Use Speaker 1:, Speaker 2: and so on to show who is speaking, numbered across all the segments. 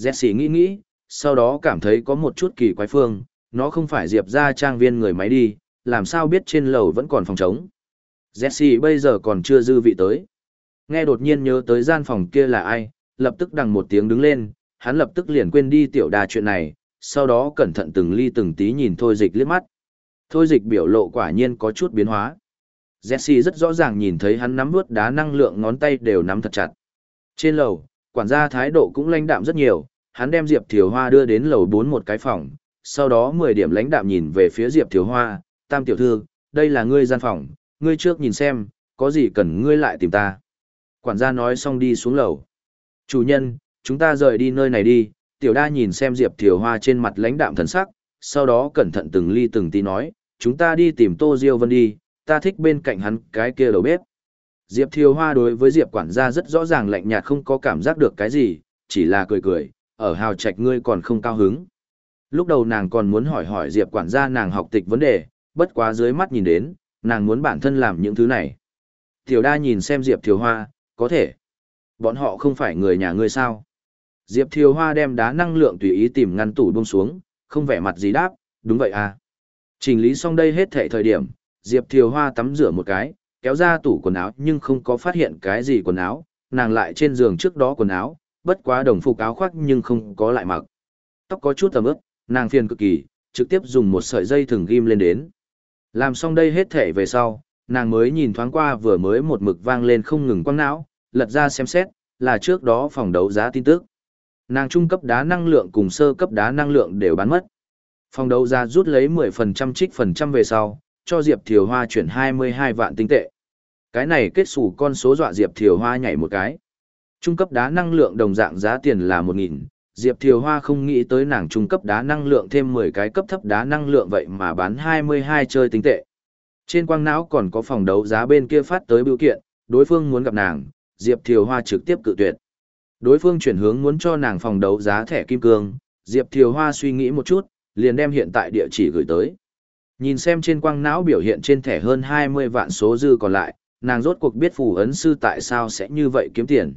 Speaker 1: Jesse nghĩ nghĩ, sau đó cảm thấy có một chút kỳ quái phương, nó không phải Diệp ra trang viên người máy đi, làm sao biết trên lầu vẫn còn phòng trống. Jesse bây giờ còn chưa dư vị tới. Nghe đột nhiên nhớ tới gian phòng kia là ai, lập tức đằng một tiếng đứng lên, hắn lập tức liền quên đi tiểu đà chuyện này, sau đó cẩn thận từng ly từng tí nhìn Thôi Dịch liếc mắt. Thôi Dịch biểu lộ quả nhiên có chút biến hóa. Jesse rất rõ ràng nhìn thấy hắn nắm vuốt đá năng lượng ngón tay đều nắm thật chặt. Trên lầu, quản gia thái độ cũng lãnh đạm rất nhiều, hắn đem Diệp Thiều Hoa đưa đến lầu 4 một cái phòng, sau đó 10 điểm lãnh đạm nhìn về phía Diệp Thiều Hoa, tam tiểu thư, đây là ngươi gian phòng, ngươi trước nhìn xem, có gì cần ngươi lại tìm ta. Quản gia nói xong đi xuống lầu. Chủ nhân, chúng ta rời đi nơi này đi, tiểu đa nhìn xem Diệp Thiều Hoa trên mặt lãnh đạm thần sắc, sau đó cẩn thận từng ly từng tí nói, chúng ta đi tìm Tô Diêu Vân đi, ta thích bên cạnh hắn cái kia đầu bếp. Diệp Thiều Hoa đối với Diệp quản gia rất rõ ràng lạnh nhạt không có cảm giác được cái gì, chỉ là cười cười, ở hào trạch ngươi còn không cao hứng. Lúc đầu nàng còn muốn hỏi hỏi Diệp quản gia nàng học tịch vấn đề, bất quá dưới mắt nhìn đến, nàng muốn bản thân làm những thứ này. Tiểu đa nhìn xem Diệp Thiều Hoa, có thể. Bọn họ không phải người nhà ngươi sao. Diệp Thiều Hoa đem đá năng lượng tùy ý tìm ngăn tủ buông xuống, không vẻ mặt gì đáp, đúng vậy à. Trình lý xong đây hết thể thời điểm, Diệp Thiều Hoa tắm rửa một cái, kéo ra tủ quần áo nhưng không có phát hiện cái gì quần áo, nàng lại trên giường trước đó quần áo, bất quá đồng phục áo khoác nhưng không có lại mặc. Tóc có chút tầm ướp, nàng phiền cực kỳ, trực tiếp dùng một sợi dây thừng ghim lên đến. Làm xong đây hết thể về sau, nàng mới nhìn thoáng qua vừa mới một mực vang lên không ngừng quăng não, lật ra xem xét, là trước đó phòng đấu giá tin tức. Nàng trung cấp đá năng lượng cùng sơ cấp đá năng lượng đều bán mất. Phòng đấu giá rút lấy 10% trích phần trăm về sau, cho Diệp Thiều Hoa chuyển 22 vạn tinh tệ. Cái này kết xù con số dọa Diệp Thiều Hoa nhảy một cái. Trung cấp đá năng lượng đồng dạng giá tiền là 1.000, Diệp Thiều Hoa không nghĩ tới nàng trung cấp đá năng lượng thêm 10 cái cấp thấp đá năng lượng vậy mà bán 22 chơi tính tệ. Trên quang não còn có phòng đấu giá bên kia phát tới biểu kiện, đối phương muốn gặp nàng, Diệp Thiều Hoa trực tiếp cự tuyệt. Đối phương chuyển hướng muốn cho nàng phòng đấu giá thẻ kim cương, Diệp Thiều Hoa suy nghĩ một chút, liền đem hiện tại địa chỉ gửi tới. Nhìn xem trên quang não biểu hiện trên thẻ hơn 20 vạn số dư còn lại, nàng rốt cuộc biết phù ấn sư tại sao sẽ như vậy kiếm tiền.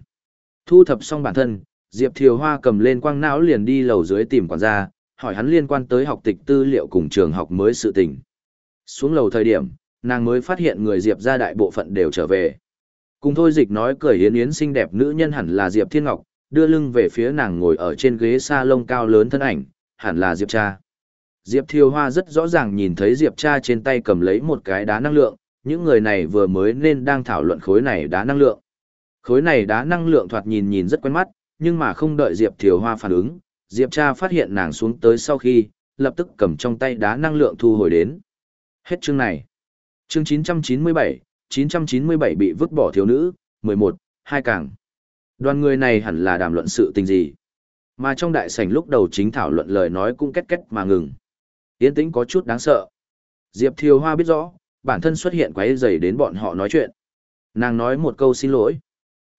Speaker 1: Thu thập xong bản thân, Diệp Thiều Hoa cầm lên quang não liền đi lầu dưới tìm quản gia, hỏi hắn liên quan tới học tịch tư liệu cùng trường học mới sự tình. Xuống lầu thời điểm, nàng mới phát hiện người Diệp ra đại bộ phận đều trở về. Cùng thôi dịch nói cười yến yến xinh đẹp nữ nhân hẳn là Diệp Thiên Ngọc, đưa lưng về phía nàng ngồi ở trên ghế sa lông cao lớn thân ảnh, hẳn là Diệp cha. Diệp Thiều Hoa rất rõ ràng nhìn thấy Diệp cha trên tay cầm lấy một cái đá năng lượng, những người này vừa mới nên đang thảo luận khối này đá năng lượng. Khối này đá năng lượng thoạt nhìn nhìn rất quen mắt, nhưng mà không đợi Diệp Thiều Hoa phản ứng, Diệp cha phát hiện nàng xuống tới sau khi, lập tức cầm trong tay đá năng lượng thu hồi đến. Hết chương này. Chương 997, 997 bị vứt bỏ thiếu nữ, 11, hai càng. Đoàn người này hẳn là đàm luận sự tình gì. Mà trong đại sảnh lúc đầu chính thảo luận lời nói cũng kết kết mà ngừng. Yên tĩnh có chút đáng sợ. Diệp Thiều Hoa biết rõ, bản thân xuất hiện quấy rầy đến bọn họ nói chuyện. Nàng nói một câu xin lỗi.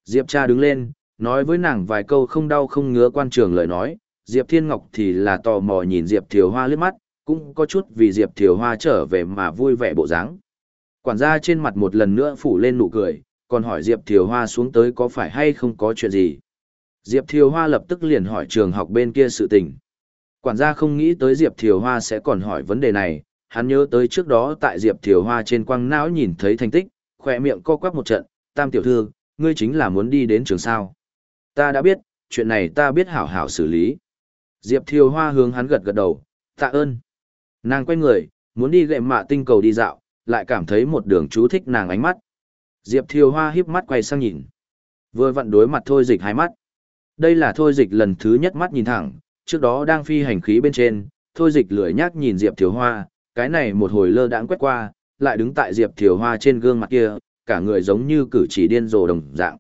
Speaker 1: Diệp cha đứng lên, nói với nàng vài câu không đau không ngứa quan trường lời nói. Diệp Thiên Ngọc thì là tò mò nhìn Diệp Thiều Hoa liếc mắt, cũng có chút vì Diệp Thiều Hoa trở về mà vui vẻ bộ dáng. Quản gia trên mặt một lần nữa phủ lên nụ cười, còn hỏi Diệp Thiều Hoa xuống tới có phải hay không có chuyện gì. Diệp Thiều Hoa lập tức liền hỏi trường học bên kia sự tình. Quản gia không nghĩ tới Diệp Thiều Hoa sẽ còn hỏi vấn đề này, hắn nhớ tới trước đó tại Diệp Thiều Hoa trên quang não nhìn thấy thành tích, khỏe miệng co quắp một trận, tam tiểu thư, ngươi chính là muốn đi đến trường sao. Ta đã biết, chuyện này ta biết hảo hảo xử lý. Diệp Thiều Hoa hướng hắn gật gật đầu, tạ ơn. Nàng quay người, muốn đi gệm mạ tinh cầu đi dạo, lại cảm thấy một đường chú thích nàng ánh mắt. Diệp Thiều Hoa híp mắt quay sang nhìn. Vừa vặn đối mặt Thôi Dịch hai mắt. Đây là Thôi Dịch lần thứ nhất mắt nhìn thẳng, trước đó đang phi hành khí bên trên, Thôi Dịch lười nhác nhìn Diệp Thiều Hoa, cái này một hồi lơ đãng quét qua, lại đứng tại Diệp Thiều Hoa trên gương mặt kia, cả người giống như cử chỉ điên rồ đồng dạng.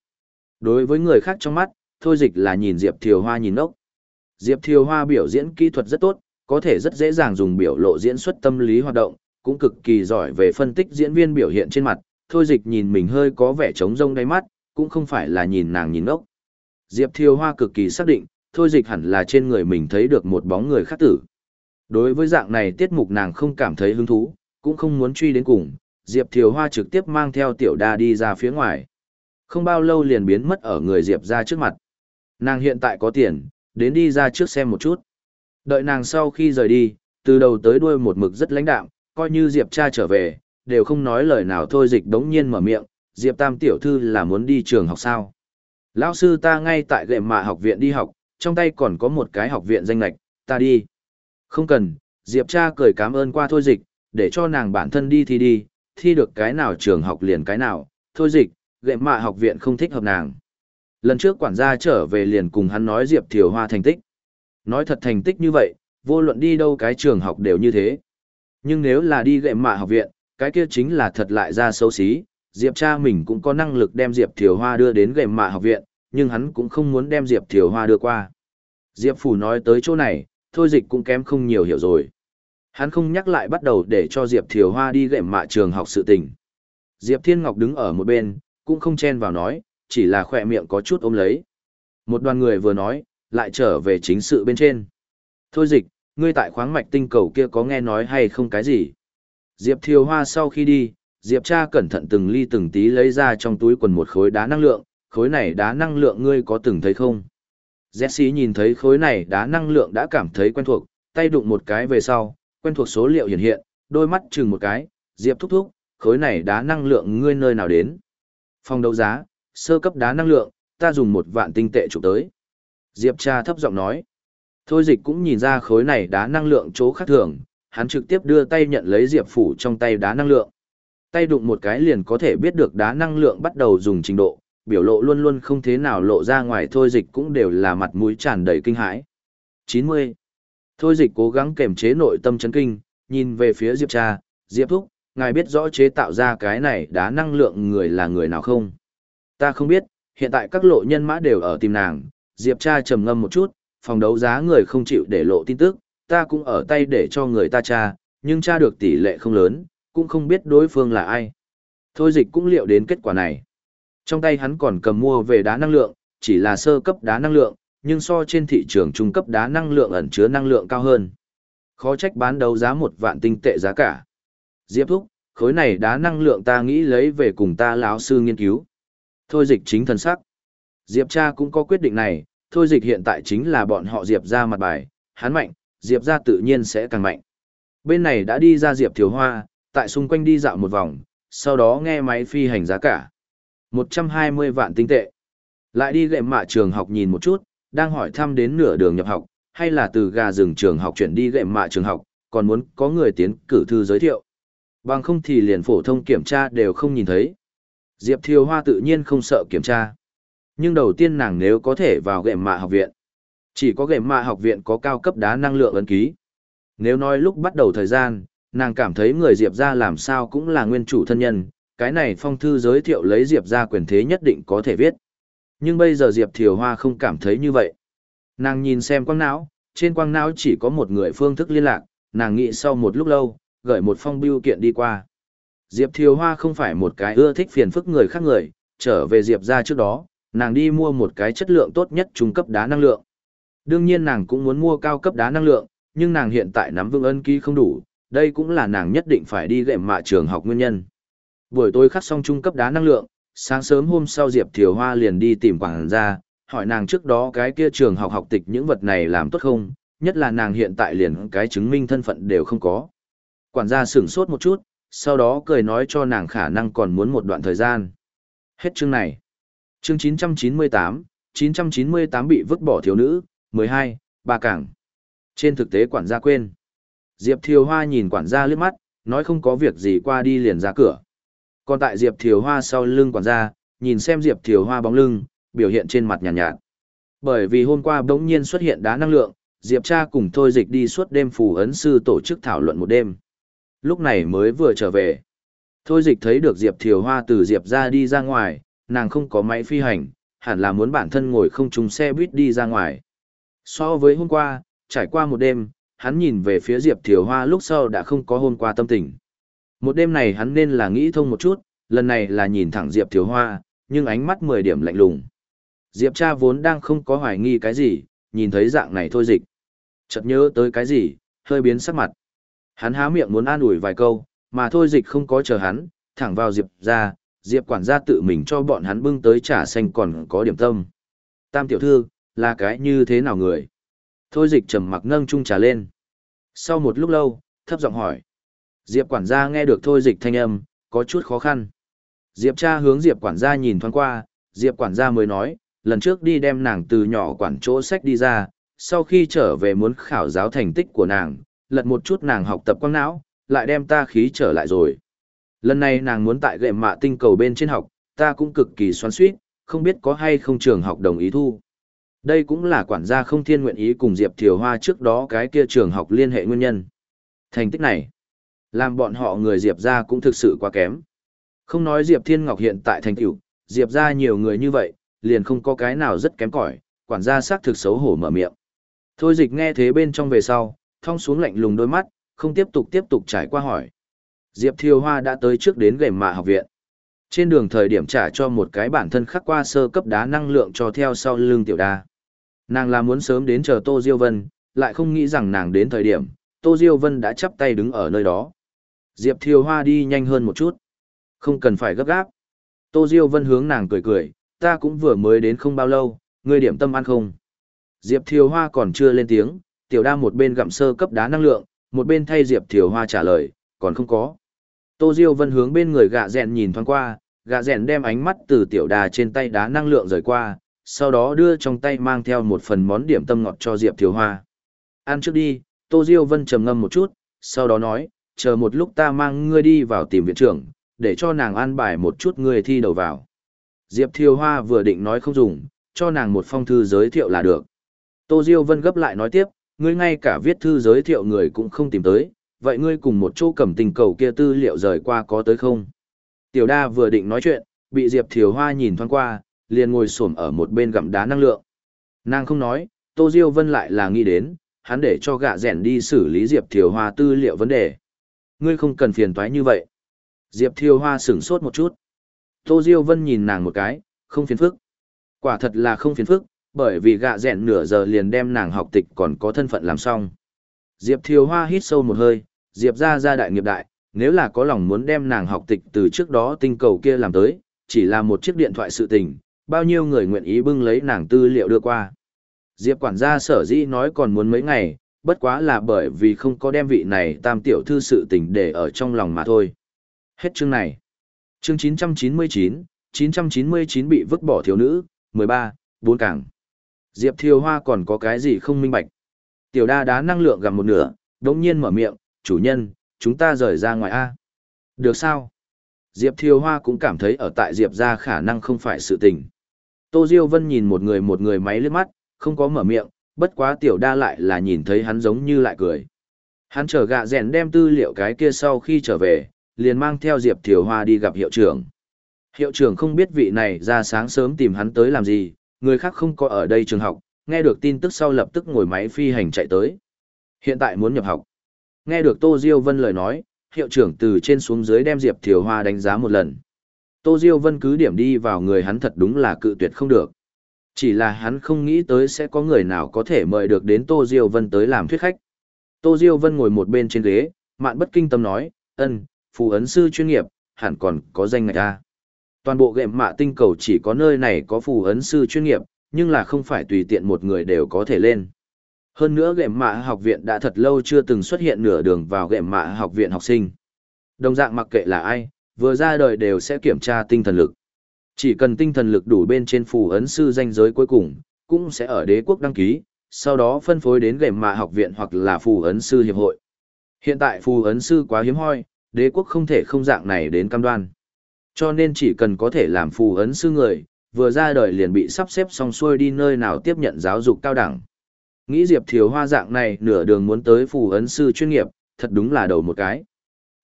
Speaker 1: Đối với người khác trong mắt, Thôi Dịch là nhìn Diệp Thiều Hoa nhìn ốc. Diệp Thiều Hoa biểu diễn kỹ thuật rất tốt, có thể rất dễ dàng dùng biểu lộ diễn xuất tâm lý hoạt động, cũng cực kỳ giỏi về phân tích diễn viên biểu hiện trên mặt, thôi dịch nhìn mình hơi có vẻ trống rông đáy mắt, cũng không phải là nhìn nàng nhìn ốc. Diệp Thiều Hoa cực kỳ xác định, thôi dịch hẳn là trên người mình thấy được một bóng người khác tử. Đối với dạng này tiết mục nàng không cảm thấy hứng thú, cũng không muốn truy đến cùng, Diệp Thiều Hoa trực tiếp mang theo tiểu đa đi ra phía ngoài. Không bao lâu liền biến mất ở người Diệp ra trước mặt. Nàng hiện tại có tiền, đến đi ra trước xem một chút. Đợi nàng sau khi rời đi, từ đầu tới đuôi một mực rất lãnh đạm, coi như Diệp cha trở về, đều không nói lời nào thôi dịch đống nhiên mở miệng, Diệp Tam tiểu thư là muốn đi trường học sao. Lão sư ta ngay tại gệm mạ học viện đi học, trong tay còn có một cái học viện danh lạch, ta đi. Không cần, Diệp cha cười cảm ơn qua thôi dịch, để cho nàng bản thân đi thì đi, thi được cái nào trường học liền cái nào, thôi dịch, gệm mạ học viện không thích hợp nàng. Lần trước quản gia trở về liền cùng hắn nói Diệp Thiều Hoa thành tích. Nói thật thành tích như vậy, vô luận đi đâu cái trường học đều như thế. Nhưng nếu là đi gệm mạ học viện, cái kia chính là thật lại ra xấu xí. Diệp cha mình cũng có năng lực đem Diệp Thiều Hoa đưa đến gệm mạ học viện, nhưng hắn cũng không muốn đem Diệp Thiều Hoa đưa qua. Diệp Phủ nói tới chỗ này, thôi dịch cũng kém không nhiều hiểu rồi. Hắn không nhắc lại bắt đầu để cho Diệp Thiều Hoa đi gệm mạ trường học sự tình. Diệp Thiên Ngọc đứng ở một bên, cũng không chen vào nói, chỉ là khỏe miệng có chút ôm lấy. Một đoàn người vừa nói, lại trở về chính sự bên trên. Thôi dịch, ngươi tại khoáng mạch tinh cầu kia có nghe nói hay không cái gì? Diệp Thiều Hoa sau khi đi, Diệp cha cẩn thận từng ly từng tí lấy ra trong túi quần một khối đá năng lượng, khối này đá năng lượng ngươi có từng thấy không? Jesse nhìn thấy khối này đá năng lượng đã cảm thấy quen thuộc, tay đụng một cái về sau, quen thuộc số liệu hiện hiện, đôi mắt chừng một cái, Diệp thúc thúc, khối này đá năng lượng ngươi nơi nào đến? Phòng đấu giá, sơ cấp đá năng lượng, ta dùng một vạn tinh tệ chụp tới. Diệp cha thấp giọng nói. Thôi dịch cũng nhìn ra khối này đá năng lượng chỗ khác thường, hắn trực tiếp đưa tay nhận lấy Diệp phủ trong tay đá năng lượng. Tay đụng một cái liền có thể biết được đá năng lượng bắt đầu dùng trình độ, biểu lộ luôn luôn không thế nào lộ ra ngoài thôi dịch cũng đều là mặt mũi tràn đầy kinh hãi. 90. Thôi dịch cố gắng kềm chế nội tâm chấn kinh, nhìn về phía Diệp cha, Diệp thúc, ngài biết rõ chế tạo ra cái này đá năng lượng người là người nào không? Ta không biết, hiện tại các lộ nhân mã đều ở tìm nàng, Diệp cha trầm ngâm một chút, phòng đấu giá người không chịu để lộ tin tức, ta cũng ở tay để cho người ta tra, nhưng tra được tỷ lệ không lớn, cũng không biết đối phương là ai. Thôi dịch cũng liệu đến kết quả này. Trong tay hắn còn cầm mua về đá năng lượng, chỉ là sơ cấp đá năng lượng, nhưng so trên thị trường trung cấp đá năng lượng ẩn chứa năng lượng cao hơn. Khó trách bán đấu giá một vạn tinh tệ giá cả. Diệp thúc, khối này đá năng lượng ta nghĩ lấy về cùng ta lão sư nghiên cứu. Thôi dịch chính thần sắc. Diệp cha cũng có quyết định này, thôi dịch hiện tại chính là bọn họ Diệp ra mặt bài, hắn mạnh, Diệp ra tự nhiên sẽ càng mạnh. Bên này đã đi ra Diệp Thiều Hoa, tại xung quanh đi dạo một vòng, sau đó nghe máy phi hành giá cả. 120 vạn tinh tệ. Lại đi gệm mạ trường học nhìn một chút, đang hỏi thăm đến nửa đường nhập học, hay là từ gà rừng trường học chuyển đi gệm mạ trường học, còn muốn có người tiến cử thư giới thiệu. Bằng không thì liền phổ thông kiểm tra đều không nhìn thấy. Diệp Thiều Hoa tự nhiên không sợ kiểm tra. Nhưng đầu tiên nàng nếu có thể vào gệm mạ học viện. Chỉ có gệm mạ học viện có cao cấp đá năng lượng ấn ký. Nếu nói lúc bắt đầu thời gian, nàng cảm thấy người Diệp ra làm sao cũng là nguyên chủ thân nhân, cái này phong thư giới thiệu lấy Diệp ra quyền thế nhất định có thể viết. Nhưng bây giờ Diệp Thiều Hoa không cảm thấy như vậy. Nàng nhìn xem quang não, trên quang não chỉ có một người phương thức liên lạc, nàng nghĩ sau một lúc lâu, gửi một phong biêu kiện đi qua. Diệp Thiều Hoa không phải một cái ưa thích phiền phức người khác người, trở về Diệp ra trước đó, nàng đi mua một cái chất lượng tốt nhất trung cấp đá năng lượng. Đương nhiên nàng cũng muốn mua cao cấp đá năng lượng, nhưng nàng hiện tại nắm vững ân ký không đủ, đây cũng là nàng nhất định phải đi gệm mạ trường học nguyên nhân. Buổi tối khắc xong trung cấp đá năng lượng, sáng sớm hôm sau Diệp Thiều Hoa liền đi tìm quản gia hỏi nàng trước đó cái kia trường học học tịch những vật này làm tốt không, nhất là nàng hiện tại liền cái chứng minh thân phận đều không có. Quản gia sửng sốt một chút, sau đó cười nói cho nàng khả năng còn muốn một đoạn thời gian. Hết chương này. Chương 998, 998 bị vứt bỏ thiếu nữ, 12, ba cảng. Trên thực tế quản gia quên. Diệp Thiều Hoa nhìn quản gia liếc mắt, nói không có việc gì qua đi liền ra cửa. Còn tại Diệp Thiều Hoa sau lưng quản gia, nhìn xem Diệp Thiều Hoa bóng lưng, biểu hiện trên mặt nhàn nhạt, nhạt. Bởi vì hôm qua bỗng nhiên xuất hiện đá năng lượng, Diệp cha cùng Thôi Dịch đi suốt đêm phù ấn sư tổ chức thảo luận một đêm. Lúc này mới vừa trở về. Thôi Dịch thấy được Diệp Thiều Hoa từ Diệp ra đi ra ngoài, nàng không có máy phi hành, hẳn là muốn bản thân ngồi không trùng xe buýt đi ra ngoài. So với hôm qua, trải qua một đêm, hắn nhìn về phía Diệp Thiều Hoa lúc sau đã không có hôm qua tâm tình. Một đêm này hắn nên là nghĩ thông một chút, lần này là nhìn thẳng Diệp Thiếu Hoa, nhưng ánh mắt 10 điểm lạnh lùng. Diệp cha vốn đang không có hoài nghi cái gì, nhìn thấy dạng này thôi dịch. Chợt nhớ tới cái gì, hơi biến sắc mặt. Hắn há miệng muốn an ủi vài câu, mà thôi dịch không có chờ hắn, thẳng vào Diệp ra, Diệp quản gia tự mình cho bọn hắn bưng tới trà xanh còn có điểm tâm. Tam tiểu thư, là cái như thế nào người? Thôi dịch trầm mặc nâng chung trà lên. Sau một lúc lâu, thấp giọng hỏi. Diệp quản gia nghe được thôi dịch thanh âm, có chút khó khăn. Diệp cha hướng Diệp quản gia nhìn thoáng qua, Diệp quản gia mới nói, lần trước đi đem nàng từ nhỏ quản chỗ sách đi ra, sau khi trở về muốn khảo giáo thành tích của nàng, lật một chút nàng học tập quang não, lại đem ta khí trở lại rồi. Lần này nàng muốn tại gệm mạ tinh cầu bên trên học, ta cũng cực kỳ xoắn suýt, không biết có hay không trường học đồng ý thu. Đây cũng là quản gia không thiên nguyện ý cùng Diệp Thiều Hoa trước đó cái kia trường học liên hệ nguyên nhân. Thành tích này, làm bọn họ người Diệp ra cũng thực sự quá kém. Không nói Diệp Thiên Ngọc hiện tại thành tựu, Diệp ra nhiều người như vậy, liền không có cái nào rất kém cỏi, quản gia xác thực xấu hổ mở miệng. Thôi dịch nghe thế bên trong về sau, thong xuống lạnh lùng đôi mắt, không tiếp tục tiếp tục trải qua hỏi. Diệp Thiều Hoa đã tới trước đến gềm mạ học viện. Trên đường thời điểm trả cho một cái bản thân khắc qua sơ cấp đá năng lượng cho theo sau lưng tiểu đa. Nàng là muốn sớm đến chờ Tô Diêu Vân, lại không nghĩ rằng nàng đến thời điểm, Tô Diêu Vân đã chắp tay đứng ở nơi đó. Diệp Thiều Hoa đi nhanh hơn một chút. Không cần phải gấp gáp. Tô Diêu Vân hướng nàng cười cười, ta cũng vừa mới đến không bao lâu, ngươi điểm tâm ăn không? Diệp Thiều Hoa còn chưa lên tiếng, tiểu đa một bên gặm sơ cấp đá năng lượng, một bên thay Diệp Thiều Hoa trả lời, còn không có. Tô Diêu Vân hướng bên người gạ rèn nhìn thoáng qua, gạ rèn đem ánh mắt từ tiểu đà trên tay đá năng lượng rời qua, sau đó đưa trong tay mang theo một phần món điểm tâm ngọt cho Diệp Thiều Hoa. Ăn trước đi, Tô Diêu Vân trầm ngâm một chút, sau đó nói, chờ một lúc ta mang ngươi đi vào tìm viện trưởng, để cho nàng an bài một chút ngươi thi đầu vào. Diệp Thiều Hoa vừa định nói không dùng, cho nàng một phong thư giới thiệu là được. Tô Diêu Vân gấp lại nói tiếp, ngươi ngay cả viết thư giới thiệu người cũng không tìm tới, vậy ngươi cùng một chỗ cầm tình cầu kia tư liệu rời qua có tới không? Tiểu đa vừa định nói chuyện, bị Diệp Thiều Hoa nhìn thoáng qua, liền ngồi xổm ở một bên gặm đá năng lượng. Nàng không nói, Tô Diêu Vân lại là nghĩ đến, hắn để cho gạ rèn đi xử lý Diệp Thiều Hoa tư liệu vấn đề. Ngươi không cần phiền toái như vậy. Diệp Thiều Hoa sửng sốt một chút. Tô Diêu Vân nhìn nàng một cái, không phiền phức. Quả thật là không phiền phức, bởi vì gạ rẻn nửa giờ liền đem nàng học tịch còn có thân phận làm xong. Diệp Thiều Hoa hít sâu một hơi, Diệp ra ra đại nghiệp đại, nếu là có lòng muốn đem nàng học tịch từ trước đó tinh cầu kia làm tới, chỉ là một chiếc điện thoại sự tình, bao nhiêu người nguyện ý bưng lấy nàng tư liệu đưa qua. Diệp quản gia sở dĩ nói còn muốn mấy ngày, bất quá là bởi vì không có đem vị này tam tiểu thư sự tình để ở trong lòng mà thôi. Hết chương này. Chương 999, 999 bị vứt bỏ thiếu nữ, 13, bốn cảng. Diệp Thiều Hoa còn có cái gì không minh bạch. Tiểu đa đá năng lượng gặp một nửa, đống nhiên mở miệng, chủ nhân, chúng ta rời ra ngoài A. Được sao? Diệp Thiều Hoa cũng cảm thấy ở tại Diệp ra khả năng không phải sự tình. Tô Diêu Vân nhìn một người một người máy lướt mắt, không có mở miệng, bất quá tiểu đa lại là nhìn thấy hắn giống như lại cười. Hắn chờ gạ rèn đem tư liệu cái kia sau khi trở về, liền mang theo Diệp Thiều Hoa đi gặp hiệu trưởng. Hiệu trưởng không biết vị này ra sáng sớm tìm hắn tới làm gì, người khác không có ở đây trường học, nghe được tin tức sau lập tức ngồi máy phi hành chạy tới. Hiện tại muốn nhập học. Nghe được Tô Diêu Vân lời nói, hiệu trưởng từ trên xuống dưới đem Diệp Thiều Hoa đánh giá một lần. Tô Diêu Vân cứ điểm đi vào người hắn thật đúng là cự tuyệt không được. Chỉ là hắn không nghĩ tới sẽ có người nào có thể mời được đến Tô Diêu Vân tới làm thuyết khách. Tô Diêu Vân ngồi một bên trên ghế, mạn bất kinh tâm nói, ân, phù ấn sư chuyên nghiệp, hẳn còn có danh ngạch ta. Toàn bộ gệm mạ tinh cầu chỉ có nơi này có phù ấn sư chuyên nghiệp, nhưng là không phải tùy tiện một người đều có thể lên. Hơn nữa gệm mạ học viện đã thật lâu chưa từng xuất hiện nửa đường vào gệm mạ học viện học sinh. Đồng dạng mặc kệ là ai, vừa ra đời đều sẽ kiểm tra tinh thần lực. Chỉ cần tinh thần lực đủ bên trên phù ấn sư danh giới cuối cùng, cũng sẽ ở đế quốc đăng ký, sau đó phân phối đến gệm mạ học viện hoặc là phù ấn sư hiệp hội. Hiện tại phù ấn sư quá hiếm hoi, đế quốc không thể không dạng này đến cam đoan. Cho nên chỉ cần có thể làm phù ấn sư người, vừa ra đời liền bị sắp xếp xong xuôi đi nơi nào tiếp nhận giáo dục cao đẳng. Nghĩ Diệp Thiều Hoa dạng này nửa đường muốn tới phù ấn sư chuyên nghiệp, thật đúng là đầu một cái.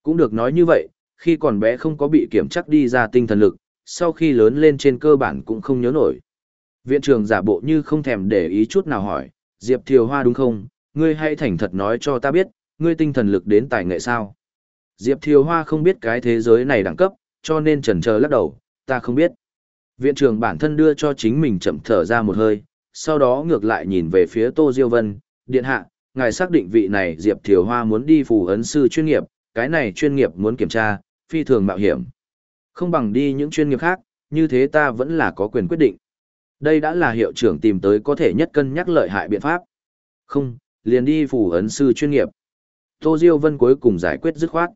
Speaker 1: Cũng được nói như vậy, khi còn bé không có bị kiểm chắc đi ra tinh thần lực, sau khi lớn lên trên cơ bản cũng không nhớ nổi. Viện trưởng giả bộ như không thèm để ý chút nào hỏi, Diệp Thiều Hoa đúng không, ngươi hãy thành thật nói cho ta biết, ngươi tinh thần lực đến tài nghệ sao. Diệp Thiều Hoa không biết cái thế giới này đẳng cấp, cho nên chần chờ lắc đầu, ta không biết. Viện trưởng bản thân đưa cho chính mình chậm thở ra một hơi, sau đó ngược lại nhìn về phía Tô Diêu Vân, điện hạ, ngài xác định vị này Diệp Thiều Hoa muốn đi phù ấn sư chuyên nghiệp, cái này chuyên nghiệp muốn kiểm tra, phi thường mạo hiểm. Không bằng đi những chuyên nghiệp khác, như thế ta vẫn là có quyền quyết định. Đây đã là hiệu trưởng tìm tới có thể nhất cân nhắc lợi hại biện pháp. Không, liền đi phù ấn sư chuyên nghiệp. Tô Diêu Vân cuối cùng giải quyết dứt khoát.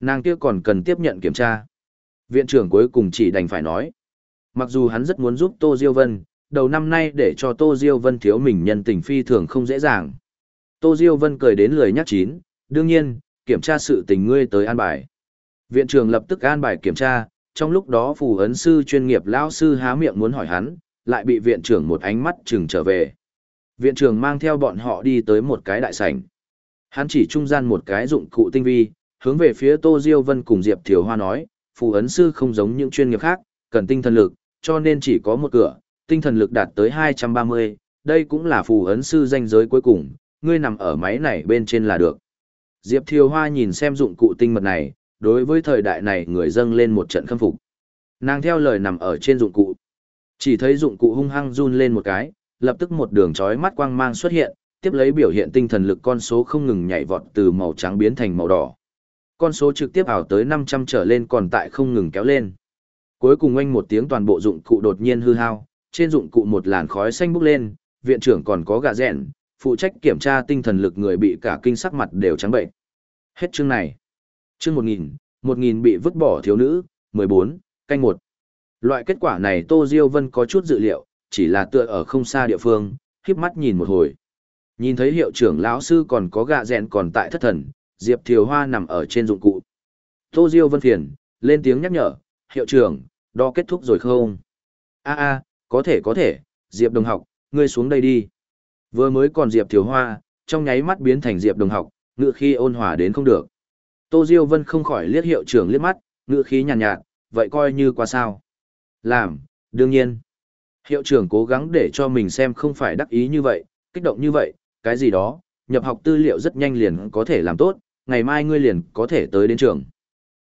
Speaker 1: Nàng kia còn cần tiếp nhận kiểm tra. Viện trưởng cuối cùng chỉ đành phải nói. Mặc dù hắn rất muốn giúp Tô Diêu Vân, đầu năm nay để cho Tô Diêu Vân thiếu mình nhân tình phi thường không dễ dàng. Tô Diêu Vân cười đến lười nhắc chín, đương nhiên, kiểm tra sự tình ngươi tới an bài. Viện trưởng lập tức an bài kiểm tra, trong lúc đó phù ấn sư chuyên nghiệp lão sư há miệng muốn hỏi hắn, lại bị viện trưởng một ánh mắt chừng trở về. Viện trưởng mang theo bọn họ đi tới một cái đại sảnh. Hắn chỉ trung gian một cái dụng cụ tinh vi, hướng về phía Tô Diêu Vân cùng Diệp Thiều Hoa nói, phù ấn sư không giống những chuyên nghiệp khác, cần tinh thần lực, cho nên chỉ có một cửa, tinh thần lực đạt tới 230, đây cũng là phù ấn sư danh giới cuối cùng, ngươi nằm ở máy này bên trên là được. Diệp Thiều Hoa nhìn xem dụng cụ tinh mật này, đối với thời đại này người dâng lên một trận khâm phục. Nàng theo lời nằm ở trên dụng cụ. Chỉ thấy dụng cụ hung hăng run lên một cái, lập tức một đường chói mắt quang mang xuất hiện, tiếp lấy biểu hiện tinh thần lực con số không ngừng nhảy vọt từ màu trắng biến thành màu đỏ. Con số trực tiếp ảo tới 500 trở lên còn tại không ngừng kéo lên. Cuối cùng oanh một tiếng toàn bộ dụng cụ đột nhiên hư hao, trên dụng cụ một làn khói xanh bốc lên, viện trưởng còn có gạ rẹn, phụ trách kiểm tra tinh thần lực người bị cả kinh sắc mặt đều trắng bệnh. Hết chương này. Chương 1000, 1000 bị vứt bỏ thiếu nữ, 14, canh 1. Loại kết quả này Tô Diêu Vân có chút dự liệu, chỉ là tựa ở không xa địa phương, khiếp mắt nhìn một hồi. Nhìn thấy hiệu trưởng lão sư còn có gạ rẹn còn tại thất thần, Diệp Thiều Hoa nằm ở trên dụng cụ. Tô Diêu Vân phiền, lên tiếng nhắc nhở, hiệu trưởng, đo kết thúc rồi không? a a có thể có thể, Diệp đồng học, ngươi xuống đây đi. Vừa mới còn Diệp Thiều Hoa, trong nháy mắt biến thành Diệp đồng học, ngựa khi ôn hòa đến không được. Tô Diêu Vân không khỏi liếc hiệu trưởng liếc mắt, ngựa khí nhàn nhạt, nhạt, vậy coi như qua sao. Làm, đương nhiên. Hiệu trưởng cố gắng để cho mình xem không phải đắc ý như vậy, kích động như vậy, cái gì đó, nhập học tư liệu rất nhanh liền có thể làm tốt, ngày mai ngươi liền có thể tới đến trường.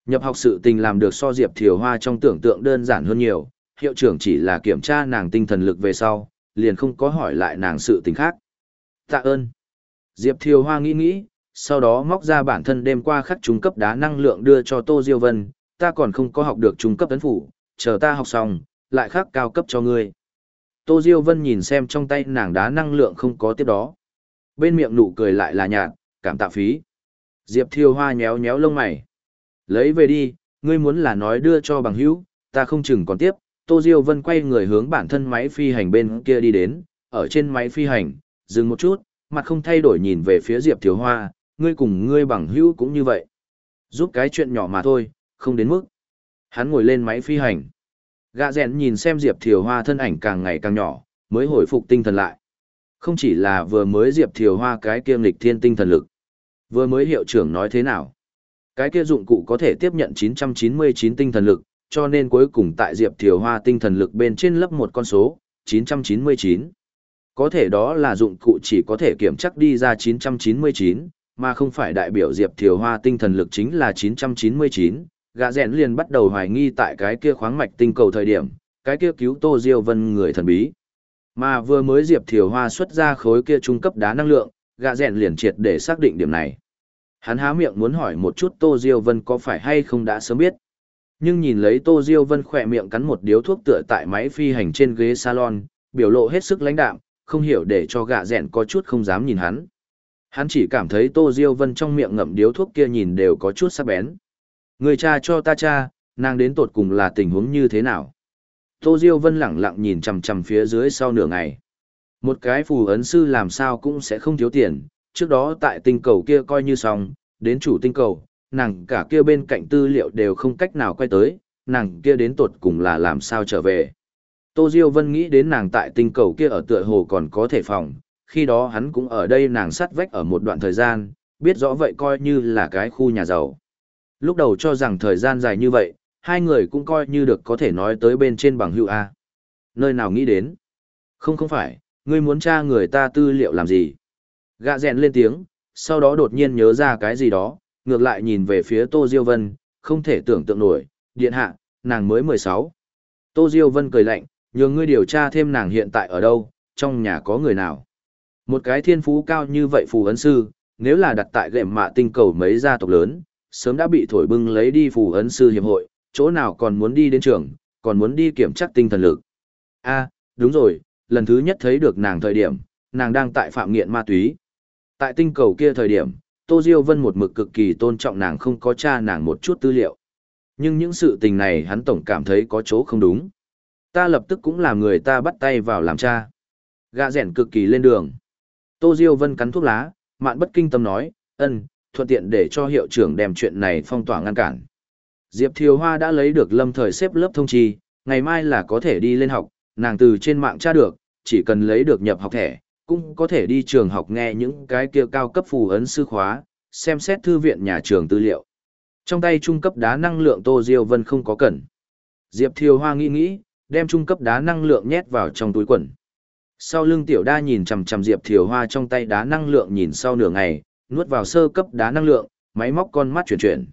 Speaker 1: Nhập học sự tình làm được so Diệp Thiều Hoa trong tưởng tượng đơn giản hơn nhiều, hiệu trưởng chỉ là kiểm tra nàng tinh thần lực về sau, liền không có hỏi lại nàng sự tình khác. Tạ ơn. Diệp Thiều Hoa nghĩ nghĩ, sau đó móc ra bản thân đêm qua khắc trung cấp đá năng lượng đưa cho Tô Diêu Vân, ta còn không có học được trung cấp tấn phủ, chờ ta học xong, lại khắc cao cấp cho ngươi. Tô Diêu Vân nhìn xem trong tay nàng đá năng lượng không có tiếp đó. Bên miệng nụ cười lại là nhạt, cảm tạ phí. Diệp Thiêu Hoa nhéo nhéo lông mày. Lấy về đi, ngươi muốn là nói đưa cho bằng hữu, ta không chừng còn tiếp. Tô Diêu Vân quay người hướng bản thân máy phi hành bên kia đi đến, ở trên máy phi hành, dừng một chút, mặt không thay đổi nhìn về phía Diệp Thiêu Hoa, ngươi cùng ngươi bằng hữu cũng như vậy. Giúp cái chuyện nhỏ mà thôi, không đến mức. Hắn ngồi lên máy phi hành. Gạ rèn nhìn xem Diệp Thiều Hoa thân ảnh càng ngày càng nhỏ, mới hồi phục tinh thần lại. Không chỉ là vừa mới Diệp Thiều Hoa cái kiêm lịch thiên tinh thần lực. Vừa mới hiệu trưởng nói thế nào? Cái kia dụng cụ có thể tiếp nhận 999 tinh thần lực, cho nên cuối cùng tại Diệp Thiều Hoa tinh thần lực bên trên lấp một con số, 999. Có thể đó là dụng cụ chỉ có thể kiểm chắc đi ra 999, mà không phải đại biểu Diệp Thiều Hoa tinh thần lực chính là 999. Gã rèn liền bắt đầu hoài nghi tại cái kia khoáng mạch tinh cầu thời điểm, cái kia cứu Tô Diêu Vân người thần bí. Mà vừa mới Diệp Thiều Hoa xuất ra khối kia trung cấp đá năng lượng, gã rèn liền triệt để xác định điểm này. Hắn há miệng muốn hỏi một chút Tô Diêu Vân có phải hay không đã sớm biết. Nhưng nhìn lấy Tô Diêu Vân khỏe miệng cắn một điếu thuốc tựa tại máy phi hành trên ghế salon, biểu lộ hết sức lãnh đạm, không hiểu để cho gã rèn có chút không dám nhìn hắn. Hắn chỉ cảm thấy Tô Diêu Vân trong miệng ngậm điếu thuốc kia nhìn đều có chút sắc bén. Người cha cho ta cha, nàng đến tột cùng là tình huống như thế nào? Tô Diêu Vân lẳng lặng nhìn chằm chằm phía dưới sau nửa ngày. Một cái phù ấn sư làm sao cũng sẽ không thiếu tiền, trước đó tại tinh cầu kia coi như xong, đến chủ tinh cầu, nàng cả kia bên cạnh tư liệu đều không cách nào quay tới, nàng kia đến tột cùng là làm sao trở về. Tô Diêu Vân nghĩ đến nàng tại tinh cầu kia ở tựa hồ còn có thể phòng, khi đó hắn cũng ở đây nàng sắt vách ở một đoạn thời gian, biết rõ vậy coi như là cái khu nhà giàu. Lúc đầu cho rằng thời gian dài như vậy, hai người cũng coi như được có thể nói tới bên trên bằng hữu A. Nơi nào nghĩ đến? Không không phải, ngươi muốn tra người ta tư liệu làm gì? Gạ rèn lên tiếng, sau đó đột nhiên nhớ ra cái gì đó, ngược lại nhìn về phía Tô Diêu Vân, không thể tưởng tượng nổi, điện hạ, nàng mới 16. Tô Diêu Vân cười lạnh, nhường ngươi điều tra thêm nàng hiện tại ở đâu, trong nhà có người nào. Một cái thiên phú cao như vậy phù ấn sư, nếu là đặt tại gệm mạ tinh cầu mấy gia tộc lớn, sớm đã bị thổi bưng lấy đi phù ấn sư hiệp hội, chỗ nào còn muốn đi đến trường, còn muốn đi kiểm tra tinh thần lực. A, đúng rồi, lần thứ nhất thấy được nàng thời điểm, nàng đang tại phạm nghiện ma túy. Tại tinh cầu kia thời điểm, Tô Diêu Vân một mực cực kỳ tôn trọng nàng không có tra nàng một chút tư liệu. Nhưng những sự tình này hắn tổng cảm thấy có chỗ không đúng. Ta lập tức cũng làm người ta bắt tay vào làm cha. Gạ rẻn cực kỳ lên đường. Tô Diêu Vân cắn thuốc lá, mạn bất kinh tâm nói, ân, thuận tiện để cho hiệu trưởng đem chuyện này phong tỏa ngăn cản. Diệp Thiều Hoa đã lấy được lâm thời xếp lớp thông chi, ngày mai là có thể đi lên học, nàng từ trên mạng tra được, chỉ cần lấy được nhập học thẻ, cũng có thể đi trường học nghe những cái kia cao cấp phù ấn sư khóa, xem xét thư viện nhà trường tư liệu. Trong tay trung cấp đá năng lượng Tô Diêu Vân không có cần. Diệp Thiều Hoa nghĩ nghĩ, đem trung cấp đá năng lượng nhét vào trong túi quần. Sau lưng tiểu đa nhìn chằm chằm Diệp Thiều Hoa trong tay đá năng lượng nhìn sau nửa ngày, nuốt vào sơ cấp đá năng lượng, máy móc con mắt chuyển chuyển.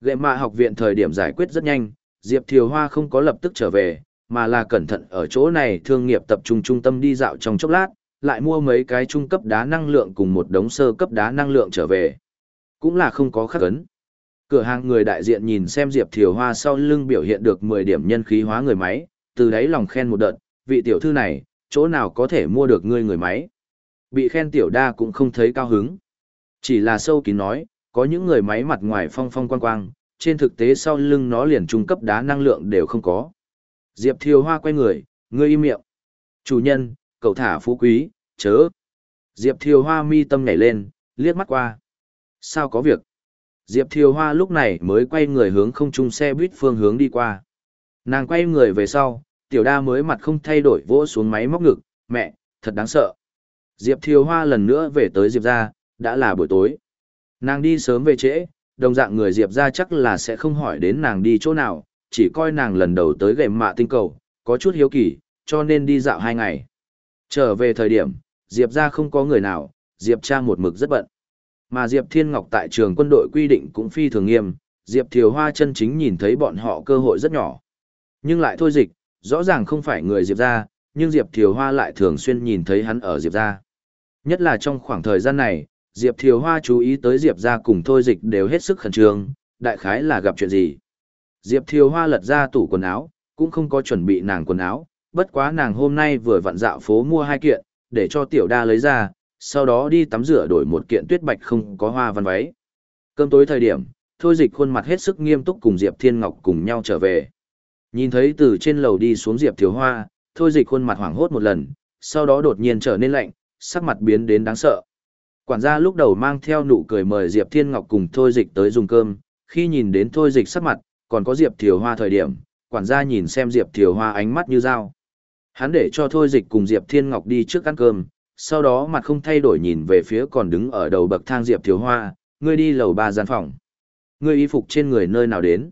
Speaker 1: Gệ mạ học viện thời điểm giải quyết rất nhanh, Diệp Thiều Hoa không có lập tức trở về, mà là cẩn thận ở chỗ này thương nghiệp tập trung trung tâm đi dạo trong chốc lát, lại mua mấy cái trung cấp đá năng lượng cùng một đống sơ cấp đá năng lượng trở về. Cũng là không có khắc ấn. Cửa hàng người đại diện nhìn xem Diệp Thiều Hoa sau lưng biểu hiện được 10 điểm nhân khí hóa người máy, từ đấy lòng khen một đợt, vị tiểu thư này, chỗ nào có thể mua được ngươi người máy. Bị khen tiểu đa cũng không thấy cao hứng. Chỉ là sâu kín nói, có những người máy mặt ngoài phong phong quang quang, trên thực tế sau lưng nó liền trung cấp đá năng lượng đều không có. Diệp Thiều Hoa quay người, ngươi im miệng. Chủ nhân, cậu thả phú quý, chớ. Diệp Thiều Hoa mi tâm nhảy lên, liếc mắt qua. Sao có việc? Diệp Thiều Hoa lúc này mới quay người hướng không trung xe buýt phương hướng đi qua. Nàng quay người về sau, tiểu đa mới mặt không thay đổi vỗ xuống máy móc ngực, mẹ, thật đáng sợ. Diệp Thiều Hoa lần nữa về tới Diệp ra, đã là buổi tối. Nàng đi sớm về trễ, đồng dạng người Diệp ra chắc là sẽ không hỏi đến nàng đi chỗ nào, chỉ coi nàng lần đầu tới gệm mạ tinh cầu, có chút hiếu kỳ, cho nên đi dạo hai ngày. Trở về thời điểm, Diệp ra không có người nào, Diệp cha một mực rất bận. Mà Diệp Thiên Ngọc tại trường quân đội quy định cũng phi thường nghiêm, Diệp Thiều Hoa chân chính nhìn thấy bọn họ cơ hội rất nhỏ. Nhưng lại thôi dịch, rõ ràng không phải người Diệp gia, nhưng Diệp Thiều Hoa lại thường xuyên nhìn thấy hắn ở Diệp gia. Nhất là trong khoảng thời gian này, Diệp Thiều Hoa chú ý tới Diệp gia cùng thôi dịch đều hết sức khẩn trương, đại khái là gặp chuyện gì. Diệp Thiều Hoa lật ra tủ quần áo, cũng không có chuẩn bị nàng quần áo, bất quá nàng hôm nay vừa vặn dạo phố mua hai kiện, để cho tiểu đa lấy ra, sau đó đi tắm rửa đổi một kiện tuyết bạch không có hoa văn váy. Cơm tối thời điểm, thôi dịch khuôn mặt hết sức nghiêm túc cùng Diệp Thiên Ngọc cùng nhau trở về. Nhìn thấy từ trên lầu đi xuống Diệp Thiếu Hoa, thôi dịch khuôn mặt hoảng hốt một lần, sau đó đột nhiên trở nên lạnh, sắc mặt biến đến đáng sợ. Quản gia lúc đầu mang theo nụ cười mời Diệp Thiên Ngọc cùng thôi dịch tới dùng cơm, khi nhìn đến thôi dịch sắc mặt, còn có Diệp Thiều Hoa thời điểm, quản gia nhìn xem Diệp Thiều Hoa ánh mắt như dao. Hắn để cho thôi dịch cùng Diệp Thiên Ngọc đi trước ăn cơm, sau đó mặt không thay đổi nhìn về phía còn đứng ở đầu bậc thang Diệp Thiều Hoa, ngươi đi lầu ba gian phòng. Ngươi y phục trên người nơi nào đến?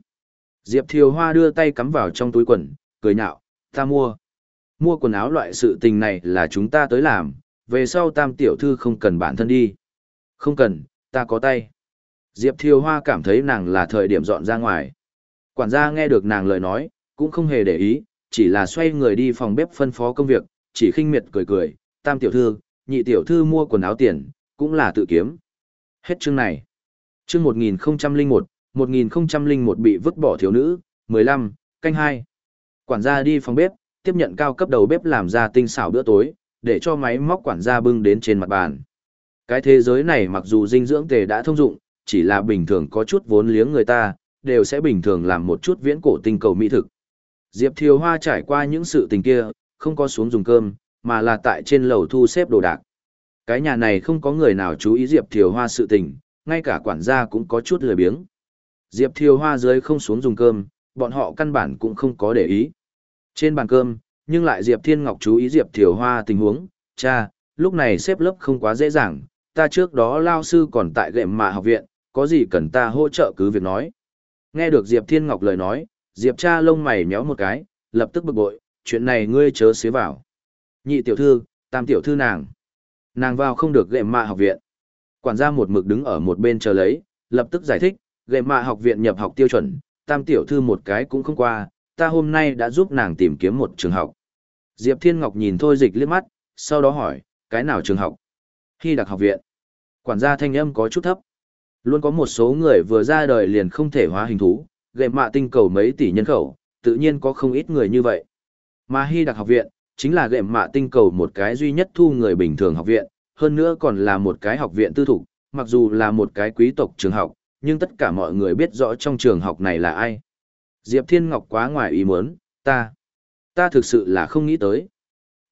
Speaker 1: Diệp Thiều Hoa đưa tay cắm vào trong túi quần, cười nhạo, ta mua. Mua quần áo loại sự tình này là chúng ta tới làm, về sau tam tiểu thư không cần bản thân đi. Không cần, ta có tay. Diệp Thiều Hoa cảm thấy nàng là thời điểm dọn ra ngoài. Quản gia nghe được nàng lời nói, cũng không hề để ý, chỉ là xoay người đi phòng bếp phân phó công việc, chỉ khinh miệt cười cười, tam tiểu thư, nhị tiểu thư mua quần áo tiền, cũng là tự kiếm. Hết chương này. Chương 1001, 1001 bị vứt bỏ thiếu nữ, 15, canh 2. Quản gia đi phòng bếp, tiếp nhận cao cấp đầu bếp làm ra tinh xảo bữa tối, để cho máy móc quản gia bưng đến trên mặt bàn. Cái thế giới này mặc dù dinh dưỡng tề đã thông dụng, chỉ là bình thường có chút vốn liếng người ta, đều sẽ bình thường làm một chút viễn cổ tinh cầu mỹ thực. Diệp Thiều Hoa trải qua những sự tình kia, không có xuống dùng cơm, mà là tại trên lầu thu xếp đồ đạc. Cái nhà này không có người nào chú ý Diệp Thiều Hoa sự tình, ngay cả quản gia cũng có chút lười biếng. Diệp Thiều Hoa dưới không xuống dùng cơm, bọn họ căn bản cũng không có để ý. Trên bàn cơm, nhưng lại Diệp Thiên Ngọc chú ý Diệp Thiều Hoa tình huống, cha, lúc này xếp lớp không quá dễ dàng, ta trước đó lao sư còn tại gệm mạ học viện, có gì cần ta hỗ trợ cứ việc nói. Nghe được Diệp Thiên Ngọc lời nói, Diệp cha lông mày méo một cái, lập tức bực bội, chuyện này ngươi chớ xế vào. Nhị tiểu thư, tam tiểu thư nàng. Nàng vào không được gệm mạ học viện. Quản gia một mực đứng ở một bên chờ lấy, lập tức giải thích, gệm mạ học viện nhập học tiêu chuẩn, tam tiểu thư một cái cũng không qua, ta hôm nay đã giúp nàng tìm kiếm một trường học. Diệp Thiên Ngọc nhìn Thôi Dịch liếc mắt, sau đó hỏi, cái nào trường học? khi đặc học viện. Quản gia thanh âm có chút thấp. Luôn có một số người vừa ra đời liền không thể hóa hình thú, gệ mạ tinh cầu mấy tỷ nhân khẩu, tự nhiên có không ít người như vậy. Mà Hy đặc học viện, Chính là gệm mạ tinh cầu một cái duy nhất thu người bình thường học viện, hơn nữa còn là một cái học viện tư thục, mặc dù là một cái quý tộc trường học, nhưng tất cả mọi người biết rõ trong trường học này là ai. Diệp Thiên Ngọc quá ngoài ý muốn, ta, ta thực sự là không nghĩ tới.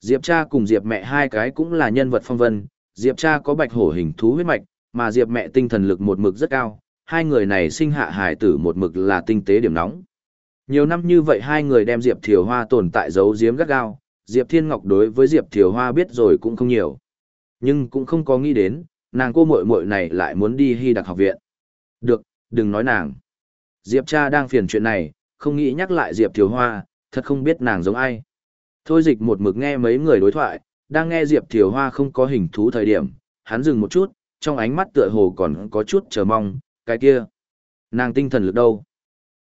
Speaker 1: Diệp cha cùng Diệp mẹ hai cái cũng là nhân vật phong vân, Diệp cha có bạch hổ hình thú huyết mạch, mà Diệp mẹ tinh thần lực một mực rất cao, hai người này sinh hạ hài tử một mực là tinh tế điểm nóng. Nhiều năm như vậy hai người đem Diệp Thiều Hoa tồn tại giấu giếm gắt gao, Diệp Thiên Ngọc đối với Diệp Thiều Hoa biết rồi cũng không nhiều. Nhưng cũng không có nghĩ đến, nàng cô muội muội này lại muốn đi hy đặc học viện. Được, đừng nói nàng. Diệp cha đang phiền chuyện này, không nghĩ nhắc lại Diệp Thiều Hoa, thật không biết nàng giống ai. Thôi dịch một mực nghe mấy người đối thoại, đang nghe Diệp Thiều Hoa không có hình thú thời điểm, hắn dừng một chút, trong ánh mắt tựa hồ còn có chút chờ mong, cái kia. Nàng tinh thần lực đâu?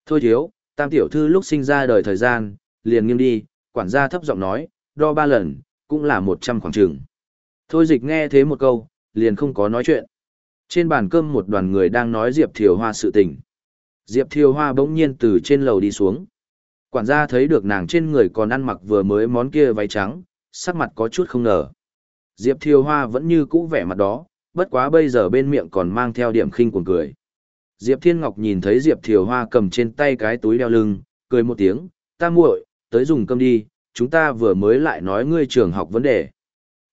Speaker 1: Thôi thiếu, tam tiểu thư lúc sinh ra đời thời gian, liền nghiêng đi, quản gia thấp giọng nói, đo ba lần, cũng là một trăm khoảng trường. Thôi dịch nghe thế một câu, liền không có nói chuyện. Trên bàn cơm một đoàn người đang nói Diệp Thiều Hoa sự tình. Diệp Thiều Hoa bỗng nhiên từ trên lầu đi xuống. Quản gia thấy được nàng trên người còn ăn mặc vừa mới món kia váy trắng, sắc mặt có chút không ngờ. Diệp Thiều Hoa vẫn như cũ vẻ mặt đó, bất quá bây giờ bên miệng còn mang theo điểm khinh cuồng cười. Diệp Thiên Ngọc nhìn thấy Diệp Thiều Hoa cầm trên tay cái túi đeo lưng, cười một tiếng, ta muội, tới dùng cơm đi, chúng ta vừa mới lại nói ngươi trường học vấn đề.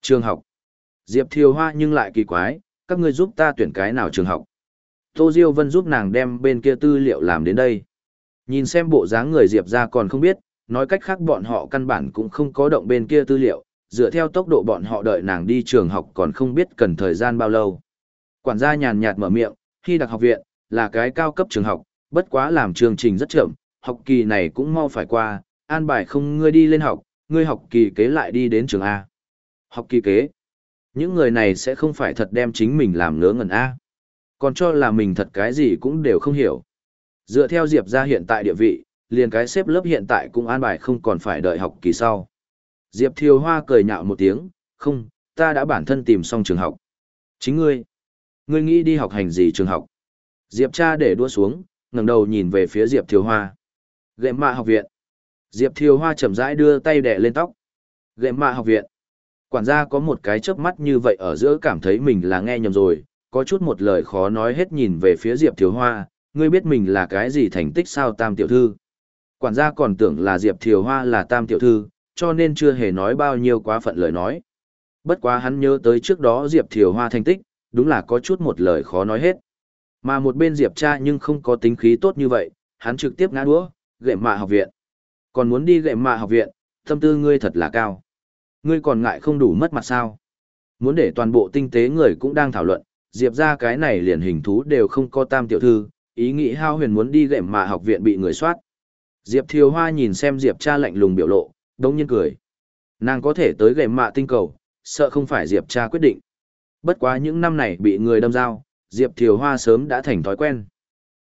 Speaker 1: Trường học. Diệp Thiều Hoa nhưng lại kỳ quái, các ngươi giúp ta tuyển cái nào trường học. Tô Diêu Vân giúp nàng đem bên kia tư liệu làm đến đây. Nhìn xem bộ dáng người Diệp ra còn không biết, nói cách khác bọn họ căn bản cũng không có động bên kia tư liệu, dựa theo tốc độ bọn họ đợi nàng đi trường học còn không biết cần thời gian bao lâu. Quản gia nhàn nhạt mở miệng, khi đặc học viện, là cái cao cấp trường học, bất quá làm chương trình rất chậm, học kỳ này cũng mau phải qua, an bài không ngươi đi lên học, ngươi học kỳ kế lại đi đến trường A. Học kỳ kế. Những người này sẽ không phải thật đem chính mình làm ngớ ngẩn A. Còn cho là mình thật cái gì cũng đều không hiểu. Dựa theo Diệp ra hiện tại địa vị, liền cái xếp lớp hiện tại cũng an bài không còn phải đợi học kỳ sau. Diệp Thiều Hoa cười nhạo một tiếng, không, ta đã bản thân tìm xong trường học. Chính ngươi, ngươi nghĩ đi học hành gì trường học? Diệp cha để đua xuống, ngẩng đầu nhìn về phía Diệp Thiều Hoa. Gệm mạ học viện. Diệp Thiều Hoa chậm rãi đưa tay đẻ lên tóc. Gệm mạ học viện. Quản gia có một cái chớp mắt như vậy ở giữa cảm thấy mình là nghe nhầm rồi, có chút một lời khó nói hết nhìn về phía Diệp Thiều Hoa, ngươi biết mình là cái gì thành tích sao tam tiểu thư. Quản gia còn tưởng là Diệp Thiều Hoa là tam tiểu thư, cho nên chưa hề nói bao nhiêu quá phận lời nói. Bất quá hắn nhớ tới trước đó Diệp Thiều Hoa thành tích, đúng là có chút một lời khó nói hết. Mà một bên Diệp cha nhưng không có tính khí tốt như vậy, hắn trực tiếp ngã đũa, gệ mạ học viện. Còn muốn đi gệ mạ học viện, tâm tư ngươi thật là cao. Ngươi còn ngại không đủ mất mặt sao? Muốn để toàn bộ tinh tế người cũng đang thảo luận, Diệp ra cái này liền hình thú đều không có tam tiểu thư, ý nghĩ hao huyền muốn đi gệm mạ học viện bị người soát. Diệp Thiều Hoa nhìn xem Diệp cha lạnh lùng biểu lộ, đống nhiên cười. Nàng có thể tới gệm mạ tinh cầu, sợ không phải Diệp cha quyết định. Bất quá những năm này bị người đâm dao, Diệp Thiều Hoa sớm đã thành thói quen.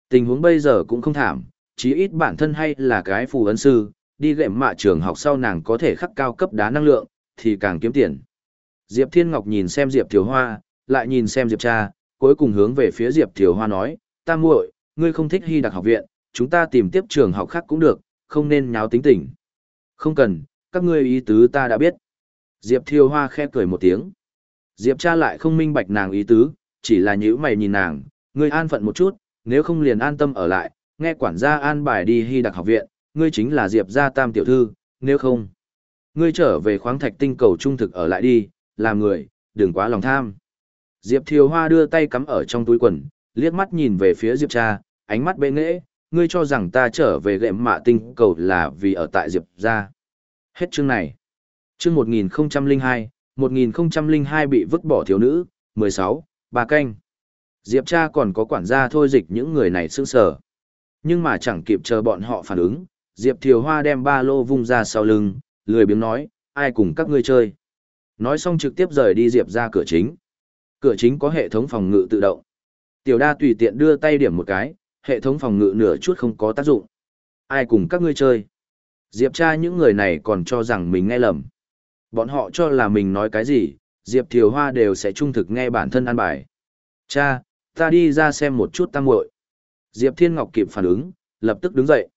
Speaker 1: Tình huống bây giờ cũng không thảm, chí ít bản thân hay là cái phù ấn sư, đi gệm mạ trường học sau nàng có thể khắc cao cấp đá năng lượng, thì càng kiếm tiền. Diệp Thiên Ngọc nhìn xem Diệp Thiều Hoa, lại nhìn xem Diệp cha, cuối cùng hướng về phía Diệp Thiều Hoa nói, ta muội, ngươi không thích hy đặc học viện, chúng ta tìm tiếp trường học khác cũng được, không nên nháo tính tình. Không cần, các ngươi ý tứ ta đã biết. Diệp Thiều Hoa khẽ cười một tiếng. Diệp cha lại không minh bạch nàng ý tứ, chỉ là nhữ mày nhìn nàng, ngươi an phận một chút, nếu không liền an tâm ở lại, nghe quản gia an bài đi hy đặc học viện, ngươi chính là Diệp gia tam tiểu thư, nếu không, ngươi trở về khoáng thạch tinh cầu trung thực ở lại đi, làm người, đừng quá lòng tham. Diệp Thiều Hoa đưa tay cắm ở trong túi quần, liếc mắt nhìn về phía Diệp cha, ánh mắt bệ nghễ, ngươi cho rằng ta trở về gệm mạ tinh cầu là vì ở tại Diệp gia. Hết chương này. Chương 1002, 1002 bị vứt bỏ thiếu nữ, 16, bà canh. Diệp cha còn có quản gia thôi dịch những người này sững sờ. Nhưng mà chẳng kịp chờ bọn họ phản ứng, Diệp Thiều Hoa đem ba lô vung ra sau lưng, lười biếng nói, ai cùng các ngươi chơi. Nói xong trực tiếp rời đi Diệp ra cửa chính. Cửa chính có hệ thống phòng ngự tự động. Tiểu đa tùy tiện đưa tay điểm một cái, hệ thống phòng ngự nửa chút không có tác dụng. Ai cùng các ngươi chơi. Diệp cha những người này còn cho rằng mình nghe lầm. Bọn họ cho là mình nói cái gì, Diệp Thiều Hoa đều sẽ trung thực nghe bản thân an bài. Cha, ta đi ra xem một chút tăng muội. Diệp Thiên Ngọc kịp phản ứng, lập tức đứng dậy.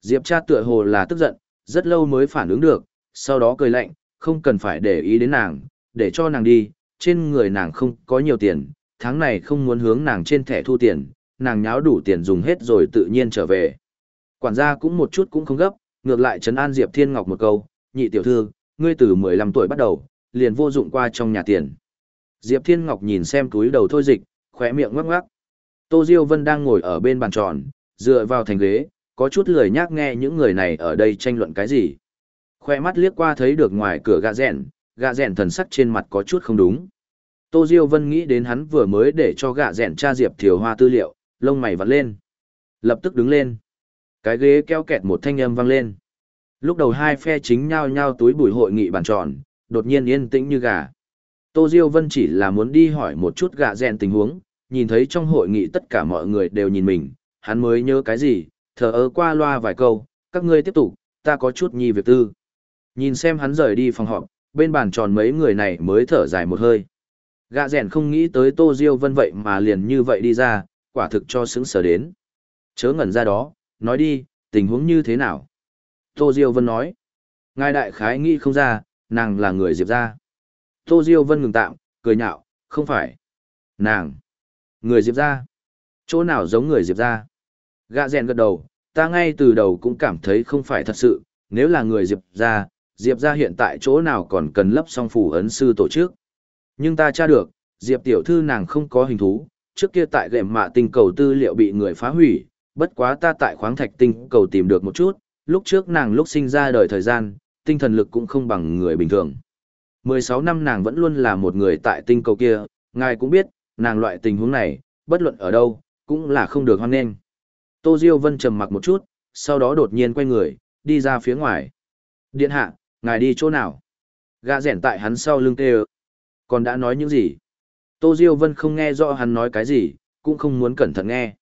Speaker 1: Diệp cha tựa hồ là tức giận, rất lâu mới phản ứng được, sau đó cười lạnh, không cần phải để ý đến nàng, để cho nàng đi, trên người nàng không có nhiều tiền, tháng này không muốn hướng nàng trên thẻ thu tiền, nàng nháo đủ tiền dùng hết rồi tự nhiên trở về. Quản gia cũng một chút cũng không gấp, ngược lại trấn an Diệp Thiên Ngọc một câu, nhị tiểu thư, ngươi từ 15 tuổi bắt đầu, liền vô dụng qua trong nhà tiền. Diệp Thiên Ngọc nhìn xem túi đầu thôi dịch, khỏe miệng ngoắc ngoắc. Tô Diêu Vân đang ngồi ở bên bàn tròn, dựa vào thành ghế, có chút lười nhác nghe những người này ở đây tranh luận cái gì. Khoe mắt liếc qua thấy được ngoài cửa gạ rèn, gạ rèn thần sắc trên mặt có chút không đúng. Tô Diêu Vân nghĩ đến hắn vừa mới để cho gạ rèn tra Diệp Thiều Hoa tư liệu, lông mày vặn lên. Lập tức đứng lên. Cái ghế keo kẹt một thanh âm vang lên. Lúc đầu hai phe chính nhau nhau túi bụi hội nghị bàn tròn, đột nhiên yên tĩnh như gà. Tô Diêu Vân chỉ là muốn đi hỏi một chút gạ rèn tình huống, nhìn thấy trong hội nghị tất cả mọi người đều nhìn mình, hắn mới nhớ cái gì, thở ơ qua loa vài câu, các ngươi tiếp tục, ta có chút nhi việc tư. Nhìn xem hắn rời đi phòng họp, bên bàn tròn mấy người này mới thở dài một hơi. Gạ rèn không nghĩ tới Tô Diêu Vân vậy mà liền như vậy đi ra, quả thực cho xứng sở đến. Chớ ngẩn ra đó, nói đi, tình huống như thế nào? Tô Diêu Vân nói. Ngài đại khái nghĩ không ra, nàng là người Diệp ra. Tô Diêu Vân ngừng tạm, cười nhạo, không phải. Nàng. Người Diệp ra. Chỗ nào giống người Diệp ra? Gạ rèn gật đầu, ta ngay từ đầu cũng cảm thấy không phải thật sự, nếu là người Diệp ra, Diệp ra hiện tại chỗ nào còn cần lấp song phủ ấn sư tổ chức. Nhưng ta tra được, Diệp tiểu thư nàng không có hình thú, trước kia tại gệm mạ tinh cầu tư liệu bị người phá hủy, bất quá ta tại khoáng thạch tinh cầu tìm được một chút, lúc trước nàng lúc sinh ra đời thời gian, tinh thần lực cũng không bằng người bình thường. 16 năm nàng vẫn luôn là một người tại tinh cầu kia, ngài cũng biết, nàng loại tình huống này, bất luận ở đâu, cũng là không được hoan nghênh. Tô Diêu Vân trầm mặc một chút, sau đó đột nhiên quay người, đi ra phía ngoài. Điện hạ, ngài đi chỗ nào? Gã rẻn tại hắn sau lưng kêu. Còn đã nói những gì? Tô Diêu Vân không nghe rõ hắn nói cái gì, cũng không muốn cẩn thận nghe.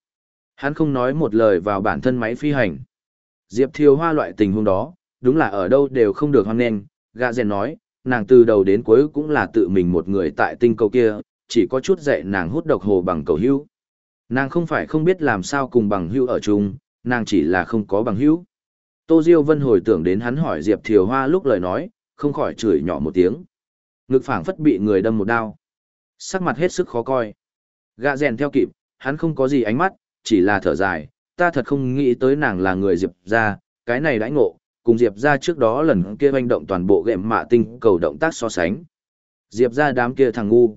Speaker 1: Hắn không nói một lời vào bản thân máy phi hành. Diệp Thiều Hoa loại tình huống đó, đúng là ở đâu đều không được hoan nghênh, gã rèn nói, nàng từ đầu đến cuối cũng là tự mình một người tại tinh cầu kia, chỉ có chút dạy nàng hút độc hồ bằng cầu hữu. Nàng không phải không biết làm sao cùng bằng hữu ở chung, nàng chỉ là không có bằng hữu. Tô Diêu Vân hồi tưởng đến hắn hỏi Diệp Thiều Hoa lúc lời nói, không khỏi chửi nhỏ một tiếng. Ngực phảng phất bị người đâm một đao. Sắc mặt hết sức khó coi. Gạ rèn theo kịp, hắn không có gì ánh mắt, chỉ là thở dài, ta thật không nghĩ tới nàng là người Diệp ra, cái này đãi ngộ, cùng Diệp ra trước đó lần kia hoành động toàn bộ gệm mạ tinh cầu động tác so sánh. Diệp ra đám kia thằng ngu.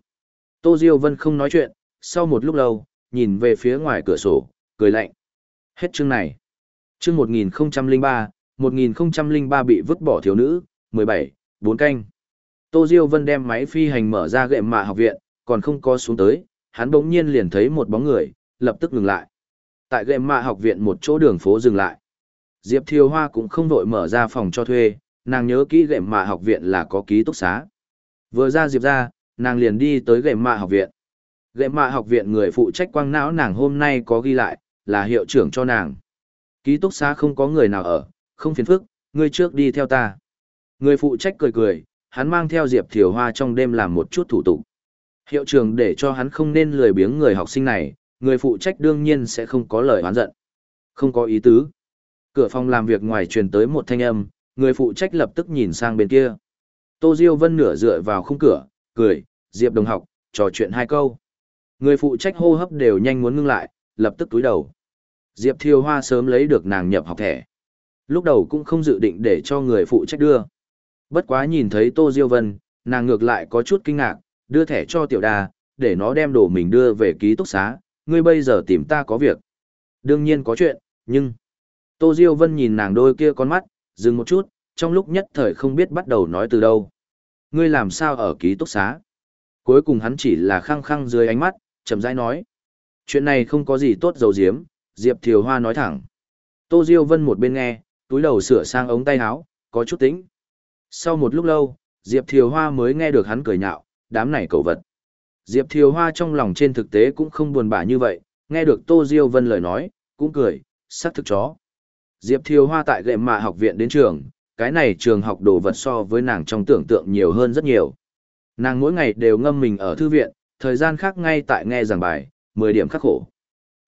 Speaker 1: Tô Diêu Vân không nói chuyện, sau một lúc lâu, nhìn về phía ngoài cửa sổ, cười lạnh. Hết chương này. Chương 1003, 1003 bị vứt bỏ thiếu nữ, 17, 4 canh. Tô Diêu Vân đem máy phi hành mở ra gệm mạ học viện, còn không có xuống tới, hắn bỗng nhiên liền thấy một bóng người, lập tức ngừng lại. Tại gệm mạ học viện một chỗ đường phố dừng lại. Diệp Thiều Hoa cũng không vội mở ra phòng cho thuê, nàng nhớ kỹ gệm mạ học viện là có ký túc xá. Vừa ra Diệp ra, nàng liền đi tới gệm mạ học viện. Gệm mạ học viện người phụ trách quang não nàng hôm nay có ghi lại, là hiệu trưởng cho nàng. Ký túc xá không có người nào ở, không phiền phức, ngươi trước đi theo ta. Người phụ trách cười cười, hắn mang theo Diệp Thiều Hoa trong đêm làm một chút thủ tục. Hiệu trưởng để cho hắn không nên lười biếng người học sinh này, người phụ trách đương nhiên sẽ không có lời oán giận. Không có ý tứ. Cửa phòng làm việc ngoài truyền tới một thanh âm, người phụ trách lập tức nhìn sang bên kia. Tô Diêu Vân nửa dựa vào khung cửa, cười, Diệp đồng học, trò chuyện hai câu. Người phụ trách hô hấp đều nhanh muốn ngưng lại, lập tức túi đầu. Diệp Thiều Hoa sớm lấy được nàng nhập học thẻ. Lúc đầu cũng không dự định để cho người phụ trách đưa. Bất quá nhìn thấy Tô Diêu Vân, nàng ngược lại có chút kinh ngạc, đưa thẻ cho tiểu đà, để nó đem đồ mình đưa về ký túc xá, ngươi bây giờ tìm ta có việc. Đương nhiên có chuyện, nhưng... Tô Diêu Vân nhìn nàng đôi kia con mắt, dừng một chút, trong lúc nhất thời không biết bắt đầu nói từ đâu. Ngươi làm sao ở ký túc xá? Cuối cùng hắn chỉ là khăng khăng dưới ánh mắt, chậm rãi nói. Chuyện này không có gì tốt dầu diếm, Diệp Thiều Hoa nói thẳng. Tô Diêu Vân một bên nghe, túi đầu sửa sang ống tay áo, có chút tính. Sau một lúc lâu, Diệp Thiều Hoa mới nghe được hắn cười nhạo, đám này cầu vật. Diệp Thiều Hoa trong lòng trên thực tế cũng không buồn bã như vậy, nghe được Tô Diêu Vân lời nói, cũng cười, sắc thức chó. Diệp Thiều Hoa tại gệm mạ học viện đến trường, cái này trường học đồ vật so với nàng trong tưởng tượng nhiều hơn rất nhiều. Nàng mỗi ngày đều ngâm mình ở thư viện, thời gian khác ngay tại nghe giảng bài, 10 điểm khắc khổ.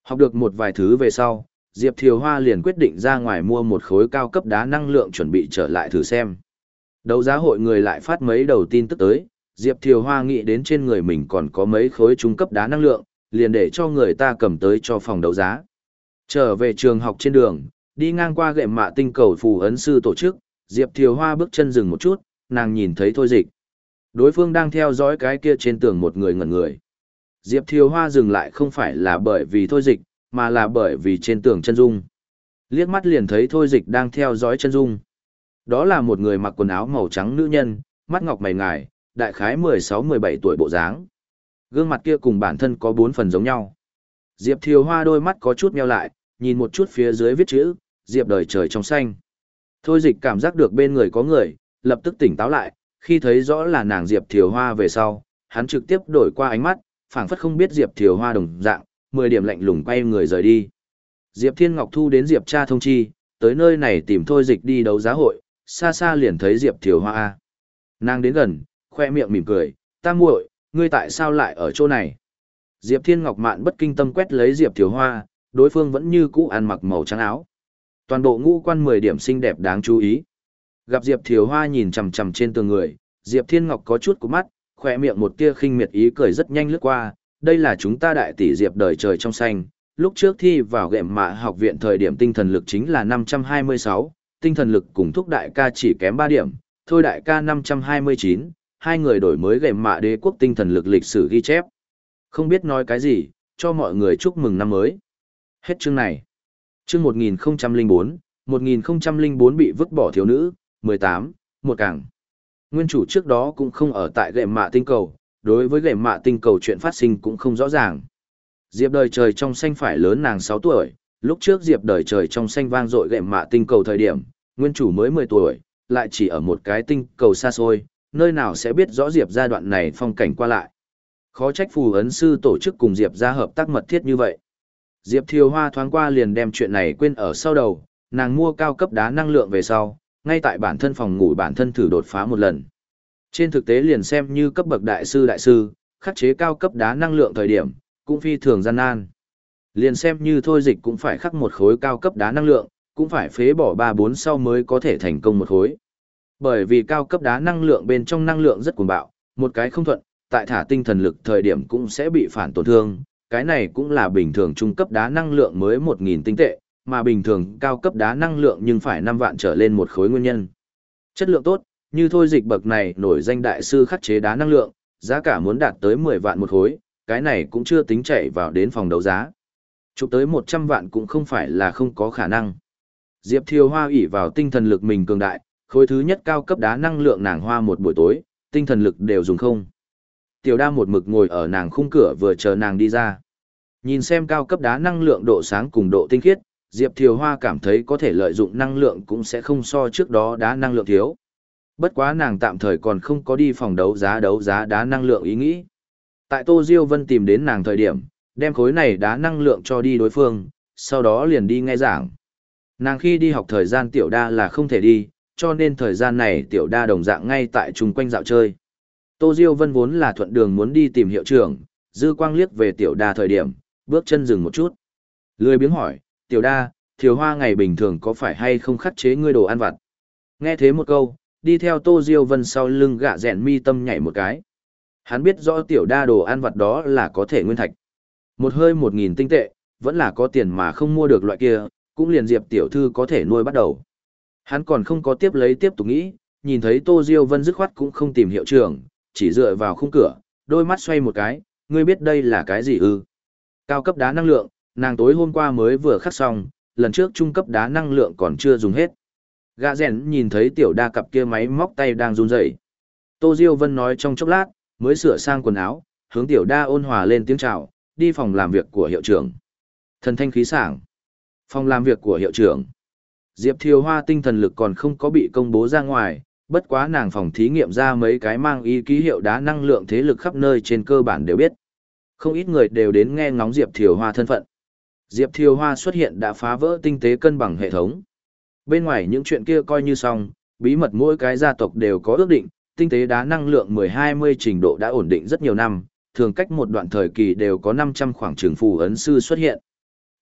Speaker 1: Học được một vài thứ về sau, Diệp Thiều Hoa liền quyết định ra ngoài mua một khối cao cấp đá năng lượng chuẩn bị trở lại thử xem. Đấu giá hội người lại phát mấy đầu tin tức tới, Diệp Thiều Hoa nghĩ đến trên người mình còn có mấy khối trung cấp đá năng lượng, liền để cho người ta cầm tới cho phòng đấu giá. Trở về trường học trên đường, đi ngang qua gệm mạ tinh cầu phù ấn sư tổ chức, Diệp Thiều Hoa bước chân dừng một chút, nàng nhìn thấy thôi dịch. Đối phương đang theo dõi cái kia trên tường một người ngẩn người. Diệp Thiều Hoa dừng lại không phải là bởi vì thôi dịch, mà là bởi vì trên tường chân dung. Liếc mắt liền thấy thôi dịch đang theo dõi chân dung. Đó là một người mặc quần áo màu trắng nữ nhân, mắt ngọc mày ngài, đại khái 16-17 tuổi bộ dáng. Gương mặt kia cùng bản thân có bốn phần giống nhau. Diệp Thiều Hoa đôi mắt có chút meo lại, nhìn một chút phía dưới viết chữ, Diệp đời trời trong xanh. Thôi dịch cảm giác được bên người có người, lập tức tỉnh táo lại, khi thấy rõ là nàng Diệp Thiều Hoa về sau, hắn trực tiếp đổi qua ánh mắt, phảng phất không biết Diệp Thiều Hoa đồng dạng, 10 điểm lạnh lùng quay người rời đi. Diệp Thiên Ngọc Thu đến Diệp cha thông chi, tới nơi này tìm thôi dịch đi đấu giá hội, xa xa liền thấy Diệp Thiều Hoa A. Nàng đến gần, khoe miệng mỉm cười, ta muội, ngươi tại sao lại ở chỗ này? Diệp Thiên Ngọc mạn bất kinh tâm quét lấy Diệp Thiều Hoa, đối phương vẫn như cũ ăn mặc màu trắng áo. Toàn bộ ngũ quan 10 điểm xinh đẹp đáng chú ý. Gặp Diệp Thiều Hoa nhìn chằm chằm trên tường người, Diệp Thiên Ngọc có chút của mắt, khoe miệng một tia khinh miệt ý cười rất nhanh lướt qua, đây là chúng ta đại tỷ Diệp đời trời trong xanh. Lúc trước thi vào gệm mạ học viện thời điểm tinh thần lực chính là 526, tinh thần lực cùng thúc đại ca chỉ kém 3 điểm, thôi đại ca 529, hai người đổi mới gệm mạ đế quốc tinh thần lực lịch sử ghi chép. Không biết nói cái gì, cho mọi người chúc mừng năm mới. Hết chương này. Chương 1004, 1004 bị vứt bỏ thiếu nữ, 18, một càng. Nguyên chủ trước đó cũng không ở tại gệm mạ tinh cầu, đối với gệm mạ tinh cầu chuyện phát sinh cũng không rõ ràng. Diệp đời trời trong xanh phải lớn nàng 6 tuổi, lúc trước Diệp đời trời trong xanh vang dội gệm mạ tinh cầu thời điểm, nguyên chủ mới 10 tuổi, lại chỉ ở một cái tinh cầu xa xôi, nơi nào sẽ biết rõ Diệp giai đoạn này phong cảnh qua lại. Khó trách phù ấn sư tổ chức cùng Diệp gia hợp tác mật thiết như vậy. Diệp Thiều Hoa thoáng qua liền đem chuyện này quên ở sau đầu, nàng mua cao cấp đá năng lượng về sau, ngay tại bản thân phòng ngủ bản thân thử đột phá một lần. Trên thực tế liền xem như cấp bậc đại sư đại sư, khắc chế cao cấp đá năng lượng thời điểm, cũng phi thường gian nan. Liền xem như thôi dịch cũng phải khắc một khối cao cấp đá năng lượng, cũng phải phế bỏ 3-4 sau mới có thể thành công một khối. Bởi vì cao cấp đá năng lượng bên trong năng lượng rất cuồng bạo, một cái không thuận, tại thả tinh thần lực thời điểm cũng sẽ bị phản tổn thương, cái này cũng là bình thường trung cấp đá năng lượng mới 1.000 tinh tệ, mà bình thường cao cấp đá năng lượng nhưng phải 5 vạn trở lên một khối nguyên nhân. Chất lượng tốt, như thôi dịch bậc này nổi danh đại sư khắc chế đá năng lượng, giá cả muốn đạt tới 10 vạn một khối, cái này cũng chưa tính chạy vào đến phòng đấu giá. Chụp tới 100 vạn cũng không phải là không có khả năng. Diệp Thiều Hoa ủy vào tinh thần lực mình cường đại, khối thứ nhất cao cấp đá năng lượng nàng hoa một buổi tối, tinh thần lực đều dùng không. Tiểu đa một mực ngồi ở nàng khung cửa vừa chờ nàng đi ra. Nhìn xem cao cấp đá năng lượng độ sáng cùng độ tinh khiết, Diệp Thiều Hoa cảm thấy có thể lợi dụng năng lượng cũng sẽ không so trước đó đá năng lượng thiếu. Bất quá nàng tạm thời còn không có đi phòng đấu giá đấu giá đá năng lượng ý nghĩ. Tại Tô Diêu Vân tìm đến nàng thời điểm, đem khối này đá năng lượng cho đi đối phương, sau đó liền đi nghe giảng. Nàng khi đi học thời gian tiểu đa là không thể đi, cho nên thời gian này tiểu đa đồng dạng ngay tại chung quanh dạo chơi. Tô Diêu Vân vốn là thuận đường muốn đi tìm hiệu trưởng, dư quang liếc về tiểu đa thời điểm, bước chân dừng một chút. Lười biếng hỏi, tiểu đa, thiều hoa ngày bình thường có phải hay không khắt chế ngươi đồ ăn vặt? Nghe thế một câu, đi theo Tô Diêu Vân sau lưng gạ rèn mi tâm nhảy một cái. Hắn biết rõ tiểu đa đồ ăn vặt đó là có thể nguyên thạch. Một hơi một nghìn tinh tệ, vẫn là có tiền mà không mua được loại kia, cũng liền diệp tiểu thư có thể nuôi bắt đầu. Hắn còn không có tiếp lấy tiếp tục nghĩ, nhìn thấy Tô Diêu Vân dứt khoát cũng không tìm hiệu trưởng, chỉ dựa vào khung cửa, đôi mắt xoay một cái, ngươi biết đây là cái gì ư? Cao cấp đá năng lượng, nàng tối hôm qua mới vừa khắc xong, lần trước trung cấp đá năng lượng còn chưa dùng hết. Gã rèn nhìn thấy tiểu đa cặp kia máy móc tay đang run rẩy. Tô Diêu Vân nói trong chốc lát, mới sửa sang quần áo, hướng tiểu đa ôn hòa lên tiếng chào, đi phòng làm việc của hiệu trưởng. Thần thanh khí sảng. Phòng làm việc của hiệu trưởng. Diệp Thiều Hoa tinh thần lực còn không có bị công bố ra ngoài, bất quá nàng phòng thí nghiệm ra mấy cái mang ý ký hiệu đá năng lượng thế lực khắp nơi trên cơ bản đều biết. Không ít người đều đến nghe ngóng Diệp Thiều Hoa thân phận. Diệp Thiều Hoa xuất hiện đã phá vỡ tinh tế cân bằng hệ thống. Bên ngoài những chuyện kia coi như xong, bí mật mỗi cái gia tộc đều có ước định, tinh tế đá năng lượng 10-20 trình độ đã ổn định rất nhiều năm, thường cách một đoạn thời kỳ đều có 500 khoảng trường phù ấn sư xuất hiện.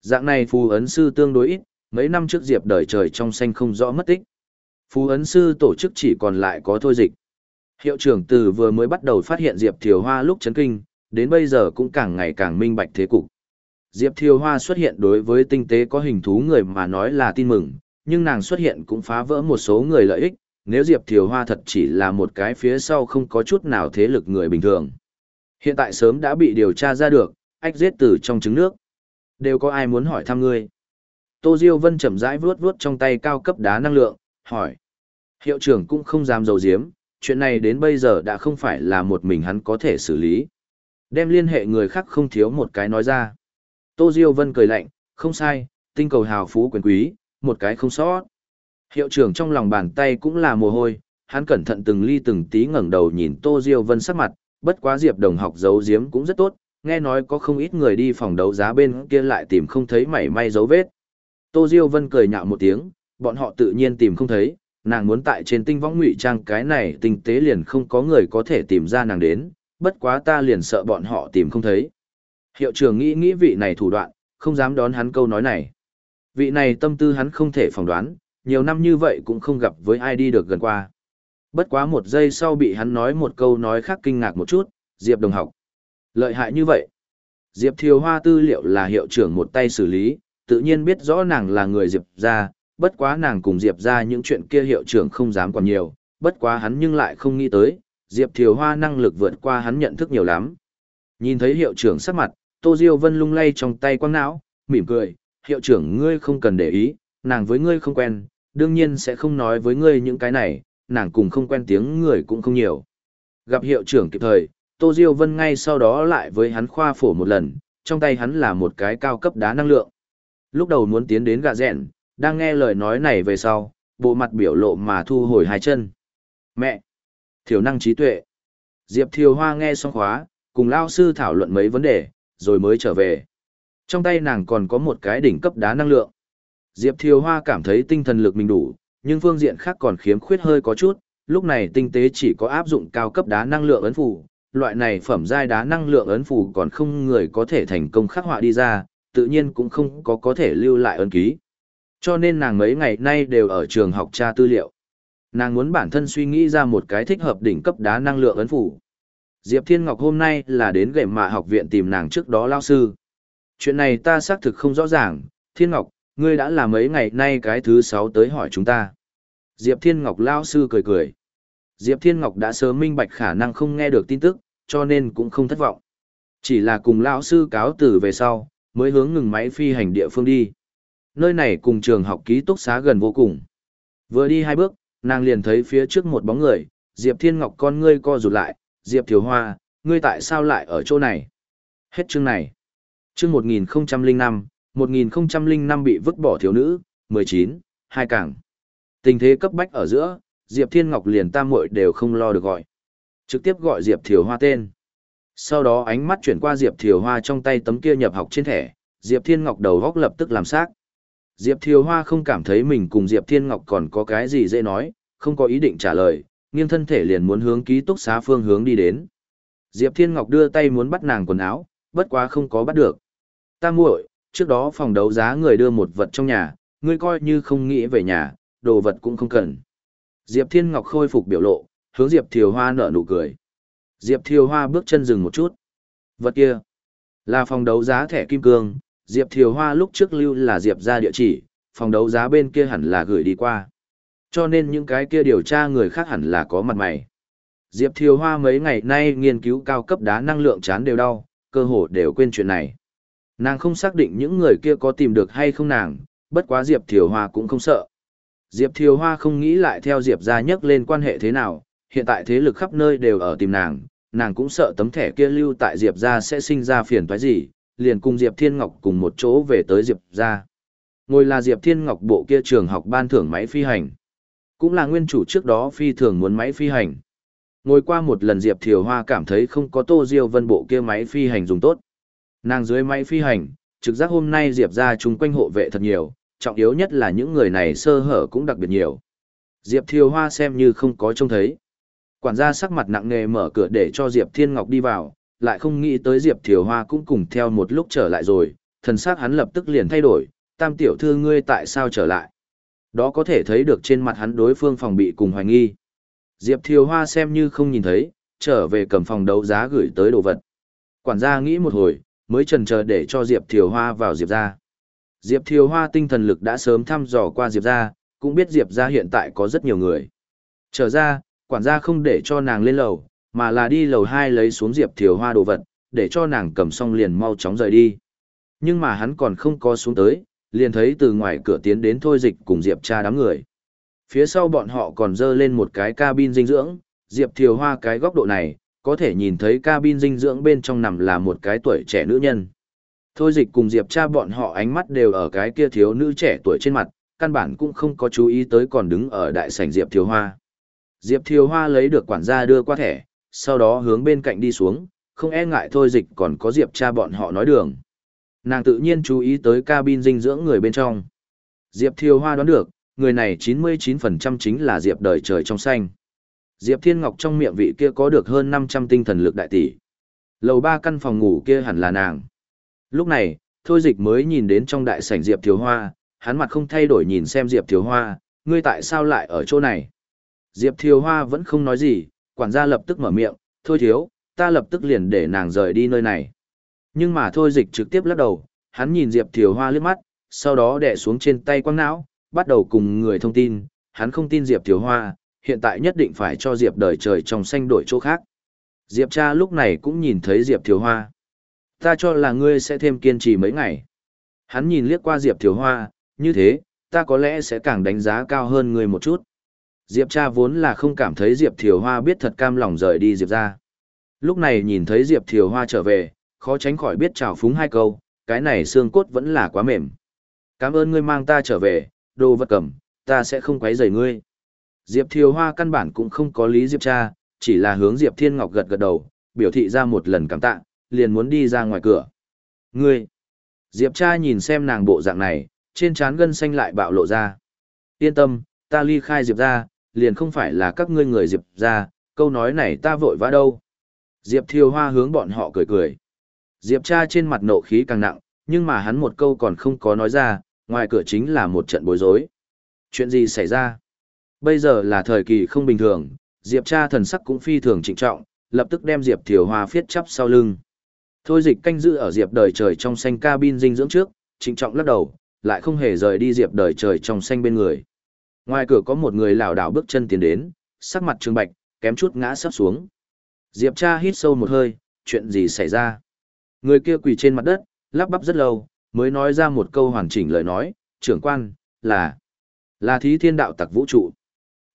Speaker 1: Dạng này phù ấn sư tương đối ít, mấy năm trước Diệp đời trời trong xanh không rõ mất tích. phù ấn sư tổ chức chỉ còn lại có thôi dịch. Hiệu trưởng từ vừa mới bắt đầu phát hiện Diệp Thiều Hoa lúc chấn kinh, đến bây giờ cũng càng ngày càng minh bạch thế cục. Diệp Thiều Hoa xuất hiện đối với tinh tế có hình thú người mà nói là tin mừng, nhưng nàng xuất hiện cũng phá vỡ một số người lợi ích, nếu Diệp Thiều Hoa thật chỉ là một cái phía sau không có chút nào thế lực người bình thường. Hiện tại sớm đã bị điều tra ra được, ách giết tử trong trứng nước. Đều có ai muốn hỏi thăm ngươi. Tô Diêu Vân chậm rãi vuốt vuốt trong tay cao cấp đá năng lượng, hỏi. Hiệu trưởng cũng không dám dầu diếm, chuyện này đến bây giờ đã không phải là một mình hắn có thể xử lý. Đem liên hệ người khác không thiếu một cái nói ra. Tô Diêu Vân cười lạnh, không sai, tinh cầu hào phú quyền quý, một cái không sót. Hiệu trưởng trong lòng bàn tay cũng là mồ hôi, hắn cẩn thận từng ly từng tí ngẩng đầu nhìn Tô Diêu Vân sắc mặt, bất quá Diệp Đồng học giấu giếm cũng rất tốt, nghe nói có không ít người đi phòng đấu giá bên kia lại tìm không thấy mảy may dấu vết. Tô Diêu Vân cười nhạo một tiếng, bọn họ tự nhiên tìm không thấy, nàng muốn tại trên tinh võng ngụy trang cái này tinh tế liền không có người có thể tìm ra nàng đến, bất quá ta liền sợ bọn họ tìm không thấy. Hiệu trưởng nghĩ nghĩ vị này thủ đoạn, không dám đón hắn câu nói này. Vị này tâm tư hắn không thể phỏng đoán, nhiều năm như vậy cũng không gặp với ai đi được gần qua. Bất quá một giây sau bị hắn nói một câu nói khác kinh ngạc một chút, Diệp đồng học. Lợi hại như vậy. Diệp Thiều Hoa tư liệu là hiệu trưởng một tay xử lý, tự nhiên biết rõ nàng là người Diệp ra, bất quá nàng cùng Diệp ra những chuyện kia hiệu trưởng không dám còn nhiều, bất quá hắn nhưng lại không nghĩ tới, Diệp Thiều Hoa năng lực vượt qua hắn nhận thức nhiều lắm. Nhìn thấy hiệu trưởng sắc mặt, Tô Diêu Vân lung lay trong tay quăng não, mỉm cười, hiệu trưởng ngươi không cần để ý, nàng với ngươi không quen, đương nhiên sẽ không nói với ngươi những cái này, nàng cùng không quen tiếng người cũng không nhiều. Gặp hiệu trưởng kịp thời, Tô Diêu Vân ngay sau đó lại với hắn khoa phổ một lần, trong tay hắn là một cái cao cấp đá năng lượng. Lúc đầu muốn tiến đến gạ rẹn, đang nghe lời nói này về sau, bộ mặt biểu lộ mà thu hồi hai chân. Mẹ! Thiểu năng trí tuệ. Diệp Thiều Hoa nghe xong khóa, cùng lao sư thảo luận mấy vấn đề, rồi mới trở về. Trong tay nàng còn có một cái đỉnh cấp đá năng lượng. Diệp Thiều Hoa cảm thấy tinh thần lực mình đủ, nhưng phương diện khác còn khiếm khuyết hơi có chút, lúc này tinh tế chỉ có áp dụng cao cấp đá năng lượng ấn phủ, loại này phẩm giai đá năng lượng ấn phủ còn không người có thể thành công khắc họa đi ra, tự nhiên cũng không có có thể lưu lại ấn ký. Cho nên nàng mấy ngày nay đều ở trường học tra tư liệu. Nàng muốn bản thân suy nghĩ ra một cái thích hợp đỉnh cấp đá năng lượng ấn phủ. Diệp Thiên Ngọc hôm nay là đến gệm mạ học viện tìm nàng trước đó lao sư. Chuyện này ta xác thực không rõ ràng, Thiên Ngọc, ngươi đã là mấy ngày nay cái thứ sáu tới hỏi chúng ta. Diệp Thiên Ngọc lao sư cười cười. Diệp Thiên Ngọc đã sớm minh bạch khả năng không nghe được tin tức, cho nên cũng không thất vọng. Chỉ là cùng lão sư cáo từ về sau, mới hướng ngừng máy phi hành địa phương đi. Nơi này cùng trường học ký túc xá gần vô cùng. Vừa đi hai bước, nàng liền thấy phía trước một bóng người, Diệp Thiên Ngọc con ngươi co rụt lại, Diệp Thiều Hoa, ngươi tại sao lại ở chỗ này? Hết chương này. Chương 1005, 1005 bị vứt bỏ thiếu nữ, 19, hai càng. Tình thế cấp bách ở giữa, Diệp Thiên Ngọc liền tam muội đều không lo được gọi. Trực tiếp gọi Diệp Thiều Hoa tên. Sau đó ánh mắt chuyển qua Diệp Thiều Hoa trong tay tấm kia nhập học trên thẻ, Diệp Thiên Ngọc đầu góc lập tức làm xác. Diệp Thiều Hoa không cảm thấy mình cùng Diệp Thiên Ngọc còn có cái gì dễ nói, không có ý định trả lời, nghiêng thân thể liền muốn hướng ký túc xá phương hướng đi đến. Diệp Thiên Ngọc đưa tay muốn bắt nàng quần áo, bất quá không có bắt được. Ta muội, trước đó phòng đấu giá người đưa một vật trong nhà, ngươi coi như không nghĩ về nhà, đồ vật cũng không cần. Diệp Thiên Ngọc khôi phục biểu lộ, hướng Diệp Thiều Hoa nở nụ cười. Diệp Thiều Hoa bước chân dừng một chút. Vật kia, là phòng đấu giá thẻ kim cương, Diệp Thiều Hoa lúc trước lưu là Diệp ra địa chỉ, phòng đấu giá bên kia hẳn là gửi đi qua. Cho nên những cái kia điều tra người khác hẳn là có mặt mày. Diệp Thiều Hoa mấy ngày nay nghiên cứu cao cấp đá năng lượng chán đều đau, cơ hồ đều quên chuyện này. Nàng không xác định những người kia có tìm được hay không nàng, bất quá Diệp Thiều Hoa cũng không sợ. Diệp Thiều Hoa không nghĩ lại theo Diệp ra nhắc lên quan hệ thế nào, hiện tại thế lực khắp nơi đều ở tìm nàng, nàng cũng sợ tấm thẻ kia lưu tại Diệp ra sẽ sinh ra phiền toái gì, liền cùng Diệp Thiên Ngọc cùng một chỗ về tới Diệp ra. Ngồi là Diệp Thiên Ngọc bộ kia trường học ban thưởng máy phi hành. Cũng là nguyên chủ trước đó phi thường muốn máy phi hành. Ngồi qua một lần Diệp Thiều Hoa cảm thấy không có Tô Diêu Vân bộ kia máy phi hành dùng tốt. Nàng dưới máy phi hành, trực giác hôm nay Diệp ra chung quanh hộ vệ thật nhiều, trọng yếu nhất là những người này sơ hở cũng đặc biệt nhiều. Diệp Thiều Hoa xem như không có trông thấy. Quản gia sắc mặt nặng nề mở cửa để cho Diệp Thiên Ngọc đi vào, lại không nghĩ tới Diệp Thiều Hoa cũng cùng theo một lúc trở lại rồi, thần sắc hắn lập tức liền thay đổi, tam tiểu thư ngươi tại sao trở lại? Đó có thể thấy được trên mặt hắn đối phương phòng bị cùng hoài nghi. Diệp Thiều Hoa xem như không nhìn thấy, trở về cầm phòng đấu giá gửi tới đồ vật. Quản gia nghĩ một hồi, mới trần chờ để cho Diệp Thiều Hoa vào Diệp ra. Diệp Thiều Hoa tinh thần lực đã sớm thăm dò qua Diệp ra, cũng biết Diệp ra hiện tại có rất nhiều người. Trở ra, quản gia không để cho nàng lên lầu, mà là đi lầu 2 lấy xuống Diệp Thiều Hoa đồ vật, để cho nàng cầm xong liền mau chóng rời đi. Nhưng mà hắn còn không có xuống tới, liền thấy từ ngoài cửa tiến đến thôi dịch cùng Diệp cha đám người. Phía sau bọn họ còn dơ lên một cái cabin dinh dưỡng, Diệp Thiều Hoa cái góc độ này, có thể nhìn thấy cabin dinh dưỡng bên trong nằm là một cái tuổi trẻ nữ nhân. Thôi dịch cùng Diệp cha bọn họ ánh mắt đều ở cái kia thiếu nữ trẻ tuổi trên mặt, căn bản cũng không có chú ý tới còn đứng ở đại sảnh Diệp Thiều Hoa. Diệp Thiều Hoa lấy được quản gia đưa qua thẻ, sau đó hướng bên cạnh đi xuống, không e ngại thôi dịch còn có Diệp cha bọn họ nói đường. Nàng tự nhiên chú ý tới cabin dinh dưỡng người bên trong. Diệp Thiều Hoa đoán được, người này 99% chính là Diệp đời trời trong xanh. Diệp Thiên Ngọc trong miệng vị kia có được hơn 500 tinh thần lực đại tỷ. Lầu ba căn phòng ngủ kia hẳn là nàng. Lúc này, Thôi Dịch mới nhìn đến trong đại sảnh Diệp Thiều Hoa, hắn mặt không thay đổi nhìn xem Diệp Thiều Hoa, ngươi tại sao lại ở chỗ này? Diệp Thiều Hoa vẫn không nói gì, quản gia lập tức mở miệng, thôi thiếu, ta lập tức liền để nàng rời đi nơi này. Nhưng mà Thôi Dịch trực tiếp lắc đầu, hắn nhìn Diệp Thiều Hoa liếc mắt, sau đó đè xuống trên tay quăng não, bắt đầu cùng người thông tin, hắn không tin Diệp Thiều Hoa, hiện tại nhất định phải cho Diệp đời trời trong xanh đổi chỗ khác. Diệp cha lúc này cũng nhìn thấy Diệp Thiều Hoa. Ta cho là ngươi sẽ thêm kiên trì mấy ngày. Hắn nhìn liếc qua Diệp Thiều Hoa, như thế, ta có lẽ sẽ càng đánh giá cao hơn ngươi một chút. Diệp cha vốn là không cảm thấy Diệp Thiều Hoa biết thật cam lòng rời đi Diệp ra. Lúc này nhìn thấy Diệp Thiều Hoa trở về, khó tránh khỏi biết trào phúng hai câu, cái này xương cốt vẫn là quá mềm. Cảm ơn ngươi mang ta trở về, đồ vật cầm, ta sẽ không quấy rầy ngươi. Diệp Thiều Hoa căn bản cũng không có lý Diệp cha, chỉ là hướng Diệp Thiên Ngọc gật gật đầu, biểu thị ra một lần cảm tạ, liền muốn đi ra ngoài cửa. Ngươi! Diệp cha nhìn xem nàng bộ dạng này, trên trán gân xanh lại bạo lộ ra. Yên tâm, ta ly khai Diệp ra, liền không phải là các ngươi người Diệp ra, câu nói này ta vội vã đâu. Diệp Thiều Hoa hướng bọn họ cười cười. Diệp cha trên mặt nộ khí càng nặng, nhưng mà hắn một câu còn không có nói ra, ngoài cửa chính là một trận bối rối. Chuyện gì xảy ra? Bây giờ là thời kỳ không bình thường, Diệp cha thần sắc cũng phi thường trịnh trọng, lập tức đem Diệp Thiều Hoa phiết chắp sau lưng. Thôi dịch canh giữ ở Diệp đời trời trong xanh cabin dinh dưỡng trước, trịnh trọng lắc đầu, lại không hề rời đi Diệp đời trời trong xanh bên người. Ngoài cửa có một người lảo đảo bước chân tiến đến, sắc mặt trương bạch, kém chút ngã sắp xuống. Diệp cha hít sâu một hơi, chuyện gì xảy ra? Người kia quỳ trên mặt đất, lắp bắp rất lâu, mới nói ra một câu hoàn chỉnh lời nói, trưởng quan, là, là thí thiên đạo tặc vũ trụ.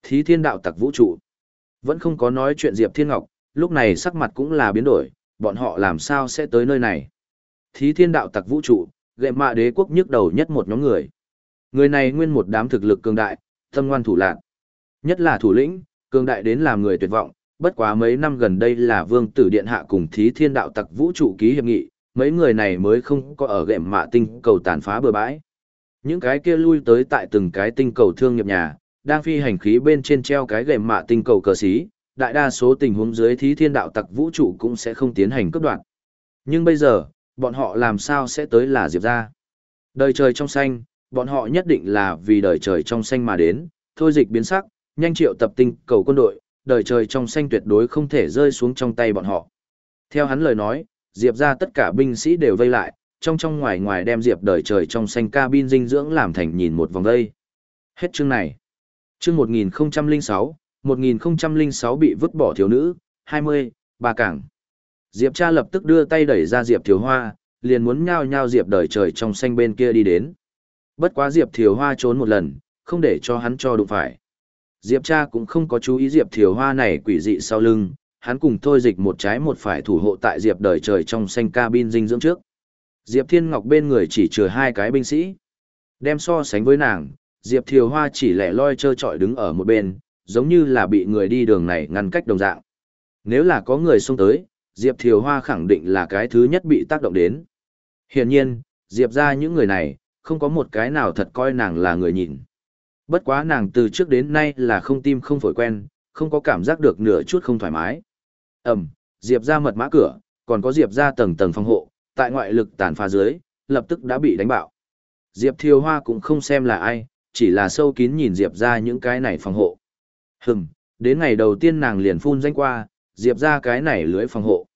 Speaker 1: Thí thiên đạo tặc vũ trụ. Vẫn không có nói chuyện Diệp Thiên Ngọc, lúc này sắc mặt cũng là biến đổi, bọn họ làm sao sẽ tới nơi này. Thí thiên đạo tặc vũ trụ, gệ mạ đế quốc nhức đầu nhất một nhóm người. Người này nguyên một đám thực lực cường đại, tâm ngoan thủ lạc. Nhất là thủ lĩnh, cường đại đến làm người tuyệt vọng, bất quá mấy năm gần đây là vương tử điện hạ cùng thí thiên đạo tặc vũ trụ ký hiệp nghị, mấy người này mới không có ở gệm mạ tinh cầu tàn phá bừa bãi. Những cái kia lui tới tại từng cái tinh cầu thương nghiệp nhà, đang phi hành khí bên trên treo cái gệm mạ tinh cầu cờ xí, đại đa số tình huống dưới thí thiên đạo tặc vũ trụ cũng sẽ không tiến hành cấp đoạn. Nhưng bây giờ, bọn họ làm sao sẽ tới là Diệp ra? Đời trời trong xanh, bọn họ nhất định là vì đời trời trong xanh mà đến, thôi dịch biến sắc, nhanh triệu tập tinh cầu quân đội, đời trời trong xanh tuyệt đối không thể rơi xuống trong tay bọn họ. Theo hắn lời nói, Diệp ra tất cả binh sĩ đều vây lại, trong trong ngoài ngoài đem Diệp đời trời trong xanh cabin dinh dưỡng làm thành nhìn một vòng đây. Hết chương này. Chương 1006, 1006 bị vứt bỏ thiếu nữ, 20, bà cảng. Diệp cha lập tức đưa tay đẩy ra Diệp thiếu hoa, liền muốn nhao nhao Diệp đời trời trong xanh bên kia đi đến. Bất quá Diệp thiếu Hoa trốn một lần, không để cho hắn cho đụng phải. Diệp cha cũng không có chú ý Diệp Thiều Hoa này quỷ dị sau lưng, hắn cùng thôi dịch một trái một phải thủ hộ tại Diệp đời trời trong xanh cabin dinh dưỡng trước. Diệp Thiên Ngọc bên người chỉ chừa hai cái binh sĩ. Đem so sánh với nàng, Diệp Thiều Hoa chỉ lẻ loi trơ trọi đứng ở một bên, giống như là bị người đi đường này ngăn cách đồng dạng. Nếu là có người xông tới, Diệp Thiều Hoa khẳng định là cái thứ nhất bị tác động đến. Hiển nhiên, Diệp ra những người này, không có một cái nào thật coi nàng là người nhìn. Bất quá nàng từ trước đến nay là không tim không phổi quen, không có cảm giác được nửa chút không thoải mái. Ẩm, Diệp ra mật mã cửa, còn có Diệp ra tầng tầng phòng hộ, tại ngoại lực tàn phá dưới, lập tức đã bị đánh bạo. Diệp Thiều Hoa cũng không xem là ai, chỉ là sâu kín nhìn Diệp ra những cái này phòng hộ. Hừm, đến ngày đầu tiên nàng liền phun danh qua, Diệp ra cái này lưới phòng hộ.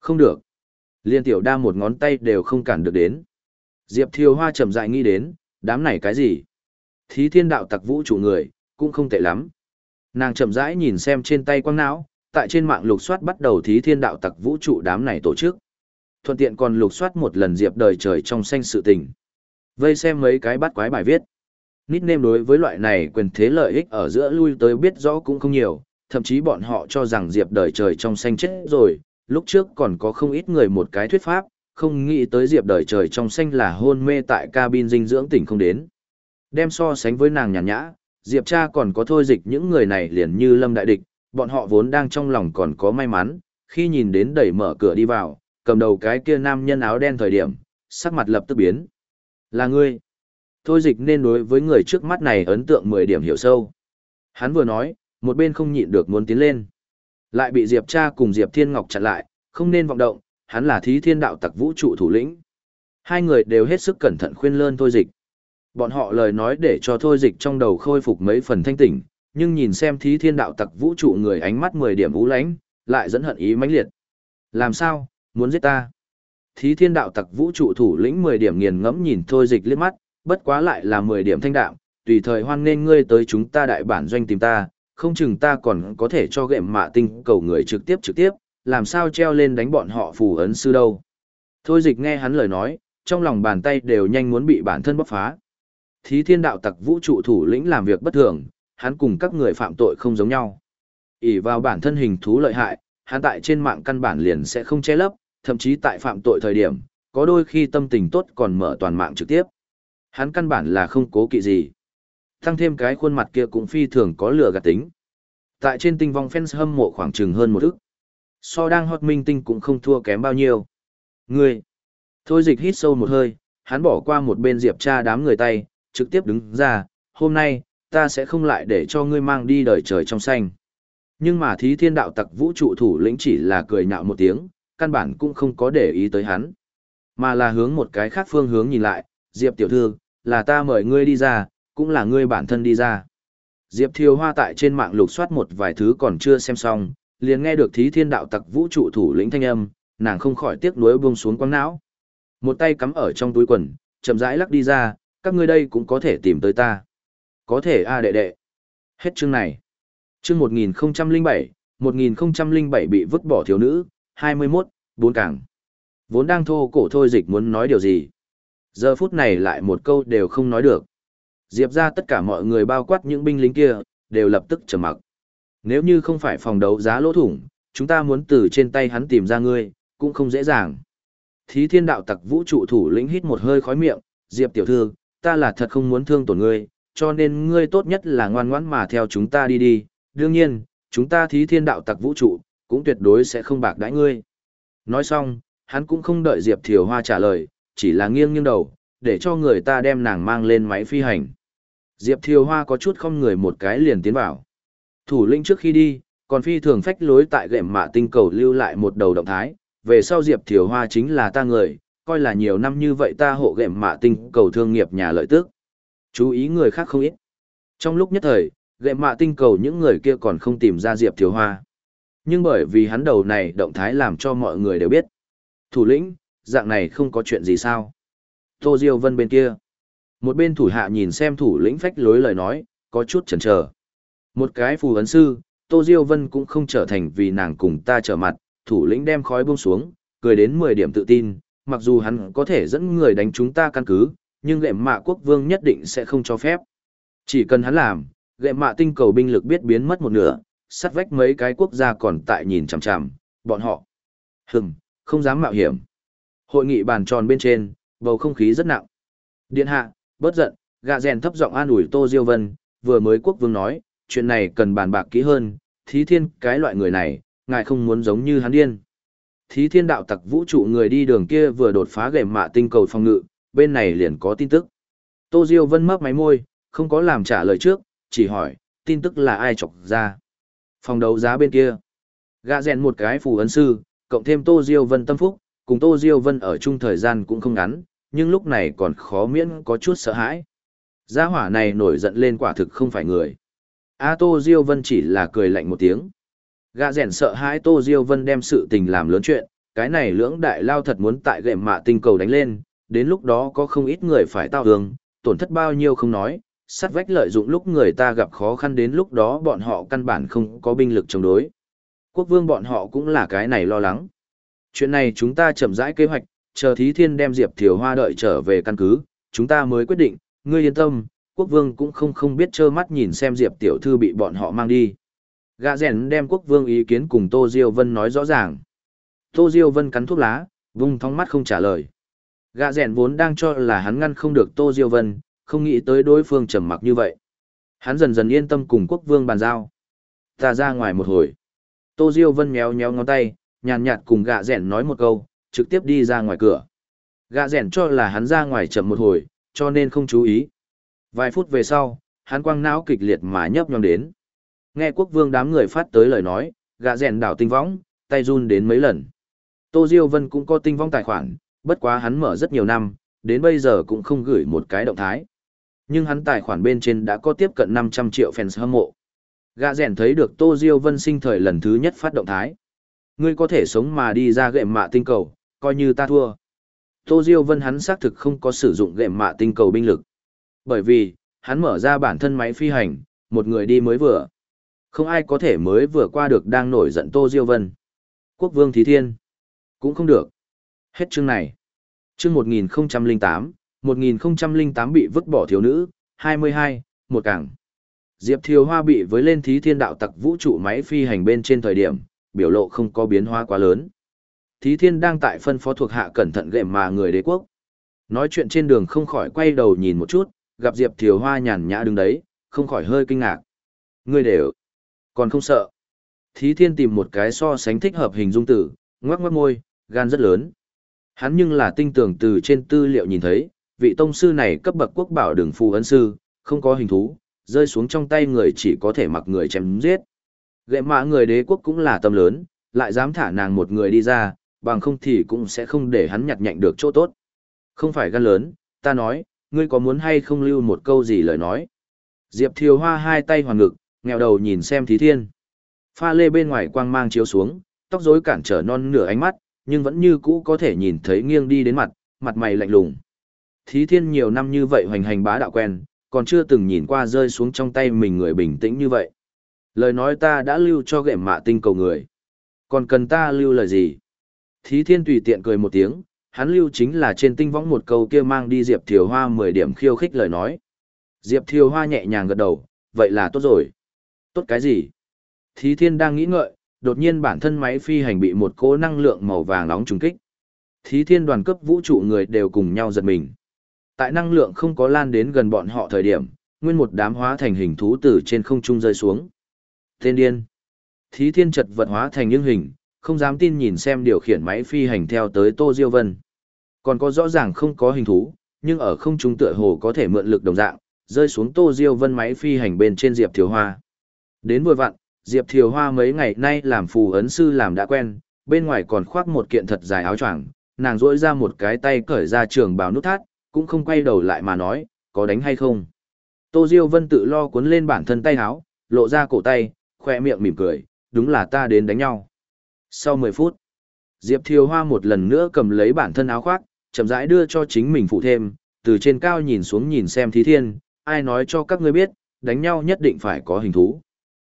Speaker 1: Không được. Liên tiểu đa một ngón tay đều không cản được đến. Diệp Thiều Hoa chậm dại nghĩ đến, đám này cái gì? Thí thiên đạo tặc vũ trụ người, cũng không tệ lắm. Nàng chậm rãi nhìn xem trên tay quang não, tại trên mạng lục soát bắt đầu thí thiên đạo tặc vũ trụ đám này tổ chức. Thuận tiện còn lục soát một lần diệp đời trời trong xanh sự tình. Vây xem mấy cái bắt quái bài viết. Nít nêm đối với loại này quyền thế lợi ích ở giữa lui tới biết rõ cũng không nhiều, thậm chí bọn họ cho rằng diệp đời trời trong xanh chết rồi, lúc trước còn có không ít người một cái thuyết pháp, không nghĩ tới diệp đời trời trong xanh là hôn mê tại cabin dinh dưỡng tỉnh không đến. Đem so sánh với nàng nhàn nhã, diệp cha còn có thôi dịch những người này liền như lâm đại địch, bọn họ vốn đang trong lòng còn có may mắn, khi nhìn đến đẩy mở cửa đi vào, cầm đầu cái kia nam nhân áo đen thời điểm, sắc mặt lập tức biến. Là ngươi. Thôi dịch nên đối với người trước mắt này ấn tượng 10 điểm hiểu sâu. Hắn vừa nói, một bên không nhịn được muốn tiến lên. Lại bị Diệp cha cùng Diệp Thiên Ngọc chặn lại, không nên vọng động, hắn là thí thiên đạo tặc vũ trụ thủ lĩnh. Hai người đều hết sức cẩn thận khuyên lơn thôi dịch. Bọn họ lời nói để cho thôi dịch trong đầu khôi phục mấy phần thanh tỉnh, nhưng nhìn xem thí thiên đạo tặc vũ trụ người ánh mắt 10 điểm vũ lánh, lại dẫn hận ý mãnh liệt. Làm sao, muốn giết ta? Thí thiên đạo tặc vũ trụ thủ lĩnh 10 điểm nghiền ngẫm nhìn thôi dịch liếc mắt, bất quá lại là 10 điểm thanh đạm, tùy thời hoan nên ngươi tới chúng ta đại bản doanh tìm ta, không chừng ta còn có thể cho gệm mạ tinh cầu người trực tiếp trực tiếp, làm sao treo lên đánh bọn họ phù ấn sư đâu. Thôi dịch nghe hắn lời nói, trong lòng bàn tay đều nhanh muốn bị bản thân bóc phá. Thí thiên đạo tặc vũ trụ thủ lĩnh làm việc bất thường, hắn cùng các người phạm tội không giống nhau. ỉ vào bản thân hình thú lợi hại, hắn tại trên mạng căn bản liền sẽ không che lấp, thậm chí tại phạm tội thời điểm, có đôi khi tâm tình tốt còn mở toàn mạng trực tiếp. Hắn căn bản là không cố kỵ gì. thăng thêm cái khuôn mặt kia cũng phi thường có lửa gạt tính. Tại trên tinh vong fans hâm mộ khoảng chừng hơn một ức. So đang hot minh tinh cũng không thua kém bao nhiêu. Ngươi. Thôi dịch hít sâu một hơi, hắn bỏ qua một bên diệp cha đám người tay, trực tiếp đứng ra, hôm nay, ta sẽ không lại để cho ngươi mang đi đời trời trong xanh. Nhưng mà thí thiên đạo tặc vũ trụ thủ lĩnh chỉ là cười nhạo một tiếng, căn bản cũng không có để ý tới hắn. Mà là hướng một cái khác phương hướng nhìn lại, Diệp tiểu thư, là ta mời ngươi đi ra, cũng là ngươi bản thân đi ra. Diệp Thiều Hoa tại trên mạng lục soát một vài thứ còn chưa xem xong, liền nghe được thí thiên đạo tặc vũ trụ thủ lĩnh thanh âm, nàng không khỏi tiếc nuối buông xuống quăng não. Một tay cắm ở trong túi quần, chậm rãi lắc đi ra, các ngươi đây cũng có thể tìm tới ta. Có thể a đệ đệ. Hết chương này. Chương 1007, 1007 bị vứt bỏ thiếu nữ, 21, bốn càng. Vốn đang thô cổ thôi dịch muốn nói điều gì. Giờ phút này lại một câu đều không nói được. Diệp ra tất cả mọi người bao quát những binh lính kia, đều lập tức trầm mặc. Nếu như không phải phòng đấu giá lỗ thủng, chúng ta muốn từ trên tay hắn tìm ra ngươi, cũng không dễ dàng. Thí thiên đạo tặc vũ trụ thủ lĩnh hít một hơi khói miệng, Diệp tiểu thư, ta là thật không muốn thương tổn ngươi, cho nên ngươi tốt nhất là ngoan ngoãn mà theo chúng ta đi đi. Đương nhiên, chúng ta thí thiên đạo tặc vũ trụ, cũng tuyệt đối sẽ không bạc đãi ngươi. Nói xong, hắn cũng không đợi Diệp Thiều Hoa trả lời, chỉ là nghiêng nghiêng đầu, để cho người ta đem nàng mang lên máy phi hành. Diệp Thiều Hoa có chút không người một cái liền tiến vào. Thủ lĩnh trước khi đi, còn phi thường phách lối tại gệm mạ tinh cầu lưu lại một đầu động thái, về sau Diệp Thiều Hoa chính là ta người, coi là nhiều năm như vậy ta hộ gệm mạ tinh cầu thương nghiệp nhà lợi tức. Chú ý người khác không ít. Trong lúc nhất thời, gệm mạ tinh cầu những người kia còn không tìm ra Diệp thiếu Hoa. Nhưng bởi vì hắn đầu này động thái làm cho mọi người đều biết. Thủ lĩnh, dạng này không có chuyện gì sao. Tô Diêu Vân bên kia. Một bên thủ hạ nhìn xem thủ lĩnh phách lối lời nói, có chút chần chờ. Một cái phù ấn sư, Tô Diêu Vân cũng không trở thành vì nàng cùng ta trở mặt, thủ lĩnh đem khói buông xuống, cười đến 10 điểm tự tin, mặc dù hắn có thể dẫn người đánh chúng ta căn cứ, nhưng gệm mạ quốc vương nhất định sẽ không cho phép. Chỉ cần hắn làm, gệm mạ tinh cầu binh lực biết biến mất một nửa, sắt vách mấy cái quốc gia còn tại nhìn chằm chằm, bọn họ. Hừm, không dám mạo hiểm. Hội nghị bàn tròn bên trên, bầu không khí rất nặng. Điện hạ, bớt giận, gạ rèn thấp giọng an ủi Tô Diêu Vân, vừa mới quốc vương nói, chuyện này cần bàn bạc kỹ hơn, thí thiên cái loại người này, ngài không muốn giống như hắn điên. Thí thiên đạo tặc vũ trụ người đi đường kia vừa đột phá gệm mạ tinh cầu phòng ngự, bên này liền có tin tức. Tô Diêu Vân mấp máy môi, không có làm trả lời trước, chỉ hỏi, tin tức là ai chọc ra. Phòng đấu giá bên kia. Gạ rèn một cái phù ấn sư, cộng thêm Tô Diêu Vân tâm phúc, cùng Tô Diêu Vân ở chung thời gian cũng không ngắn, nhưng lúc này còn khó miễn có chút sợ hãi. Gia hỏa này nổi giận lên quả thực không phải người. A Tô Diêu Vân chỉ là cười lạnh một tiếng. Gã rèn sợ hãi Tô Diêu Vân đem sự tình làm lớn chuyện, cái này lưỡng đại lao thật muốn tại gệm mạ tinh cầu đánh lên, đến lúc đó có không ít người phải tao hương, tổn thất bao nhiêu không nói, sắt vách lợi dụng lúc người ta gặp khó khăn đến lúc đó bọn họ căn bản không có binh lực chống đối. Quốc vương bọn họ cũng là cái này lo lắng. Chuyện này chúng ta chậm rãi kế hoạch, chờ thí thiên đem Diệp Thiều Hoa đợi trở về căn cứ, chúng ta mới quyết định, ngươi yên tâm, quốc vương cũng không không biết trơ mắt nhìn xem Diệp Tiểu Thư bị bọn họ mang đi. Gã rèn đem quốc vương ý kiến cùng Tô Diêu Vân nói rõ ràng. Tô Diêu Vân cắn thuốc lá, vung thong mắt không trả lời. Gã rèn vốn đang cho là hắn ngăn không được Tô Diêu Vân, không nghĩ tới đối phương trầm mặc như vậy. Hắn dần dần yên tâm cùng quốc vương bàn giao. Ta ra ngoài một hồi. Tô Diêu Vân méo méo ngón tay, nhàn nhạt cùng gã rèn nói một câu, trực tiếp đi ra ngoài cửa. Gã rèn cho là hắn ra ngoài chậm một hồi, cho nên không chú ý. Vài phút về sau, hắn quang não kịch liệt mà nhấp nhòm đến. Nghe quốc vương đám người phát tới lời nói, gã rèn đảo tinh võng, tay run đến mấy lần. Tô Diêu Vân cũng có tinh vong tài khoản, bất quá hắn mở rất nhiều năm, đến bây giờ cũng không gửi một cái động thái. Nhưng hắn tài khoản bên trên đã có tiếp cận 500 triệu fans hâm mộ. Gã rèn thấy được Tô Diêu Vân sinh thời lần thứ nhất phát động thái. Ngươi có thể sống mà đi ra gệm mạ tinh cầu, coi như ta thua. Tô Diêu Vân hắn xác thực không có sử dụng gệm mạ tinh cầu binh lực. Bởi vì, hắn mở ra bản thân máy phi hành, một người đi mới vừa. Không ai có thể mới vừa qua được đang nổi giận Tô Diêu Vân. Quốc vương Thí Thiên. Cũng không được. Hết chương này. Chương 1008, 1008 bị vứt bỏ thiếu nữ, 22, một cảng. Diệp Thiều Hoa bị với lên Thí Thiên đạo tặc vũ trụ máy phi hành bên trên thời điểm, biểu lộ không có biến hóa quá lớn. Thí Thiên đang tại phân phó thuộc hạ cẩn thận gệm mà người đế quốc. Nói chuyện trên đường không khỏi quay đầu nhìn một chút, gặp Diệp Thiều Hoa nhàn nhã đứng đấy, không khỏi hơi kinh ngạc. Ngươi đều, còn không sợ. Thí Thiên tìm một cái so sánh thích hợp hình dung tử, ngoắc ngoắc môi, gan rất lớn. Hắn nhưng là tinh tưởng từ trên tư liệu nhìn thấy, vị tông sư này cấp bậc quốc bảo đường phù ấn sư, không có hình thú, rơi xuống trong tay người chỉ có thể mặc người chém giết. Gệ mã người đế quốc cũng là tâm lớn, lại dám thả nàng một người đi ra, bằng không thì cũng sẽ không để hắn nhặt nhạnh được chỗ tốt. Không phải gan lớn, ta nói, ngươi có muốn hay không lưu một câu gì lời nói. Diệp Thiều Hoa hai tay hoàn ngực, nghèo đầu nhìn xem thí thiên. Pha lê bên ngoài quang mang chiếu xuống, tóc rối cản trở non nửa ánh mắt, nhưng vẫn như cũ có thể nhìn thấy nghiêng đi đến mặt, mặt mày lạnh lùng. Thí thiên nhiều năm như vậy hoành hành bá đạo quen, còn chưa từng nhìn qua rơi xuống trong tay mình người bình tĩnh như vậy. Lời nói ta đã lưu cho gệm mạ tinh cầu người. Còn cần ta lưu lời gì? Thí thiên tùy tiện cười một tiếng, hắn lưu chính là trên tinh võng một câu kia mang đi Diệp Thiều Hoa 10 điểm khiêu khích lời nói. Diệp Thiều Hoa nhẹ nhàng gật đầu, vậy là tốt rồi. Tốt cái gì? Thí thiên đang nghĩ ngợi, đột nhiên bản thân máy phi hành bị một cỗ năng lượng màu vàng nóng trùng kích. Thí thiên đoàn cấp vũ trụ người đều cùng nhau giật mình. Tại năng lượng không có lan đến gần bọn họ thời điểm, nguyên một đám hóa thành hình thú từ trên không trung rơi xuống. Tên điên. Thí thiên chật vật hóa thành những hình, không dám tin nhìn xem điều khiển máy phi hành theo tới Tô Diêu Vân. Còn có rõ ràng không có hình thú, nhưng ở không trung tựa hồ có thể mượn lực đồng dạng, rơi xuống Tô Diêu Vân máy phi hành bên trên Diệp Thiếu Hoa. Đến vừa vặn, Diệp Thiều Hoa mấy ngày nay làm phù ấn sư làm đã quen, bên ngoài còn khoác một kiện thật dài áo choàng, nàng rỗi ra một cái tay cởi ra trường bào nút thắt, cũng không quay đầu lại mà nói, có đánh hay không. Tô Diêu Vân tự lo cuốn lên bản thân tay áo, lộ ra cổ tay, khoe miệng mỉm cười, đúng là ta đến đánh nhau. Sau 10 phút, Diệp Thiều Hoa một lần nữa cầm lấy bản thân áo khoác, chậm rãi đưa cho chính mình phụ thêm, từ trên cao nhìn xuống nhìn xem thí thiên, ai nói cho các ngươi biết, đánh nhau nhất định phải có hình thú.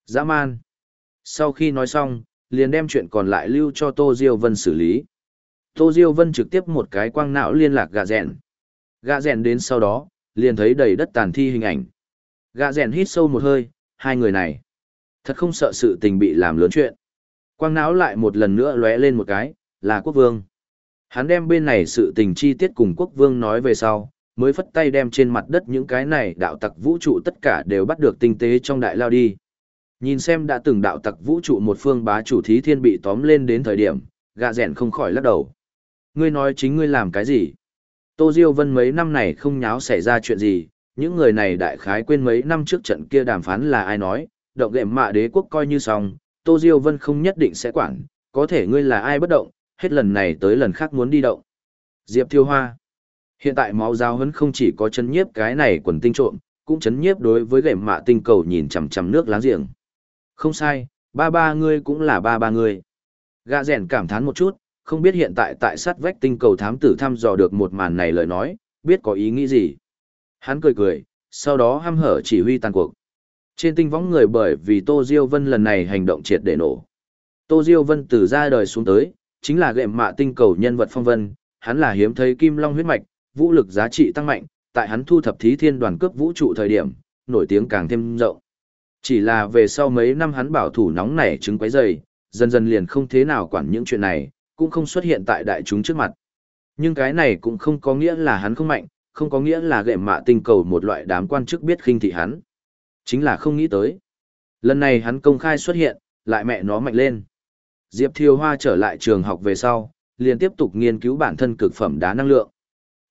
Speaker 1: Dã man. Sau khi nói xong, liền đem chuyện còn lại lưu cho Tô Diêu Vân xử lý. Tô Diêu Vân trực tiếp một cái quang não liên lạc gạ rèn. Gạ rèn đến sau đó, liền thấy đầy đất tàn thi hình ảnh. Gạ rèn hít sâu một hơi, hai người này. Thật không sợ sự tình bị làm lớn chuyện. Quang não lại một lần nữa lóe lên một cái, là quốc vương. Hắn đem bên này sự tình chi tiết cùng quốc vương nói về sau, mới phất tay đem trên mặt đất những cái này đạo tặc vũ trụ tất cả đều bắt được tinh tế trong đại lao đi. Nhìn xem đã từng đạo tặc vũ trụ một phương bá chủ thí thiên bị tóm lên đến thời điểm, gạ rèn không khỏi lắc đầu. Ngươi nói chính ngươi làm cái gì? Tô Diêu Vân mấy năm này không nháo xảy ra chuyện gì, những người này đại khái quên mấy năm trước trận kia đàm phán là ai nói, động gệm mạ đế quốc coi như xong, Tô Diêu Vân không nhất định sẽ quản, có thể ngươi là ai bất động, hết lần này tới lần khác muốn đi động. Diệp Thiêu Hoa. Hiện tại máu giáo hấn không chỉ có chấn nhiếp cái này quần tinh trộm, cũng chấn nhiếp đối với gệm mạ tinh cầu nhìn chằm chằm nước láng giềng. Không sai, ba ba ngươi cũng là ba ba ngươi. Gã rèn cảm thán một chút, không biết hiện tại tại sát vách tinh cầu thám tử thăm dò được một màn này lời nói, biết có ý nghĩ gì. Hắn cười cười, sau đó ham hở chỉ huy tàn cuộc. Trên tinh võng người bởi vì Tô Diêu Vân lần này hành động triệt để nổ. Tô Diêu Vân từ ra đời xuống tới, chính là gệm mạ tinh cầu nhân vật phong vân, hắn là hiếm thấy kim long huyết mạch, vũ lực giá trị tăng mạnh, tại hắn thu thập thí thiên đoàn cướp vũ trụ thời điểm, nổi tiếng càng thêm rộng. Chỉ là về sau mấy năm hắn bảo thủ nóng nảy trứng quấy dày, dần dần liền không thế nào quản những chuyện này, cũng không xuất hiện tại đại chúng trước mặt. Nhưng cái này cũng không có nghĩa là hắn không mạnh, không có nghĩa là gệm mạ tinh cầu một loại đám quan chức biết khinh thị hắn. Chính là không nghĩ tới. Lần này hắn công khai xuất hiện, lại mẹ nó mạnh lên. Diệp Thiều Hoa trở lại trường học về sau, liền tiếp tục nghiên cứu bản thân cực phẩm đá năng lượng.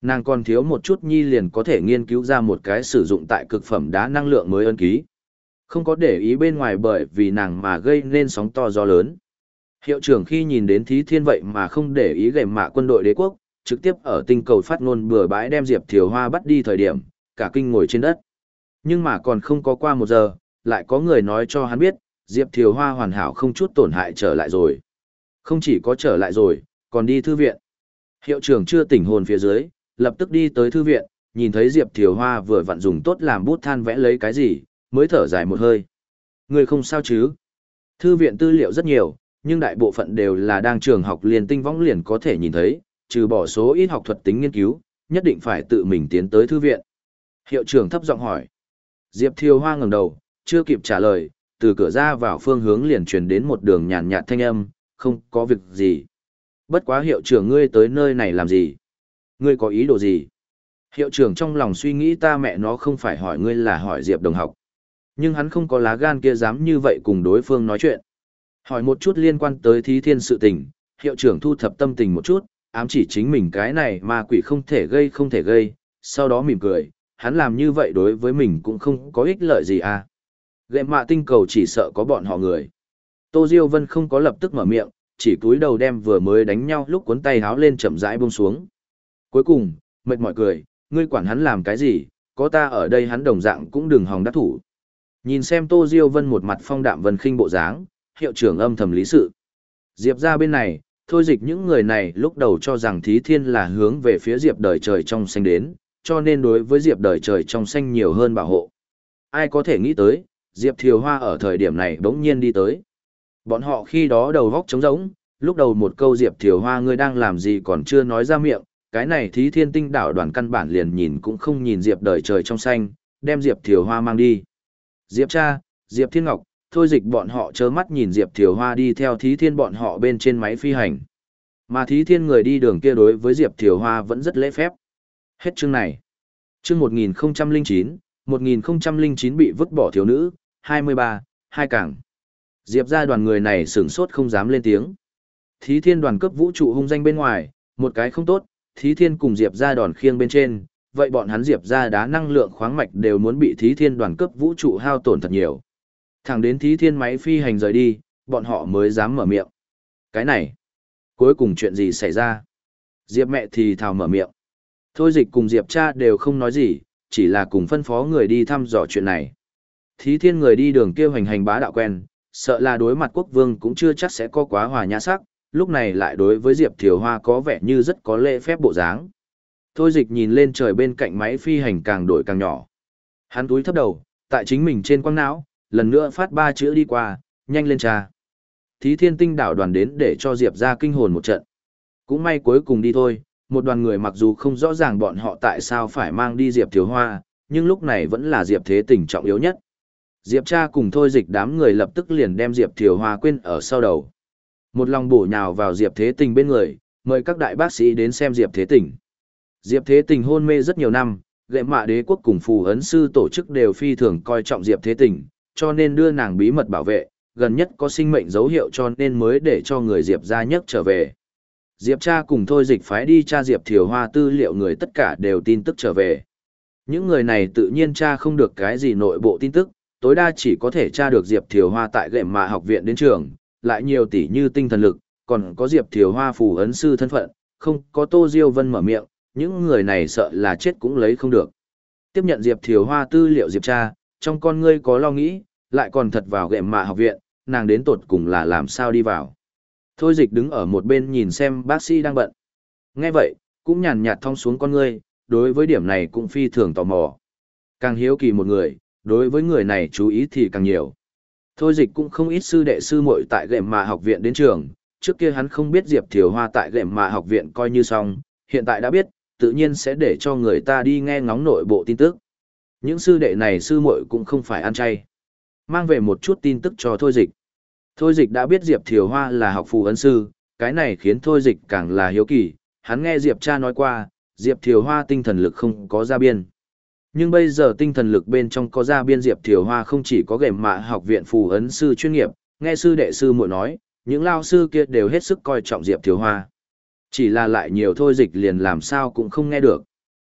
Speaker 1: Nàng còn thiếu một chút nhi liền có thể nghiên cứu ra một cái sử dụng tại cực phẩm đá năng lượng mới ân ký. Không có để ý bên ngoài bởi vì nàng mà gây nên sóng to gió lớn. Hiệu trưởng khi nhìn đến thí thiên vậy mà không để ý gầy mạ quân đội đế quốc, trực tiếp ở tinh cầu phát ngôn bừa bãi đem Diệp Thiều Hoa bắt đi thời điểm, cả kinh ngồi trên đất. Nhưng mà còn không có qua một giờ, lại có người nói cho hắn biết, Diệp Thiều Hoa hoàn hảo không chút tổn hại trở lại rồi. Không chỉ có trở lại rồi, còn đi thư viện. Hiệu trưởng chưa tỉnh hồn phía dưới, lập tức đi tới thư viện, nhìn thấy Diệp Thiều Hoa vừa vặn dùng tốt làm bút than vẽ lấy cái gì, mới thở dài một hơi. Người không sao chứ? Thư viện tư liệu rất nhiều, nhưng đại bộ phận đều là đang trường học liền tinh võng liền có thể nhìn thấy, trừ bỏ số ít học thuật tính nghiên cứu, nhất định phải tự mình tiến tới thư viện. Hiệu trưởng thấp giọng hỏi. Diệp Thiều Hoa ngẩng đầu, chưa kịp trả lời, từ cửa ra vào phương hướng liền truyền đến một đường nhàn nhạt thanh âm, không có việc gì. Bất quá hiệu trưởng ngươi tới nơi này làm gì? Ngươi có ý đồ gì? Hiệu trưởng trong lòng suy nghĩ ta mẹ nó không phải hỏi ngươi là hỏi Diệp đồng học. Nhưng hắn không có lá gan kia dám như vậy cùng đối phương nói chuyện. Hỏi một chút liên quan tới thí thiên sự tình, hiệu trưởng thu thập tâm tình một chút, ám chỉ chính mình cái này mà quỷ không thể gây không thể gây, sau đó mỉm cười, hắn làm như vậy đối với mình cũng không có ích lợi gì à. Gệm mạ tinh cầu chỉ sợ có bọn họ người. Tô Diêu Vân không có lập tức mở miệng, chỉ cúi đầu đem vừa mới đánh nhau lúc cuốn tay háo lên chậm rãi buông xuống. Cuối cùng, mệt mỏi cười, ngươi quản hắn làm cái gì, có ta ở đây hắn đồng dạng cũng đừng hòng đắc thủ. Nhìn xem Tô Diêu Vân một mặt phong đạm vân khinh bộ dáng, hiệu trưởng âm thầm lý sự. Diệp ra bên này, thôi dịch những người này lúc đầu cho rằng thí thiên là hướng về phía Diệp đời trời trong xanh đến, cho nên đối với Diệp đời trời trong xanh nhiều hơn bảo hộ. Ai có thể nghĩ tới, Diệp Thiều Hoa ở thời điểm này bỗng nhiên đi tới. Bọn họ khi đó đầu góc trống rỗng, lúc đầu một câu Diệp Thiều Hoa ngươi đang làm gì còn chưa nói ra miệng, cái này thí thiên tinh đảo đoàn căn bản liền nhìn cũng không nhìn Diệp đời trời trong xanh, đem Diệp Thiều Hoa mang đi. Diệp cha, Diệp Thiên Ngọc, thôi dịch bọn họ chớ mắt nhìn Diệp Thiều Hoa đi theo thí thiên bọn họ bên trên máy phi hành. Mà thí thiên người đi đường kia đối với Diệp Thiều Hoa vẫn rất lễ phép. Hết chương này. Chương 1009, 1009 bị vứt bỏ thiếu nữ, 23, hai cảng. Diệp ra đoàn người này sửng sốt không dám lên tiếng. Thí thiên đoàn cấp vũ trụ hung danh bên ngoài, một cái không tốt, thí thiên cùng Diệp ra đòn khiêng bên trên, vậy bọn hắn Diệp ra đá năng lượng khoáng mạch đều muốn bị thí thiên đoàn cấp vũ trụ hao tổn thật nhiều. Thẳng đến thí thiên máy phi hành rời đi, bọn họ mới dám mở miệng. Cái này, cuối cùng chuyện gì xảy ra? Diệp mẹ thì thào mở miệng. Thôi dịch cùng Diệp cha đều không nói gì, chỉ là cùng phân phó người đi thăm dò chuyện này. Thí thiên người đi đường kêu hành hành bá đạo quen, sợ là đối mặt quốc vương cũng chưa chắc sẽ có quá hòa nhã sắc, lúc này lại đối với Diệp Thiều Hoa có vẻ như rất có lễ phép bộ dáng. Thôi dịch nhìn lên trời bên cạnh máy phi hành càng đổi càng nhỏ. Hắn túi thấp đầu, tại chính mình trên quang não, lần nữa phát ba chữ đi qua, nhanh lên cha. Thí thiên tinh đảo đoàn đến để cho Diệp ra kinh hồn một trận. Cũng may cuối cùng đi thôi, một đoàn người mặc dù không rõ ràng bọn họ tại sao phải mang đi Diệp Thiếu Hoa, nhưng lúc này vẫn là Diệp Thế Tình trọng yếu nhất. Diệp cha cùng thôi dịch đám người lập tức liền đem Diệp Thiếu Hoa quên ở sau đầu. Một lòng bổ nhào vào Diệp Thế Tình bên người, mời các đại bác sĩ đến xem Diệp Thế Tình. Diệp Thế Tình hôn mê rất nhiều năm, lệ mạ đế quốc cùng phù ấn sư tổ chức đều phi thường coi trọng Diệp Thế Tình, cho nên đưa nàng bí mật bảo vệ, gần nhất có sinh mệnh dấu hiệu cho nên mới để cho người Diệp gia nhất trở về. Diệp cha cùng thôi dịch phái đi tra Diệp Thiều Hoa tư liệu người tất cả đều tin tức trở về. Những người này tự nhiên tra không được cái gì nội bộ tin tức, tối đa chỉ có thể tra được Diệp Thiều Hoa tại lệ mạ học viện đến trường, lại nhiều tỷ như tinh thần lực, còn có Diệp Thiều Hoa phù ấn sư thân phận, không có Tô Diêu Vân mở miệng, những người này sợ là chết cũng lấy không được. Tiếp nhận Diệp Thiều Hoa tư liệu Diệp cha, trong con ngươi có lo nghĩ, lại còn thật vào gệm mạ học viện, nàng đến tột cùng là làm sao đi vào. Thôi dịch đứng ở một bên nhìn xem bác sĩ đang bận. Nghe vậy, cũng nhàn nhạt thong xuống con ngươi, đối với điểm này cũng phi thường tò mò. Càng hiếu kỳ một người, đối với người này chú ý thì càng nhiều. Thôi dịch cũng không ít sư đệ sư muội tại gệm mạ học viện đến trường, trước kia hắn không biết Diệp Thiều Hoa tại gệm mạ học viện coi như xong, hiện tại đã biết, tự nhiên sẽ để cho người ta đi nghe ngóng nội bộ tin tức. Những sư đệ này sư muội cũng không phải ăn chay. Mang về một chút tin tức cho Thôi Dịch. Thôi Dịch đã biết Diệp Thiều Hoa là học phù ấn sư, cái này khiến Thôi Dịch càng là hiếu kỳ, hắn nghe Diệp cha nói qua, Diệp Thiều Hoa tinh thần lực không có ra biên. Nhưng bây giờ tinh thần lực bên trong có ra biên Diệp Thiều Hoa không chỉ có gềm mạ học viện phù ấn sư chuyên nghiệp, nghe sư đệ sư muội nói, những lao sư kia đều hết sức coi trọng Diệp Thiều Hoa. Chỉ là lại nhiều thôi dịch liền làm sao cũng không nghe được.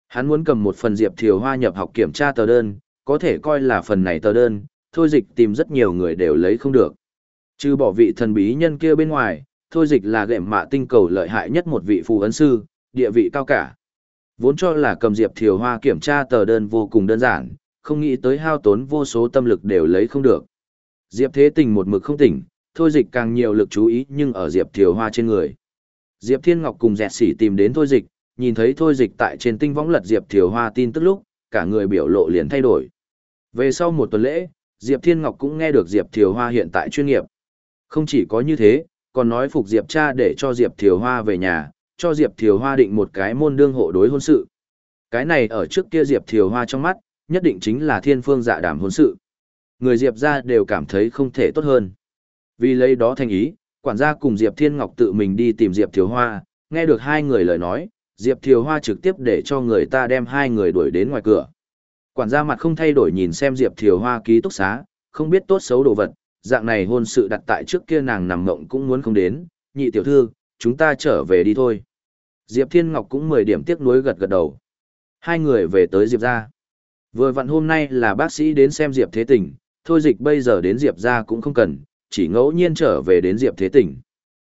Speaker 1: Hắn muốn cầm một phần Diệp Thiều Hoa nhập học kiểm tra tờ đơn, có thể coi là phần này tờ đơn, thôi dịch tìm rất nhiều người đều lấy không được. Trừ bỏ vị thần bí nhân kia bên ngoài, thôi dịch là gệm mạ tinh cầu lợi hại nhất một vị phù ấn sư, địa vị cao cả. Vốn cho là cầm Diệp Thiều Hoa kiểm tra tờ đơn vô cùng đơn giản, không nghĩ tới hao tốn vô số tâm lực đều lấy không được. Diệp Thế Tình một mực không tỉnh, thôi dịch càng nhiều lực chú ý nhưng ở Diệp Thiều Hoa trên người. Diệp Thiên Ngọc cùng dẹt sỉ tìm đến thôi dịch, nhìn thấy thôi dịch tại trên tinh võng lật Diệp Thiều Hoa tin tức lúc, cả người biểu lộ liền thay đổi. Về sau một tuần lễ, Diệp Thiên Ngọc cũng nghe được Diệp Thiều Hoa hiện tại chuyên nghiệp. Không chỉ có như thế, còn nói phục Diệp cha để cho Diệp Thiều Hoa về nhà, cho Diệp Thiều Hoa định một cái môn đương hộ đối hôn sự. Cái này ở trước kia Diệp Thiều Hoa trong mắt, nhất định chính là thiên phương dạ đảm hôn sự. Người Diệp ra đều cảm thấy không thể tốt hơn. Vì lấy đó thành ý, quản gia cùng Diệp Thiên Ngọc tự mình đi tìm Diệp Thiều Hoa, nghe được hai người lời nói, Diệp Thiều Hoa trực tiếp để cho người ta đem hai người đuổi đến ngoài cửa. Quản gia mặt không thay đổi nhìn xem Diệp Thiều Hoa ký túc xá, không biết tốt xấu đồ vật, dạng này hôn sự đặt tại trước kia nàng nằm ngộng cũng muốn không đến, nhị tiểu thư, chúng ta trở về đi thôi. Diệp Thiên Ngọc cũng mười điểm tiếc nuối gật gật đầu. Hai người về tới Diệp ra. Vừa vặn hôm nay là bác sĩ đến xem Diệp Thế Tình, thôi dịch bây giờ đến Diệp ra cũng không cần, chỉ ngẫu nhiên trở về đến Diệp Thế Tỉnh.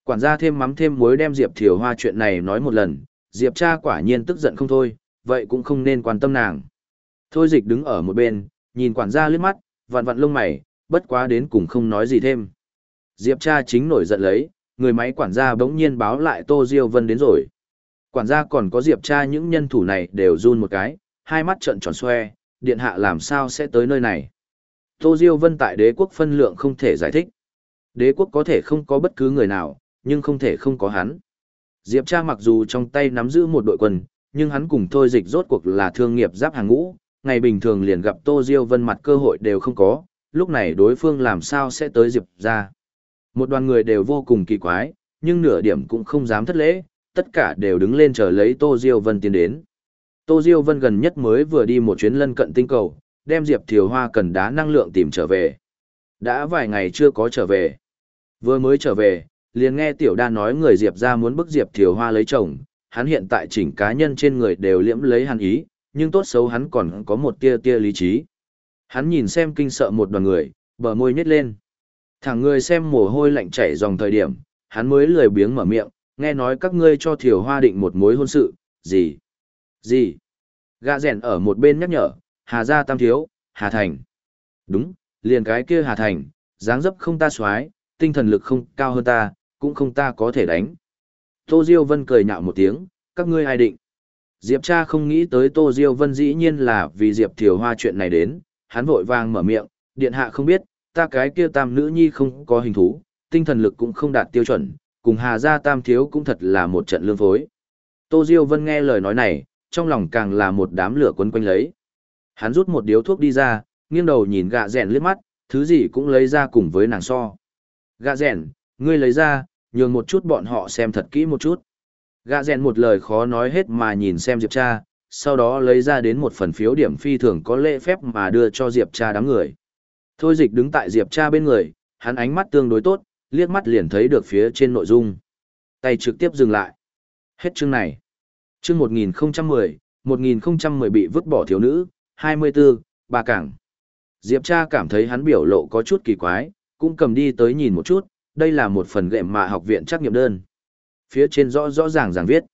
Speaker 1: Quản gia thêm mắm thêm muối đem Diệp Thiều Hoa chuyện này nói một lần, Diệp cha quả nhiên tức giận không thôi, vậy cũng không nên quan tâm nàng. Thôi dịch đứng ở một bên, nhìn quản gia liếc mắt, vặn vặn lông mày, bất quá đến cùng không nói gì thêm. Diệp cha chính nổi giận lấy, người máy quản gia bỗng nhiên báo lại Tô Diêu Vân đến rồi. Quản gia còn có Diệp cha những nhân thủ này đều run một cái, hai mắt trợn tròn xoe, điện hạ làm sao sẽ tới nơi này. Tô Diêu Vân tại đế quốc phân lượng không thể giải thích. Đế quốc có thể không có bất cứ người nào, nhưng không thể không có hắn. Diệp Cha mặc dù trong tay nắm giữ một đội quân, nhưng hắn cùng Thôi Dịch rốt cuộc là thương nghiệp giáp hàng ngũ, ngày bình thường liền gặp Tô Diêu Vân mặt cơ hội đều không có, lúc này đối phương làm sao sẽ tới Diệp ra. Một đoàn người đều vô cùng kỳ quái, nhưng nửa điểm cũng không dám thất lễ, tất cả đều đứng lên chờ lấy Tô Diêu Vân tiến đến. Tô Diêu Vân gần nhất mới vừa đi một chuyến lân cận tinh cầu, đem Diệp Thiều Hoa cần đá năng lượng tìm trở về. Đã vài ngày chưa có trở về. Vừa mới trở về, liền nghe Tiểu Đa nói người Diệp ra muốn bức Diệp Thiều Hoa lấy chồng, hắn hiện tại chỉnh cá nhân trên người đều liễm lấy hàn ý, nhưng tốt xấu hắn còn có một tia tia lý trí. Hắn nhìn xem kinh sợ một đoàn người, bờ môi nhếch lên. Thằng người xem mồ hôi lạnh chảy dòng thời điểm, hắn mới lười biếng mở miệng, nghe nói các ngươi cho Thiều Hoa định một mối hôn sự, gì? Gì? Gã rèn ở một bên nhắc nhở, Hà Gia Tam Thiếu, Hà Thành. Đúng, liền cái kia Hà Thành, dáng dấp không ta xoái, tinh thần lực không cao hơn ta, cũng không ta có thể đánh. Tô Diêu Vân cười nhạo một tiếng, các ngươi ai định. Diệp cha không nghĩ tới Tô Diêu Vân dĩ nhiên là vì Diệp Thiều Hoa chuyện này đến, hắn vội vàng mở miệng, điện hạ không biết, ta cái kia tam nữ nhi không có hình thú, tinh thần lực cũng không đạt tiêu chuẩn, cùng Hà gia tam thiếu cũng thật là một trận lương phối. Tô Diêu Vân nghe lời nói này, trong lòng càng là một đám lửa quấn quanh lấy. Hắn rút một điếu thuốc đi ra, nghiêng đầu nhìn gạ rèn liếc mắt, thứ gì cũng lấy ra cùng với nàng so. Gạ rèn, ngươi lấy ra, nhường một chút bọn họ xem thật kỹ một chút. Gạ rèn một lời khó nói hết mà nhìn xem Diệp cha, sau đó lấy ra đến một phần phiếu điểm phi thường có lễ phép mà đưa cho Diệp cha đám người. Thôi dịch đứng tại Diệp cha bên người, hắn ánh mắt tương đối tốt, liếc mắt liền thấy được phía trên nội dung. Tay trực tiếp dừng lại. Hết chương này. Chương 1010, 1010 bị vứt bỏ thiếu nữ, 24, bà cảng. Diệp cha cảm thấy hắn biểu lộ có chút kỳ quái, cũng cầm đi tới nhìn một chút, đây là một phần gệm mà học viện trắc nghiệm đơn. Phía trên rõ rõ ràng ràng viết.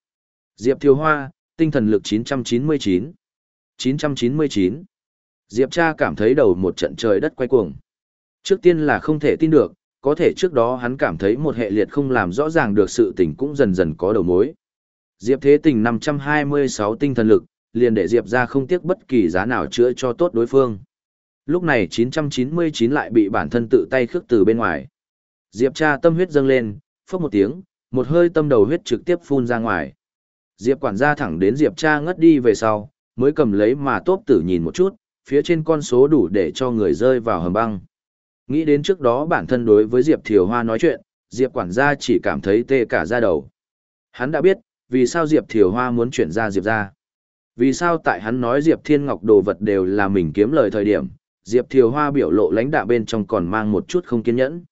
Speaker 1: Diệp Thiều Hoa, tinh thần lực 999. 999. Diệp cha cảm thấy đầu một trận trời đất quay cuồng. Trước tiên là không thể tin được, có thể trước đó hắn cảm thấy một hệ liệt không làm rõ ràng được sự tình cũng dần dần có đầu mối. Diệp Thế Tình 526 tinh thần lực, liền để Diệp ra không tiếc bất kỳ giá nào chữa cho tốt đối phương. Lúc này 999 lại bị bản thân tự tay khước từ bên ngoài. Diệp cha tâm huyết dâng lên, phốc một tiếng, một hơi tâm đầu huyết trực tiếp phun ra ngoài. Diệp quản gia thẳng đến Diệp cha ngất đi về sau, mới cầm lấy mà tốt tử nhìn một chút, phía trên con số đủ để cho người rơi vào hầm băng. Nghĩ đến trước đó bản thân đối với Diệp Thiều Hoa nói chuyện, Diệp quản gia chỉ cảm thấy tê cả da đầu. Hắn đã biết, vì sao Diệp Thiều Hoa muốn chuyển ra Diệp ra. Vì sao tại hắn nói Diệp Thiên Ngọc đồ vật đều là mình kiếm lời thời điểm, Diệp Thiều Hoa biểu lộ lãnh đạo bên trong còn mang một chút không kiên nhẫn.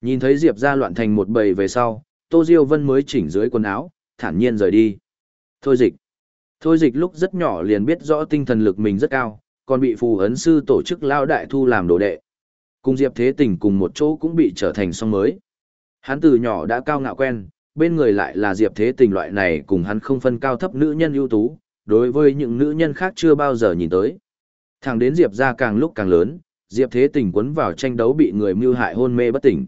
Speaker 1: Nhìn thấy Diệp ra loạn thành một bầy về sau, Tô Diêu Vân mới chỉnh dưới quần áo, thản nhiên rời đi. Thôi dịch. Thôi dịch lúc rất nhỏ liền biết rõ tinh thần lực mình rất cao, còn bị phù ấn sư tổ chức lao đại thu làm đồ đệ. Cùng Diệp Thế Tình cùng một chỗ cũng bị trở thành song mới. Hắn từ nhỏ đã cao ngạo quen, bên người lại là Diệp Thế Tình loại này cùng hắn không phân cao thấp nữ nhân ưu tú, đối với những nữ nhân khác chưa bao giờ nhìn tới. Thẳng đến Diệp ra càng lúc càng lớn, Diệp Thế Tình quấn vào tranh đấu bị người mưu hại hôn mê bất tỉnh.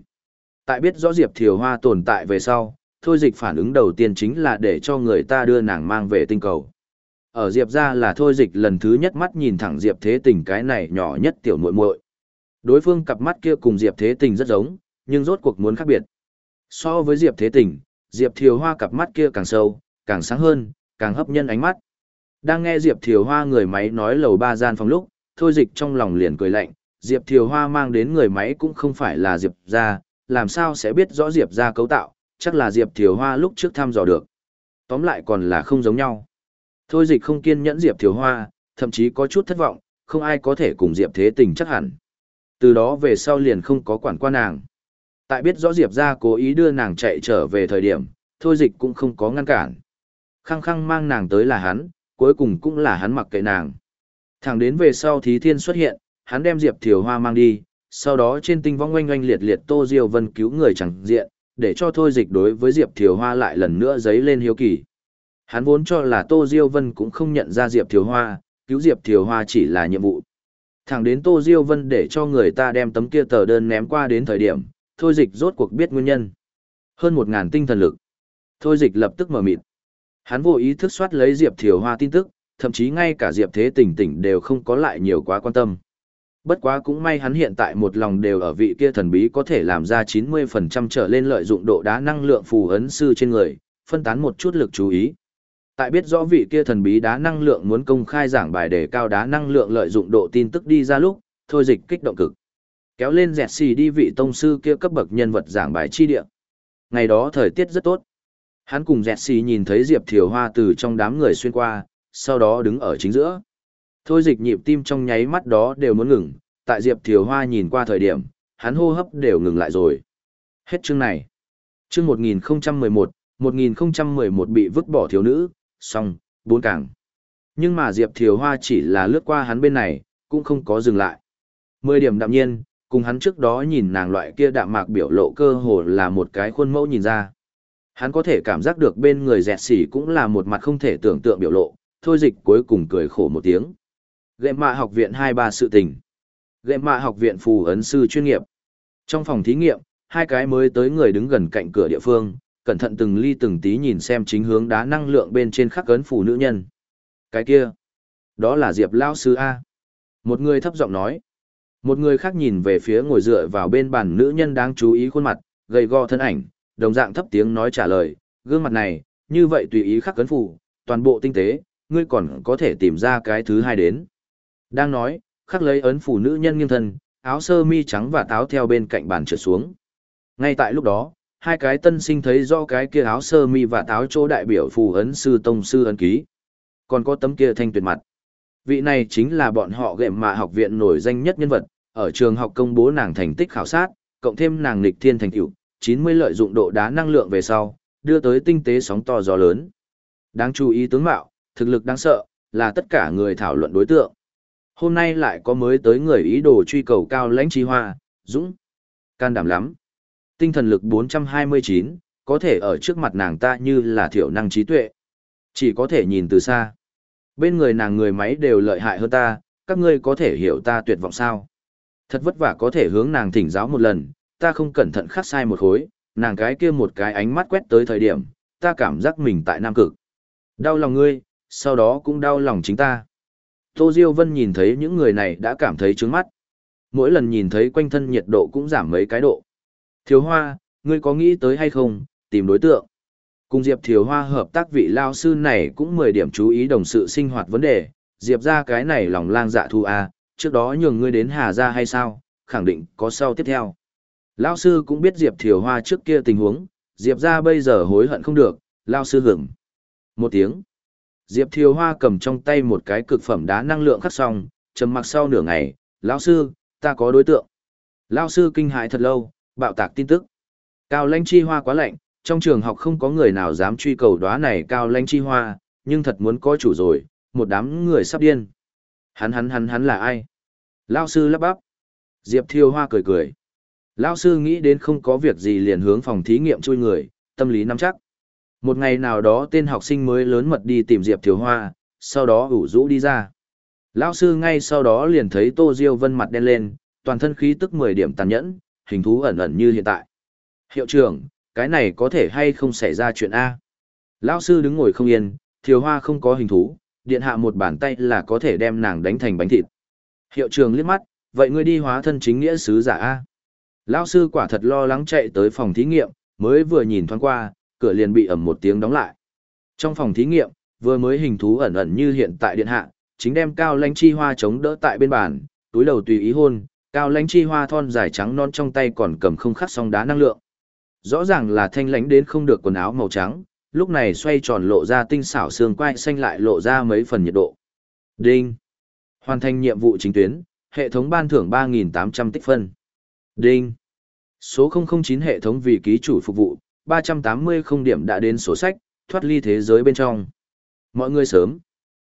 Speaker 1: Tại biết rõ Diệp Thiều Hoa tồn tại về sau, thôi dịch phản ứng đầu tiên chính là để cho người ta đưa nàng mang về tinh cầu. Ở Diệp ra là thôi dịch lần thứ nhất mắt nhìn thẳng Diệp Thế Tình cái này nhỏ nhất tiểu muội muội. Đối phương cặp mắt kia cùng Diệp Thế Tình rất giống, nhưng rốt cuộc muốn khác biệt. So với Diệp Thế Tình, Diệp Thiều Hoa cặp mắt kia càng sâu, càng sáng hơn, càng hấp nhân ánh mắt. Đang nghe Diệp Thiều Hoa người máy nói lầu ba gian phòng lúc, thôi dịch trong lòng liền cười lạnh, Diệp Thiều Hoa mang đến người máy cũng không phải là Diệp ra, làm sao sẽ biết rõ Diệp ra cấu tạo, chắc là Diệp Thiều Hoa lúc trước thăm dò được. Tóm lại còn là không giống nhau. Thôi dịch không kiên nhẫn Diệp Thiều Hoa, thậm chí có chút thất vọng, không ai có thể cùng Diệp Thế Tình chắc hẳn. Từ đó về sau liền không có quản qua nàng. Tại biết rõ Diệp ra cố ý đưa nàng chạy trở về thời điểm, thôi dịch cũng không có ngăn cản. Khăng khăng mang nàng tới là hắn, cuối cùng cũng là hắn mặc kệ nàng. Thẳng đến về sau Thí Thiên xuất hiện, hắn đem Diệp Thiều Hoa mang đi, sau đó trên tinh vong oanh oanh liệt liệt Tô Diêu Vân cứu người chẳng diện, để cho thôi dịch đối với Diệp Thiều Hoa lại lần nữa giấy lên hiếu kỳ. Hắn vốn cho là Tô Diêu Vân cũng không nhận ra Diệp Thiều Hoa, cứu Diệp Thiều Hoa chỉ là nhiệm vụ. Thẳng đến Tô Diêu Vân để cho người ta đem tấm kia tờ đơn ném qua đến thời điểm, thôi dịch rốt cuộc biết nguyên nhân. Hơn một ngàn tinh thần lực. Thôi dịch lập tức mở mịt. Hắn vô ý thức soát lấy Diệp Thiều Hoa tin tức, thậm chí ngay cả Diệp Thế tỉnh Tỉnh đều không có lại nhiều quá quan tâm. Bất quá cũng may hắn hiện tại một lòng đều ở vị kia thần bí có thể làm ra 90% trở lên lợi dụng độ đá năng lượng phù ấn sư trên người, phân tán một chút lực chú ý. Tại biết rõ vị kia thần bí đá năng lượng muốn công khai giảng bài để cao đá năng lượng lợi dụng độ tin tức đi ra lúc, thôi dịch kích động cực. Kéo lên dẹt xì đi vị tông sư kia cấp bậc nhân vật giảng bài chi địa. Ngày đó thời tiết rất tốt. Hắn cùng dẹt xì nhìn thấy Diệp Thiều Hoa từ trong đám người xuyên qua, sau đó đứng ở chính giữa. Thôi dịch nhịp tim trong nháy mắt đó đều muốn ngừng, tại Diệp Thiều Hoa nhìn qua thời điểm, hắn hô hấp đều ngừng lại rồi. Hết chương này. Chương 1011, 1011 bị vứt bỏ thiếu nữ, xong, bốn càng. Nhưng mà Diệp Thiều Hoa chỉ là lướt qua hắn bên này, cũng không có dừng lại. Mười điểm đạm nhiên, cùng hắn trước đó nhìn nàng loại kia đạm mạc biểu lộ cơ hồ là một cái khuôn mẫu nhìn ra. Hắn có thể cảm giác được bên người dẹt xỉ cũng là một mặt không thể tưởng tượng biểu lộ, thôi dịch cuối cùng cười khổ một tiếng. Gệm mạ học viện hai ba sự tình. Gệm mạ học viện phù ấn sư chuyên nghiệp. Trong phòng thí nghiệm, hai cái mới tới người đứng gần cạnh cửa địa phương, cẩn thận từng ly từng tí nhìn xem chính hướng đá năng lượng bên trên khắc ấn phù nữ nhân. Cái kia, đó là Diệp Lao Sư A. Một người thấp giọng nói. Một người khác nhìn về phía ngồi dựa vào bên bàn nữ nhân đáng chú ý khuôn mặt, gầy go thân ảnh, đồng dạng thấp tiếng nói trả lời, gương mặt này, như vậy tùy ý khắc cấn phủ, toàn bộ tinh tế, ngươi còn có thể tìm ra cái thứ hai đến. Đang nói, khắc lấy ấn phủ nữ nhân nghiêng thân, áo sơ mi trắng và táo theo bên cạnh bàn trượt xuống. Ngay tại lúc đó, hai cái tân sinh thấy do cái kia áo sơ mi và táo chỗ đại biểu phù ấn sư tông sư ấn ký. Còn có tấm kia thanh tuyệt mặt. Vị này chính là bọn họ gệm mạ học viện nổi danh nhất nhân vật, ở trường học công bố nàng thành tích khảo sát, cộng thêm nàng nghịch thiên thành tựu, 90 lợi dụng độ đá năng lượng về sau, đưa tới tinh tế sóng to gió lớn. Đáng chú ý tướng mạo, thực lực đáng sợ, là tất cả người thảo luận đối tượng. Hôm nay lại có mới tới người ý đồ truy cầu cao lãnh trí hoa, dũng. Can đảm lắm. Tinh thần lực 429, có thể ở trước mặt nàng ta như là thiểu năng trí tuệ. Chỉ có thể nhìn từ xa. Bên người nàng người máy đều lợi hại hơn ta, các ngươi có thể hiểu ta tuyệt vọng sao. Thật vất vả có thể hướng nàng thỉnh giáo một lần, ta không cẩn thận khắc sai một khối, nàng cái kia một cái ánh mắt quét tới thời điểm, ta cảm giác mình tại Nam Cực. Đau lòng ngươi, sau đó cũng đau lòng chính ta. Tô Diêu Vân nhìn thấy những người này đã cảm thấy trướng mắt. Mỗi lần nhìn thấy quanh thân nhiệt độ cũng giảm mấy cái độ. Thiếu Hoa, ngươi có nghĩ tới hay không, tìm đối tượng. Cùng Diệp Thiếu Hoa hợp tác vị lao sư này cũng 10 điểm chú ý đồng sự sinh hoạt vấn đề, Diệp ra cái này lòng lang dạ thu a, trước đó nhường ngươi đến Hà ra hay sao, khẳng định có sau tiếp theo. Lao sư cũng biết Diệp Thiều Hoa trước kia tình huống, Diệp ra bây giờ hối hận không được, Lao sư hưởng. Một tiếng. Diệp Thiều Hoa cầm trong tay một cái cực phẩm đá năng lượng khắc xong, trầm mặc sau nửa ngày, lão sư, ta có đối tượng. Lão sư kinh hại thật lâu, bạo tạc tin tức. Cao lãnh chi hoa quá lạnh, trong trường học không có người nào dám truy cầu đóa này cao lãnh chi hoa, nhưng thật muốn có chủ rồi, một đám người sắp điên. Hắn hắn hắn hắn là ai? Lão sư lắp bắp. Diệp Thiều Hoa cười cười. Lão sư nghĩ đến không có việc gì liền hướng phòng thí nghiệm chui người, tâm lý nắm chắc. Một ngày nào đó tên học sinh mới lớn mật đi tìm Diệp Thiếu Hoa, sau đó ủ rũ đi ra. Lão sư ngay sau đó liền thấy Tô Diêu Vân mặt đen lên, toàn thân khí tức 10 điểm tàn nhẫn, hình thú ẩn ẩn như hiện tại. Hiệu trưởng, cái này có thể hay không xảy ra chuyện A. Lão sư đứng ngồi không yên, Thiếu Hoa không có hình thú, điện hạ một bàn tay là có thể đem nàng đánh thành bánh thịt. Hiệu trưởng liếc mắt, vậy ngươi đi hóa thân chính nghĩa sứ giả A. Lão sư quả thật lo lắng chạy tới phòng thí nghiệm, mới vừa nhìn thoáng qua, cửa liền bị ầm một tiếng đóng lại. Trong phòng thí nghiệm, vừa mới hình thú ẩn ẩn như hiện tại điện hạ, chính đem cao lãnh chi hoa chống đỡ tại bên bàn, túi đầu tùy ý hôn, cao lãnh chi hoa thon dài trắng non trong tay còn cầm không khắc song đá năng lượng. Rõ ràng là thanh lãnh đến không được quần áo màu trắng, lúc này xoay tròn lộ ra tinh xảo xương quai xanh lại lộ ra mấy phần nhiệt độ. Đinh. Hoàn thành nhiệm vụ chính tuyến, hệ thống ban thưởng 3.800 tích phân. Đinh. Số 009 hệ thống vì ký chủ phục vụ, 380 không điểm đã đến sổ sách, thoát ly thế giới bên trong. Mọi người sớm.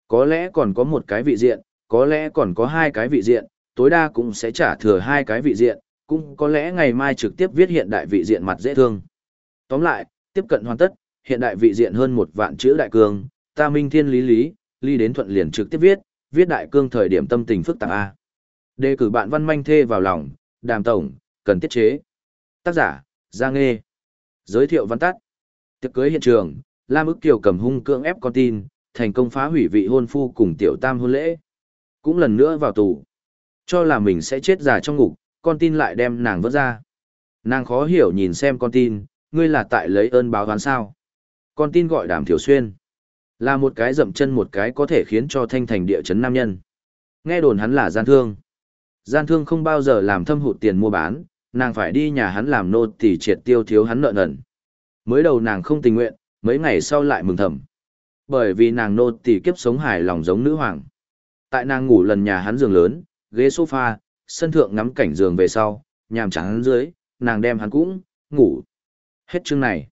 Speaker 1: Có lẽ còn có một cái vị diện, có lẽ còn có hai cái vị diện, tối đa cũng sẽ trả thừa hai cái vị diện, cũng có lẽ ngày mai trực tiếp viết hiện đại vị diện mặt dễ thương. Tóm lại, tiếp cận hoàn tất, hiện đại vị diện hơn một vạn chữ đại cương, ta minh thiên lý lý, ly đến thuận liền trực tiếp viết, viết đại cương thời điểm tâm tình phức tạp A. Đề cử bạn văn manh thê vào lòng, đàm tổng, cần tiết chế. Tác giả, Giang Nghê. Giới thiệu văn tắt. Tiệc cưới hiện trường, Lam ức kiều cầm hung cưỡng ép con tin, thành công phá hủy vị hôn phu cùng tiểu tam hôn lễ. Cũng lần nữa vào tù. Cho là mình sẽ chết già trong ngục, con tin lại đem nàng vớt ra. Nàng khó hiểu nhìn xem con tin, ngươi là tại lấy ơn báo oán sao. Con tin gọi đàm thiểu xuyên. Là một cái dậm chân một cái có thể khiến cho thanh thành địa chấn nam nhân. Nghe đồn hắn là gian thương. Gian thương không bao giờ làm thâm hụt tiền mua bán, nàng phải đi nhà hắn làm nô thì triệt tiêu thiếu hắn nợ nần. Mới đầu nàng không tình nguyện, mấy ngày sau lại mừng thầm. Bởi vì nàng nô thì kiếp sống hài lòng giống nữ hoàng. Tại nàng ngủ lần nhà hắn giường lớn, ghế sofa, sân thượng ngắm cảnh giường về sau, nhàm chán dưới, nàng đem hắn cũng, ngủ. Hết chương này.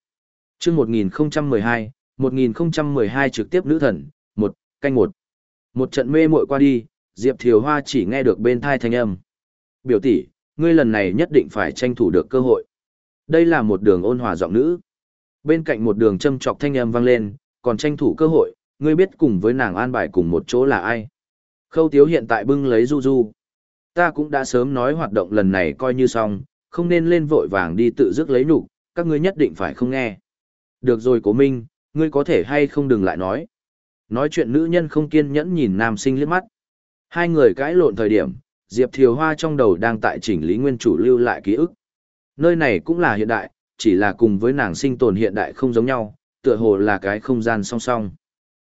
Speaker 1: Chương 1012, 1012 trực tiếp nữ thần, một canh một Một trận mê muội qua đi, Diệp Thiều Hoa chỉ nghe được bên thai thanh âm. Biểu tỷ, ngươi lần này nhất định phải tranh thủ được cơ hội. Đây là một đường ôn hòa giọng nữ. Bên cạnh một đường châm trọc thanh âm vang lên, còn tranh thủ cơ hội, ngươi biết cùng với nàng an bài cùng một chỗ là ai. Khâu Tiếu hiện tại bưng lấy Du Du. Ta cũng đã sớm nói hoạt động lần này coi như xong, không nên lên vội vàng đi tự dứt lấy nhục, các ngươi nhất định phải không nghe. Được rồi cố minh, ngươi có thể hay không đừng lại nói. Nói chuyện nữ nhân không kiên nhẫn nhìn nam sinh liếc mắt. Hai người cãi lộn thời điểm, Diệp Thiều Hoa trong đầu đang tại chỉnh lý nguyên chủ lưu lại ký ức. Nơi này cũng là hiện đại, chỉ là cùng với nàng sinh tồn hiện đại không giống nhau, tựa hồ là cái không gian song song.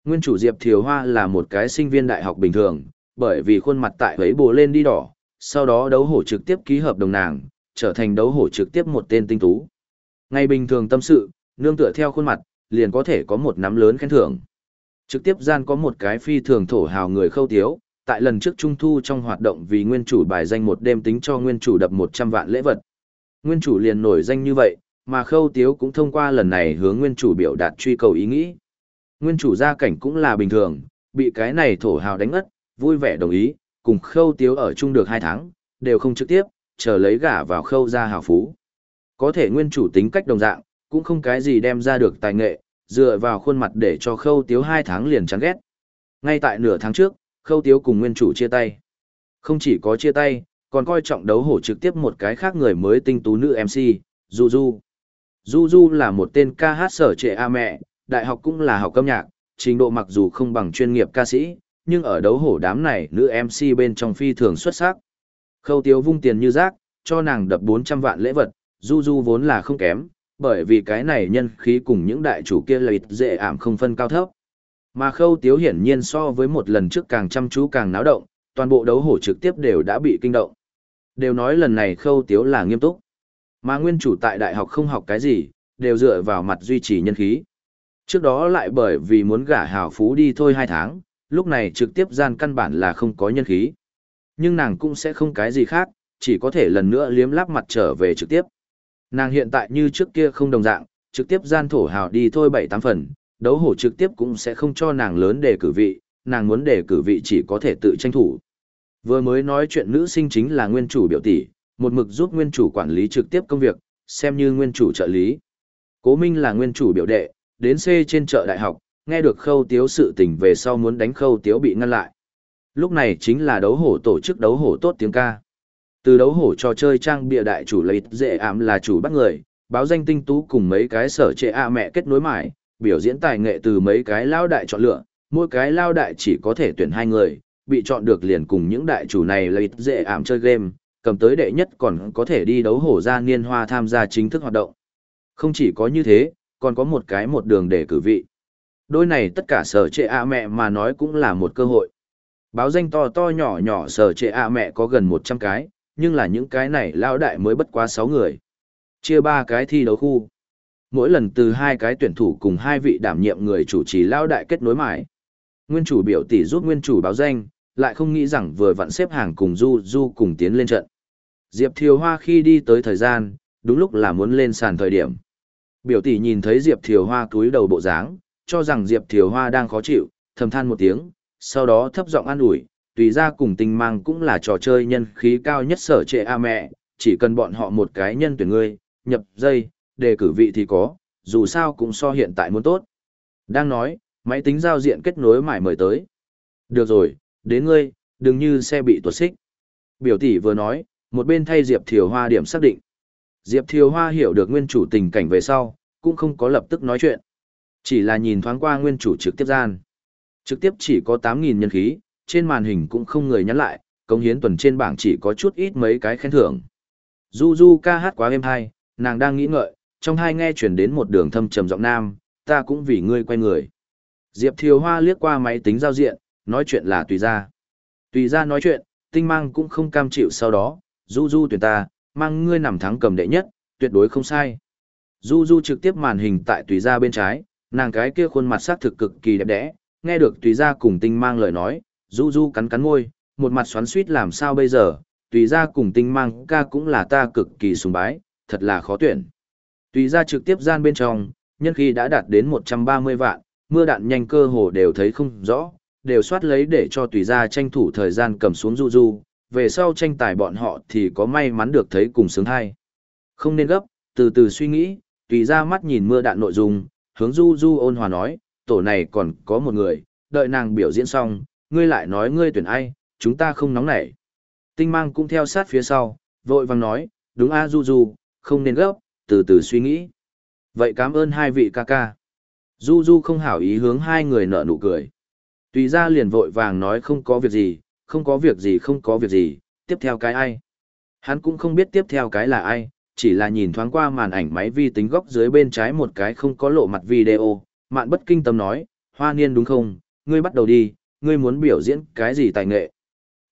Speaker 1: Nguyên chủ Diệp Thiều Hoa là một cái sinh viên đại học bình thường, bởi vì khuôn mặt tại ấy bồ lên đi đỏ, sau đó đấu hổ trực tiếp ký hợp đồng nàng, trở thành đấu hổ trực tiếp một tên tinh tú. Ngày bình thường tâm sự, nương tựa theo khuôn mặt, liền có thể có một nắm lớn khen thưởng. Trực tiếp gian có một cái phi thường thổ hào người khâu tiếu, tại lần trước trung thu trong hoạt động vì nguyên chủ bài danh một đêm tính cho nguyên chủ đập 100 vạn lễ vật. Nguyên chủ liền nổi danh như vậy, mà khâu tiếu cũng thông qua lần này hướng nguyên chủ biểu đạt truy cầu ý nghĩ. Nguyên chủ gia cảnh cũng là bình thường, bị cái này thổ hào đánh ất, vui vẻ đồng ý, cùng khâu tiếu ở chung được 2 tháng, đều không trực tiếp, chờ lấy gả vào khâu gia hào phú. Có thể nguyên chủ tính cách đồng dạng, cũng không cái gì đem ra được tài nghệ, dựa vào khuôn mặt để cho khâu tiếu hai tháng liền chán ghét. Ngay tại nửa tháng trước, khâu tiếu cùng nguyên chủ chia tay. Không chỉ có chia tay, còn coi trọng đấu hổ trực tiếp một cái khác người mới tinh tú nữ MC, Du Du. Du Du là một tên ca hát sở trệ A mẹ, đại học cũng là học âm nhạc, trình độ mặc dù không bằng chuyên nghiệp ca sĩ, nhưng ở đấu hổ đám này nữ MC bên trong phi thường xuất sắc. Khâu tiếu vung tiền như rác, cho nàng đập 400 vạn lễ vật, Du Du vốn là không kém, bởi vì cái này nhân khí cùng những đại chủ kia lợi dễ ảm không phân cao thấp. Mà khâu tiếu hiển nhiên so với một lần trước càng chăm chú càng náo động, toàn bộ đấu hổ trực tiếp đều đã bị kinh động. Đều nói lần này khâu tiếu là nghiêm túc. Mà nguyên chủ tại đại học không học cái gì, đều dựa vào mặt duy trì nhân khí. Trước đó lại bởi vì muốn gả hào phú đi thôi hai tháng, lúc này trực tiếp gian căn bản là không có nhân khí. Nhưng nàng cũng sẽ không cái gì khác, chỉ có thể lần nữa liếm láp mặt trở về trực tiếp. Nàng hiện tại như trước kia không đồng dạng, trực tiếp gian thổ hào đi thôi bảy tám phần, đấu hổ trực tiếp cũng sẽ không cho nàng lớn đề cử vị, nàng muốn đề cử vị chỉ có thể tự tranh thủ. Vừa mới nói chuyện nữ sinh chính là nguyên chủ biểu tỷ, một mực giúp nguyên chủ quản lý trực tiếp công việc, xem như nguyên chủ trợ lý. Cố Minh là nguyên chủ biểu đệ, đến C trên chợ đại học, nghe được khâu tiếu sự tình về sau muốn đánh khâu tiếu bị ngăn lại. Lúc này chính là đấu hổ tổ chức đấu hổ tốt tiếng ca. Từ đấu hổ trò chơi trang bịa đại chủ lấy dễ ảm là chủ bắt người, báo danh tinh tú cùng mấy cái sở trệ a mẹ kết nối mãi, biểu diễn tài nghệ từ mấy cái lao đại chọn lựa, mỗi cái lao đại chỉ có thể tuyển hai người, bị chọn được liền cùng những đại chủ này lấy dễ ảm chơi game, cầm tới đệ nhất còn có thể đi đấu hổ ra niên hoa tham gia chính thức hoạt động. Không chỉ có như thế, còn có một cái một đường để cử vị. Đôi này tất cả sở trệ a mẹ mà nói cũng là một cơ hội. Báo danh to to nhỏ nhỏ sở trệ a mẹ có gần 100 cái, nhưng là những cái này lao đại mới bất quá 6 người. Chia ba cái thi đấu khu. Mỗi lần từ hai cái tuyển thủ cùng hai vị đảm nhiệm người chủ trì lao đại kết nối mãi. Nguyên chủ biểu tỷ giúp nguyên chủ báo danh, lại không nghĩ rằng vừa vặn xếp hàng cùng Du Du cùng tiến lên trận. Diệp Thiều Hoa khi đi tới thời gian, đúng lúc là muốn lên sàn thời điểm. Biểu tỷ nhìn thấy Diệp Thiều Hoa cúi đầu bộ dáng, cho rằng Diệp Thiều Hoa đang khó chịu, thầm than một tiếng, sau đó thấp giọng an ủi, tùy ra cùng tình mang cũng là trò chơi nhân khí cao nhất sở trệ a mẹ, chỉ cần bọn họ một cái nhân tuyển ngươi, nhập dây, đề cử vị thì có, dù sao cũng so hiện tại muốn tốt. Đang nói, máy tính giao diện kết nối mải mời tới. Được rồi, đến ngươi, đừng như xe bị tuột xích. Biểu tỷ vừa nói, một bên thay Diệp Thiều Hoa điểm xác định. Diệp Thiều Hoa hiểu được nguyên chủ tình cảnh về sau, cũng không có lập tức nói chuyện. Chỉ là nhìn thoáng qua nguyên chủ trực tiếp gian. Trực tiếp chỉ có 8.000 nhân khí, trên màn hình cũng không người nhắn lại, công hiến tuần trên bảng chỉ có chút ít mấy cái khen thưởng. Du Du ca hát quá êm hay, nàng đang nghĩ ngợi, trong hai nghe chuyển đến một đường thâm trầm giọng nam, ta cũng vì ngươi quay người. Diệp Thiều Hoa liếc qua máy tính giao diện, nói chuyện là tùy ra. Tùy ra nói chuyện, tinh mang cũng không cam chịu sau đó, Du Du tuyển ta, mang ngươi nằm thắng cầm đệ nhất, tuyệt đối không sai. Du Du trực tiếp màn hình tại tùy ra bên trái, nàng cái kia khuôn mặt sắc thực cực kỳ đẹp đẽ, nghe được tùy ra cùng tinh mang lời nói, Du Du cắn cắn môi, một mặt xoắn suýt làm sao bây giờ, tùy ra cùng tinh mang ca cũng là ta cực kỳ sùng bái, thật là khó tuyển. Tùy ra trực tiếp gian bên trong, nhân khi đã đạt đến 130 vạn, mưa đạn nhanh cơ hồ đều thấy không rõ, đều soát lấy để cho tùy ra tranh thủ thời gian cầm xuống Du Du, về sau tranh tài bọn họ thì có may mắn được thấy cùng sướng hay. Không nên gấp, từ từ suy nghĩ, tùy ra mắt nhìn mưa đạn nội dung, hướng Du Du ôn hòa nói, tổ này còn có một người, đợi nàng biểu diễn xong, ngươi lại nói ngươi tuyển ai, chúng ta không nóng nảy. Tinh mang cũng theo sát phía sau, vội vàng nói, đúng a Du Du, không nên gấp, từ từ suy nghĩ. Vậy cảm ơn hai vị ca ca. Du Du không hảo ý hướng hai người nở nụ cười. Tùy ra liền vội vàng nói không có việc gì, không có việc gì không có việc gì, tiếp theo cái ai. Hắn cũng không biết tiếp theo cái là ai, chỉ là nhìn thoáng qua màn ảnh máy vi tính góc dưới bên trái một cái không có lộ mặt video, mạn bất kinh tâm nói, hoa niên đúng không, ngươi bắt đầu đi, ngươi muốn biểu diễn cái gì tài nghệ.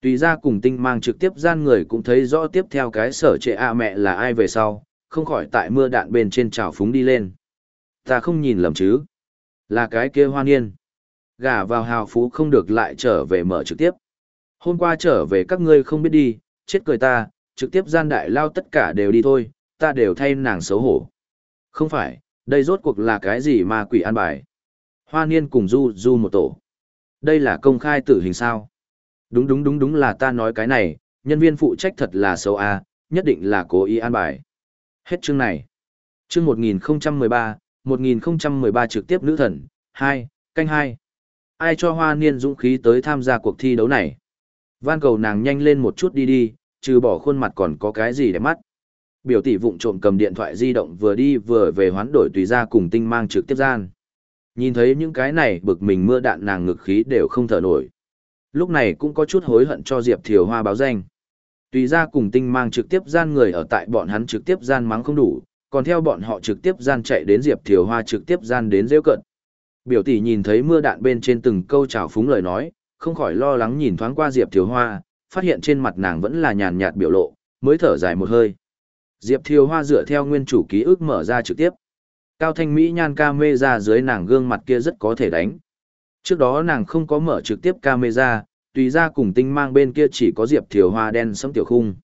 Speaker 1: Tùy ra cùng tinh mang trực tiếp gian người cũng thấy rõ tiếp theo cái sở trệ a mẹ là ai về sau, không khỏi tại mưa đạn bên trên trào phúng đi lên. Ta không nhìn lầm chứ. Là cái kia hoa niên. Gả vào hào phú không được lại trở về mở trực tiếp. Hôm qua trở về các ngươi không biết đi, chết cười ta, trực tiếp gian đại lao tất cả đều đi thôi, ta đều thay nàng xấu hổ. Không phải, đây rốt cuộc là cái gì mà quỷ an bài. Hoa niên cùng du du một tổ. Đây là công khai tử hình sao. Đúng đúng đúng đúng là ta nói cái này, nhân viên phụ trách thật là xấu a, nhất định là cố ý an bài. Hết chương này. Chương 1013, 1013 trực tiếp nữ thần, 2, canh 2. Ai cho hoa niên dũng khí tới tham gia cuộc thi đấu này? Van cầu nàng nhanh lên một chút đi đi, trừ bỏ khuôn mặt còn có cái gì để mắt. Biểu tỷ vụng trộm cầm điện thoại di động vừa đi vừa về hoán đổi tùy ra cùng tinh mang trực tiếp gian. Nhìn thấy những cái này bực mình mưa đạn nàng ngực khí đều không thở nổi. Lúc này cũng có chút hối hận cho Diệp Thiều Hoa báo danh. Tùy ra cùng tinh mang trực tiếp gian người ở tại bọn hắn trực tiếp gian mắng không đủ, còn theo bọn họ trực tiếp gian chạy đến Diệp Thiều Hoa trực tiếp gian đến rêu cận. Biểu tỷ nhìn thấy mưa đạn bên trên từng câu trào phúng lời nói, không khỏi lo lắng nhìn thoáng qua Diệp Thiều Hoa, phát hiện trên mặt nàng vẫn là nhàn nhạt biểu lộ, mới thở dài một hơi. Diệp Thiều Hoa dựa theo nguyên chủ ký ức mở ra trực tiếp. Cao Thanh Mỹ nhan ra dưới nàng gương mặt kia rất có thể đánh. Trước đó nàng không có mở trực tiếp camera, tùy ra cùng tinh mang bên kia chỉ có Diệp Thiều Hoa đen sẫm tiểu khung.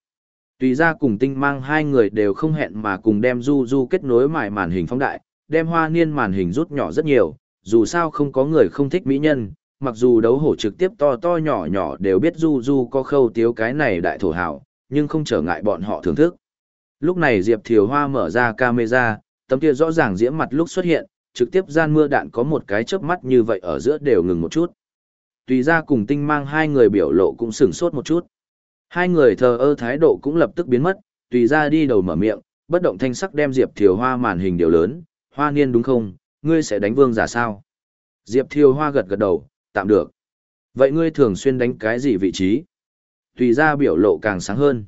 Speaker 1: Tùy ra cùng tinh mang hai người đều không hẹn mà cùng đem du du kết nối mải màn hình phóng đại, đem hoa niên màn hình rút nhỏ rất nhiều, dù sao không có người không thích mỹ nhân, mặc dù đấu hổ trực tiếp to to nhỏ nhỏ đều biết du du có khâu tiếu cái này đại thổ hảo, nhưng không trở ngại bọn họ thưởng thức. Lúc này Diệp Thiều Hoa mở ra camera, tấm kia rõ ràng diễm mặt lúc xuất hiện, trực tiếp gian mưa đạn có một cái chớp mắt như vậy ở giữa đều ngừng một chút. Tùy ra cùng tinh mang hai người biểu lộ cũng sửng sốt một chút. Hai người thờ ơ thái độ cũng lập tức biến mất, tùy ra đi đầu mở miệng, bất động thanh sắc đem Diệp Thiều Hoa màn hình điều lớn, hoa niên đúng không, ngươi sẽ đánh vương giả sao? Diệp Thiều Hoa gật gật đầu, tạm được. Vậy ngươi thường xuyên đánh cái gì vị trí? Tùy ra biểu lộ càng sáng hơn.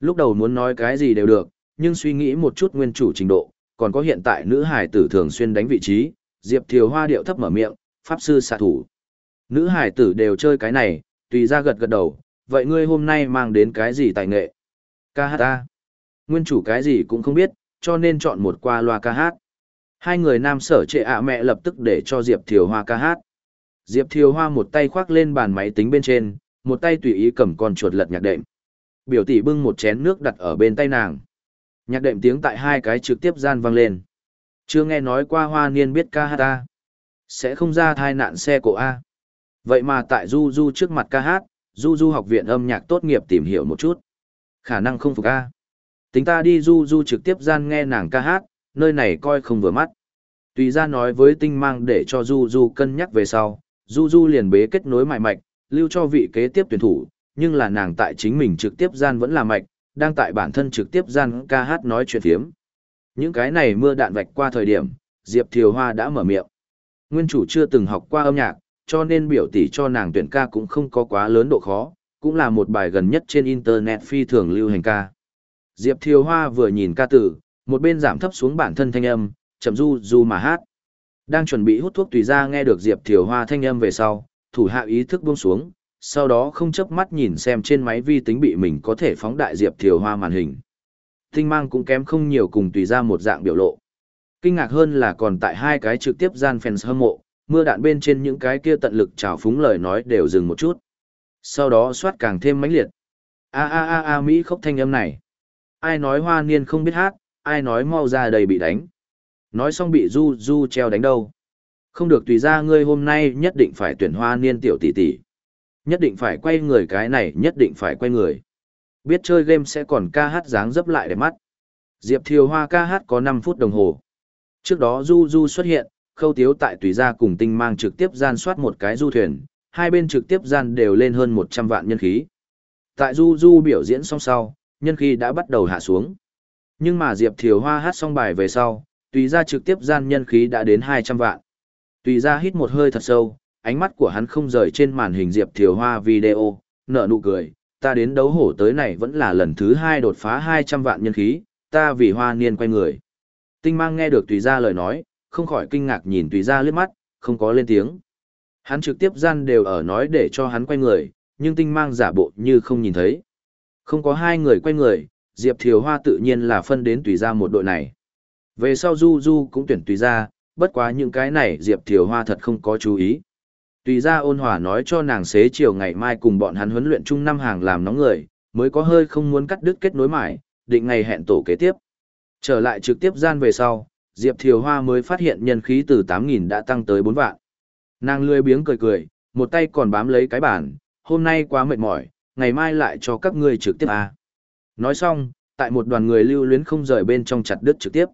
Speaker 1: Lúc đầu muốn nói cái gì đều được, nhưng suy nghĩ một chút nguyên chủ trình độ, còn có hiện tại nữ hải tử thường xuyên đánh vị trí, Diệp Thiều Hoa điệu thấp mở miệng, pháp sư xạ thủ. Nữ hải tử đều chơi cái này, tùy ra gật gật đầu, vậy ngươi hôm nay mang đến cái gì tài nghệ? Ca hát ta. Nguyên chủ cái gì cũng không biết, cho nên chọn một qua loa ca hát. Hai người nam sở trệ ạ mẹ lập tức để cho Diệp Thiều Hoa ca hát. Diệp Thiều Hoa một tay khoác lên bàn máy tính bên trên, một tay tùy ý cầm con chuột lật nhạc đệm. Biểu tỷ bưng một chén nước đặt ở bên tay nàng. Nhạc đệm tiếng tại hai cái trực tiếp gian vang lên. Chưa nghe nói qua hoa niên biết ca hát ta. Sẽ không ra thai nạn xe cổ A. Vậy mà tại Du Du trước mặt ca hát, Du Du học viện âm nhạc tốt nghiệp tìm hiểu một chút. Khả năng không phục A. Tính ta đi Du Du trực tiếp gian nghe nàng ca hát, nơi này coi không vừa mắt. Tùy ra nói với tinh mang để cho Du Du cân nhắc về sau, Du Du liền bế kết nối mại mạch, lưu cho vị kế tiếp tuyển thủ, nhưng là nàng tại chính mình trực tiếp gian vẫn là mạch, đang tại bản thân trực tiếp gian ca hát nói chuyện phiếm. Những cái này mưa đạn vạch qua thời điểm, Diệp Thiều Hoa đã mở miệng. Nguyên chủ chưa từng học qua âm nhạc, cho nên biểu tỷ cho nàng tuyển ca cũng không có quá lớn độ khó, cũng là một bài gần nhất trên internet phi thường lưu hành ca. Diệp Thiều Hoa vừa nhìn ca tử, một bên giảm thấp xuống bản thân thanh âm, chậm du du mà hát. Đang chuẩn bị hút thuốc tùy ra nghe được Diệp Thiều Hoa thanh âm về sau, thủ hạ ý thức buông xuống, sau đó không chớp mắt nhìn xem trên máy vi tính bị mình có thể phóng đại Diệp Thiều Hoa màn hình. Tinh mang cũng kém không nhiều cùng tùy ra một dạng biểu lộ. Kinh ngạc hơn là còn tại hai cái trực tiếp gian fans hâm mộ, mưa đạn bên trên những cái kia tận lực trào phúng lời nói đều dừng một chút. Sau đó soát càng thêm mãnh liệt. A a a a Mỹ khóc thanh âm này. Ai nói hoa niên không biết hát, ai nói mau ra đầy bị đánh. Nói xong bị du du treo đánh đâu. Không được tùy ra ngươi hôm nay nhất định phải tuyển hoa niên tiểu tỷ tỷ. Nhất định phải quay người cái này nhất định phải quay người. Biết chơi game sẽ còn ca hát dáng dấp lại để mắt. Diệp Thiều Hoa ca hát có 5 phút đồng hồ. Trước đó Du Du xuất hiện, khâu tiếu tại tùy gia cùng tinh mang trực tiếp gian soát một cái du thuyền, hai bên trực tiếp gian đều lên hơn 100 vạn nhân khí. Tại Du Du biểu diễn xong sau, nhân khí đã bắt đầu hạ xuống. Nhưng mà Diệp Thiều Hoa hát xong bài về sau, tùy ra trực tiếp gian nhân khí đã đến 200 vạn. Tùy ra hít một hơi thật sâu, ánh mắt của hắn không rời trên màn hình Diệp Thiều Hoa video, nở nụ cười, ta đến đấu hổ tới này vẫn là lần thứ hai đột phá 200 vạn nhân khí, ta vì hoa niên quay người. Tinh mang nghe được tùy ra lời nói, không khỏi kinh ngạc nhìn tùy ra liếc mắt, không có lên tiếng. Hắn trực tiếp gian đều ở nói để cho hắn quay người, nhưng tinh mang giả bộ như không nhìn thấy. Không có hai người quay người, Diệp Thiều Hoa tự nhiên là phân đến tùy ra một đội này. Về sau Du Du cũng tuyển tùy ra, bất quá những cái này Diệp Thiều Hoa thật không có chú ý. Tùy ra ôn hòa nói cho nàng xế chiều ngày mai cùng bọn hắn huấn luyện chung năm hàng làm nóng người, mới có hơi không muốn cắt đứt kết nối mãi, định ngày hẹn tổ kế tiếp. Trở lại trực tiếp gian về sau, Diệp Thiều Hoa mới phát hiện nhân khí từ 8.000 đã tăng tới 4 vạn. Nàng lười biếng cười cười, một tay còn bám lấy cái bàn, hôm nay quá mệt mỏi, ngày mai lại cho các ngươi trực tiếp à. Nói xong, tại một đoàn người lưu luyến không rời bên trong chặt đứt trực tiếp.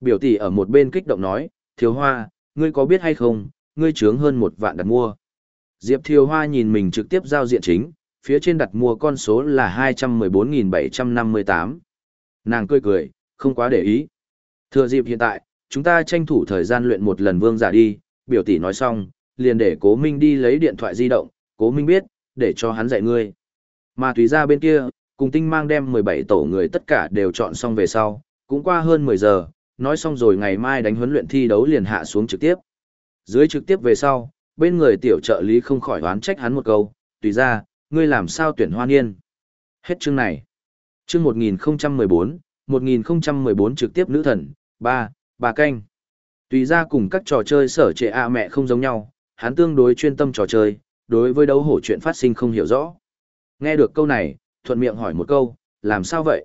Speaker 1: Biểu tỷ ở một bên kích động nói, Thiều hoa, ngươi có biết hay không, ngươi trướng hơn một vạn đặt mua. Diệp Thiều Hoa nhìn mình trực tiếp giao diện chính, phía trên đặt mua con số là 214.758. Nàng cười cười, không quá để ý. Thừa dịp hiện tại, chúng ta tranh thủ thời gian luyện một lần vương giả đi, biểu tỷ nói xong, liền để cố Minh đi lấy điện thoại di động, cố Minh biết, để cho hắn dạy ngươi. Mà tùy ra bên kia, cùng tinh mang đem 17 tổ người tất cả đều chọn xong về sau, cũng qua hơn 10 giờ, nói xong rồi ngày mai đánh huấn luyện thi đấu liền hạ xuống trực tiếp. Dưới trực tiếp về sau, bên người tiểu trợ lý không khỏi oán trách hắn một câu, tùy ra, ngươi làm sao tuyển hoa niên. Hết chương này. Chương 1014, 1014 trực tiếp nữ thần, Ba, bà canh. Tùy ra cùng các trò chơi sở trệ a mẹ không giống nhau, hắn tương đối chuyên tâm trò chơi, đối với đấu hổ chuyện phát sinh không hiểu rõ. Nghe được câu này, thuận miệng hỏi một câu, làm sao vậy?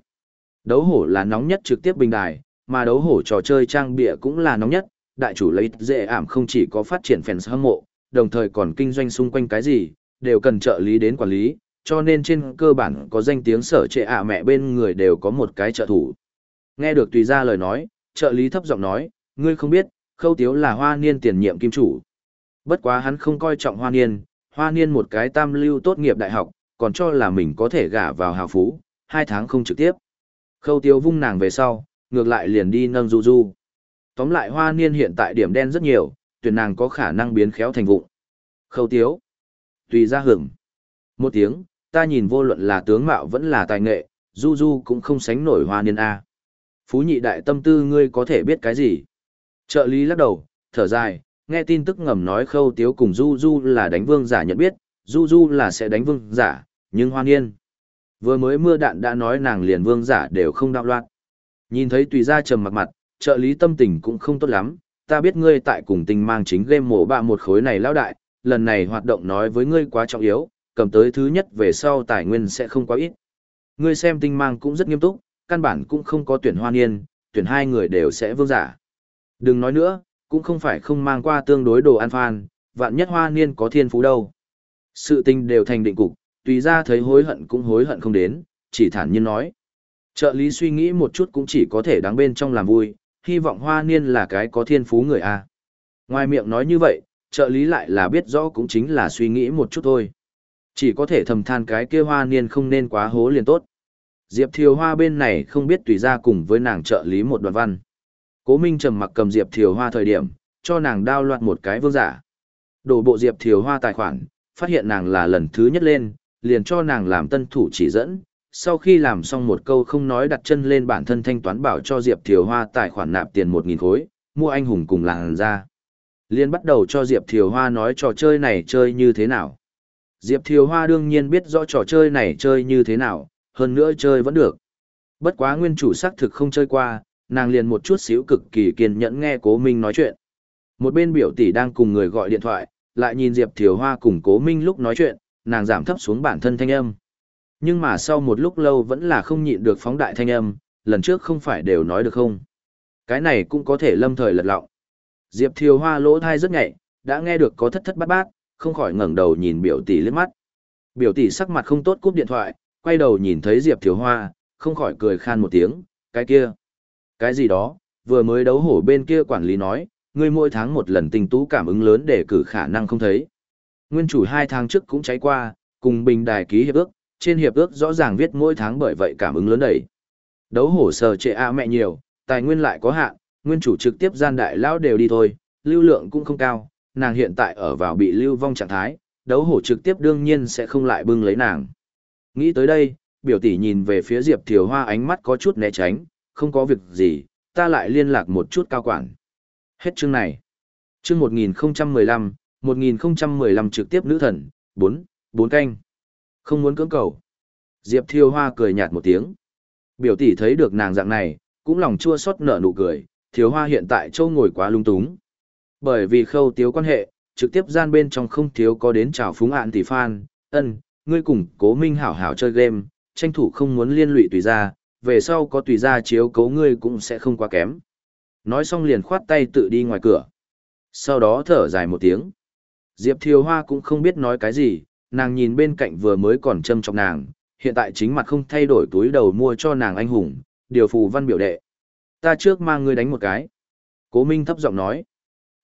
Speaker 1: Đấu hổ là nóng nhất trực tiếp bình đài, mà đấu hổ trò chơi trang bịa cũng là nóng nhất, đại chủ lấy dễ ảm không chỉ có phát triển fans hâm mộ, đồng thời còn kinh doanh xung quanh cái gì, đều cần trợ lý đến quản lý, cho nên trên cơ bản có danh tiếng sở trệ ạ mẹ bên người đều có một cái trợ thủ. Nghe được tùy ra lời nói, trợ lý thấp giọng nói, ngươi không biết, khâu tiếu là hoa niên tiền nhiệm kim chủ. Bất quá hắn không coi trọng hoa niên, hoa niên một cái tam lưu tốt nghiệp đại học, còn cho là mình có thể gả vào hào phú, hai tháng không trực tiếp. Khâu tiếu vung nàng về sau, ngược lại liền đi nâng du du. Tóm lại hoa niên hiện tại điểm đen rất nhiều, tuyển nàng có khả năng biến khéo thành vụng. Khâu tiếu. Tùy ra hưởng. Một tiếng, ta nhìn vô luận là tướng mạo vẫn là tài nghệ, du du cũng không sánh nổi hoa niên A. Phú nhị đại tâm tư ngươi có thể biết cái gì? Trợ lý lắc đầu, thở dài, nghe tin tức ngầm nói khâu tiếu cùng du du là đánh vương giả nhận biết, du du là sẽ đánh vương giả, nhưng hoan yên. Vừa mới mưa đạn đã nói nàng liền vương giả đều không đạo loạn. Nhìn thấy tùy ra trầm mặt mặt, trợ lý tâm tình cũng không tốt lắm, ta biết ngươi tại cùng tình mang chính game mổ bạ một khối này lão đại, lần này hoạt động nói với ngươi quá trọng yếu, cầm tới thứ nhất về sau tài nguyên sẽ không quá ít. Ngươi xem tinh mang cũng rất nghiêm túc, căn bản cũng không có tuyển hoa niên, tuyển hai người đều sẽ vương giả. Đừng nói nữa, cũng không phải không mang qua tương đối đồ ăn phan, vạn nhất hoa niên có thiên phú đâu. Sự tình đều thành định cục, tùy ra thấy hối hận cũng hối hận không đến, chỉ thản nhiên nói. Trợ lý suy nghĩ một chút cũng chỉ có thể đáng bên trong làm vui, hy vọng hoa niên là cái có thiên phú người a. Ngoài miệng nói như vậy, trợ lý lại là biết rõ cũng chính là suy nghĩ một chút thôi. Chỉ có thể thầm than cái kia hoa niên không nên quá hố liền tốt. Diệp Thiều Hoa bên này không biết tùy ra cùng với nàng trợ lý một đoạn văn. Cố Minh trầm mặc cầm Diệp Thiều Hoa thời điểm, cho nàng đao loạt một cái vương giả. Đổ bộ Diệp Thiều Hoa tài khoản, phát hiện nàng là lần thứ nhất lên, liền cho nàng làm tân thủ chỉ dẫn. Sau khi làm xong một câu không nói đặt chân lên bản thân thanh toán bảo cho Diệp Thiều Hoa tài khoản nạp tiền 1.000 khối, mua anh hùng cùng làng ra. Liên bắt đầu cho Diệp Thiều Hoa nói trò chơi này chơi như thế nào. Diệp Thiều Hoa đương nhiên biết rõ trò chơi này chơi như thế nào, hơn nữa chơi vẫn được. Bất quá nguyên chủ xác thực không chơi qua, nàng liền một chút xíu cực kỳ kiên nhẫn nghe Cố Minh nói chuyện. Một bên biểu tỷ đang cùng người gọi điện thoại, lại nhìn Diệp Thiều Hoa cùng Cố Minh lúc nói chuyện, nàng giảm thấp xuống bản thân thanh âm. Nhưng mà sau một lúc lâu vẫn là không nhịn được phóng đại thanh âm, lần trước không phải đều nói được không. Cái này cũng có thể lâm thời lật lọng. Diệp Thiều Hoa lỗ thai rất nhạy, đã nghe được có thất thất bát bát, không khỏi ngẩng đầu nhìn biểu tỷ liếc mắt. Biểu tỷ sắc mặt không tốt cúp điện thoại, quay đầu nhìn thấy Diệp Thiều Hoa, không khỏi cười khan một tiếng, cái kia. Cái gì đó, vừa mới đấu hổ bên kia quản lý nói, ngươi mỗi tháng một lần tình tú cảm ứng lớn để cử khả năng không thấy. Nguyên chủ hai tháng trước cũng cháy qua, cùng bình đài ký hiệp ước, trên hiệp ước rõ ràng viết mỗi tháng bởi vậy cảm ứng lớn đẩy. Đấu hổ sờ trệ a mẹ nhiều, tài nguyên lại có hạn, nguyên chủ trực tiếp gian đại lão đều đi thôi, lưu lượng cũng không cao, nàng hiện tại ở vào bị lưu vong trạng thái, đấu hổ trực tiếp đương nhiên sẽ không lại bưng lấy nàng. Nghĩ tới đây, biểu tỷ nhìn về phía Diệp Thiều Hoa ánh mắt có chút né tránh, không có việc gì, ta lại liên lạc một chút cao quản. Hết chương này. Chương 1015, 1015 trực tiếp nữ thần, 4, 4 canh. Không muốn cưỡng cầu. Diệp Thiều Hoa cười nhạt một tiếng. Biểu tỷ thấy được nàng dạng này, cũng lòng chua xót nở nụ cười, Thiêu Hoa hiện tại châu ngồi quá lung túng. Bởi vì khâu tiếu quan hệ, trực tiếp gian bên trong không thiếu có đến chào phúng ạn tỷ phan, ân, ngươi cùng cố minh hảo hảo chơi game, tranh thủ không muốn liên lụy tùy ra, về sau có tùy ra chiếu cố ngươi cũng sẽ không quá kém. Nói xong liền khoát tay tự đi ngoài cửa. Sau đó thở dài một tiếng. Diệp Thiều Hoa cũng không biết nói cái gì, nàng nhìn bên cạnh vừa mới còn châm trong nàng, hiện tại chính mặt không thay đổi túi đầu mua cho nàng anh hùng, điều phù văn biểu đệ. Ta trước mang ngươi đánh một cái. Cố Minh thấp giọng nói.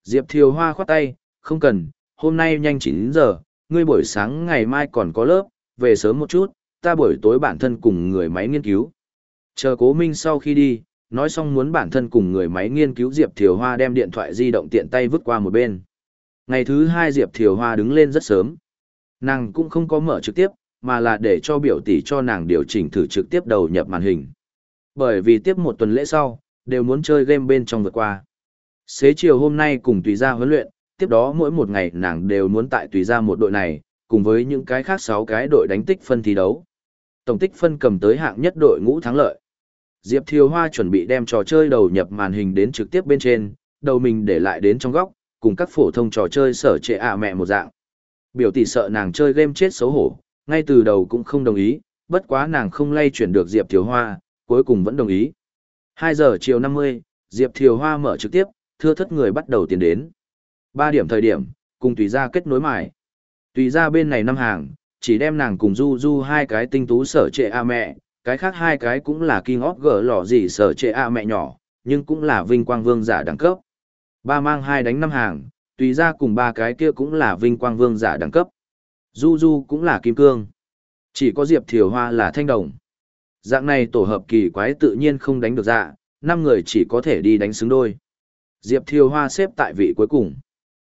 Speaker 1: Diệp Thiều Hoa khoát tay, không cần, hôm nay nhanh 9 giờ, ngươi buổi sáng ngày mai còn có lớp, về sớm một chút, ta buổi tối bản thân cùng người máy nghiên cứu. Chờ Cố Minh sau khi đi, nói xong muốn bản thân cùng người máy nghiên cứu Diệp Thiều Hoa đem điện thoại di động tiện tay vứt qua một bên. Ngày thứ hai Diệp Thiều Hoa đứng lên rất sớm. Nàng cũng không có mở trực tiếp, mà là để cho biểu tỷ cho nàng điều chỉnh thử trực tiếp đầu nhập màn hình. Bởi vì tiếp một tuần lễ sau, đều muốn chơi game bên trong vượt qua. Xế chiều hôm nay cùng tùy ra huấn luyện, tiếp đó mỗi một ngày nàng đều muốn tại tùy ra một đội này, cùng với những cái khác 6 cái đội đánh tích phân thi đấu. Tổng tích phân cầm tới hạng nhất đội ngũ thắng lợi. Diệp Thiều Hoa chuẩn bị đem trò chơi đầu nhập màn hình đến trực tiếp bên trên, đầu mình để lại đến trong góc, cùng các phổ thông trò chơi sở trệ ạ mẹ một dạng. Biểu tỷ sợ nàng chơi game chết xấu hổ, ngay từ đầu cũng không đồng ý, bất quá nàng không lay chuyển được Diệp Thiều Hoa, cuối cùng vẫn đồng ý. 2 giờ chiều 50, Diệp Thiều Hoa mở trực tiếp, thưa thất người bắt đầu tiến đến. 3 điểm thời điểm, cùng tùy ra kết nối mài. Tùy ra bên này năm hàng, chỉ đem nàng cùng Du Du hai cái tinh tú sở trệ a mẹ, cái khác hai cái cũng là King of G lỏ gì sở trệ a mẹ nhỏ, nhưng cũng là vinh quang vương giả đẳng cấp. Ba mang hai đánh năm hàng, tùy ra cùng ba cái kia cũng là vinh quang vương giả đẳng cấp. Du Du cũng là kim cương. Chỉ có Diệp Thiều Hoa là thanh đồng. Dạng này tổ hợp kỳ quái tự nhiên không đánh được dạ, năm người chỉ có thể đi đánh xứng đôi. Diệp Thiều Hoa xếp tại vị cuối cùng.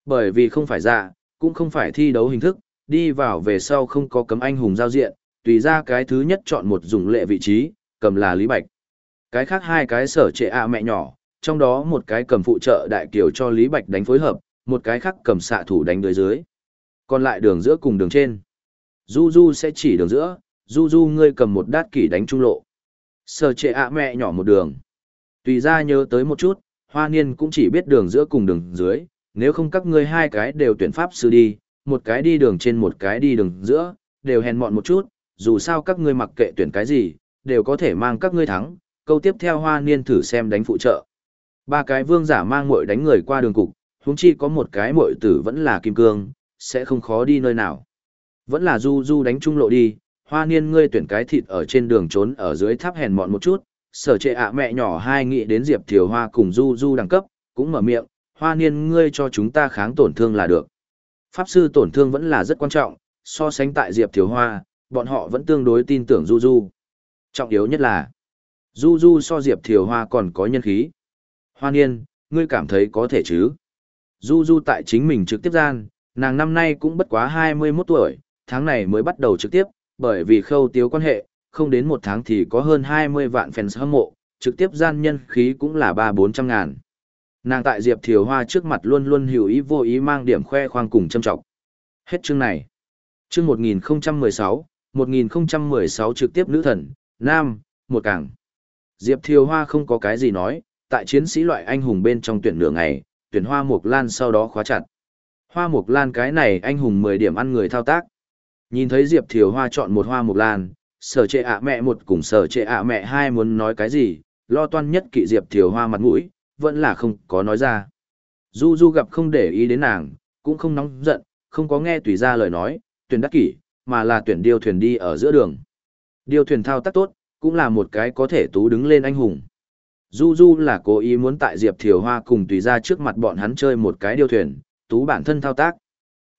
Speaker 1: Bởi vì không phải dạ, cũng không phải thi đấu hình thức, đi vào về sau không có cấm anh hùng giao diện, tùy ra cái thứ nhất chọn một dùng lệ vị trí, cầm là Lý Bạch. Cái khác hai cái sở trệ ạ mẹ nhỏ, trong đó một cái cầm phụ trợ đại kiều cho Lý Bạch đánh phối hợp, một cái khác cầm xạ thủ đánh dưới dưới. Còn lại đường giữa cùng đường trên. Du Du sẽ chỉ đường giữa, Du Du ngươi cầm một đát kỷ đánh trung lộ. Sở trệ ạ mẹ nhỏ một đường. Tùy ra nhớ tới một chút, hoa niên cũng chỉ biết đường giữa cùng đường dưới, nếu không các ngươi hai cái đều tuyển pháp sư đi, một cái đi đường trên một cái đi đường giữa, đều hèn mọn một chút, dù sao các ngươi mặc kệ tuyển cái gì, đều có thể mang các ngươi thắng, câu tiếp theo hoa niên thử xem đánh phụ trợ. Ba cái vương giả mang muội đánh người qua đường cục, huống chi có một cái muội tử vẫn là kim cương, sẽ không khó đi nơi nào. Vẫn là du du đánh trung lộ đi, hoa niên ngươi tuyển cái thịt ở trên đường trốn ở dưới tháp hèn mọn một chút, sở trệ ạ mẹ nhỏ hai nghĩ đến diệp thiều hoa cùng du du đẳng cấp, cũng mở miệng, hoa niên ngươi cho chúng ta kháng tổn thương là được. Pháp sư tổn thương vẫn là rất quan trọng, so sánh tại diệp Thiếu hoa, bọn họ vẫn tương đối tin tưởng du du. Trọng yếu nhất là, du du so diệp thiều hoa còn có nhân khí. Hoa niên, ngươi cảm thấy có thể chứ? Du du tại chính mình trực tiếp gian, nàng năm nay cũng bất quá 21 tuổi, tháng này mới bắt đầu trực tiếp, bởi vì khâu tiếu quan hệ, không đến một tháng thì có hơn 20 vạn fans hâm mộ, trực tiếp gian nhân khí cũng là 3-400 ngàn. Nàng tại Diệp Thiều Hoa trước mặt luôn luôn hiểu ý vô ý mang điểm khoe khoang cùng châm trọng. Hết chương này. Chương 1016, 1016 trực tiếp nữ thần, nam, một cảng. Diệp Thiều Hoa không có cái gì nói, tại chiến sĩ loại anh hùng bên trong tuyển nửa ngày, tuyển Hoa Mộc Lan sau đó khóa chặt. Hoa Mộc Lan cái này anh hùng 10 điểm ăn người thao tác. Nhìn thấy Diệp Thiều Hoa chọn một Hoa Mộc Lan, sở trệ ạ mẹ một cùng sở trệ ạ mẹ hai muốn nói cái gì, lo toan nhất kỵ Diệp Thiều Hoa mặt mũi, vẫn là không có nói ra. Du Du gặp không để ý đến nàng, cũng không nóng giận, không có nghe tùy ra lời nói, tuyển đắc kỷ, mà là tuyển điêu thuyền đi ở giữa đường. Điêu thuyền thao tác tốt, cũng là một cái có thể tú đứng lên anh hùng. Du Du là cố ý muốn tại Diệp Thiều Hoa cùng tùy ra trước mặt bọn hắn chơi một cái điêu thuyền, tú bản thân thao tác.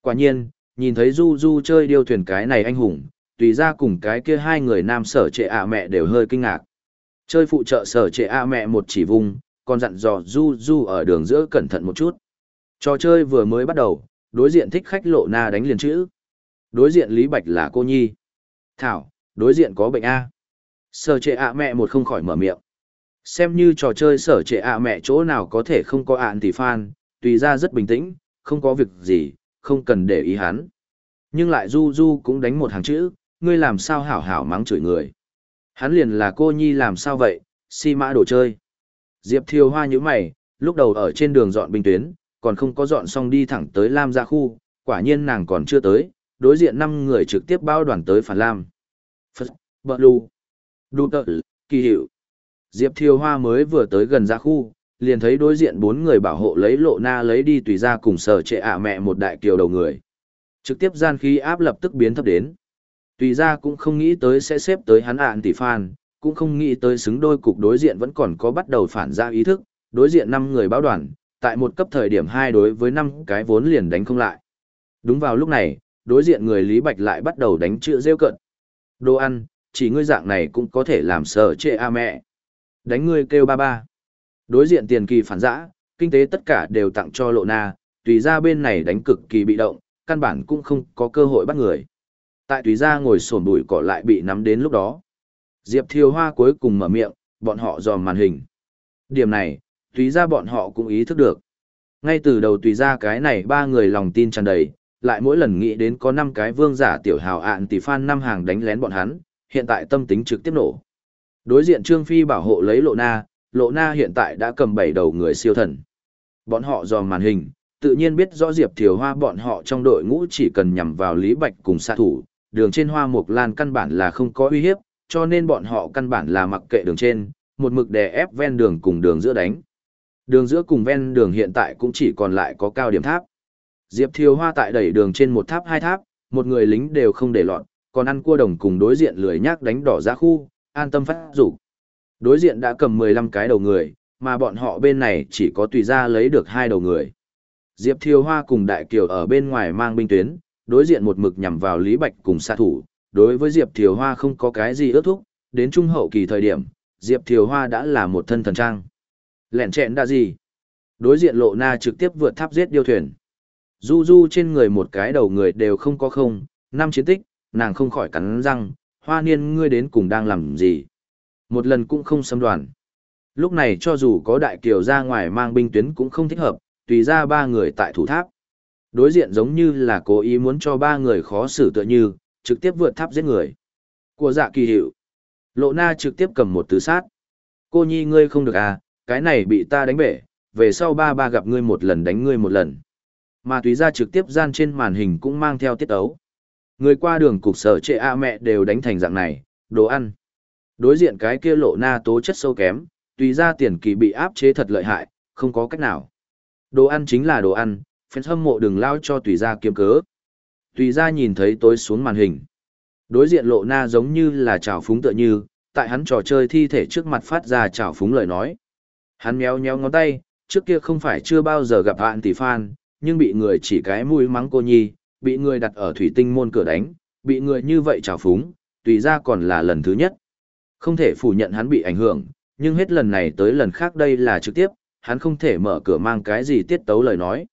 Speaker 1: Quả nhiên, nhìn thấy Du Du chơi điêu thuyền cái này anh hùng, tùy ra cùng cái kia hai người nam sở trệ ạ mẹ đều hơi kinh ngạc. Chơi phụ trợ sở trệ ạ mẹ một chỉ vùng, còn dặn dò Du Du ở đường giữa cẩn thận một chút. Trò chơi vừa mới bắt đầu, đối diện thích khách lộ na đánh liền chữ. Đối diện Lý Bạch là cô Nhi. Thảo, đối diện có bệnh A. Sở trệ ạ mẹ một không khỏi mở miệng. Xem như trò chơi sở trệ ạ mẹ chỗ nào có thể không có ạn thì fan, tùy ra rất bình tĩnh, không có việc gì, không cần để ý hắn. Nhưng lại Du Du cũng đánh một hàng chữ, ngươi làm sao hảo hảo mắng chửi người. Hắn liền là cô Nhi làm sao vậy, si mã đồ chơi. Diệp Thiều Hoa như mày, lúc đầu ở trên đường dọn binh tuyến, còn không có dọn xong đi thẳng tới Lam gia khu, quả nhiên nàng còn chưa tới, đối diện năm người trực tiếp bao đoàn tới phản Lam. Phật, Bợ lù, Đu Tợ, Kỳ Hiệu. Diệp Thiều Hoa mới vừa tới gần gia khu, liền thấy đối diện bốn người bảo hộ lấy lộ na lấy đi tùy ra cùng sở trệ ạ mẹ một đại kiều đầu người. Trực tiếp gian khí áp lập tức biến thấp đến. Tùy ra cũng không nghĩ tới sẽ xếp tới hắn ạn tỷ phan, cũng không nghĩ tới xứng đôi cục đối diện vẫn còn có bắt đầu phản ra ý thức, đối diện 5 người báo đoàn, tại một cấp thời điểm 2 đối với 5 cái vốn liền đánh không lại. Đúng vào lúc này, đối diện người Lý Bạch lại bắt đầu đánh chữ rêu cận. Đồ ăn, chỉ ngươi dạng này cũng có thể làm sợ trệ a mẹ. Đánh ngươi kêu ba ba. Đối diện tiền kỳ phản giã, kinh tế tất cả đều tặng cho lộ na, tùy ra bên này đánh cực kỳ bị động, căn bản cũng không có cơ hội bắt người. Tại tùy ra ngồi sổn bụi cỏ lại bị nắm đến lúc đó. Diệp Thiều Hoa cuối cùng mở miệng, bọn họ dòm màn hình. Điểm này, tùy ra bọn họ cũng ý thức được. Ngay từ đầu tùy ra cái này ba người lòng tin tràn đầy, lại mỗi lần nghĩ đến có năm cái vương giả tiểu hào ạn tỷ phan năm hàng đánh lén bọn hắn, hiện tại tâm tính trực tiếp nổ. Đối diện Trương Phi bảo hộ lấy lộ na, lộ na hiện tại đã cầm bảy đầu người siêu thần. Bọn họ dòm màn hình, tự nhiên biết rõ Diệp Thiều Hoa bọn họ trong đội ngũ chỉ cần nhằm vào Lý Bạch cùng xạ thủ, đường trên hoa mục lan căn bản là không có uy hiếp, cho nên bọn họ căn bản là mặc kệ đường trên, một mực đè ép ven đường cùng đường giữa đánh. Đường giữa cùng ven đường hiện tại cũng chỉ còn lại có cao điểm tháp. Diệp Thiều Hoa tại đẩy đường trên một tháp hai tháp, một người lính đều không để lọt, còn ăn cua đồng cùng đối diện lười nhác đánh đỏ ra khu, an tâm phát rủ. Đối diện đã cầm 15 cái đầu người, mà bọn họ bên này chỉ có tùy ra lấy được hai đầu người. Diệp Thiều Hoa cùng Đại Kiều ở bên ngoài mang binh tuyến, đối diện một mực nhằm vào Lý Bạch cùng xạ thủ. Đối với Diệp Thiều Hoa không có cái gì ước thúc, đến trung hậu kỳ thời điểm, Diệp Thiều Hoa đã là một thân thần trang. Lẹn chẹn đã gì? Đối diện lộ na trực tiếp vượt tháp giết điêu thuyền. Du du trên người một cái đầu người đều không có không, năm chiến tích, nàng không khỏi cắn răng, hoa niên ngươi đến cùng đang làm gì. Một lần cũng không xâm đoàn. Lúc này cho dù có đại kiều ra ngoài mang binh tuyến cũng không thích hợp, tùy ra ba người tại thủ tháp. Đối diện giống như là cố ý muốn cho ba người khó xử tựa như, trực tiếp vượt tháp giết người. Của dạ kỳ hiệu. Lộ na trực tiếp cầm một tứ sát. Cô nhi ngươi không được à, cái này bị ta đánh bể, về sau ba ba gặp ngươi một lần đánh ngươi một lần. Mà tùy ra trực tiếp gian trên màn hình cũng mang theo tiết ấu. Người qua đường cục sở trệ a mẹ đều đánh thành dạng này, đồ ăn. Đối diện cái kia lộ na tố chất sâu kém, tùy ra tiền kỳ bị áp chế thật lợi hại, không có cách nào. Đồ ăn chính là đồ ăn, fans hâm mộ đừng lao cho tùy ra kiếm cớ. Tùy ra nhìn thấy tối xuống màn hình. Đối diện lộ na giống như là trào phúng tựa như, tại hắn trò chơi thi thể trước mặt phát ra trào phúng lời nói. Hắn méo méo ngón tay, trước kia không phải chưa bao giờ gặp hạn tỷ phan, nhưng bị người chỉ cái mũi mắng cô nhi, bị người đặt ở thủy tinh môn cửa đánh, bị người như vậy trào phúng, tùy ra còn là lần thứ nhất. Không thể phủ nhận hắn bị ảnh hưởng, nhưng hết lần này tới lần khác đây là trực tiếp, hắn không thể mở cửa mang cái gì tiết tấu lời nói.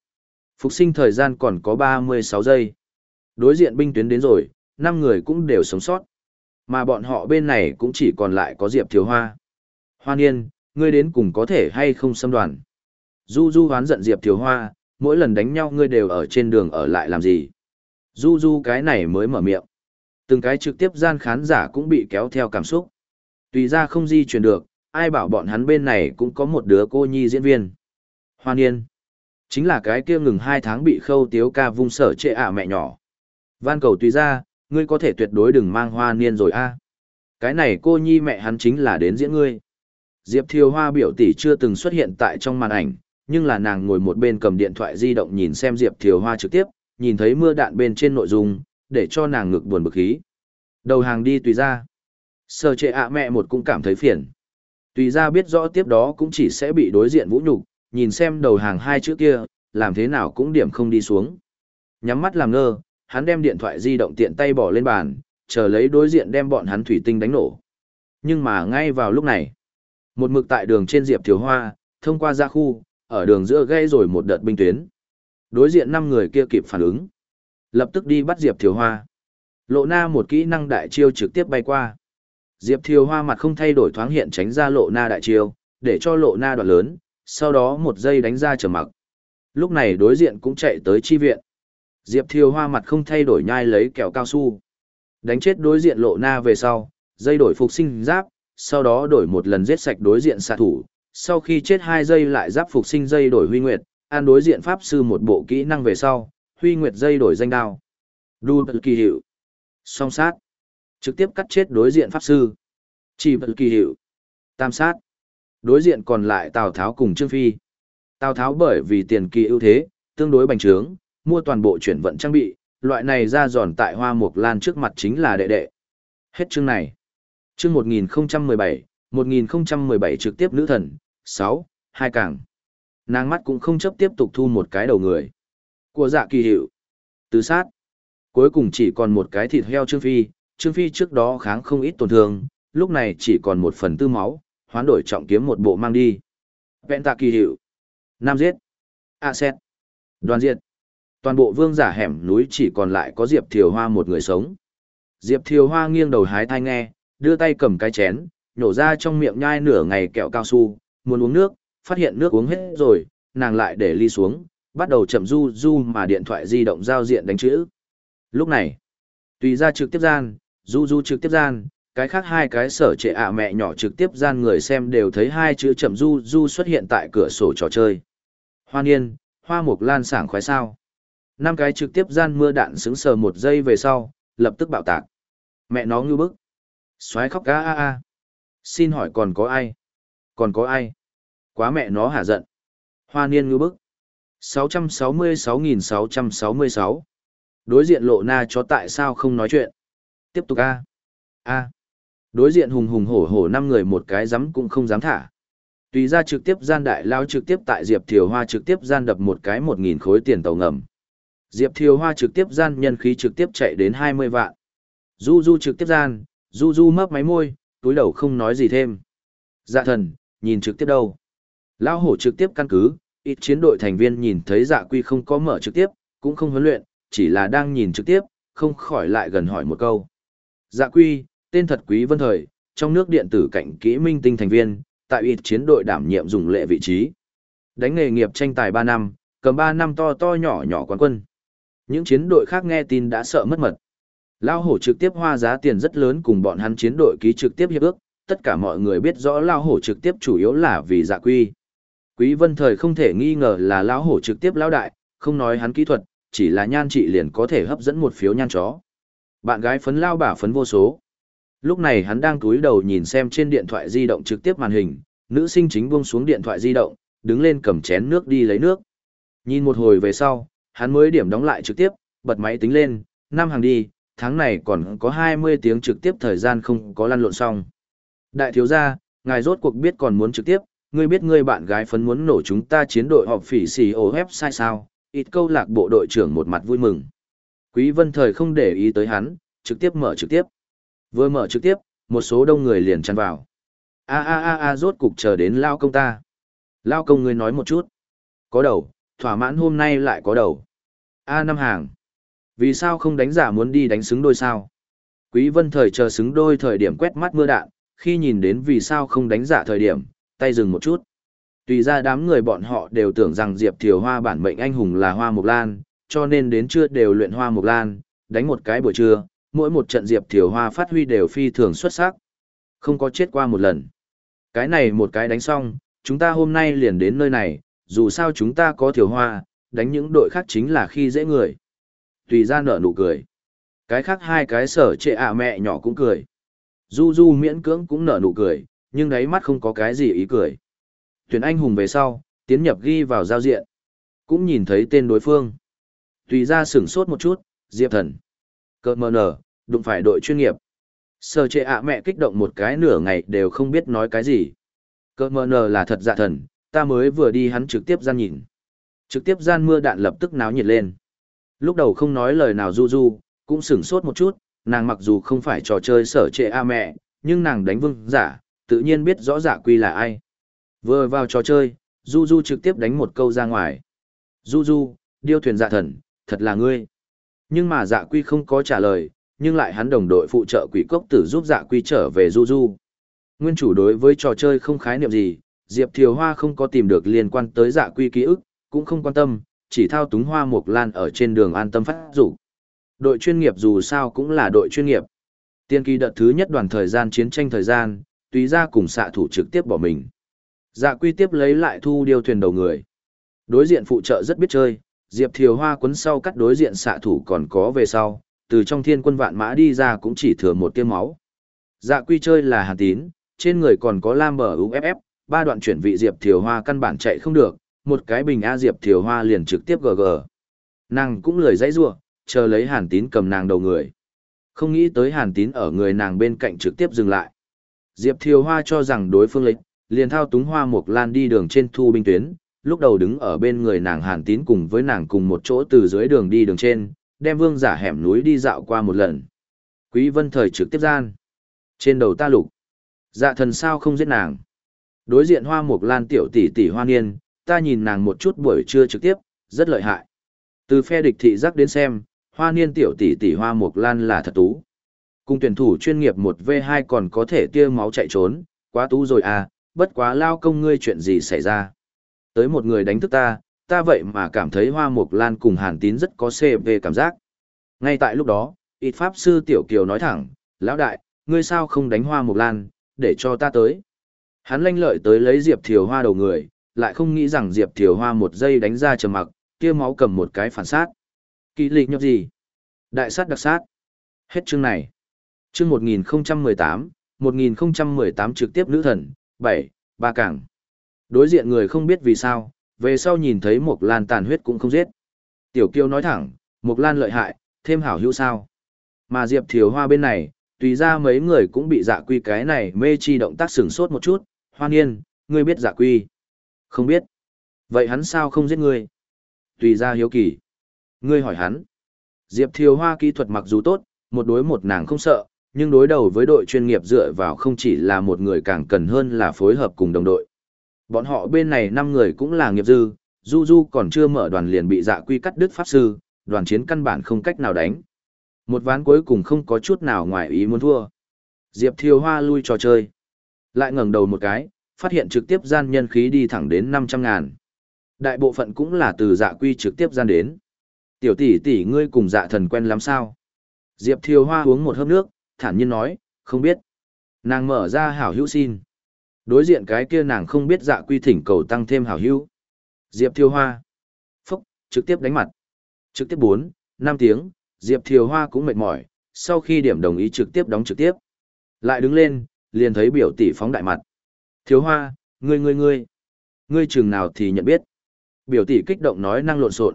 Speaker 1: Phục sinh thời gian còn có 36 giây. Đối diện binh tuyến đến rồi, 5 người cũng đều sống sót. Mà bọn họ bên này cũng chỉ còn lại có Diệp Thiếu Hoa. Hoa niên, ngươi đến cùng có thể hay không xâm đoàn. Du Du hoán giận Diệp Thiếu Hoa, mỗi lần đánh nhau ngươi đều ở trên đường ở lại làm gì. Du Du cái này mới mở miệng. Từng cái trực tiếp gian khán giả cũng bị kéo theo cảm xúc. Tùy ra không di chuyển được, ai bảo bọn hắn bên này cũng có một đứa cô nhi diễn viên. Hoa niên. Chính là cái kia ngừng hai tháng bị khâu tiếu ca vung sở trệ à mẹ nhỏ. Van cầu tùy ra, ngươi có thể tuyệt đối đừng mang hoa niên rồi a. Cái này cô nhi mẹ hắn chính là đến diễn ngươi. Diệp Thiều Hoa biểu tỷ chưa từng xuất hiện tại trong màn ảnh, nhưng là nàng ngồi một bên cầm điện thoại di động nhìn xem Diệp Thiều Hoa trực tiếp, nhìn thấy mưa đạn bên trên nội dung, để cho nàng ngực buồn bực khí. Đầu hàng đi tùy ra. Sở trệ ạ mẹ một cũng cảm thấy phiền. Tùy ra biết rõ tiếp đó cũng chỉ sẽ bị đối diện vũ nhục, nhìn xem đầu hàng hai chữ kia, làm thế nào cũng điểm không đi xuống. Nhắm mắt làm ngơ, hắn đem điện thoại di động tiện tay bỏ lên bàn, chờ lấy đối diện đem bọn hắn thủy tinh đánh nổ. Nhưng mà ngay vào lúc này, một mực tại đường trên Diệp Thiếu Hoa, thông qua ra khu, ở đường giữa gây rồi một đợt binh tuyến. Đối diện năm người kia kịp phản ứng. Lập tức đi bắt Diệp Thiếu Hoa. Lộ na một kỹ năng đại chiêu trực tiếp bay qua. Diệp Thiều Hoa mặt không thay đổi thoáng hiện tránh ra lộ na đại chiêu, để cho lộ na đoạn lớn, sau đó một giây đánh ra trở mặc. Lúc này đối diện cũng chạy tới chi viện. Diệp Thiều Hoa mặt không thay đổi nhai lấy kẹo cao su. Đánh chết đối diện lộ na về sau, dây đổi phục sinh giáp, sau đó đổi một lần giết sạch đối diện xạ thủ. Sau khi chết hai giây lại giáp phục sinh dây đổi huy nguyệt, an đối diện pháp sư một bộ kỹ năng về sau, huy nguyệt dây đổi danh đao. Đu kỳ hiệu. Song sát. Trực tiếp cắt chết đối diện pháp sư. Chỉ vật kỳ hiệu. Tam sát. Đối diện còn lại Tào Tháo cùng Trương Phi. Tào Tháo bởi vì tiền kỳ ưu thế, tương đối bành trướng, mua toàn bộ chuyển vận trang bị, loại này ra giòn tại hoa mục lan trước mặt chính là đệ đệ. Hết chương này. Chương 1017, 1017 trực tiếp nữ thần, 6, hai càng. Nàng mắt cũng không chấp tiếp tục thu một cái đầu người. Của dạ kỳ hiệu. Tứ sát. Cuối cùng chỉ còn một cái thịt heo Trương Phi, Trương Phi trước đó kháng không ít tổn thương, lúc này chỉ còn một phần tư máu, hoán đổi trọng kiếm một bộ mang đi. Vẹn tạ kỳ hiệu. Nam giết. A xét. Đoàn diệt. Toàn bộ vương giả hẻm núi chỉ còn lại có Diệp Thiều Hoa một người sống. Diệp Thiều Hoa nghiêng đầu hái thai nghe, đưa tay cầm cái chén, nhổ ra trong miệng nhai nửa ngày kẹo cao su, muốn uống nước, phát hiện nước uống hết rồi, nàng lại để ly xuống, bắt đầu chậm du du mà điện thoại di động giao diện đánh chữ. Lúc này, tùy ra trực tiếp gian, du du trực tiếp gian, cái khác hai cái sở trệ ạ mẹ nhỏ trực tiếp gian người xem đều thấy hai chữ chậm du du xuất hiện tại cửa sổ trò chơi. Hoa yên, hoa mục lan sảng khoái sao. Năm cái trực tiếp gian mưa đạn xứng sờ một giây về sau, lập tức bạo tạc. Mẹ nó ngưu bức. xoáy khóc ga a a. Xin hỏi còn có ai? Còn có ai? Quá mẹ nó hả giận. Hoa niên ngưu bức. 666.666. Đối diện lộ na chó tại sao không nói chuyện? Tiếp tục a. A. Đối diện hùng hùng hổ hổ năm người một cái dám cũng không dám thả. Tùy ra trực tiếp gian đại lao trực tiếp tại Diệp Thiều Hoa trực tiếp gian đập một cái một nghìn khối tiền tàu ngầm. Diệp Thiều Hoa trực tiếp gian nhân khí trực tiếp chạy đến 20 vạn. Du Du trực tiếp gian, Du Du mấp máy môi, túi đầu không nói gì thêm. Dạ thần, nhìn trực tiếp đâu. Lao hổ trực tiếp căn cứ, ít chiến đội thành viên nhìn thấy dạ quy không có mở trực tiếp, cũng không huấn luyện, chỉ là đang nhìn trực tiếp, không khỏi lại gần hỏi một câu. Dạ quy, tên thật quý vân thời, trong nước điện tử cảnh kỹ minh tinh thành viên, tại ít chiến đội đảm nhiệm dùng lệ vị trí. Đánh nghề nghiệp tranh tài 3 năm, cầm 3 năm to to nhỏ nhỏ quán quân. Những chiến đội khác nghe tin đã sợ mất mật. Lao hổ trực tiếp hoa giá tiền rất lớn cùng bọn hắn chiến đội ký trực tiếp hiệp ước, tất cả mọi người biết rõ Lao hổ trực tiếp chủ yếu là vì dạ quy. Quý vân thời không thể nghi ngờ là Lao hổ trực tiếp lao đại, không nói hắn kỹ thuật, chỉ là nhan trị liền có thể hấp dẫn một phiếu nhan chó. Bạn gái phấn lao bả phấn vô số. Lúc này hắn đang cúi đầu nhìn xem trên điện thoại di động trực tiếp màn hình, nữ sinh chính buông xuống điện thoại di động, đứng lên cầm chén nước đi lấy nước. Nhìn một hồi về sau, hắn mới điểm đóng lại trực tiếp, bật máy tính lên, năm hàng đi, tháng này còn có 20 tiếng trực tiếp thời gian không có lăn lộn xong. Đại thiếu gia, ngài rốt cuộc biết còn muốn trực tiếp, ngươi biết ngươi bạn gái phấn muốn nổ chúng ta chiến đội họp phỉ xì ổ sai sao, ít câu lạc bộ đội trưởng một mặt vui mừng. Quý vân thời không để ý tới hắn, trực tiếp mở trực tiếp. Vừa mở trực tiếp, một số đông người liền chăn vào. A a a a rốt cục chờ đến lao công ta. Lao công ngươi nói một chút. Có đầu, thỏa mãn hôm nay lại có đầu. A năm hàng. Vì sao không đánh giả muốn đi đánh xứng đôi sao? Quý vân thời chờ xứng đôi thời điểm quét mắt mưa đạn, khi nhìn đến vì sao không đánh giả thời điểm, tay dừng một chút. Tùy ra đám người bọn họ đều tưởng rằng Diệp Thiều Hoa bản mệnh anh hùng là Hoa Mộc Lan, cho nên đến trưa đều luyện Hoa Mộc Lan, đánh một cái buổi trưa, mỗi một trận Diệp Thiều Hoa phát huy đều phi thường xuất sắc. Không có chết qua một lần. Cái này một cái đánh xong, chúng ta hôm nay liền đến nơi này, dù sao chúng ta có Thiều Hoa, đánh những đội khác chính là khi dễ người. Tùy ra nở nụ cười. Cái khác hai cái sở trệ ạ mẹ nhỏ cũng cười. Du Du miễn cưỡng cũng nở nụ cười, nhưng đáy mắt không có cái gì ý cười. Tuyển anh hùng về sau, tiến nhập ghi vào giao diện. Cũng nhìn thấy tên đối phương. Tùy ra sửng sốt một chút, Diệp Thần. Cơ mờ nở, đụng phải đội chuyên nghiệp. Sở trệ ạ mẹ kích động một cái nửa ngày đều không biết nói cái gì. Cơ mờ nở là thật dạ thần, ta mới vừa đi hắn trực tiếp ra nhìn. Trực tiếp gian mưa đạn lập tức náo nhiệt lên. Lúc đầu không nói lời nào du du, cũng sửng sốt một chút, nàng mặc dù không phải trò chơi sở trệ a mẹ, nhưng nàng đánh vương giả, tự nhiên biết rõ giả quy là ai. Vừa vào trò chơi, du du trực tiếp đánh một câu ra ngoài. Du du, điêu thuyền dạ thần, thật là ngươi. Nhưng mà dạ quy không có trả lời, nhưng lại hắn đồng đội phụ trợ quỷ cốc tử giúp dạ quy trở về du du. Nguyên chủ đối với trò chơi không khái niệm gì, Diệp Thiều Hoa không có tìm được liên quan tới dạ quy ký ức, cũng không quan tâm, chỉ thao túng hoa mục lan ở trên đường an tâm phát rủ. Đội chuyên nghiệp dù sao cũng là đội chuyên nghiệp. Tiên kỳ đợt thứ nhất đoàn thời gian chiến tranh thời gian, tùy ra cùng xạ thủ trực tiếp bỏ mình. Dạ quy tiếp lấy lại thu điều thuyền đầu người. Đối diện phụ trợ rất biết chơi, Diệp Thiều Hoa quấn sau cắt đối diện xạ thủ còn có về sau, từ trong thiên quân vạn mã đi ra cũng chỉ thừa một tiêu máu. Dạ quy chơi là hàn tín, trên người còn có lam bờ UFF, ba đoạn chuyển vị Diệp Thiều Hoa căn bản chạy không được, một cái bình A Diệp Thiều Hoa liền trực tiếp GG. Nàng cũng lười dãy rua, chờ lấy hàn tín cầm nàng đầu người. Không nghĩ tới hàn tín ở người nàng bên cạnh trực tiếp dừng lại. Diệp Thiều Hoa cho rằng đối phương lịch, liền thao túng hoa mục lan đi đường trên thu binh tuyến, lúc đầu đứng ở bên người nàng hàn tín cùng với nàng cùng một chỗ từ dưới đường đi đường trên, đem vương giả hẻm núi đi dạo qua một lần. Quý vân thời trực tiếp gian. Trên đầu ta lục. Dạ thần sao không giết nàng. Đối diện hoa mục lan tiểu tỷ tỷ hoa niên, ta nhìn nàng một chút buổi trưa trực tiếp, rất lợi hại. Từ phe địch thị giác đến xem, hoa niên tiểu tỷ tỷ hoa mục lan là thật tú. Cùng tuyển thủ chuyên nghiệp 1v2 còn có thể tia máu chạy trốn, quá tú rồi à, bất quá lao công ngươi chuyện gì xảy ra. Tới một người đánh thức ta, ta vậy mà cảm thấy hoa mục lan cùng hàn tín rất có CV cảm giác. Ngay tại lúc đó, ít pháp sư tiểu kiều nói thẳng, lão đại, ngươi sao không đánh hoa mục lan, để cho ta tới. Hắn lanh lợi tới lấy Diệp Thiều Hoa đầu người, lại không nghĩ rằng Diệp Thiều Hoa một giây đánh ra trầm mặc, kia máu cầm một cái phản sát. Kỳ lịch nhập gì? Đại sát đặc sát. Hết chương này. Chương 1018, 1018 trực tiếp nữ thần, 7, ba cảng. Đối diện người không biết vì sao, về sau nhìn thấy một lan tàn huyết cũng không giết. Tiểu Kiêu nói thẳng, một lan lợi hại, thêm hảo hữu sao. Mà Diệp Thiều Hoa bên này, tùy ra mấy người cũng bị dạ quy cái này mê chi động tác sửng sốt một chút. Hoan niên, ngươi biết dạ quy. Không biết. Vậy hắn sao không giết ngươi? Tùy ra hiếu kỳ. Ngươi hỏi hắn. Diệp Thiều Hoa kỹ thuật mặc dù tốt, một đối một nàng không sợ, nhưng đối đầu với đội chuyên nghiệp dựa vào không chỉ là một người càng cần hơn là phối hợp cùng đồng đội. Bọn họ bên này 5 người cũng là nghiệp dư, Du Du còn chưa mở đoàn liền bị dạ quy cắt đứt pháp sư, đoàn chiến căn bản không cách nào đánh. Một ván cuối cùng không có chút nào ngoài ý muốn thua. Diệp Thiều Hoa lui trò chơi. Lại ngẩng đầu một cái, phát hiện trực tiếp gian nhân khí đi thẳng đến 500 ngàn. Đại bộ phận cũng là từ dạ quy trực tiếp gian đến. Tiểu tỷ tỷ ngươi cùng dạ thần quen lắm sao? Diệp Thiều Hoa uống một hớp nước, thản nhiên nói, không biết. Nàng mở ra hảo hữu xin. Đối diện cái kia nàng không biết dạ quy thỉnh cầu tăng thêm hảo hữu. Diệp Thiều Hoa. Phúc, trực tiếp đánh mặt. Trực tiếp 4, 5 tiếng, Diệp Thiều Hoa cũng mệt mỏi, sau khi điểm đồng ý trực tiếp đóng trực tiếp. Lại đứng lên, liền thấy biểu tỷ phóng đại mặt. Thiếu Hoa, ngươi ngươi ngươi. Ngươi chừng nào thì nhận biết. Biểu tỷ kích động nói năng lộn xộn.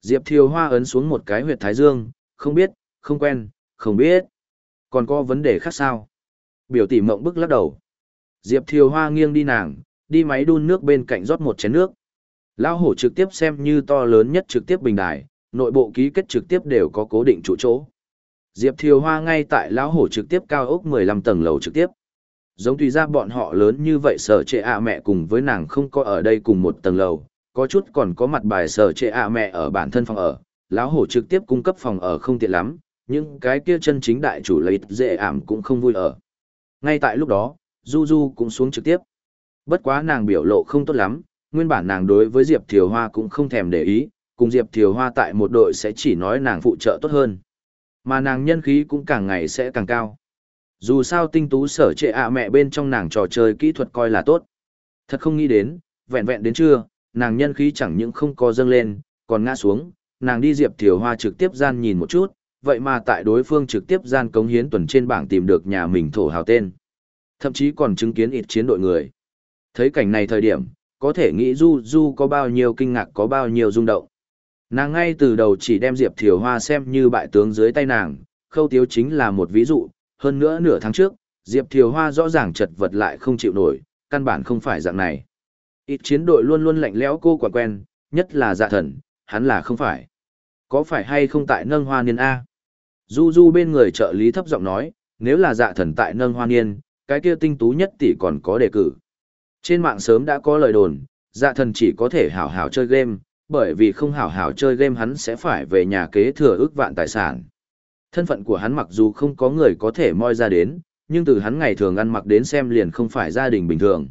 Speaker 1: Diệp Thiều Hoa ấn xuống một cái huyệt thái dương, không biết, không quen, không biết. Còn có vấn đề khác sao? Biểu tỷ mộng bức lắc đầu. Diệp Thiều Hoa nghiêng đi nàng, đi máy đun nước bên cạnh rót một chén nước. Lão hổ trực tiếp xem như to lớn nhất trực tiếp bình đài, nội bộ ký kết trực tiếp đều có cố định trụ chỗ. Diệp Thiều Hoa ngay tại lão hổ trực tiếp cao ốc 15 tầng lầu trực tiếp. Giống tùy ra bọn họ lớn như vậy sở trệ ạ mẹ cùng với nàng không có ở đây cùng một tầng lầu, có chút còn có mặt bài sở trệ ạ mẹ ở bản thân phòng ở, lão hổ trực tiếp cung cấp phòng ở không tiện lắm, nhưng cái kia chân chính đại chủ lấy dễ ảm cũng không vui ở. Ngay tại lúc đó, Du Du cũng xuống trực tiếp. Bất quá nàng biểu lộ không tốt lắm, nguyên bản nàng đối với Diệp Thiều Hoa cũng không thèm để ý, cùng Diệp Thiều Hoa tại một đội sẽ chỉ nói nàng phụ trợ tốt hơn. Mà nàng nhân khí cũng càng ngày sẽ càng cao. Dù sao tinh tú sở trệ ạ mẹ bên trong nàng trò chơi kỹ thuật coi là tốt. Thật không nghĩ đến, vẹn vẹn đến trưa, nàng nhân khí chẳng những không có dâng lên, còn ngã xuống, nàng đi Diệp Thiều Hoa trực tiếp gian nhìn một chút, vậy mà tại đối phương trực tiếp gian cống hiến tuần trên bảng tìm được nhà mình thổ hào tên. Thậm chí còn chứng kiến ít chiến đội người. Thấy cảnh này thời điểm, có thể nghĩ Du Du có bao nhiêu kinh ngạc có bao nhiêu rung động. Nàng ngay từ đầu chỉ đem Diệp Thiều Hoa xem như bại tướng dưới tay nàng, khâu tiếu chính là một ví dụ, hơn nữa nửa tháng trước, Diệp Thiều Hoa rõ ràng chật vật lại không chịu nổi, căn bản không phải dạng này. Ít chiến đội luôn luôn lạnh lẽo cô quả quen, nhất là dạ thần, hắn là không phải. Có phải hay không tại nâng hoa niên A? Du Du bên người trợ lý thấp giọng nói, nếu là dạ thần tại nâng hoa niên, cái kia tinh tú nhất tỷ còn có đề cử. Trên mạng sớm đã có lời đồn, dạ thần chỉ có thể hảo hảo chơi game, bởi vì không hảo hảo chơi game hắn sẽ phải về nhà kế thừa ước vạn tài sản. Thân phận của hắn mặc dù không có người có thể moi ra đến, nhưng từ hắn ngày thường ăn mặc đến xem liền không phải gia đình bình thường.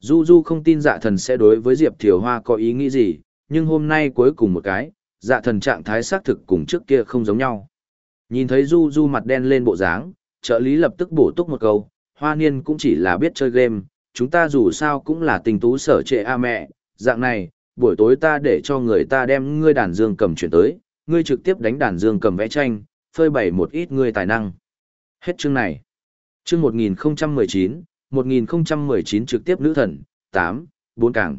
Speaker 1: Du Du không tin dạ thần sẽ đối với Diệp Thiều Hoa có ý nghĩ gì, nhưng hôm nay cuối cùng một cái, dạ thần trạng thái xác thực cùng trước kia không giống nhau. Nhìn thấy Du Du mặt đen lên bộ dáng, trợ lý lập tức bổ túc một câu, hoa niên cũng chỉ là biết chơi game, chúng ta dù sao cũng là tình tú sở trệ a mẹ, dạng này, buổi tối ta để cho người ta đem ngươi đàn dương cầm chuyển tới, ngươi trực tiếp đánh đàn dương cầm vẽ tranh, phơi bày một ít người tài năng. Hết chương này. Chương 1019, 1019 trực tiếp nữ thần, 8, 4 càng.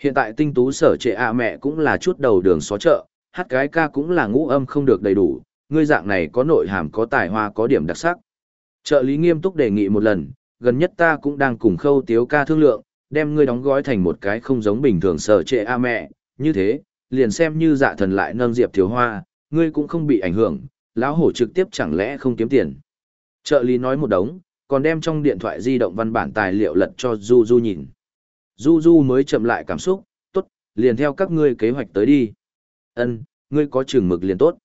Speaker 1: Hiện tại tinh tú sở trệ a mẹ cũng là chút đầu đường xó chợ, hát cái ca cũng là ngũ âm không được đầy đủ, ngươi dạng này có nội hàm có tài hoa có điểm đặc sắc. Trợ lý nghiêm túc đề nghị một lần, gần nhất ta cũng đang cùng khâu tiếu ca thương lượng, đem ngươi đóng gói thành một cái không giống bình thường sở trệ a mẹ, như thế, liền xem như dạ thần lại nâng diệp thiếu hoa, ngươi cũng không bị ảnh hưởng, lão hổ trực tiếp chẳng lẽ không kiếm tiền. Trợ lý nói một đống, còn đem trong điện thoại di động văn bản tài liệu lật cho Du Du nhìn. Du Du mới chậm lại cảm xúc, tốt, liền theo các ngươi kế hoạch tới đi. Ân, ngươi có chừng mực liền tốt.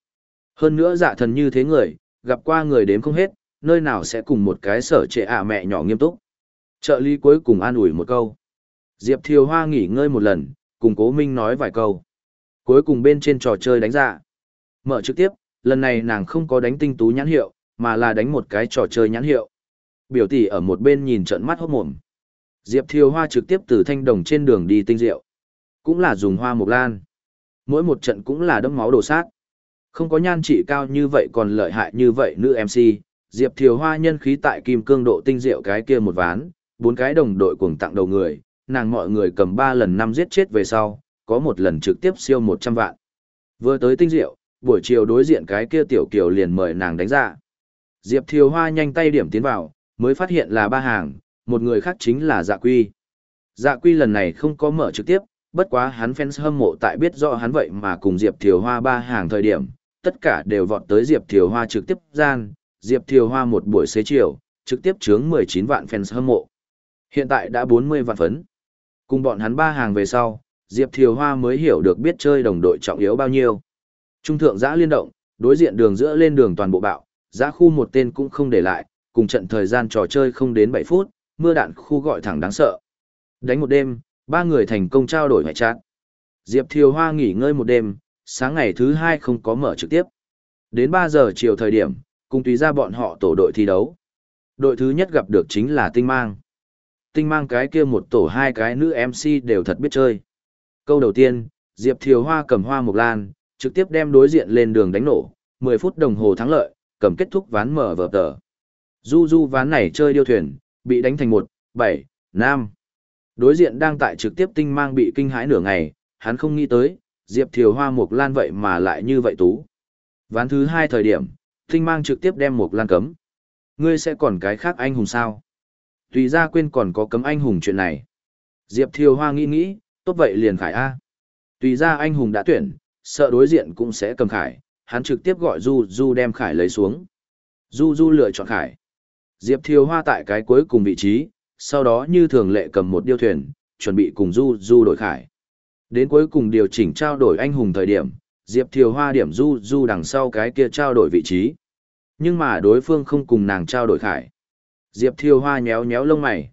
Speaker 1: Hơn nữa dạ thần như thế người, gặp qua người đếm không hết, nơi nào sẽ cùng một cái sở trệ ạ mẹ nhỏ nghiêm túc. Trợ lý cuối cùng an ủi một câu. Diệp Thiều Hoa nghỉ ngơi một lần, cùng Cố Minh nói vài câu. Cuối cùng bên trên trò chơi đánh dạ. Mở trực tiếp, lần này nàng không có đánh tinh tú nhãn hiệu, mà là đánh một cái trò chơi nhãn hiệu. Biểu tỷ ở một bên nhìn trận mắt hốt mồm. Diệp Thiều Hoa trực tiếp từ thanh đồng trên đường đi tinh rượu. Cũng là dùng hoa mộc lan. Mỗi một trận cũng là đấm máu đổ sát. Không có nhan trị cao như vậy còn lợi hại như vậy nữ MC. Diệp Thiều Hoa nhân khí tại kim cương độ tinh rượu cái kia một ván, bốn cái đồng đội cuồng tặng đầu người, nàng mọi người cầm ba lần năm giết chết về sau, có một lần trực tiếp siêu 100 vạn. Vừa tới tinh rượu, buổi chiều đối diện cái kia tiểu kiều liền mời nàng đánh ra. Diệp Thiều Hoa nhanh tay điểm tiến vào, mới phát hiện là ba hàng, một người khác chính là Dạ Quy. Dạ Quy lần này không có mở trực tiếp, bất quá hắn fans hâm mộ tại biết rõ hắn vậy mà cùng Diệp Thiều Hoa ba hàng thời điểm, tất cả đều vọt tới Diệp Thiều Hoa trực tiếp gian, Diệp Thiều Hoa một buổi xế chiều, trực tiếp chướng 19 vạn fans hâm mộ. Hiện tại đã 40 vạn phấn. Cùng bọn hắn ba hàng về sau, Diệp Thiều Hoa mới hiểu được biết chơi đồng đội trọng yếu bao nhiêu. Trung thượng giã liên động, đối diện đường giữa lên đường toàn bộ bạo, giã khu một tên cũng không để lại, cùng trận thời gian trò chơi không đến 7 phút, mưa đạn khu gọi thẳng đáng sợ. Đánh một đêm, ba người thành công trao đổi ngoại trạng. Diệp Thiều Hoa nghỉ ngơi một đêm, sáng ngày thứ hai không có mở trực tiếp. Đến 3 giờ chiều thời điểm, cùng tùy ra bọn họ tổ đội thi đấu. Đội thứ nhất gặp được chính là Tinh Mang. Tinh Mang cái kia một tổ hai cái nữ MC đều thật biết chơi. Câu đầu tiên, Diệp Thiều Hoa cầm hoa mộc lan, trực tiếp đem đối diện lên đường đánh nổ, 10 phút đồng hồ thắng lợi, cầm kết thúc ván mở vở tờ. Du du ván này chơi điêu thuyền, bị đánh thành 1, 7, 5. Đối diện đang tại trực tiếp tinh mang bị kinh hãi nửa ngày, hắn không nghĩ tới, Diệp Thiều Hoa Mộc Lan vậy mà lại như vậy tú. Ván thứ hai thời điểm, tinh mang trực tiếp đem Mộc Lan cấm. Ngươi sẽ còn cái khác anh hùng sao? Tùy ra quên còn có cấm anh hùng chuyện này. Diệp Thiều Hoa nghĩ nghĩ, tốt vậy liền khải A. Tùy ra anh hùng đã tuyển, sợ đối diện cũng sẽ cầm khải, hắn trực tiếp gọi Du Du đem khải lấy xuống. Du Du lựa chọn khải. Diệp Thiều Hoa tại cái cuối cùng vị trí, sau đó như thường lệ cầm một điêu thuyền, chuẩn bị cùng Du Du đổi khải. Đến cuối cùng điều chỉnh trao đổi anh hùng thời điểm, Diệp Thiều Hoa điểm Du Du đằng sau cái kia trao đổi vị trí. Nhưng mà đối phương không cùng nàng trao đổi khải. Diệp Thiều Hoa nhéo nhéo lông mày.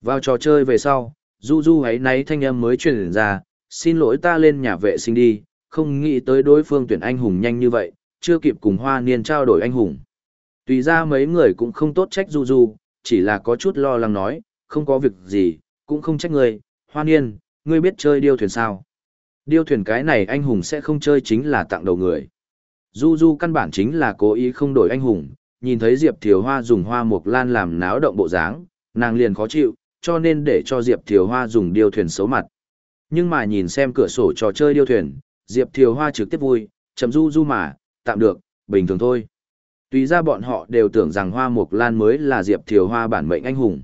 Speaker 1: Vào trò chơi về sau, Du Du ấy nấy thanh âm mới truyền ra, xin lỗi ta lên nhà vệ sinh đi, không nghĩ tới đối phương tuyển anh hùng nhanh như vậy, chưa kịp cùng Hoa Niên trao đổi anh hùng. Tùy ra mấy người cũng không tốt trách Du Du, chỉ là có chút lo lắng nói, không có việc gì, cũng không trách người. Hoa Niên, ngươi biết chơi điêu thuyền sao? Điêu thuyền cái này anh hùng sẽ không chơi chính là tặng đầu người. Du Du căn bản chính là cố ý không đổi anh hùng, nhìn thấy Diệp Thiều Hoa dùng hoa Mộc lan làm náo động bộ dáng, nàng liền khó chịu, cho nên để cho Diệp Thiều Hoa dùng điêu thuyền xấu mặt. Nhưng mà nhìn xem cửa sổ trò chơi điêu thuyền, Diệp Thiều Hoa trực tiếp vui, chậm du du mà, tạm được, bình thường thôi. Tùy ra bọn họ đều tưởng rằng Hoa Mộc Lan mới là Diệp Thiều Hoa bản mệnh anh hùng.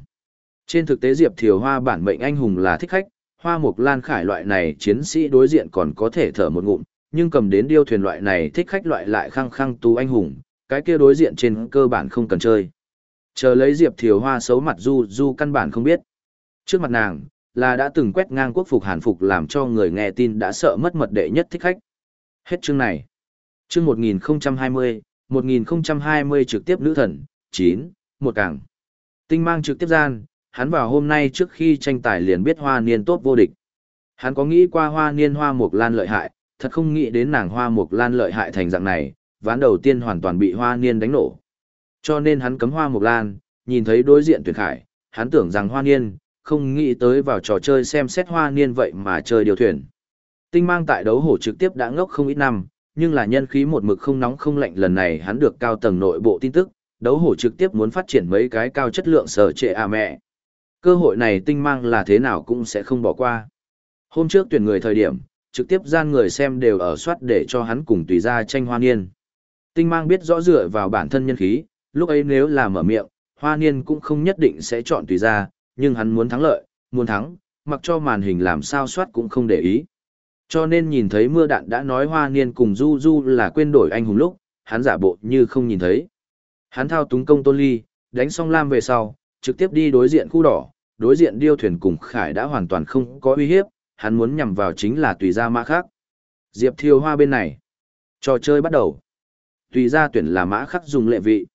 Speaker 1: Trên thực tế Diệp Thiều Hoa bản mệnh anh hùng là thích khách, Hoa Mộc Lan khải loại này chiến sĩ đối diện còn có thể thở một ngụm, nhưng cầm đến điêu thuyền loại này thích khách loại lại khăng khăng tu anh hùng, cái kia đối diện trên cơ bản không cần chơi. Chờ lấy Diệp Thiều Hoa xấu mặt du du căn bản không biết. Trước mặt nàng, là đã từng quét ngang quốc phục hàn phục làm cho người nghe tin đã sợ mất mật đệ nhất thích khách. Hết chương này. Chương 1020, 1020 trực tiếp nữ thần, 9, một càng. Tinh mang trực tiếp gian, hắn vào hôm nay trước khi tranh tài liền biết hoa niên tốt vô địch. Hắn có nghĩ qua hoa niên hoa mục lan lợi hại, thật không nghĩ đến nàng hoa mục lan lợi hại thành dạng này, ván đầu tiên hoàn toàn bị hoa niên đánh nổ. Cho nên hắn cấm hoa mục lan, nhìn thấy đối diện tuyển khải, hắn tưởng rằng hoa niên, không nghĩ tới vào trò chơi xem xét hoa niên vậy mà chơi điều thuyền. Tinh mang tại đấu hổ trực tiếp đã ngốc không ít năm, nhưng là nhân khí một mực không nóng không lạnh lần này hắn được cao tầng nội bộ tin tức, đấu hổ trực tiếp muốn phát triển mấy cái cao chất lượng sở trệ à mẹ. Cơ hội này tinh mang là thế nào cũng sẽ không bỏ qua. Hôm trước tuyển người thời điểm, trực tiếp gian người xem đều ở soát để cho hắn cùng tùy ra tranh hoa niên. Tinh mang biết rõ dựa vào bản thân nhân khí, lúc ấy nếu là mở miệng, hoa niên cũng không nhất định sẽ chọn tùy ra, nhưng hắn muốn thắng lợi, muốn thắng, mặc cho màn hình làm sao soát cũng không để ý. Cho nên nhìn thấy mưa đạn đã nói hoa niên cùng Du Du là quên đổi anh hùng lúc, hắn giả bộ như không nhìn thấy. Hắn thao túng công tôn ly, đánh xong lam về sau, trực tiếp đi đối diện khu đỏ, đối diện điêu thuyền cùng khải đã hoàn toàn không có uy hiếp, hắn muốn nhằm vào chính là tùy ra mã khác. Diệp thiêu hoa bên này. Trò chơi bắt đầu. Tùy ra tuyển là mã khắc dùng lệ vị.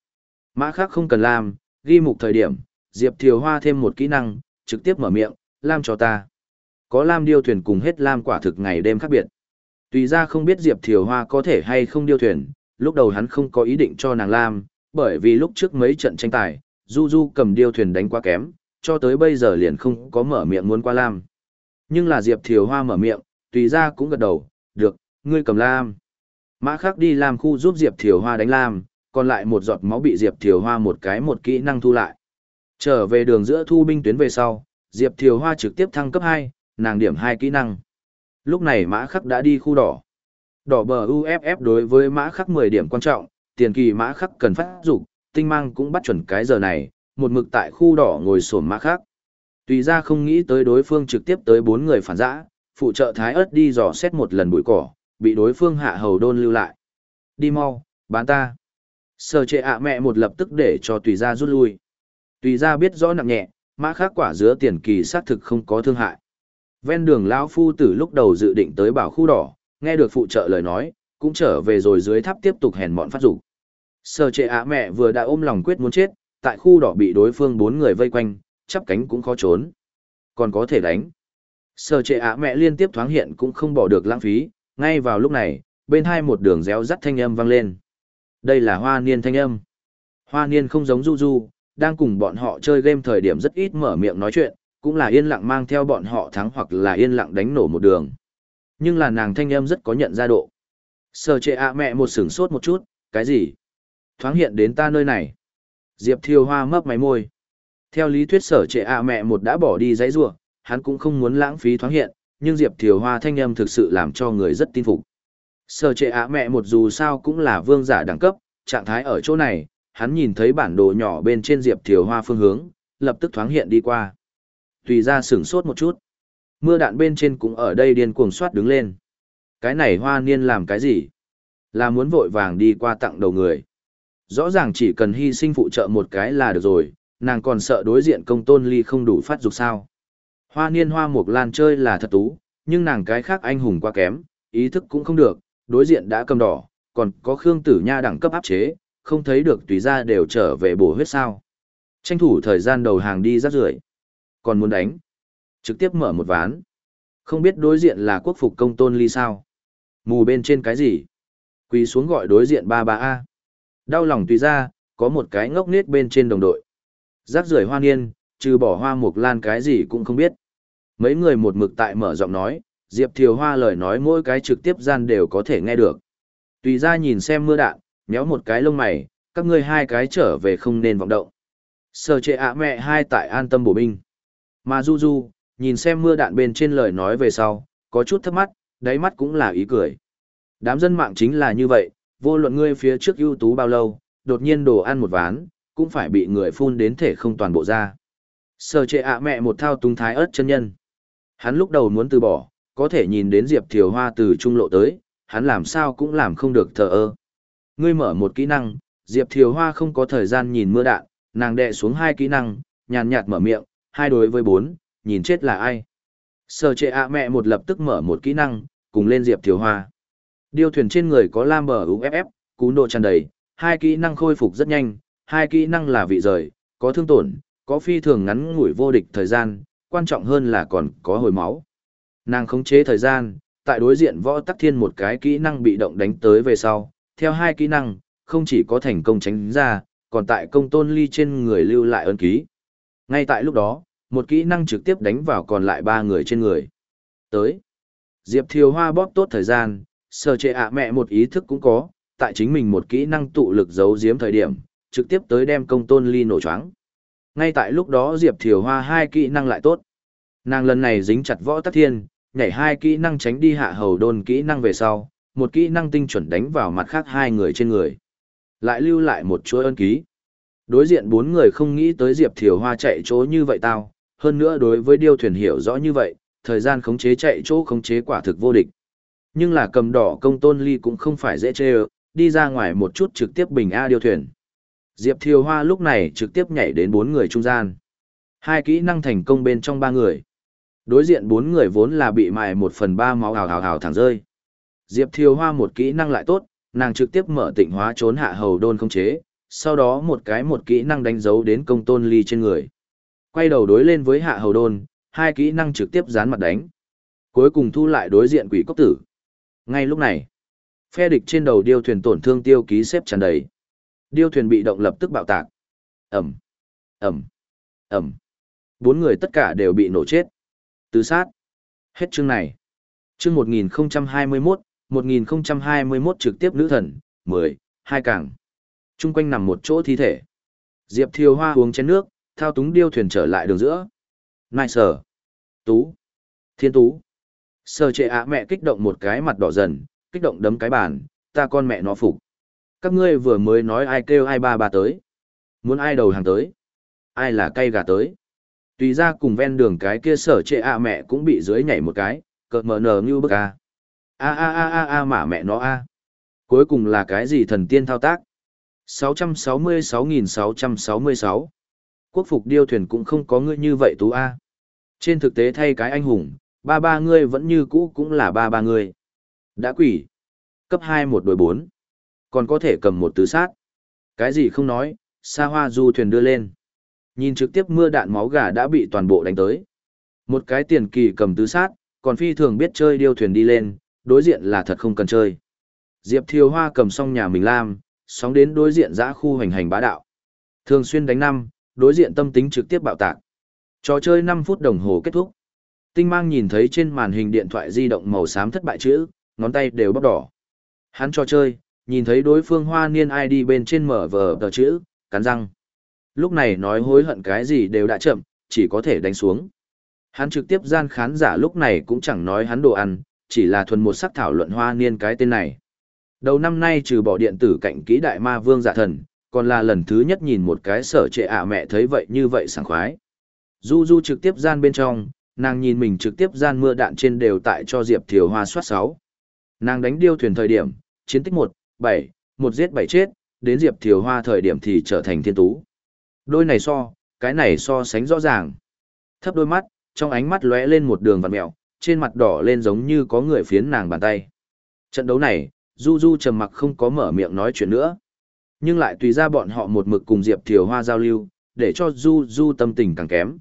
Speaker 1: Mã khắc không cần làm, ghi mục thời điểm, Diệp Thiều hoa thêm một kỹ năng, trực tiếp mở miệng, lam cho ta. Có lam điêu thuyền cùng hết lam quả thực ngày đêm khác biệt. Tùy ra không biết Diệp Thiều hoa có thể hay không điêu thuyền, lúc đầu hắn không có ý định cho nàng lam, bởi vì lúc trước mấy trận tranh tài, Du Du cầm điêu thuyền đánh quá kém, cho tới bây giờ liền không có mở miệng muốn qua lam. Nhưng là Diệp Thiều Hoa mở miệng, tùy ra cũng gật đầu, được, ngươi cầm lam. Mã khắc đi làm khu giúp Diệp Thiều Hoa đánh lam, còn lại một giọt máu bị Diệp Thiều Hoa một cái một kỹ năng thu lại. Trở về đường giữa thu binh tuyến về sau, Diệp Thiều Hoa trực tiếp thăng cấp 2, nàng điểm 2 kỹ năng. Lúc này mã khắc đã đi khu đỏ. Đỏ bờ UFF đối với mã khắc 10 điểm quan trọng, tiền kỳ mã khắc cần phát dục tinh mang cũng bắt chuẩn cái giờ này, một mực tại khu đỏ ngồi sổm mã khắc. Tùy ra không nghĩ tới đối phương trực tiếp tới bốn người phản giã, phụ trợ thái ớt đi dò xét một lần bụi cỏ, bị đối phương hạ hầu đôn lưu lại. Đi mau, bán ta. Sở trệ ạ mẹ một lập tức để cho tùy ra rút lui. Tùy ra biết rõ nặng nhẹ, mã khác quả giữa tiền kỳ xác thực không có thương hại. Ven đường lão phu tử lúc đầu dự định tới bảo khu đỏ, nghe được phụ trợ lời nói, cũng trở về rồi dưới tháp tiếp tục hèn mọn phát dục. Sở trệ ạ mẹ vừa đã ôm lòng quyết muốn chết, tại khu đỏ bị đối phương bốn người vây quanh, chắp cánh cũng khó trốn. Còn có thể đánh. Sở trệ ạ mẹ liên tiếp thoáng hiện cũng không bỏ được lãng phí, ngay vào lúc này, bên hai một đường réo rắt thanh âm vang lên. Đây là hoa niên thanh âm. Hoa niên không giống du du, đang cùng bọn họ chơi game thời điểm rất ít mở miệng nói chuyện, cũng là yên lặng mang theo bọn họ thắng hoặc là yên lặng đánh nổ một đường. Nhưng là nàng thanh âm rất có nhận ra độ. Sở trệ ạ mẹ một sửng sốt một chút, cái gì? Thoáng hiện đến ta nơi này. Diệp Thiều Hoa mấp máy môi. Theo lý thuyết sở trệ ạ mẹ một đã bỏ đi giấy rua hắn cũng không muốn lãng phí thoáng hiện, nhưng Diệp Thiều Hoa thanh âm thực sự làm cho người rất tin phục. Sở trệ ạ mẹ một dù sao cũng là vương giả đẳng cấp, trạng thái ở chỗ này, hắn nhìn thấy bản đồ nhỏ bên trên Diệp Thiều Hoa phương hướng, lập tức thoáng hiện đi qua. Tùy ra sửng sốt một chút. Mưa đạn bên trên cũng ở đây điên cuồng soát đứng lên. Cái này hoa niên làm cái gì? Là muốn vội vàng đi qua tặng đầu người. Rõ ràng chỉ cần hy sinh phụ trợ một cái là được rồi, nàng còn sợ đối diện công tôn ly không đủ phát dục sao. Hoa niên hoa mục lan chơi là thật tú, nhưng nàng cái khác anh hùng quá kém, ý thức cũng không được, đối diện đã cầm đỏ, còn có Khương Tử Nha đẳng cấp áp chế, không thấy được tùy ra đều trở về bổ huyết sao. Tranh thủ thời gian đầu hàng đi rác rưởi Còn muốn đánh. Trực tiếp mở một ván. Không biết đối diện là quốc phục công tôn ly sao. Mù bên trên cái gì? Quỳ xuống gọi đối diện ba ba a Đau lòng tùy ra, có một cái ngốc nết bên trên đồng đội. Rác rưởi hoa niên, trừ bỏ hoa mục lan cái gì cũng không biết. Mấy người một mực tại mở giọng nói, Diệp Thiều Hoa lời nói mỗi cái trực tiếp gian đều có thể nghe được. Tùy ra nhìn xem mưa đạn, nhéo một cái lông mày, các ngươi hai cái trở về không nên vọng động. Sở trệ ạ mẹ hai tại an tâm bổ binh. Mà Du Du, nhìn xem mưa đạn bên trên lời nói về sau, có chút thấp mắt, đáy mắt cũng là ý cười. Đám dân mạng chính là như vậy, vô luận ngươi phía trước ưu tú bao lâu, đột nhiên đồ ăn một ván, cũng phải bị người phun đến thể không toàn bộ ra. Sở trệ ạ mẹ một thao tung thái ớt chân nhân. Hắn lúc đầu muốn từ bỏ, có thể nhìn đến Diệp Thiều Hoa từ trung lộ tới, hắn làm sao cũng làm không được thờ ơ. Ngươi mở một kỹ năng, Diệp Thiều Hoa không có thời gian nhìn mưa đạn, nàng đệ xuống hai kỹ năng, nhàn nhạt mở miệng, hai đối với bốn, nhìn chết là ai. Sở trệ ạ mẹ một lập tức mở một kỹ năng, cùng lên Diệp Thiều Hoa. Điêu thuyền trên người có lam bờ UFF, cú độ tràn đầy, hai kỹ năng khôi phục rất nhanh, hai kỹ năng là vị rời, có thương tổn, có phi thường ngắn ngủi vô địch thời gian, quan trọng hơn là còn có hồi máu. Nàng khống chế thời gian, tại đối diện võ tắc thiên một cái kỹ năng bị động đánh tới về sau, theo hai kỹ năng, không chỉ có thành công tránh ra, còn tại công tôn ly trên người lưu lại ân ký. Ngay tại lúc đó, một kỹ năng trực tiếp đánh vào còn lại ba người trên người. Tới. Diệp Thiều Hoa bóp tốt thời gian, sờ trệ ạ mẹ một ý thức cũng có, tại chính mình một kỹ năng tụ lực giấu giếm thời điểm, trực tiếp tới đem công tôn ly nổ choáng. Ngay tại lúc đó Diệp Thiều Hoa hai kỹ năng lại tốt. Nàng lần này dính chặt võ tắc thiên, nhảy hai kỹ năng tránh đi hạ hầu đôn kỹ năng về sau, một kỹ năng tinh chuẩn đánh vào mặt khác hai người trên người. Lại lưu lại một chuỗi ân ký. Đối diện bốn người không nghĩ tới Diệp Thiều Hoa chạy chỗ như vậy tao, hơn nữa đối với điêu thuyền hiểu rõ như vậy, thời gian khống chế chạy chỗ khống chế quả thực vô địch. Nhưng là cầm đỏ công tôn ly cũng không phải dễ chê đi ra ngoài một chút trực tiếp bình A điêu thuyền. Diệp Thiều Hoa lúc này trực tiếp nhảy đến bốn người trung gian. Hai kỹ năng thành công bên trong ba người. Đối diện bốn người vốn là bị mài một phần ba máu hào hào hào thẳng rơi. Diệp Thiều Hoa một kỹ năng lại tốt, nàng trực tiếp mở tịnh hóa trốn hạ hầu đôn không chế, sau đó một cái một kỹ năng đánh dấu đến công tôn ly trên người. Quay đầu đối lên với hạ hầu đôn, hai kỹ năng trực tiếp dán mặt đánh. Cuối cùng thu lại đối diện quỷ cốc tử. Ngay lúc này, phe địch trên đầu điêu thuyền tổn thương tiêu ký xếp tràn đầy. Điêu thuyền bị động lập tức bạo tạc. Ẩm, Ẩm, Ẩm. Bốn người tất cả đều bị nổ chết. Tứ sát. Hết chương này. Chương 1021, 1021 trực tiếp nữ thần, 10, hai càng. Trung quanh nằm một chỗ thi thể. Diệp Thiều Hoa uống chén nước, thao túng điêu thuyền trở lại đường giữa. Nai sở. Tú. Thiên tú. Sở trệ ạ mẹ kích động một cái mặt đỏ dần, kích động đấm cái bàn, ta con mẹ nó phục. Các ngươi vừa mới nói ai kêu ai ba ba tới. Muốn ai đầu hàng tới. Ai là cây gà tới. Tùy ra cùng ven đường cái kia sở trệ ạ mẹ cũng bị dưới nhảy một cái, cợt mờ nờ như bức à. A a a a a mà mẹ nó a. Cuối cùng là cái gì thần tiên thao tác? 666.666 Quốc phục điêu thuyền cũng không có ngươi như vậy tú A. Trên thực tế thay cái anh hùng, ba ba ngươi vẫn như cũ cũng là ba ba ngươi. Đã quỷ. Cấp hai một đội bốn. Còn có thể cầm một tứ sát. Cái gì không nói, xa hoa du thuyền đưa lên. Nhìn trực tiếp mưa đạn máu gà đã bị toàn bộ đánh tới. Một cái tiền kỳ cầm tứ sát, còn phi thường biết chơi điêu thuyền đi lên, đối diện là thật không cần chơi. Diệp Thiều Hoa cầm xong nhà mình làm, sóng đến đối diện giã khu hành hành bá đạo. Thường xuyên đánh năm, đối diện tâm tính trực tiếp bạo tạc. Trò chơi 5 phút đồng hồ kết thúc. Tinh mang nhìn thấy trên màn hình điện thoại di động màu xám thất bại chữ, ngón tay đều bóc đỏ. Hắn trò chơi, nhìn thấy đối phương hoa niên ID bên trên mở vờ tờ chữ, cắn răng. Lúc này nói hối hận cái gì đều đã chậm, chỉ có thể đánh xuống. Hắn trực tiếp gian khán giả lúc này cũng chẳng nói hắn đồ ăn, chỉ là thuần một sắc thảo luận hoa niên cái tên này. Đầu năm nay trừ bỏ điện tử cạnh kỹ đại ma vương giả thần, còn là lần thứ nhất nhìn một cái sở trệ ạ mẹ thấy vậy như vậy sảng khoái. Du Du trực tiếp gian bên trong, nàng nhìn mình trực tiếp gian mưa đạn trên đều tại cho Diệp Thiều Hoa soát 6. Nàng đánh điêu thuyền thời điểm, chiến tích 1, 7, một giết 7 chết, đến Diệp Thiều Hoa thời điểm thì trở thành thiên tú. Đôi này so, cái này so sánh rõ ràng. Thấp đôi mắt, trong ánh mắt lóe lên một đường vằn mẹo, trên mặt đỏ lên giống như có người phiến nàng bàn tay. Trận đấu này, Du Du trầm mặc không có mở miệng nói chuyện nữa. Nhưng lại tùy ra bọn họ một mực cùng Diệp Thiều Hoa giao lưu, để cho Du Du tâm tình càng kém.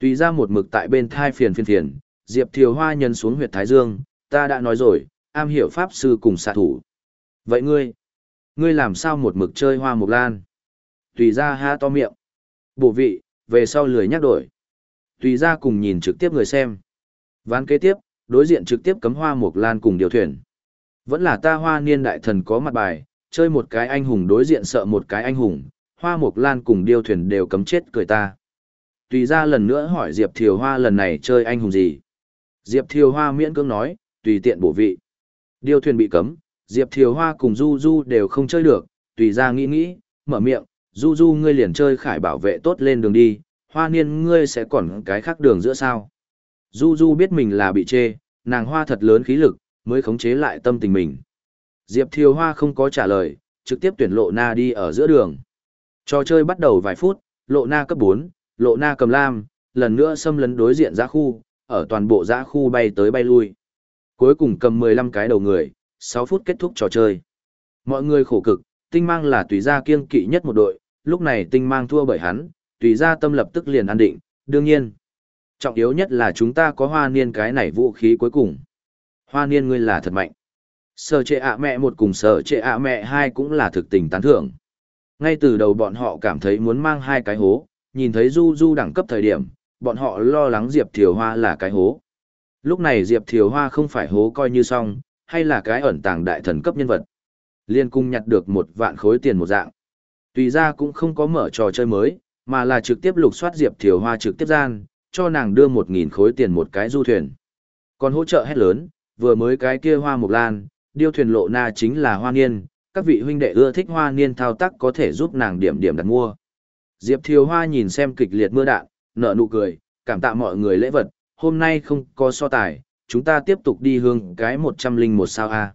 Speaker 1: Tùy ra một mực tại bên thai phiền phiền phiền, Diệp Thiều Hoa nhân xuống huyệt Thái Dương, ta đã nói rồi, am hiểu pháp sư cùng xạ thủ. Vậy ngươi, ngươi làm sao một mực chơi hoa mục lan? Tùy ra ha to miệng. Bổ vị, về sau lười nhắc đổi. Tùy ra cùng nhìn trực tiếp người xem. Ván kế tiếp, đối diện trực tiếp cấm hoa mục lan cùng điều thuyền. Vẫn là ta hoa niên đại thần có mặt bài, chơi một cái anh hùng đối diện sợ một cái anh hùng, hoa mục lan cùng điêu thuyền đều cấm chết cười ta. Tùy ra lần nữa hỏi Diệp Thiều Hoa lần này chơi anh hùng gì. Diệp Thiều Hoa miễn cưỡng nói, tùy tiện bổ vị. Điêu thuyền bị cấm, Diệp Thiều Hoa cùng Du Du đều không chơi được, tùy ra nghĩ nghĩ, mở miệng, Du Du ngươi liền chơi khải bảo vệ tốt lên đường đi, hoa niên ngươi sẽ còn cái khác đường giữa sao. Du Du biết mình là bị chê, nàng hoa thật lớn khí lực, mới khống chế lại tâm tình mình. Diệp Thiều Hoa không có trả lời, trực tiếp tuyển lộ na đi ở giữa đường. Trò chơi bắt đầu vài phút, lộ na cấp 4, lộ na cầm lam, lần nữa xâm lấn đối diện giã khu, ở toàn bộ giã khu bay tới bay lui. Cuối cùng cầm 15 cái đầu người, 6 phút kết thúc trò chơi. Mọi người khổ cực, tinh mang là tùy gia kiêng kỵ nhất một đội, lúc này tinh mang thua bởi hắn, tùy gia tâm lập tức liền an định, đương nhiên. Trọng yếu nhất là chúng ta có hoa niên cái này vũ khí cuối cùng. Hoa niên ngươi là thật mạnh. Sở trệ ạ mẹ một cùng sở trệ ạ mẹ hai cũng là thực tình tán thưởng. Ngay từ đầu bọn họ cảm thấy muốn mang hai cái hố, nhìn thấy Du Du đẳng cấp thời điểm, bọn họ lo lắng Diệp Thiều Hoa là cái hố. Lúc này Diệp Thiều Hoa không phải hố coi như xong, hay là cái ẩn tàng đại thần cấp nhân vật. Liên cung nhặt được một vạn khối tiền một dạng. Tùy ra cũng không có mở trò chơi mới, mà là trực tiếp lục soát Diệp Thiều Hoa trực tiếp gian, cho nàng đưa một nghìn khối tiền một cái du thuyền. Còn hỗ trợ hết lớn, vừa mới cái kia hoa mục lan, điêu thuyền lộ na chính là hoa niên, các vị huynh đệ ưa thích hoa niên thao tác có thể giúp nàng điểm điểm đặt mua. Diệp Thiều Hoa nhìn xem kịch liệt mưa đạn, nở nụ cười, cảm tạ mọi người lễ vật, hôm nay không có so tài, chúng ta tiếp tục đi hương cái 101 sao A.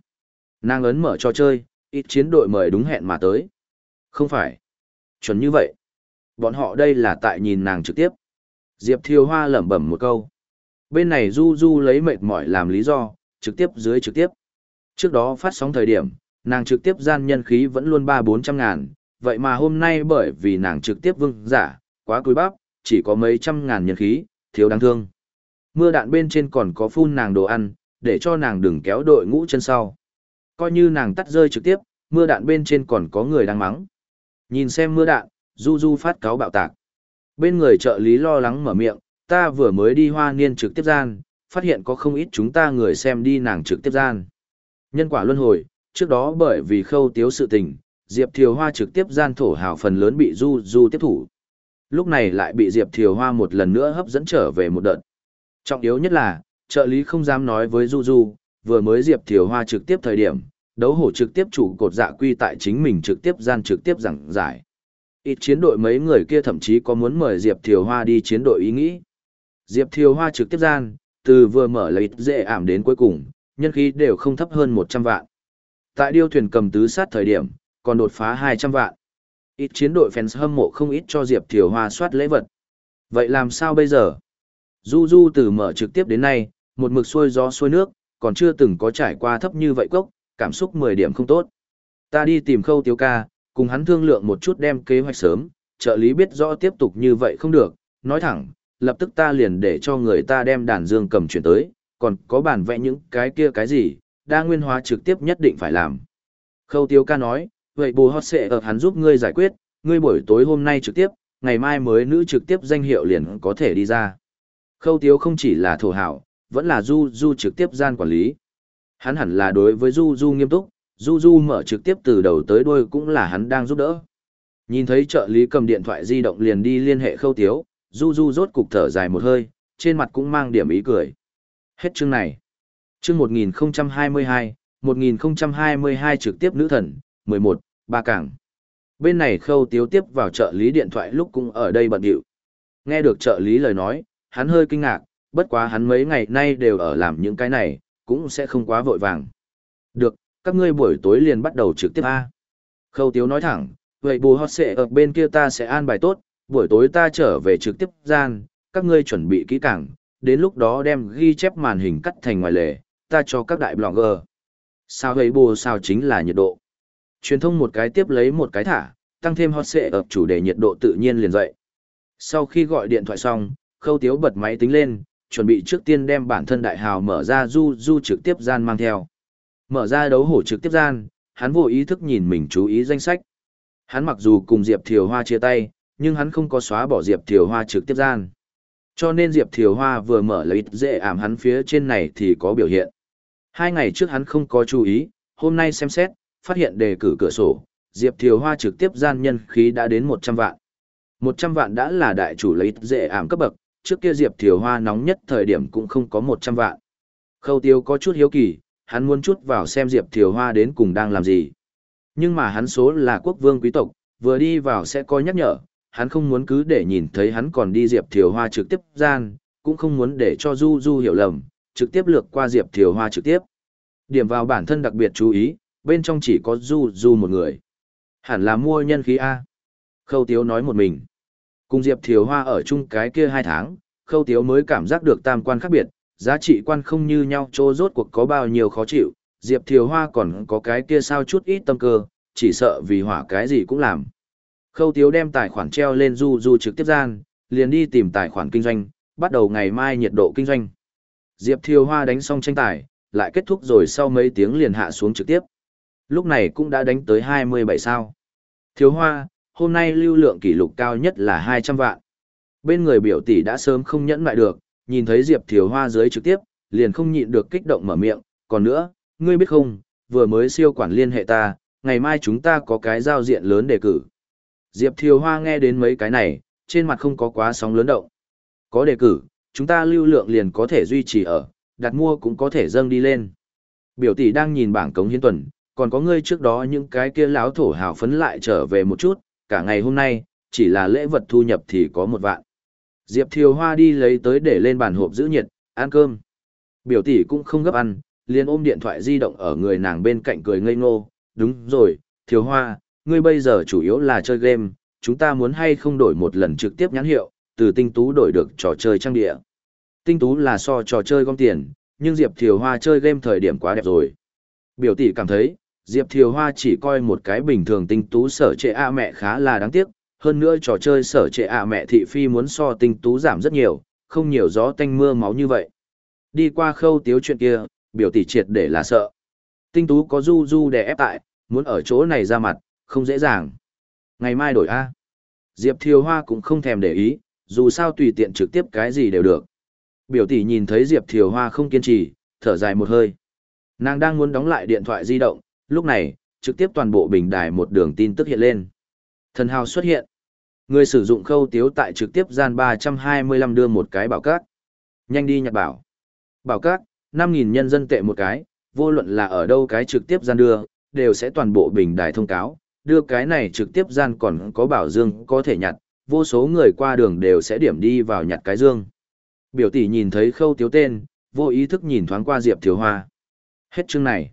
Speaker 1: Nàng ấn mở trò chơi, ít chiến đội mời đúng hẹn mà tới. Không phải. Chuẩn như vậy. Bọn họ đây là tại nhìn nàng trực tiếp. Diệp Thiều Hoa lẩm bẩm một câu. Bên này Du Du lấy mệt mỏi làm lý do, trực tiếp dưới trực tiếp. Trước đó phát sóng thời điểm, nàng trực tiếp gian nhân khí vẫn luôn ba bốn trăm ngàn, vậy mà hôm nay bởi vì nàng trực tiếp vương giả, quá cúi bắp, chỉ có mấy trăm ngàn nhân khí, thiếu đáng thương. Mưa đạn bên trên còn có phun nàng đồ ăn, để cho nàng đừng kéo đội ngũ chân sau. Coi như nàng tắt rơi trực tiếp, mưa đạn bên trên còn có người đang mắng. Nhìn xem mưa đạn, Du Du phát cáo bạo tạc. Bên người trợ lý lo lắng mở miệng, ta vừa mới đi hoa niên trực tiếp gian, phát hiện có không ít chúng ta người xem đi nàng trực tiếp gian. Nhân quả luân hồi, trước đó bởi vì khâu tiếu sự tình, Diệp Thiều Hoa trực tiếp gian thổ hào phần lớn bị Du Du tiếp thủ. Lúc này lại bị Diệp Thiều Hoa một lần nữa hấp dẫn trở về một đợt. Trọng yếu nhất là, trợ lý không dám nói với Du Du, vừa mới Diệp Thiều Hoa trực tiếp thời điểm, đấu hổ trực tiếp chủ cột dạ quy tại chính mình trực tiếp gian trực tiếp giảng giải. Ít chiến đội mấy người kia thậm chí có muốn mời Diệp Thiều Hoa đi chiến đội ý nghĩ. Diệp Thiều Hoa trực tiếp gian, từ vừa mở lấy dễ ảm đến cuối cùng, nhân khí đều không thấp hơn 100 vạn. Tại điêu thuyền cầm tứ sát thời điểm, còn đột phá 200 vạn. Ít chiến đội fans hâm mộ không ít cho Diệp Thiều Hoa soát lễ vật. Vậy làm sao bây giờ? Du Du từ mở trực tiếp đến nay, một mực xuôi gió xuôi nước, còn chưa từng có trải qua thấp như vậy cốc, cảm xúc 10 điểm không tốt. Ta đi tìm khâu tiếu ca, cùng hắn thương lượng một chút đem kế hoạch sớm, trợ lý biết rõ tiếp tục như vậy không được, nói thẳng, lập tức ta liền để cho người ta đem đàn dương cầm chuyển tới, còn có bản vẽ những cái kia cái gì, đa nguyên hóa trực tiếp nhất định phải làm. Khâu tiếu ca nói, vậy bù hót sẽ ở hắn giúp ngươi giải quyết, ngươi buổi tối hôm nay trực tiếp, ngày mai mới nữ trực tiếp danh hiệu liền có thể đi ra. Khâu tiếu không chỉ là thổ hảo, vẫn là du du trực tiếp gian quản lý. Hắn hẳn là đối với du du nghiêm túc, du du mở trực tiếp từ đầu tới đuôi cũng là hắn đang giúp đỡ. Nhìn thấy trợ lý cầm điện thoại di động liền đi liên hệ khâu tiếu, du du rốt cục thở dài một hơi, trên mặt cũng mang điểm ý cười. Hết chương này. Chương 1022, 1022 trực tiếp nữ thần, 11, ba cảng. Bên này khâu tiếu tiếp vào trợ lý điện thoại lúc cũng ở đây bận điệu. Nghe được trợ lý lời nói, hắn hơi kinh ngạc, bất quá hắn mấy ngày nay đều ở làm những cái này, cũng sẽ không quá vội vàng. Được, các ngươi buổi tối liền bắt đầu trực tiếp A. Khâu tiếu nói thẳng, vậy bù hót sệ ở bên kia ta sẽ an bài tốt, buổi tối ta trở về trực tiếp gian, các ngươi chuẩn bị kỹ càng, đến lúc đó đem ghi chép màn hình cắt thành ngoài lề, ta cho các đại blogger. Sao vậy bù sao chính là nhiệt độ. Truyền thông một cái tiếp lấy một cái thả, tăng thêm hot sệ ở chủ đề nhiệt độ tự nhiên liền dậy. Sau khi gọi điện thoại xong, khâu tiếu bật máy tính lên, chuẩn bị trước tiên đem bản thân đại hào mở ra du du trực tiếp gian mang theo. Mở ra đấu hổ trực tiếp gian, hắn vô ý thức nhìn mình chú ý danh sách. Hắn mặc dù cùng Diệp Thiều Hoa chia tay, nhưng hắn không có xóa bỏ Diệp Thiều Hoa trực tiếp gian. Cho nên Diệp Thiều Hoa vừa mở lấy dễ ảm hắn phía trên này thì có biểu hiện. Hai ngày trước hắn không có chú ý, hôm nay xem xét, phát hiện đề cử cửa sổ, Diệp Thiều Hoa trực tiếp gian nhân khí đã đến 100 vạn. 100 vạn đã là đại chủ lấy dễ ảm cấp bậc, trước kia Diệp Thiều Hoa nóng nhất thời điểm cũng không có 100 vạn. Khâu tiêu có chút hiếu kỳ, hắn muốn chút vào xem Diệp Thiều Hoa đến cùng đang làm gì. Nhưng mà hắn số là quốc vương quý tộc, vừa đi vào sẽ coi nhắc nhở, hắn không muốn cứ để nhìn thấy hắn còn đi Diệp Thiều Hoa trực tiếp gian, cũng không muốn để cho Du Du hiểu lầm, trực tiếp lược qua Diệp Thiều Hoa trực tiếp. Điểm vào bản thân đặc biệt chú ý, bên trong chỉ có Du Du một người. Hẳn là mua nhân khí A. Khâu Tiếu nói một mình. Cùng Diệp Thiều Hoa ở chung cái kia hai tháng, Khâu Tiếu mới cảm giác được tam quan khác biệt, giá trị quan không như nhau chỗ rốt cuộc có bao nhiêu khó chịu, Diệp Thiều Hoa còn có cái kia sao chút ít tâm cơ, chỉ sợ vì hỏa cái gì cũng làm. Khâu Tiếu đem tài khoản treo lên du du trực tiếp gian, liền đi tìm tài khoản kinh doanh, bắt đầu ngày mai nhiệt độ kinh doanh. Diệp Thiều Hoa đánh xong tranh tài, lại kết thúc rồi sau mấy tiếng liền hạ xuống trực tiếp. Lúc này cũng đã đánh tới 27 sao. Thiếu Hoa, hôm nay lưu lượng kỷ lục cao nhất là 200 vạn. Bên người biểu tỷ đã sớm không nhẫn lại được, nhìn thấy Diệp Thiều Hoa dưới trực tiếp, liền không nhịn được kích động mở miệng, còn nữa, ngươi biết không, vừa mới siêu quản liên hệ ta, ngày mai chúng ta có cái giao diện lớn đề cử. Diệp Thiều Hoa nghe đến mấy cái này, trên mặt không có quá sóng lớn động. Có đề cử, chúng ta lưu lượng liền có thể duy trì ở, đặt mua cũng có thể dâng đi lên. Biểu tỷ đang nhìn bảng cống hiến tuần, còn có ngươi trước đó những cái kia láo thổ hào phấn lại trở về một chút, cả ngày hôm nay, chỉ là lễ vật thu nhập thì có một vạn. Diệp Thiều Hoa đi lấy tới để lên bàn hộp giữ nhiệt, ăn cơm. Biểu tỷ cũng không gấp ăn, liền ôm điện thoại di động ở người nàng bên cạnh cười ngây ngô. Đúng rồi, Thiều Hoa, ngươi bây giờ chủ yếu là chơi game, chúng ta muốn hay không đổi một lần trực tiếp nhãn hiệu, từ tinh tú đổi được trò chơi trang địa. Tinh tú là so trò chơi gom tiền, nhưng Diệp Thiều Hoa chơi game thời điểm quá đẹp rồi. Biểu tỷ cảm thấy, Diệp Thiều Hoa chỉ coi một cái bình thường tinh tú sở trệ a mẹ khá là đáng tiếc, hơn nữa trò chơi sở trệ à mẹ thị phi muốn so tinh tú giảm rất nhiều, không nhiều gió tanh mưa máu như vậy. Đi qua khâu tiếu chuyện kia, biểu tỷ triệt để là sợ. Tinh tú có du du để ép tại, muốn ở chỗ này ra mặt, không dễ dàng. Ngày mai đổi A. Diệp Thiều Hoa cũng không thèm để ý, dù sao tùy tiện trực tiếp cái gì đều được. Biểu tỷ nhìn thấy Diệp Thiều Hoa không kiên trì, thở dài một hơi. Nàng đang muốn đóng lại điện thoại di động, lúc này, trực tiếp toàn bộ bình đài một đường tin tức hiện lên. Thần hào xuất hiện. Người sử dụng khâu tiếu tại trực tiếp gian 325 đưa một cái bảo cát. Nhanh đi nhặt bảo. Bảo cát, 5.000 nhân dân tệ một cái, vô luận là ở đâu cái trực tiếp gian đưa, đều sẽ toàn bộ bình đài thông cáo. Đưa cái này trực tiếp gian còn có bảo dương có thể nhặt, vô số người qua đường đều sẽ điểm đi vào nhặt cái dương. Biểu tỷ nhìn thấy khâu tiếu tên, vô ý thức nhìn thoáng qua Diệp Thiếu Hoa. Hết chương này.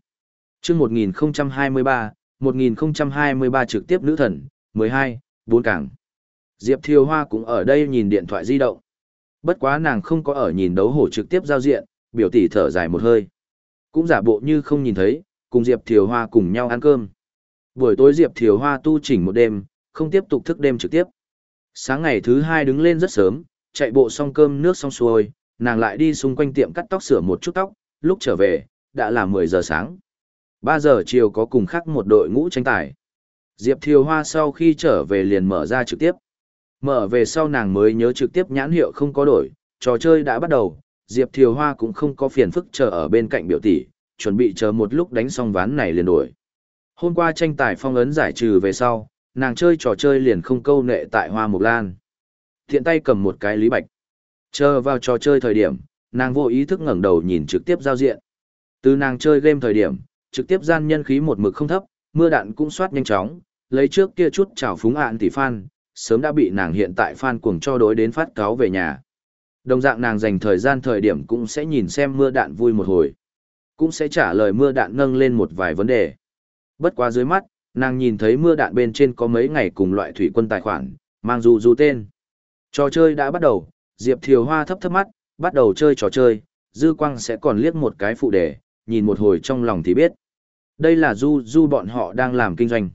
Speaker 1: Chương 1023, 1023 trực tiếp nữ thần, 12, 4 cảng. Diệp Thiều Hoa cũng ở đây nhìn điện thoại di động. Bất quá nàng không có ở nhìn đấu hổ trực tiếp giao diện, biểu tỷ thở dài một hơi. Cũng giả bộ như không nhìn thấy, cùng Diệp Thiều Hoa cùng nhau ăn cơm. Buổi tối Diệp Thiều Hoa tu chỉnh một đêm, không tiếp tục thức đêm trực tiếp. Sáng ngày thứ hai đứng lên rất sớm, chạy bộ xong cơm nước xong xuôi, nàng lại đi xung quanh tiệm cắt tóc sửa một chút tóc, lúc trở về, đã là 10 giờ sáng. 3 giờ chiều có cùng khác một đội ngũ tranh tài. Diệp Thiều Hoa sau khi trở về liền mở ra trực tiếp. Mở về sau nàng mới nhớ trực tiếp nhãn hiệu không có đổi, trò chơi đã bắt đầu, Diệp Thiều Hoa cũng không có phiền phức chờ ở bên cạnh biểu tỷ, chuẩn bị chờ một lúc đánh xong ván này liền đổi. Hôm qua tranh tài phong ấn giải trừ về sau, nàng chơi trò chơi liền không câu nệ tại Hoa Mộc Lan. Thiện tay cầm một cái lý bạch. Chờ vào trò chơi thời điểm, nàng vô ý thức ngẩng đầu nhìn trực tiếp giao diện. Từ nàng chơi game thời điểm, trực tiếp gian nhân khí một mực không thấp, mưa đạn cũng soát nhanh chóng, lấy trước kia chút chảo phúng ạn tỷ fan, sớm đã bị nàng hiện tại phan cuồng cho đối đến phát cáo về nhà. Đồng dạng nàng dành thời gian thời điểm cũng sẽ nhìn xem mưa đạn vui một hồi. Cũng sẽ trả lời mưa đạn nâng lên một vài vấn đề. Bất quá dưới mắt, nàng nhìn thấy mưa đạn bên trên có mấy ngày cùng loại thủy quân tài khoản, mang dù dù tên. Trò chơi đã bắt đầu, Diệp Thiều Hoa thấp thấp mắt, bắt đầu chơi trò chơi, Dư Quang sẽ còn liếc một cái phụ đề, nhìn một hồi trong lòng thì biết. Đây là du du bọn họ đang làm kinh doanh.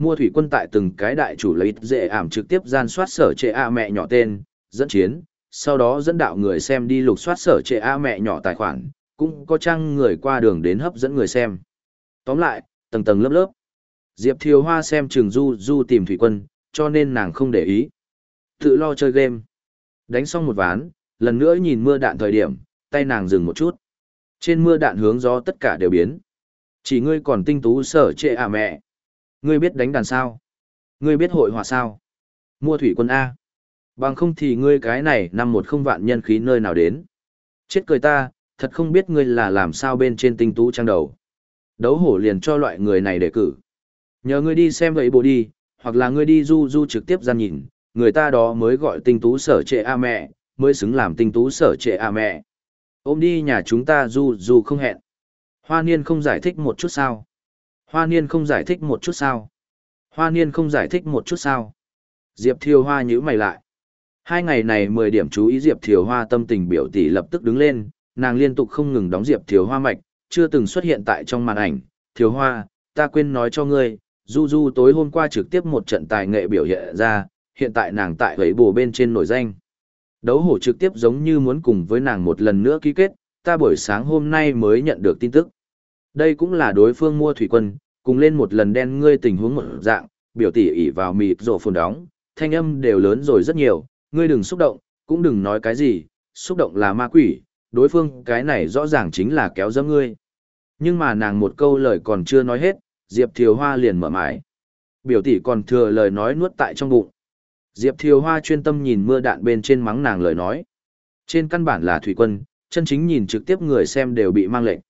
Speaker 1: Mua thủy quân tại từng cái đại chủ lấy dễ ảm trực tiếp gian soát sở trệ A mẹ nhỏ tên, dẫn chiến, sau đó dẫn đạo người xem đi lục soát sở trệ A mẹ nhỏ tài khoản, cũng có trang người qua đường đến hấp dẫn người xem. Tóm lại, tầng tầng lớp lớp. Diệp Thiều Hoa xem trường du du tìm thủy quân, cho nên nàng không để ý. Tự lo chơi game. Đánh xong một ván, lần nữa nhìn mưa đạn thời điểm, tay nàng dừng một chút. Trên mưa đạn hướng gió tất cả đều biến. Chỉ ngươi còn tinh tú sở trệ à mẹ. Ngươi biết đánh đàn sao? Ngươi biết hội họa sao? Mua thủy quân A. Bằng không thì ngươi cái này năm một không vạn nhân khí nơi nào đến. Chết cười ta, thật không biết ngươi là làm sao bên trên tinh tú trang đầu. Đấu hổ liền cho loại người này đề cử. Nhờ ngươi đi xem vậy bộ đi, hoặc là ngươi đi du du trực tiếp ra nhìn, người ta đó mới gọi tinh tú sở trệ a mẹ, mới xứng làm tinh tú sở trệ a mẹ. Ôm đi nhà chúng ta du du không hẹn. Hoa niên không giải thích một chút sao. Hoa niên không giải thích một chút sao. Hoa niên không giải thích một chút sao. Diệp Thiều Hoa nhíu mày lại. Hai ngày này mười điểm chú ý Diệp Thiều Hoa tâm tình biểu tỷ lập tức đứng lên, nàng liên tục không ngừng đóng Diệp Thiều Hoa mạch, chưa từng xuất hiện tại trong màn ảnh. Thiều Hoa, ta quên nói cho ngươi, Du Du tối hôm qua trực tiếp một trận tài nghệ biểu hiện ra, hiện tại nàng tại ấy bồ bên trên nổi danh. Đấu hổ trực tiếp giống như muốn cùng với nàng một lần nữa ký kết, ta buổi sáng hôm nay mới nhận được tin tức. Đây cũng là đối phương mua thủy quân, cùng lên một lần đen ngươi tình huống một dạng, biểu tỷ ỉ vào mịt rổ phồn đóng, thanh âm đều lớn rồi rất nhiều, ngươi đừng xúc động, cũng đừng nói cái gì, xúc động là ma quỷ, đối phương cái này rõ ràng chính là kéo dâm ngươi. Nhưng mà nàng một câu lời còn chưa nói hết, Diệp Thiều Hoa liền mở mãi. Biểu tỷ còn thừa lời nói nuốt tại trong bụng. Diệp Thiều Hoa chuyên tâm nhìn mưa đạn bên trên mắng nàng lời nói. Trên căn bản là thủy quân, chân chính nhìn trực tiếp người xem đều bị mang lệnh.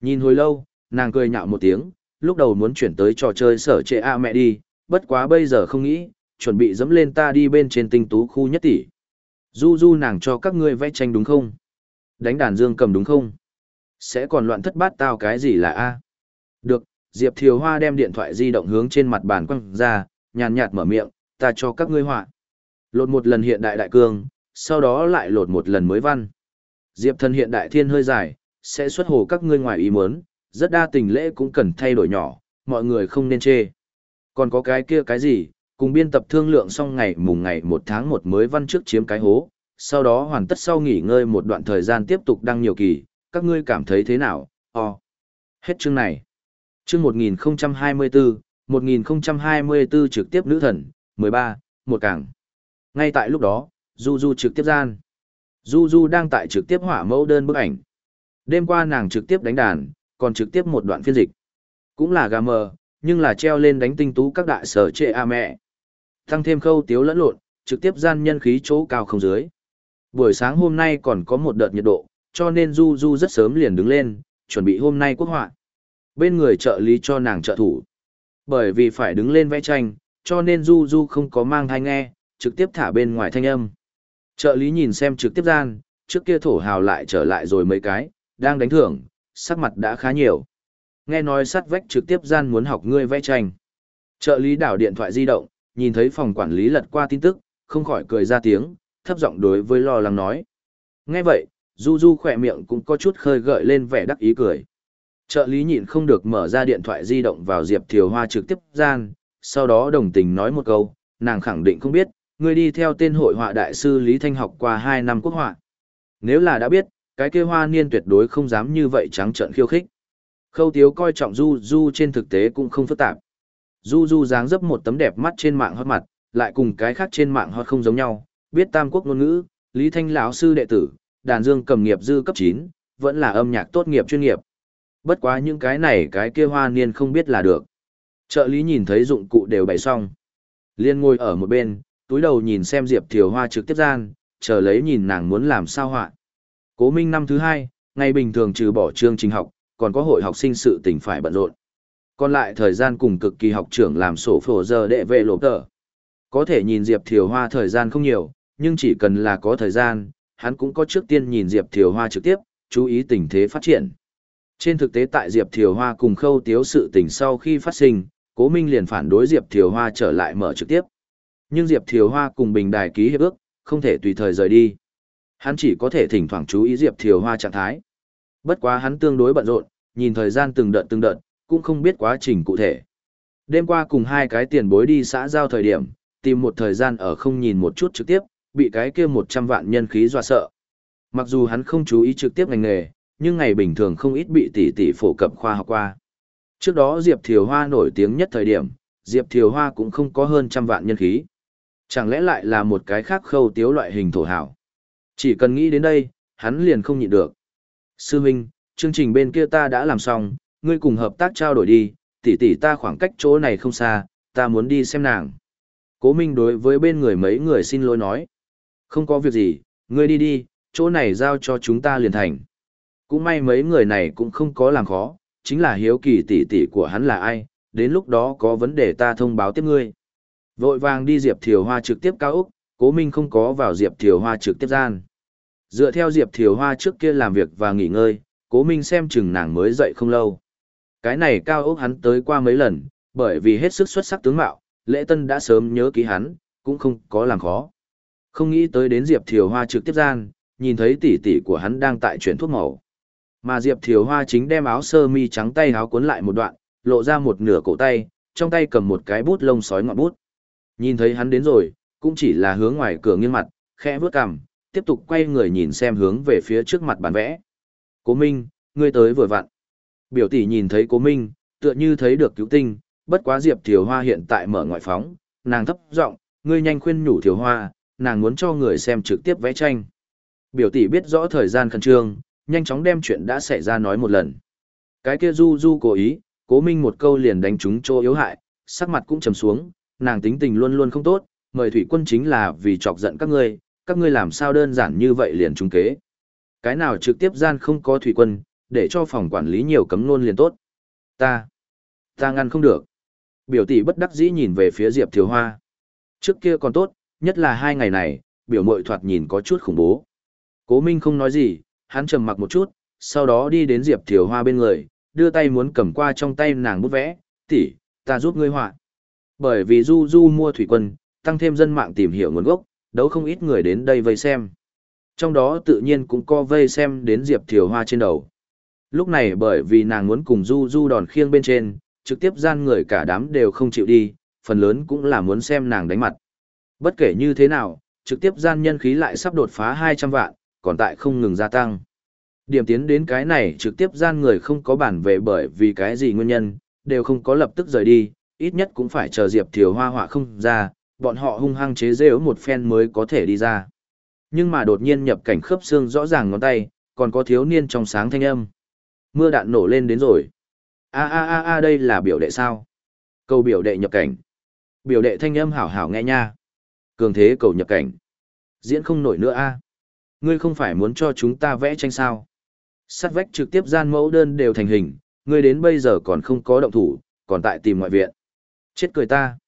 Speaker 1: Nhìn hồi lâu, nàng cười nhạo một tiếng, lúc đầu muốn chuyển tới trò chơi sở trệ a mẹ đi, bất quá bây giờ không nghĩ, chuẩn bị dẫm lên ta đi bên trên tinh tú khu nhất tỷ. Du du nàng cho các ngươi vẽ tranh đúng không? Đánh đàn dương cầm đúng không? Sẽ còn loạn thất bát tao cái gì là A? Được, Diệp Thiều Hoa đem điện thoại di động hướng trên mặt bàn quăng ra, nhàn nhạt mở miệng, ta cho các ngươi họa. Lột một lần hiện đại đại cương, sau đó lại lột một lần mới văn. Diệp thân hiện đại thiên hơi dài, sẽ xuất hồ các ngươi ngoài ý muốn, rất đa tình lễ cũng cần thay đổi nhỏ, mọi người không nên chê. Còn có cái kia cái gì, cùng biên tập thương lượng xong ngày mùng ngày một tháng một mới văn trước chiếm cái hố, sau đó hoàn tất sau nghỉ ngơi một đoạn thời gian tiếp tục đăng nhiều kỳ, các ngươi cảm thấy thế nào? O. Hết chương này. Chương 1024, 1024 trực tiếp nữ thần, 13, một càng. Ngay tại lúc đó, Du Du trực tiếp gian. Du Du đang tại trực tiếp họa mẫu đơn bức ảnh. Đêm qua nàng trực tiếp đánh đàn, còn trực tiếp một đoạn phiên dịch. Cũng là gà mờ, nhưng là treo lên đánh tinh tú các đại sở trệ a mẹ. Tăng thêm khâu tiếu lẫn lộn, trực tiếp gian nhân khí chỗ cao không dưới. Buổi sáng hôm nay còn có một đợt nhiệt độ, cho nên Du Du rất sớm liền đứng lên, chuẩn bị hôm nay quốc họa. Bên người trợ lý cho nàng trợ thủ. Bởi vì phải đứng lên vẽ tranh, cho nên Du Du không có mang thai nghe, trực tiếp thả bên ngoài thanh âm. Trợ lý nhìn xem trực tiếp gian, trước kia thổ hào lại trở lại rồi mấy cái, đang đánh thưởng, sắc mặt đã khá nhiều. Nghe nói sát vách trực tiếp gian muốn học ngươi vẽ tranh. Trợ lý đảo điện thoại di động, nhìn thấy phòng quản lý lật qua tin tức, không khỏi cười ra tiếng, thấp giọng đối với lo lắng nói. Nghe vậy, Du Du khỏe miệng cũng có chút khơi gợi lên vẻ đắc ý cười. Trợ lý nhịn không được mở ra điện thoại di động vào Diệp Thiều Hoa trực tiếp gian, sau đó đồng tình nói một câu, nàng khẳng định không biết, ngươi đi theo tên hội họa đại sư Lý Thanh học qua 2 năm quốc họa. Nếu là đã biết, cái kia hoa niên tuyệt đối không dám như vậy trắng trợn khiêu khích. Khâu Tiếu coi trọng Du Du trên thực tế cũng không phức tạp. Du Du dáng dấp một tấm đẹp mắt trên mạng hot mặt, lại cùng cái khác trên mạng hot không giống nhau, biết tam quốc ngôn ngữ, Lý Thanh lão sư đệ tử, đàn dương cầm nghiệp dư cấp 9, vẫn là âm nhạc tốt nghiệp chuyên nghiệp. Bất quá những cái này cái kia hoa niên không biết là được. Trợ lý nhìn thấy dụng cụ đều bày xong. Liên ngồi ở một bên, túi đầu nhìn xem Diệp Thiều Hoa trực tiếp gian, chờ lấy nhìn nàng muốn làm sao họa. Cố Minh năm thứ hai, ngày bình thường trừ bỏ chương trình học, còn có hội học sinh sự tình phải bận rộn. Còn lại thời gian cùng cực kỳ học trưởng làm sổ phổ giờ đệ vệ lộ tờ. Có thể nhìn Diệp Thiều Hoa thời gian không nhiều, nhưng chỉ cần là có thời gian, hắn cũng có trước tiên nhìn Diệp Thiều Hoa trực tiếp, chú ý tình thế phát triển. Trên thực tế tại Diệp Thiều Hoa cùng khâu tiếu sự tình sau khi phát sinh, Cố Minh liền phản đối Diệp Thiều Hoa trở lại mở trực tiếp. Nhưng Diệp Thiều Hoa cùng Bình Đài ký hiệp ước, không thể tùy thời rời đi. Hắn chỉ có thể thỉnh thoảng chú ý Diệp Thiều Hoa trạng thái. Bất quá hắn tương đối bận rộn, nhìn thời gian từng đợt từng đợt, cũng không biết quá trình cụ thể. Đêm qua cùng hai cái tiền bối đi xã giao thời điểm, tìm một thời gian ở không nhìn một chút trực tiếp, bị cái kia 100 vạn nhân khí dọa sợ. Mặc dù hắn không chú ý trực tiếp ngành nghề, nhưng ngày bình thường không ít bị tỷ tỷ phổ cập khoa học qua. Trước đó Diệp Thiều Hoa nổi tiếng nhất thời điểm, Diệp Thiều Hoa cũng không có hơn trăm vạn nhân khí. Chẳng lẽ lại là một cái khác khâu tiếu loại hình thổ hảo? Chỉ cần nghĩ đến đây, hắn liền không nhịn được. Sư Minh, chương trình bên kia ta đã làm xong, ngươi cùng hợp tác trao đổi đi, tỷ tỷ ta khoảng cách chỗ này không xa, ta muốn đi xem nàng. Cố Minh đối với bên người mấy người xin lỗi nói. Không có việc gì, ngươi đi đi, chỗ này giao cho chúng ta liền thành. Cũng may mấy người này cũng không có làm khó, chính là hiếu kỳ tỷ tỷ của hắn là ai, đến lúc đó có vấn đề ta thông báo tiếp ngươi. Vội vàng đi Diệp Thiều Hoa trực tiếp cao Úc, Cố Minh không có vào Diệp Thiều Hoa trực tiếp gian. Dựa theo Diệp Thiều Hoa trước kia làm việc và nghỉ ngơi, Cố Minh xem chừng nàng mới dậy không lâu. Cái này cao ốc hắn tới qua mấy lần, bởi vì hết sức xuất sắc tướng mạo, Lễ Tân đã sớm nhớ ký hắn, cũng không có làm khó. Không nghĩ tới đến Diệp Thiều Hoa trực tiếp gian, nhìn thấy tỷ tỷ của hắn đang tại chuyển thuốc màu. Mà Diệp Thiều Hoa chính đem áo sơ mi trắng tay áo cuốn lại một đoạn, lộ ra một nửa cổ tay, trong tay cầm một cái bút lông sói ngọn bút. Nhìn thấy hắn đến rồi, cũng chỉ là hướng ngoài cửa nghiêng mặt, khẽ vướt cằm, tiếp tục quay người nhìn xem hướng về phía trước mặt bản vẽ. Cố Minh, ngươi tới vừa vặn. Biểu tỷ nhìn thấy Cố Minh, tựa như thấy được cứu tinh, bất quá Diệp Thiều Hoa hiện tại mở ngoại phóng, nàng thấp giọng, ngươi nhanh khuyên nhủ Thiều Hoa, nàng muốn cho người xem trực tiếp vẽ tranh. Biểu tỷ biết rõ thời gian khẩn trương, nhanh chóng đem chuyện đã xảy ra nói một lần. Cái kia Du Du cố ý, Cố Minh một câu liền đánh trúng chỗ yếu hại, sắc mặt cũng trầm xuống, nàng tính tình luôn luôn không tốt, mời thủy quân chính là vì chọc giận các ngươi, các ngươi làm sao đơn giản như vậy liền trung kế. Cái nào trực tiếp gian không có thủy quân, để cho phòng quản lý nhiều cấm nôn liền tốt. Ta, ta ngăn không được. Biểu tỷ bất đắc dĩ nhìn về phía Diệp Thiếu Hoa. Trước kia còn tốt, nhất là hai ngày này, biểu mội thoạt nhìn có chút khủng bố. Cố Minh không nói gì, hắn trầm mặc một chút, sau đó đi đến Diệp Thiều Hoa bên người, đưa tay muốn cầm qua trong tay nàng bút vẽ, tỷ, ta giúp ngươi họa. Bởi vì Du Du mua thủy quân, tăng thêm dân mạng tìm hiểu nguồn gốc, đấu không ít người đến đây vây xem. Trong đó tự nhiên cũng có vây xem đến Diệp Thiều Hoa trên đầu. Lúc này bởi vì nàng muốn cùng Du Du đòn khiêng bên trên, trực tiếp gian người cả đám đều không chịu đi, phần lớn cũng là muốn xem nàng đánh mặt. Bất kể như thế nào, trực tiếp gian nhân khí lại sắp đột phá 200 vạn, còn tại không ngừng gia tăng. Điểm tiến đến cái này trực tiếp gian người không có bản về bởi vì cái gì nguyên nhân, đều không có lập tức rời đi, ít nhất cũng phải chờ Diệp Thiều Hoa họa không ra, bọn họ hung hăng chế rêu một phen mới có thể đi ra. Nhưng mà đột nhiên nhập cảnh khớp xương rõ ràng ngón tay, còn có thiếu niên trong sáng thanh âm. Mưa đạn nổ lên đến rồi. A a a a đây là biểu đệ sao? Câu biểu đệ nhập cảnh. Biểu đệ thanh âm hảo hảo nghe nha. Cường thế cầu nhập cảnh. Diễn không nổi nữa a. Ngươi không phải muốn cho chúng ta vẽ tranh sao? Sắt vách trực tiếp gian mẫu đơn đều thành hình, ngươi đến bây giờ còn không có động thủ, còn tại tìm ngoại viện. Chết cười ta.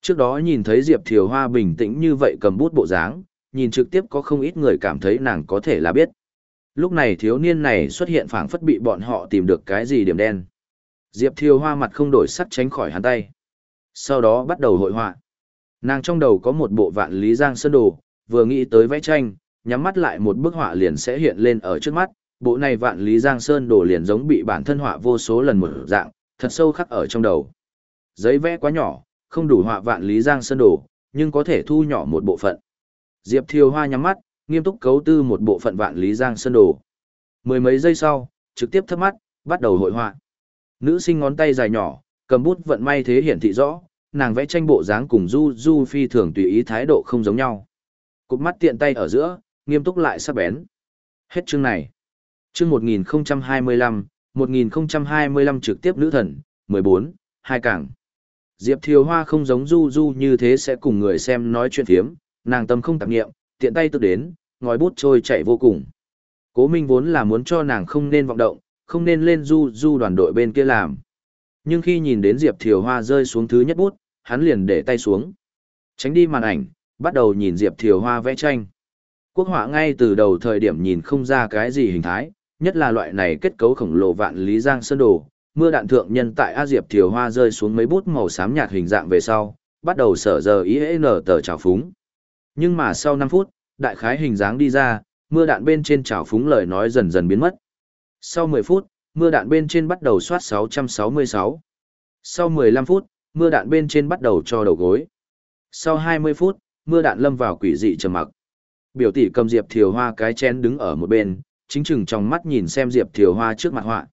Speaker 1: Trước đó nhìn thấy Diệp Thiều Hoa bình tĩnh như vậy cầm bút bộ dáng, nhìn trực tiếp có không ít người cảm thấy nàng có thể là biết. Lúc này thiếu niên này xuất hiện phảng phất bị bọn họ tìm được cái gì điểm đen. Diệp Thiều Hoa mặt không đổi sắc tránh khỏi hắn tay. Sau đó bắt đầu hội họa. Nàng trong đầu có một bộ vạn lý giang sơn đồ, vừa nghĩ tới vẽ tranh, nhắm mắt lại một bức họa liền sẽ hiện lên ở trước mắt, bộ này vạn lý giang sơn đồ liền giống bị bản thân họa vô số lần một dạng, thật sâu khắc ở trong đầu. Giấy vẽ quá nhỏ, không đủ họa vạn lý giang sơn đồ, nhưng có thể thu nhỏ một bộ phận. Diệp Thiều Hoa nhắm mắt, nghiêm túc cấu tư một bộ phận vạn lý giang sơn đồ. Mười mấy giây sau, trực tiếp thấp mắt, bắt đầu hội họa. Nữ sinh ngón tay dài nhỏ, cầm bút vận may thế hiển thị rõ, nàng vẽ tranh bộ dáng cùng Du Du phi thường tùy ý thái độ không giống nhau. Cụp mắt tiện tay ở giữa, nghiêm túc lại sắc bén. Hết chương này. Chương 1025, 1025 trực tiếp nữ thần, 14, hai cảng. Diệp Thiều Hoa không giống Du Du như thế sẽ cùng người xem nói chuyện thiếm, nàng tâm không tạp nghiệm, tiện tay tự đến, ngòi bút trôi chạy vô cùng. Cố Minh vốn là muốn cho nàng không nên vọng động, không nên lên Du Du đoàn đội bên kia làm. Nhưng khi nhìn đến Diệp Thiều Hoa rơi xuống thứ nhất bút, hắn liền để tay xuống. Tránh đi màn ảnh, bắt đầu nhìn Diệp Thiều Hoa vẽ tranh. Quốc họa ngay từ đầu thời điểm nhìn không ra cái gì hình thái, nhất là loại này kết cấu khổng lồ vạn lý giang sơn đồ, mưa đạn thượng nhân tại A Diệp Thiều Hoa rơi xuống mấy bút màu xám nhạt hình dạng về sau, bắt đầu sở giờ ý nở tờ trào phúng. Nhưng mà sau 5 phút, đại khái hình dáng đi ra, mưa đạn bên trên trào phúng lời nói dần dần biến mất. Sau 10 phút, mưa đạn bên trên bắt đầu soát 666. Sau 15 phút, mưa đạn bên trên bắt đầu cho đầu gối. Sau 20 phút, mưa đạn lâm vào quỷ dị trầm mặc. Biểu tỷ cầm Diệp Thiều Hoa cái chén đứng ở một bên, chính chừng trong mắt nhìn xem Diệp Thiều Hoa trước mặt họa.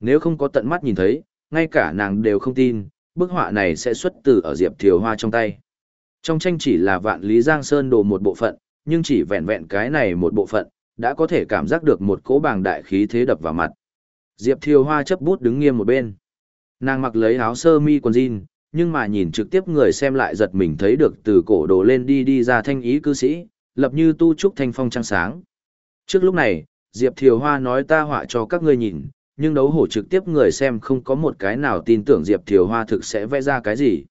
Speaker 1: Nếu không có tận mắt nhìn thấy, ngay cả nàng đều không tin, bức họa này sẽ xuất từ ở Diệp Thiều Hoa trong tay. Trong tranh chỉ là vạn lý giang sơn đồ một bộ phận, nhưng chỉ vẹn vẹn cái này một bộ phận, đã có thể cảm giác được một cỗ bàng đại khí thế đập vào mặt. Diệp Thiều Hoa chấp bút đứng nghiêm một bên. Nàng mặc lấy áo sơ mi quần jean, nhưng mà nhìn trực tiếp người xem lại giật mình thấy được từ cổ đồ lên đi đi ra thanh ý cư sĩ, lập như tu trúc thanh phong trăng sáng. Trước lúc này, Diệp Thiều Hoa nói ta họa cho các ngươi nhìn, nhưng đấu hổ trực tiếp người xem không có một cái nào tin tưởng Diệp Thiều Hoa thực sẽ vẽ ra cái gì.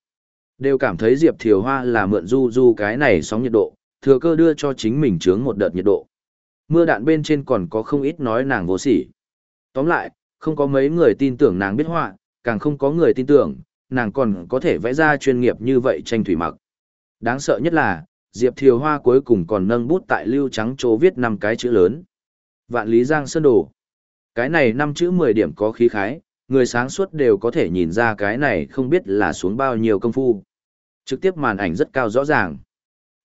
Speaker 1: Đều cảm thấy Diệp Thiều Hoa là mượn du du cái này sóng nhiệt độ, thừa cơ đưa cho chính mình chướng một đợt nhiệt độ. Mưa đạn bên trên còn có không ít nói nàng vô sỉ. Tóm lại, không có mấy người tin tưởng nàng biết họa, càng không có người tin tưởng, nàng còn có thể vẽ ra chuyên nghiệp như vậy tranh thủy mặc. Đáng sợ nhất là, Diệp Thiều Hoa cuối cùng còn nâng bút tại lưu trắng chỗ viết năm cái chữ lớn. Vạn Lý Giang Sơn Đồ. Cái này năm chữ 10 điểm có khí khái, người sáng suốt đều có thể nhìn ra cái này không biết là xuống bao nhiêu công phu. Trực tiếp màn ảnh rất cao rõ ràng.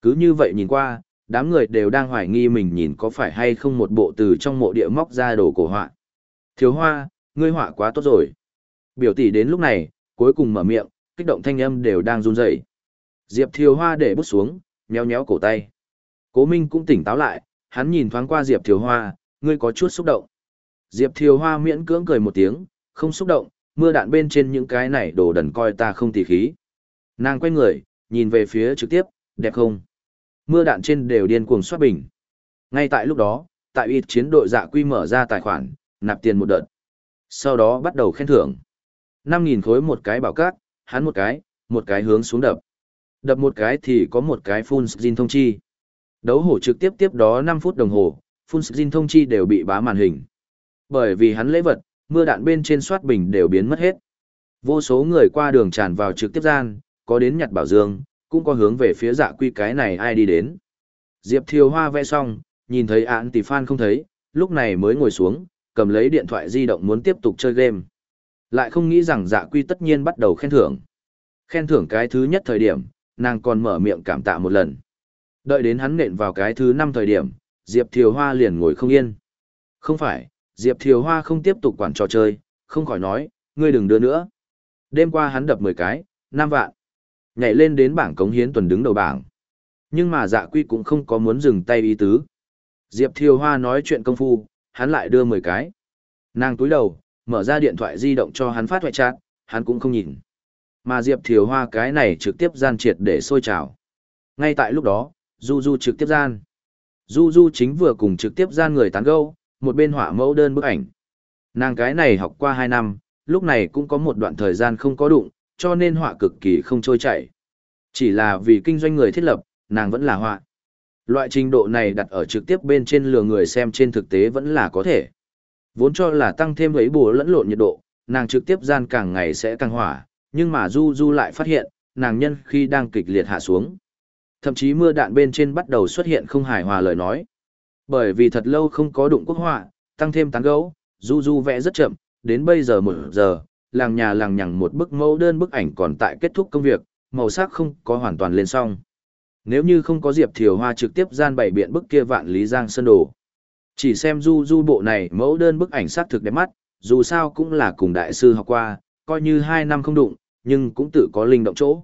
Speaker 1: Cứ như vậy nhìn qua, đám người đều đang hoài nghi mình nhìn có phải hay không một bộ từ trong mộ địa móc ra đồ cổ họa. Thiếu hoa, ngươi họa quá tốt rồi. Biểu tỷ đến lúc này, cuối cùng mở miệng, kích động thanh âm đều đang run rẩy. Diệp Thiều Hoa để bút xuống, nhéo nhéo cổ tay. Cố Minh cũng tỉnh táo lại, hắn nhìn thoáng qua Diệp Thiều Hoa, ngươi có chút xúc động. Diệp Thiều Hoa miễn cưỡng cười một tiếng, không xúc động, mưa đạn bên trên những cái này đồ đần coi ta không tỉ khí. Nàng quay người, nhìn về phía trực tiếp, đẹp không? Mưa đạn trên đều điên cuồng xoát bình. Ngay tại lúc đó, tại ít chiến đội dạ quy mở ra tài khoản, nạp tiền một đợt. Sau đó bắt đầu khen thưởng. 5.000 khối một cái bảo cát, hắn một cái, một cái hướng xuống đập. Đập một cái thì có một cái full screen thông chi. Đấu hổ trực tiếp tiếp đó 5 phút đồng hồ, full screen thông chi đều bị bá màn hình. Bởi vì hắn lễ vật, mưa đạn bên trên soát bình đều biến mất hết. Vô số người qua đường tràn vào trực tiếp gian, có đến nhặt bảo dương, cũng có hướng về phía dạ quy cái này ai đi đến. Diệp Thiều Hoa vẽ xong, nhìn thấy án tỷ phan không thấy, lúc này mới ngồi xuống, cầm lấy điện thoại di động muốn tiếp tục chơi game. Lại không nghĩ rằng dạ quy tất nhiên bắt đầu khen thưởng. Khen thưởng cái thứ nhất thời điểm, nàng còn mở miệng cảm tạ một lần. Đợi đến hắn nện vào cái thứ năm thời điểm, Diệp Thiều Hoa liền ngồi không yên. Không phải, Diệp Thiều Hoa không tiếp tục quản trò chơi, không khỏi nói, ngươi đừng đưa nữa. Đêm qua hắn đập 10 cái, 5 vạn. Nhảy lên đến bảng cống hiến tuần đứng đầu bảng. Nhưng mà dạ quy cũng không có muốn dừng tay ý tứ. Diệp Thiều Hoa nói chuyện công phu, hắn lại đưa 10 cái. Nàng túi đầu, mở ra điện thoại di động cho hắn phát hoại chat, hắn cũng không nhìn. Mà Diệp Thiều Hoa cái này trực tiếp gian triệt để sôi trào. Ngay tại lúc đó, Du Du trực tiếp gian. Du Du chính vừa cùng trực tiếp gian người tán gẫu, một bên họa mẫu đơn bức ảnh. Nàng cái này học qua 2 năm, lúc này cũng có một đoạn thời gian không có đụng, cho nên họa cực kỳ không trôi chảy. Chỉ là vì kinh doanh người thiết lập, nàng vẫn là họa. Loại trình độ này đặt ở trực tiếp bên trên lừa người xem trên thực tế vẫn là có thể. Vốn cho là tăng thêm ấy bùa lẫn lộn nhiệt độ, nàng trực tiếp gian càng ngày sẽ càng hỏa, nhưng mà Du Du lại phát hiện, nàng nhân khi đang kịch liệt hạ xuống. Thậm chí mưa đạn bên trên bắt đầu xuất hiện không hài hòa lời nói. Bởi vì thật lâu không có đụng quốc họa, tăng thêm tán gấu, Du Du vẽ rất chậm, đến bây giờ một giờ, làng nhà làng nhằng một bức mẫu đơn bức ảnh còn tại kết thúc công việc, màu sắc không có hoàn toàn lên xong. Nếu như không có Diệp Thiều Hoa trực tiếp gian bày biện bức kia vạn lý giang sơn đồ. Chỉ xem du du bộ này mẫu đơn bức ảnh sắc thực đẹp mắt, dù sao cũng là cùng đại sư học qua, coi như hai năm không đụng, nhưng cũng tự có linh động chỗ.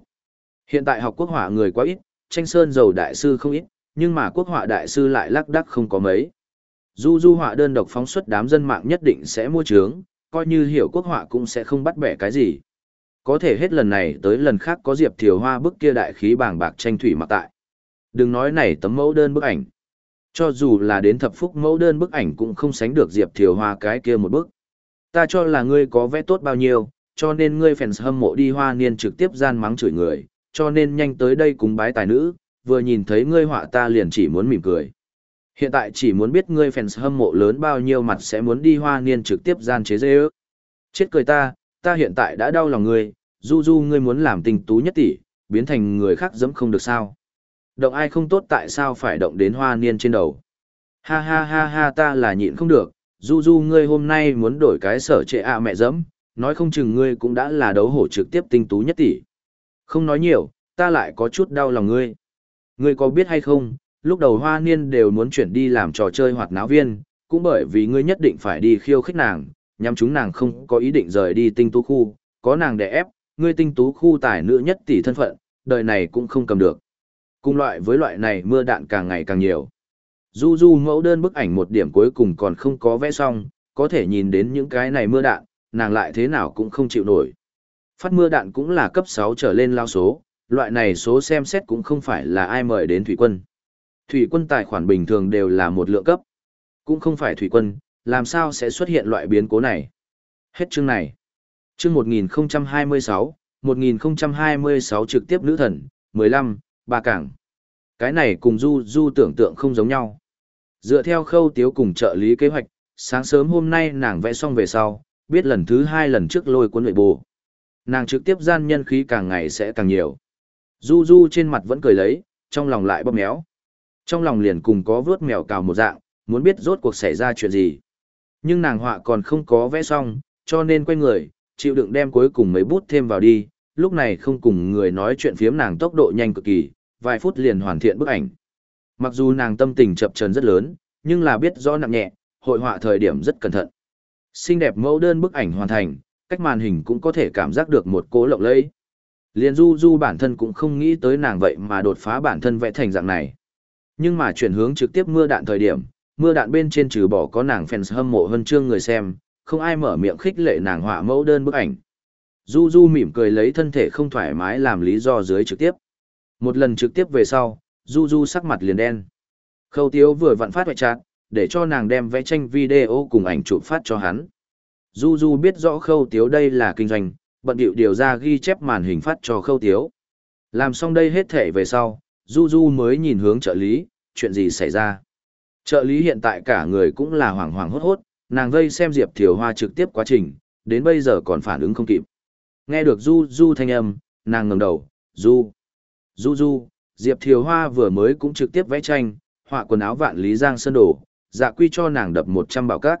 Speaker 1: Hiện tại học quốc họa người quá ít, tranh sơn dầu đại sư không ít, nhưng mà quốc họa đại sư lại lắc đắc không có mấy. Du du họa đơn độc phóng xuất đám dân mạng nhất định sẽ mua trướng, coi như hiểu quốc họa cũng sẽ không bắt bẻ cái gì. Có thể hết lần này tới lần khác có Diệp Thiều Hoa bức kia đại khí bảng bạc tranh thủy mặc tại. Đừng nói này tấm mẫu đơn bức ảnh. Cho dù là đến thập phúc mẫu đơn bức ảnh cũng không sánh được Diệp Thiều Hoa cái kia một bức. Ta cho là ngươi có vẽ tốt bao nhiêu, cho nên ngươi fans hâm mộ đi hoa niên trực tiếp gian mắng chửi người, cho nên nhanh tới đây cùng bái tài nữ, vừa nhìn thấy ngươi họa ta liền chỉ muốn mỉm cười. Hiện tại chỉ muốn biết ngươi fans hâm mộ lớn bao nhiêu mặt sẽ muốn đi hoa niên trực tiếp gian chế dê ước. Chết cười ta, ta hiện tại đã đau lòng ngươi, du du ngươi muốn làm tình tú nhất tỷ, biến thành người khác dẫm không được sao. Động ai không tốt tại sao phải động đến hoa niên trên đầu. Ha ha ha ha ta là nhịn không được, du du ngươi hôm nay muốn đổi cái sở trệ ạ mẹ dẫm, nói không chừng ngươi cũng đã là đấu hổ trực tiếp tinh tú nhất tỷ. Không nói nhiều, ta lại có chút đau lòng ngươi. Ngươi có biết hay không, lúc đầu hoa niên đều muốn chuyển đi làm trò chơi hoạt náo viên, cũng bởi vì ngươi nhất định phải đi khiêu khích nàng, nhằm chúng nàng không có ý định rời đi tinh tú khu, có nàng để ép, ngươi tinh tú khu tài nữ nhất tỷ thân phận, đời này cũng không cầm được. Cùng loại với loại này mưa đạn càng ngày càng nhiều. Du du mẫu đơn bức ảnh một điểm cuối cùng còn không có vẽ xong, có thể nhìn đến những cái này mưa đạn, nàng lại thế nào cũng không chịu nổi. Phát mưa đạn cũng là cấp 6 trở lên lao số, loại này số xem xét cũng không phải là ai mời đến thủy quân. Thủy quân tài khoản bình thường đều là một lượng cấp. Cũng không phải thủy quân, làm sao sẽ xuất hiện loại biến cố này. Hết chương này. Chương 1026, 1026 trực tiếp nữ thần, 15, ba cảng. Cái này cùng du du tưởng tượng không giống nhau. Dựa theo khâu tiếu cùng trợ lý kế hoạch, sáng sớm hôm nay nàng vẽ xong về sau, biết lần thứ hai lần trước lôi cuốn nội bù. Nàng trực tiếp gian nhân khí càng ngày sẽ càng nhiều. Du du trên mặt vẫn cười lấy, trong lòng lại bóp méo. Trong lòng liền cùng có vớt mèo cào một dạng, muốn biết rốt cuộc xảy ra chuyện gì. Nhưng nàng họa còn không có vẽ xong, cho nên quay người, chịu đựng đem cuối cùng mấy bút thêm vào đi, lúc này không cùng người nói chuyện phiếm nàng tốc độ nhanh cực kỳ, vài phút liền hoàn thiện bức ảnh. Mặc dù nàng tâm tình chập chờn rất lớn, nhưng là biết rõ nặng nhẹ, hội họa thời điểm rất cẩn thận. Xinh đẹp mẫu đơn bức ảnh hoàn thành, cách màn hình cũng có thể cảm giác được một cố lộng lẫy. Liên Du Du bản thân cũng không nghĩ tới nàng vậy mà đột phá bản thân vẽ thành dạng này. Nhưng mà chuyển hướng trực tiếp mưa đạn thời điểm, mưa đạn bên trên trừ bỏ có nàng fans hâm mộ hơn trương người xem, không ai mở miệng khích lệ nàng họa mẫu đơn bức ảnh. Du Du mỉm cười lấy thân thể không thoải mái làm lý do dưới trực tiếp. Một lần trực tiếp về sau, Du Du sắc mặt liền đen. Khâu Tiếu vừa vặn phát hoại chát, để cho nàng đem vẽ tranh video cùng ảnh chụp phát cho hắn. Du Du biết rõ Khâu Tiếu đây là kinh doanh, bận điệu điều ra ghi chép màn hình phát cho Khâu Tiếu. Làm xong đây hết thể về sau, Du Du mới nhìn hướng trợ lý, chuyện gì xảy ra. Trợ lý hiện tại cả người cũng là hoảng hoảng hốt hốt, nàng vây xem Diệp Thiều Hoa trực tiếp quá trình, đến bây giờ còn phản ứng không kịp. Nghe được Du Du thanh âm, nàng ngẩng đầu, Du. Du Du, Diệp Thiều Hoa vừa mới cũng trực tiếp vẽ tranh, họa quần áo vạn lý giang sơn đổ, dạ quy cho nàng đập 100 bảo cát.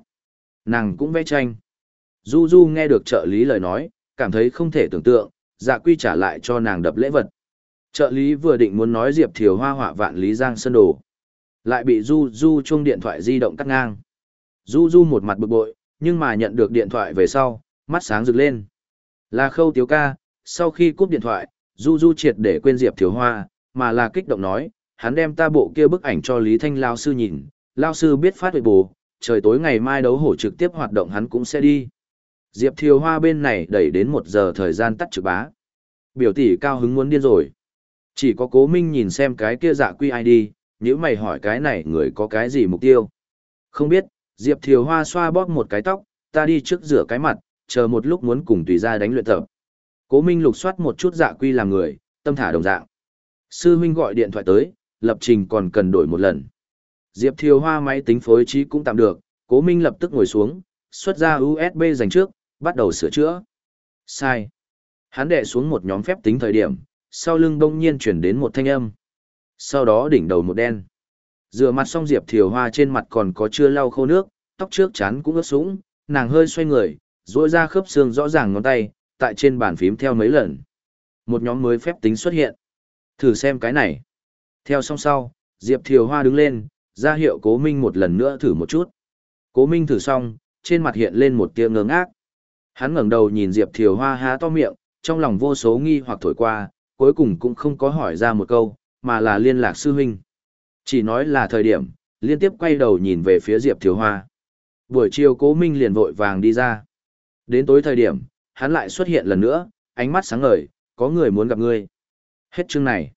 Speaker 1: Nàng cũng vẽ tranh. Du Du nghe được trợ lý lời nói, cảm thấy không thể tưởng tượng, dạ quy trả lại cho nàng đập lễ vật. Trợ lý vừa định muốn nói Diệp Thiều Hoa họa vạn lý giang sơn đổ. Lại bị Du Du chuông điện thoại di động cắt ngang. Du Du một mặt bực bội, nhưng mà nhận được điện thoại về sau, mắt sáng rực lên. Là khâu tiếu ca, sau khi cúp điện thoại, Du Du triệt để quên Diệp thiều Hoa, mà là kích động nói, hắn đem ta bộ kia bức ảnh cho Lý Thanh Lao Sư nhìn, Lao Sư biết phát huệ bù, trời tối ngày mai đấu hổ trực tiếp hoạt động hắn cũng sẽ đi. Diệp Thiều Hoa bên này đẩy đến một giờ thời gian tắt trực bá. Biểu tỷ cao hứng muốn điên rồi. Chỉ có cố minh nhìn xem cái kia dạ quy ai đi, nếu mày hỏi cái này người có cái gì mục tiêu. Không biết, Diệp Thiều Hoa xoa bóp một cái tóc, ta đi trước rửa cái mặt, chờ một lúc muốn cùng tùy ra đánh luyện tập. Cố Minh lục soát một chút dạ quy làm người, tâm thả đồng dạng. Sư Minh gọi điện thoại tới, lập trình còn cần đổi một lần. Diệp Thiều Hoa máy tính phối trí cũng tạm được, Cố Minh lập tức ngồi xuống, xuất ra USB dành trước, bắt đầu sửa chữa. Sai. Hắn đệ xuống một nhóm phép tính thời điểm, sau lưng đông nhiên chuyển đến một thanh âm. Sau đó đỉnh đầu một đen. Rửa mặt xong Diệp Thiều Hoa trên mặt còn có chưa lau khô nước, tóc trước chán cũng ướt sũng, nàng hơi xoay người, duỗi ra khớp xương rõ ràng ngón tay, tại trên bàn phím theo mấy lần. Một nhóm mới phép tính xuất hiện. Thử xem cái này. Theo song sau, Diệp Thiều Hoa đứng lên, ra hiệu Cố Minh một lần nữa thử một chút. Cố Minh thử xong, trên mặt hiện lên một tia ngơ ngác. Hắn ngẩng đầu nhìn Diệp Thiều Hoa há to miệng, trong lòng vô số nghi hoặc thổi qua, cuối cùng cũng không có hỏi ra một câu, mà là liên lạc sư huynh. Chỉ nói là thời điểm, liên tiếp quay đầu nhìn về phía Diệp Thiều Hoa. Buổi chiều Cố Minh liền vội vàng đi ra. Đến tối thời điểm, hắn lại xuất hiện lần nữa, ánh mắt sáng ngời, có người muốn gặp ngươi. Hết chương này.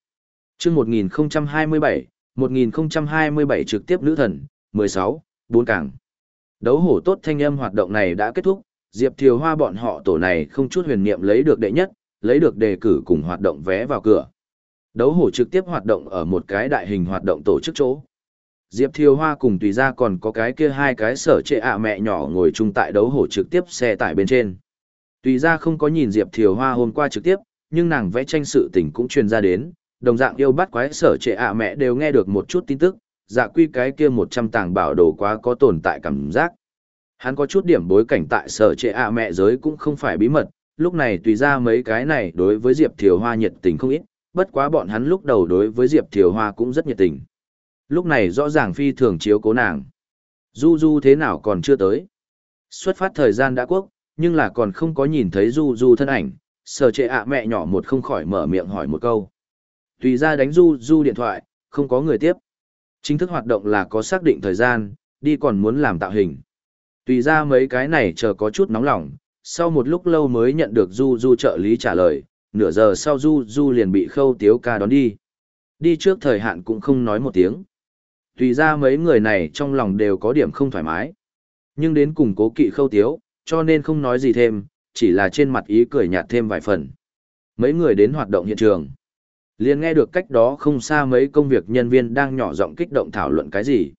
Speaker 1: Chương 1027, 1027 trực tiếp nữ thần, 16, 4 cảng. Đấu hổ tốt thanh âm hoạt động này đã kết thúc, Diệp Thiều Hoa bọn họ tổ này không chút huyền niệm lấy được đệ nhất, lấy được đề cử cùng hoạt động vé vào cửa. Đấu hổ trực tiếp hoạt động ở một cái đại hình hoạt động tổ chức chỗ. Diệp Thiều Hoa cùng tùy ra còn có cái kia hai cái sở trệ ạ mẹ nhỏ ngồi chung tại đấu hổ trực tiếp xe tải bên trên. Tùy ra không có nhìn Diệp Thiều Hoa hôm qua trực tiếp, nhưng nàng vẽ tranh sự tình cũng truyền ra đến, đồng dạng yêu bắt quái sở trệ ạ mẹ đều nghe được một chút tin tức, dạ quy cái kia một trăm tàng bảo đồ quá có tồn tại cảm giác. Hắn có chút điểm bối cảnh tại sở trệ ạ mẹ giới cũng không phải bí mật, lúc này tùy ra mấy cái này đối với Diệp Thiều Hoa nhiệt tình không ít, bất quá bọn hắn lúc đầu đối với Diệp Thiều Hoa cũng rất nhiệt tình. Lúc này rõ ràng phi thường chiếu cố nàng. Du Du thế nào còn chưa tới? Xuất phát thời gian đã quốc, nhưng là còn không có nhìn thấy Du Du thân ảnh, sở trệ ạ mẹ nhỏ một không khỏi mở miệng hỏi một câu. Tùy ra đánh Du Du điện thoại, không có người tiếp. Chính thức hoạt động là có xác định thời gian, đi còn muốn làm tạo hình. Tùy ra mấy cái này chờ có chút nóng lòng, sau một lúc lâu mới nhận được Du Du trợ lý trả lời, nửa giờ sau Du Du liền bị khâu tiếu ca đón đi. Đi trước thời hạn cũng không nói một tiếng. Tùy ra mấy người này trong lòng đều có điểm không thoải mái. Nhưng đến cùng cố kỵ khâu tiếu, cho nên không nói gì thêm, chỉ là trên mặt ý cười nhạt thêm vài phần. Mấy người đến hoạt động hiện trường. liền nghe được cách đó không xa mấy công việc nhân viên đang nhỏ giọng kích động thảo luận cái gì.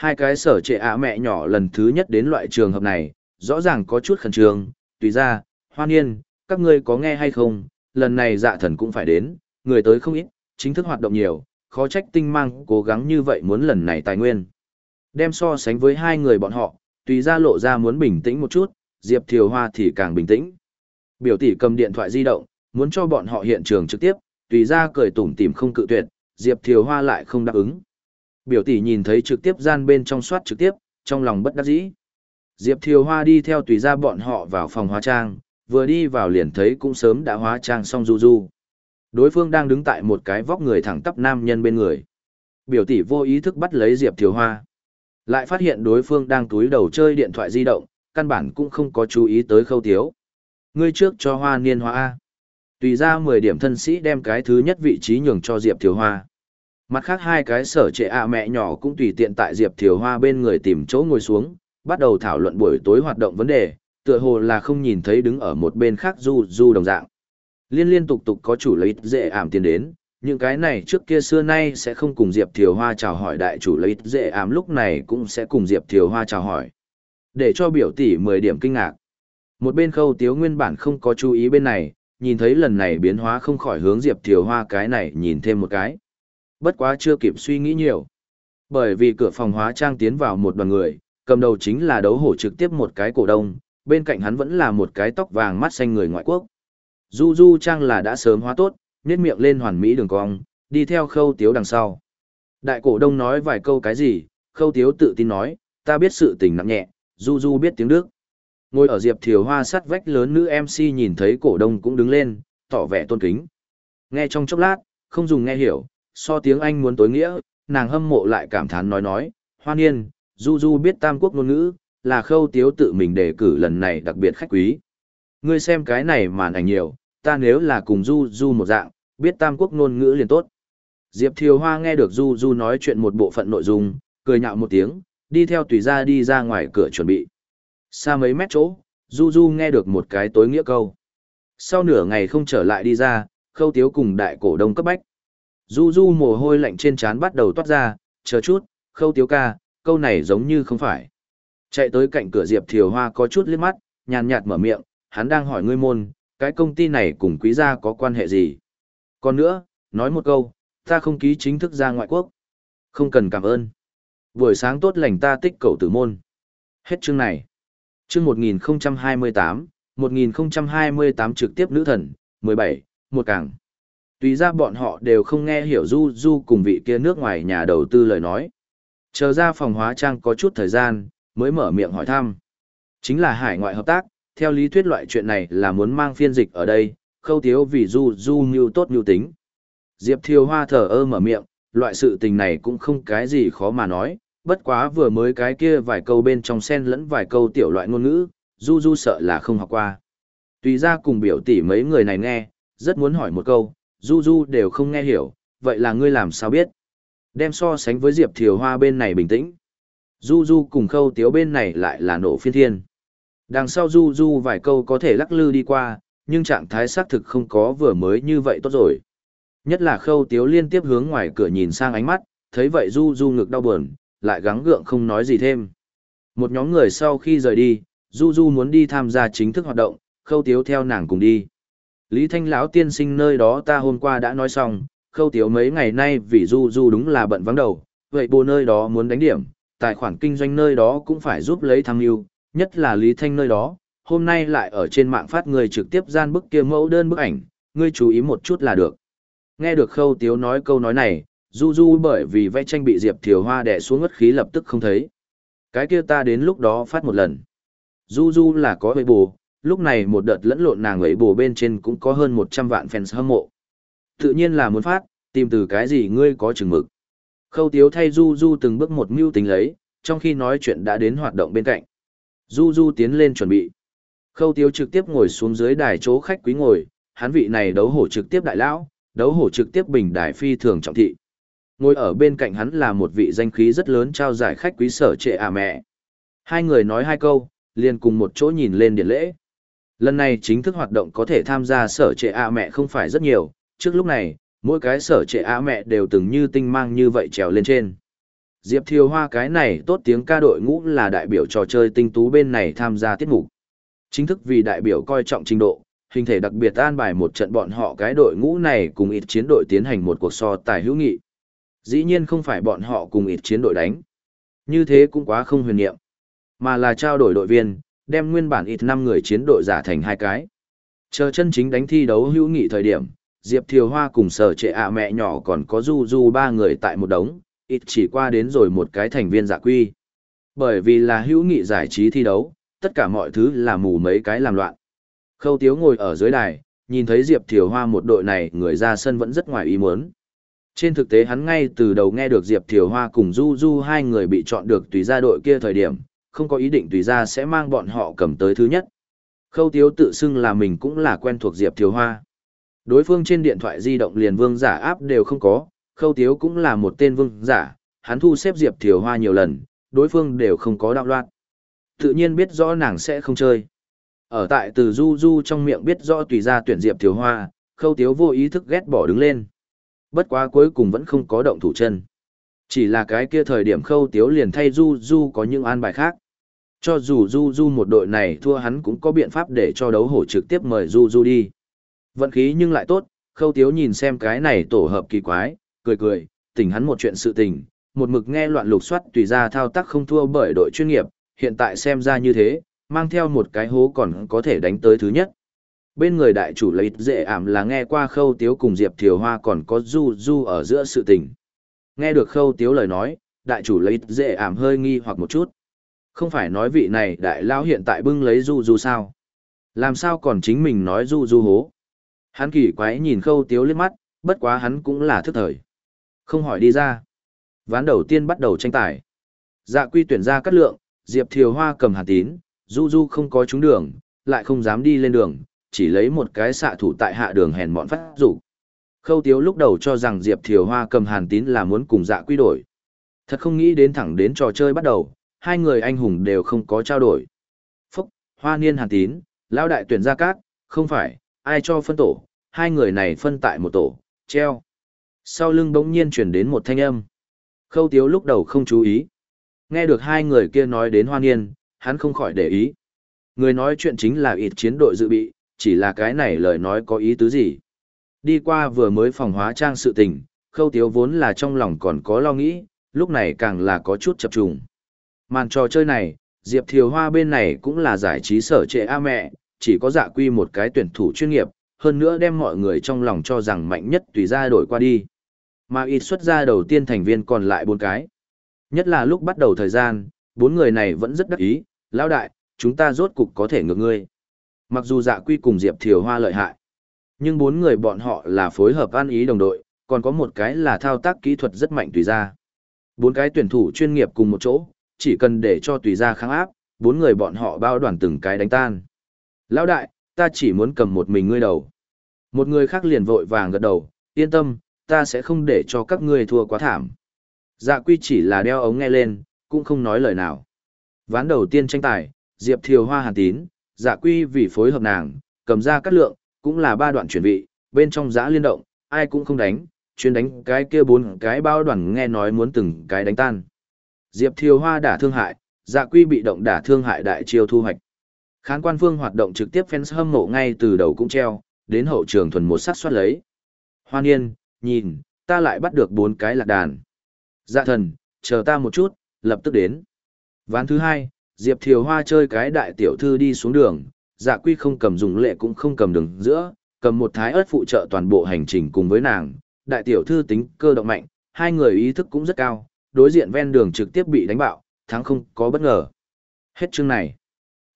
Speaker 1: Hai cái sở trệ ạ mẹ nhỏ lần thứ nhất đến loại trường hợp này, rõ ràng có chút khẩn trương, tùy ra, hoan yên, các ngươi có nghe hay không, lần này dạ thần cũng phải đến, người tới không ít, chính thức hoạt động nhiều, khó trách tinh mang cố gắng như vậy muốn lần này tài nguyên. Đem so sánh với hai người bọn họ, tùy ra lộ ra muốn bình tĩnh một chút, Diệp Thiều Hoa thì càng bình tĩnh. Biểu tỷ cầm điện thoại di động, muốn cho bọn họ hiện trường trực tiếp, tùy ra cười tủm tỉm không cự tuyệt, Diệp Thiều Hoa lại không đáp ứng. Biểu tỷ nhìn thấy trực tiếp gian bên trong soát trực tiếp, trong lòng bất đắc dĩ. Diệp Thiều Hoa đi theo tùy ra bọn họ vào phòng hóa trang, vừa đi vào liền thấy cũng sớm đã hóa trang xong du du. Đối phương đang đứng tại một cái vóc người thẳng tắp nam nhân bên người. Biểu tỷ vô ý thức bắt lấy Diệp Thiều Hoa. Lại phát hiện đối phương đang túi đầu chơi điện thoại di động, căn bản cũng không có chú ý tới khâu tiếu. Ngươi trước cho hoa niên hoa A. Tùy ra 10 điểm thân sĩ đem cái thứ nhất vị trí nhường cho Diệp Thiều Hoa. Mặt khác hai cái sở trệ ạ mẹ nhỏ cũng tùy tiện tại Diệp Thiều Hoa bên người tìm chỗ ngồi xuống, bắt đầu thảo luận buổi tối hoạt động vấn đề, tựa hồ là không nhìn thấy đứng ở một bên khác du du đồng dạng. Liên liên tục tục có chủ lấy dễ ảm tiền đến, những cái này trước kia xưa nay sẽ không cùng Diệp Thiều Hoa chào hỏi đại chủ lấy dễ ảm lúc này cũng sẽ cùng Diệp Thiều Hoa chào hỏi. Để cho biểu tỷ 10 điểm kinh ngạc. Một bên khâu tiếu nguyên bản không có chú ý bên này, nhìn thấy lần này biến hóa không khỏi hướng Diệp Thiều Hoa cái này nhìn thêm một cái. Bất quá chưa kịp suy nghĩ nhiều. Bởi vì cửa phòng hóa trang tiến vào một đoàn người, cầm đầu chính là đấu hổ trực tiếp một cái cổ đông, bên cạnh hắn vẫn là một cái tóc vàng mắt xanh người ngoại quốc. Du Du Trang là đã sớm hóa tốt, nhét miệng lên hoàn mỹ đường cong, đi theo khâu tiếu đằng sau. Đại cổ đông nói vài câu cái gì, khâu tiếu tự tin nói, ta biết sự tình nặng nhẹ, Du Du biết tiếng Đức. Ngồi ở Diệp Thiều Hoa sắt vách lớn nữ MC nhìn thấy cổ đông cũng đứng lên, tỏ vẻ tôn kính. Nghe trong chốc lát, không dùng nghe hiểu, so tiếng Anh muốn tối nghĩa, nàng hâm mộ lại cảm thán nói nói, hoa niên, Du Du biết tam quốc ngôn ngữ, là khâu tiếu tự mình đề cử lần này đặc biệt khách quý. Ngươi xem cái này màn ảnh nhiều, ta nếu là cùng Du Du một dạng, biết tam quốc ngôn ngữ liền tốt. Diệp Thiều Hoa nghe được Du Du nói chuyện một bộ phận nội dung, cười nhạo một tiếng, đi theo tùy ra đi ra ngoài cửa chuẩn bị. Xa mấy mét chỗ, Du Du nghe được một cái tối nghĩa câu. Sau nửa ngày không trở lại đi ra, khâu tiếu cùng đại cổ đông cấp bách. Du Du mồ hôi lạnh trên trán bắt đầu toát ra, chờ chút, khâu tiếu ca, câu này giống như không phải. Chạy tới cạnh cửa Diệp Thiều Hoa có chút liếc mắt, nhàn nhạt mở miệng, hắn đang hỏi ngươi môn, cái công ty này cùng quý gia có quan hệ gì? Còn nữa, nói một câu, ta không ký chính thức ra ngoại quốc. Không cần cảm ơn. Buổi sáng tốt lành ta tích cầu tử môn. Hết chương này. Chương 1028, 1028 trực tiếp nữ thần, 17, một càng. Tùy ra bọn họ đều không nghe hiểu Du Du cùng vị kia nước ngoài nhà đầu tư lời nói. Chờ ra phòng hóa trang có chút thời gian, mới mở miệng hỏi thăm. Chính là hải ngoại hợp tác, theo lý thuyết loại chuyện này là muốn mang phiên dịch ở đây, khâu tiếu vì Du Du mưu tốt mưu tính. Diệp Thiều Hoa thở ơ mở miệng, loại sự tình này cũng không cái gì khó mà nói, bất quá vừa mới cái kia vài câu bên trong sen lẫn vài câu tiểu loại ngôn ngữ, Du Du sợ là không học qua. Tùy ra cùng biểu tỷ mấy người này nghe, rất muốn hỏi một câu, Du Du đều không nghe hiểu, vậy là ngươi làm sao biết? Đem so sánh với Diệp Thiều Hoa bên này bình tĩnh. Du Du cùng khâu tiếu bên này lại là nổ phiên thiên. Đằng sau Du Du vài câu có thể lắc lư đi qua, nhưng trạng thái xác thực không có vừa mới như vậy tốt rồi. Nhất là khâu tiếu liên tiếp hướng ngoài cửa nhìn sang ánh mắt, thấy vậy Du Du ngực đau buồn, lại gắng gượng không nói gì thêm. Một nhóm người sau khi rời đi, Du Du muốn đi tham gia chính thức hoạt động, khâu tiếu theo nàng cùng đi. Lý Thanh lão tiên sinh nơi đó ta hôm qua đã nói xong, khâu tiếu mấy ngày nay vì Du Du đúng là bận vắng đầu, vậy bồ nơi đó muốn đánh điểm, tài khoản kinh doanh nơi đó cũng phải giúp lấy tham mưu, nhất là Lý Thanh nơi đó, hôm nay lại ở trên mạng phát người trực tiếp gian bức kia mẫu đơn bức ảnh, ngươi chú ý một chút là được. Nghe được khâu tiếu nói câu nói này, Du Du bởi vì vẽ tranh bị Diệp Thiều Hoa đè xuống ngất khí lập tức không thấy. Cái kia ta đến lúc đó phát một lần. Du Du là có ấy bù, lúc này một đợt lẫn lộn nàng ấy bù bên trên cũng có hơn 100 vạn fans hâm mộ. Tự nhiên là muốn phát, tìm từ cái gì ngươi có chừng mực. Khâu tiếu thay Du Du từng bước một mưu tính lấy, trong khi nói chuyện đã đến hoạt động bên cạnh. Du Du tiến lên chuẩn bị. Khâu tiếu trực tiếp ngồi xuống dưới đài chỗ khách quý ngồi, hắn vị này đấu hổ trực tiếp đại lão, đấu hổ trực tiếp bình đài phi thường trọng thị. Ngồi ở bên cạnh hắn là một vị danh khí rất lớn trao giải khách quý sở trệ à mẹ. Hai người nói hai câu, liền cùng một chỗ nhìn lên điện lễ. Lần này chính thức hoạt động có thể tham gia sở trệ à mẹ không phải rất nhiều, trước lúc này, mỗi cái sở trệ a mẹ đều từng như tinh mang như vậy trèo lên trên. Diệp Thiều Hoa cái này tốt tiếng ca đội ngũ là đại biểu trò chơi tinh tú bên này tham gia tiết mục. Chính thức vì đại biểu coi trọng trình độ, hình thể đặc biệt an bài một trận bọn họ cái đội ngũ này cùng ít chiến đội tiến hành một cuộc so tài hữu nghị. Dĩ nhiên không phải bọn họ cùng ít chiến đội đánh. Như thế cũng quá không huyền nhiệm Mà là trao đổi đội viên, đem nguyên bản ít 5 người chiến đội giả thành hai cái. Chờ chân chính đánh thi đấu hữu nghị thời điểm, Diệp Thiều Hoa cùng sở trệ ạ mẹ nhỏ còn có du du ba người tại một đống, ít chỉ qua đến rồi một cái thành viên giả quy. Bởi vì là hữu nghị giải trí thi đấu, tất cả mọi thứ là mù mấy cái làm loạn. Khâu Tiếu ngồi ở dưới đài, nhìn thấy Diệp Thiều Hoa một đội này người ra sân vẫn rất ngoài ý muốn. Trên thực tế hắn ngay từ đầu nghe được Diệp Thiều Hoa cùng Du Du hai người bị chọn được tùy ra đội kia thời điểm, không có ý định tùy ra sẽ mang bọn họ cầm tới thứ nhất. Khâu Tiếu tự xưng là mình cũng là quen thuộc Diệp Thiều Hoa. Đối phương trên điện thoại di động liền vương giả áp đều không có, khâu tiếu cũng là một tên vương giả, hắn thu xếp Diệp Thiều Hoa nhiều lần, đối phương đều không có đạo loạn. Tự nhiên biết rõ nàng sẽ không chơi. Ở tại từ Du Du trong miệng biết rõ tùy ra tuyển Diệp Thiều Hoa, khâu tiếu vô ý thức ghét bỏ đứng lên. Bất quá cuối cùng vẫn không có động thủ chân. Chỉ là cái kia thời điểm khâu tiếu liền thay Du Du có những an bài khác. Cho dù Du Du một đội này thua hắn cũng có biện pháp để cho đấu hổ trực tiếp mời Du Du đi. Vận khí nhưng lại tốt, khâu tiếu nhìn xem cái này tổ hợp kỳ quái, cười cười, tỉnh hắn một chuyện sự tình, một mực nghe loạn lục soát tùy ra thao tác không thua bởi đội chuyên nghiệp, hiện tại xem ra như thế, mang theo một cái hố còn có thể đánh tới thứ nhất. Bên người đại chủ lấy dễ ảm là nghe qua khâu tiếu cùng Diệp Thiều Hoa còn có du du ở giữa sự tình. Nghe được khâu tiếu lời nói, đại chủ lấy dễ ảm hơi nghi hoặc một chút. Không phải nói vị này đại lao hiện tại bưng lấy du du sao? Làm sao còn chính mình nói du du hố? Hắn kỳ quái nhìn khâu tiếu liếc mắt, bất quá hắn cũng là thức thời. Không hỏi đi ra. Ván đầu tiên bắt đầu tranh tài. Dạ quy tuyển ra cắt lượng, Diệp Thiều Hoa cầm Hàn tín, Du Du không có trúng đường, lại không dám đi lên đường, chỉ lấy một cái xạ thủ tại hạ đường hèn mọn phát rủ. Khâu Tiếu lúc đầu cho rằng Diệp Thiều Hoa cầm hàn tín là muốn cùng dạ quy đổi. Thật không nghĩ đến thẳng đến trò chơi bắt đầu, hai người anh hùng đều không có trao đổi. Phúc, Hoa Niên hàn tín, lão đại tuyển ra cát, không phải, ai cho phân tổ, hai người này phân tại một tổ, treo. Sau lưng bỗng nhiên chuyển đến một thanh âm. Khâu Tiếu lúc đầu không chú ý. Nghe được hai người kia nói đến Hoa Niên, hắn không khỏi để ý. Người nói chuyện chính là ít chiến đội dự bị, chỉ là cái này lời nói có ý tứ gì. Đi qua vừa mới phòng hóa trang sự tình, khâu tiếu vốn là trong lòng còn có lo nghĩ, lúc này càng là có chút chập trùng. Màn trò chơi này, Diệp Thiều Hoa bên này cũng là giải trí sở trệ A mẹ, chỉ có dạ quy một cái tuyển thủ chuyên nghiệp, hơn nữa đem mọi người trong lòng cho rằng mạnh nhất tùy ra đổi qua đi. Mà ít xuất ra đầu tiên thành viên còn lại bốn cái. Nhất là lúc bắt đầu thời gian, bốn người này vẫn rất đắc ý, lão đại, chúng ta rốt cục có thể ngược ngươi. Mặc dù dạ quy cùng Diệp Thiều Hoa lợi hại, nhưng bốn người bọn họ là phối hợp ăn ý đồng đội, còn có một cái là thao tác kỹ thuật rất mạnh tùy ra. Bốn cái tuyển thủ chuyên nghiệp cùng một chỗ, chỉ cần để cho tùy ra kháng áp, bốn người bọn họ bao đoàn từng cái đánh tan. Lão đại, ta chỉ muốn cầm một mình ngươi đầu. Một người khác liền vội vàng gật đầu, yên tâm, ta sẽ không để cho các ngươi thua quá thảm. Dạ quy chỉ là đeo ống nghe lên, cũng không nói lời nào. Ván đầu tiên tranh tài, Diệp Thiều Hoa hàn tín, dạ quy vì phối hợp nàng, cầm ra cắt lượng, cũng là ba đoạn chuyển vị, bên trong giã liên động, ai cũng không đánh, chuyên đánh cái kia bốn cái bao đoàn nghe nói muốn từng cái đánh tan. Diệp Thiều Hoa đả thương hại, dạ quy bị động đả thương hại đại chiêu thu hoạch. Khán quan phương hoạt động trực tiếp fans hâm mộ ngay từ đầu cũng treo, đến hậu trường thuần một sát soát lấy. Hoan Nhiên, nhìn, ta lại bắt được bốn cái lạc đàn. Dạ thần, chờ ta một chút, lập tức đến. Ván thứ hai, Diệp Thiều Hoa chơi cái đại tiểu thư đi xuống đường, dạ quy không cầm dùng lệ cũng không cầm đường giữa, cầm một thái ớt phụ trợ toàn bộ hành trình cùng với nàng, đại tiểu thư tính cơ động mạnh, hai người ý thức cũng rất cao, đối diện ven đường trực tiếp bị đánh bạo, thắng không có bất ngờ. Hết chương này.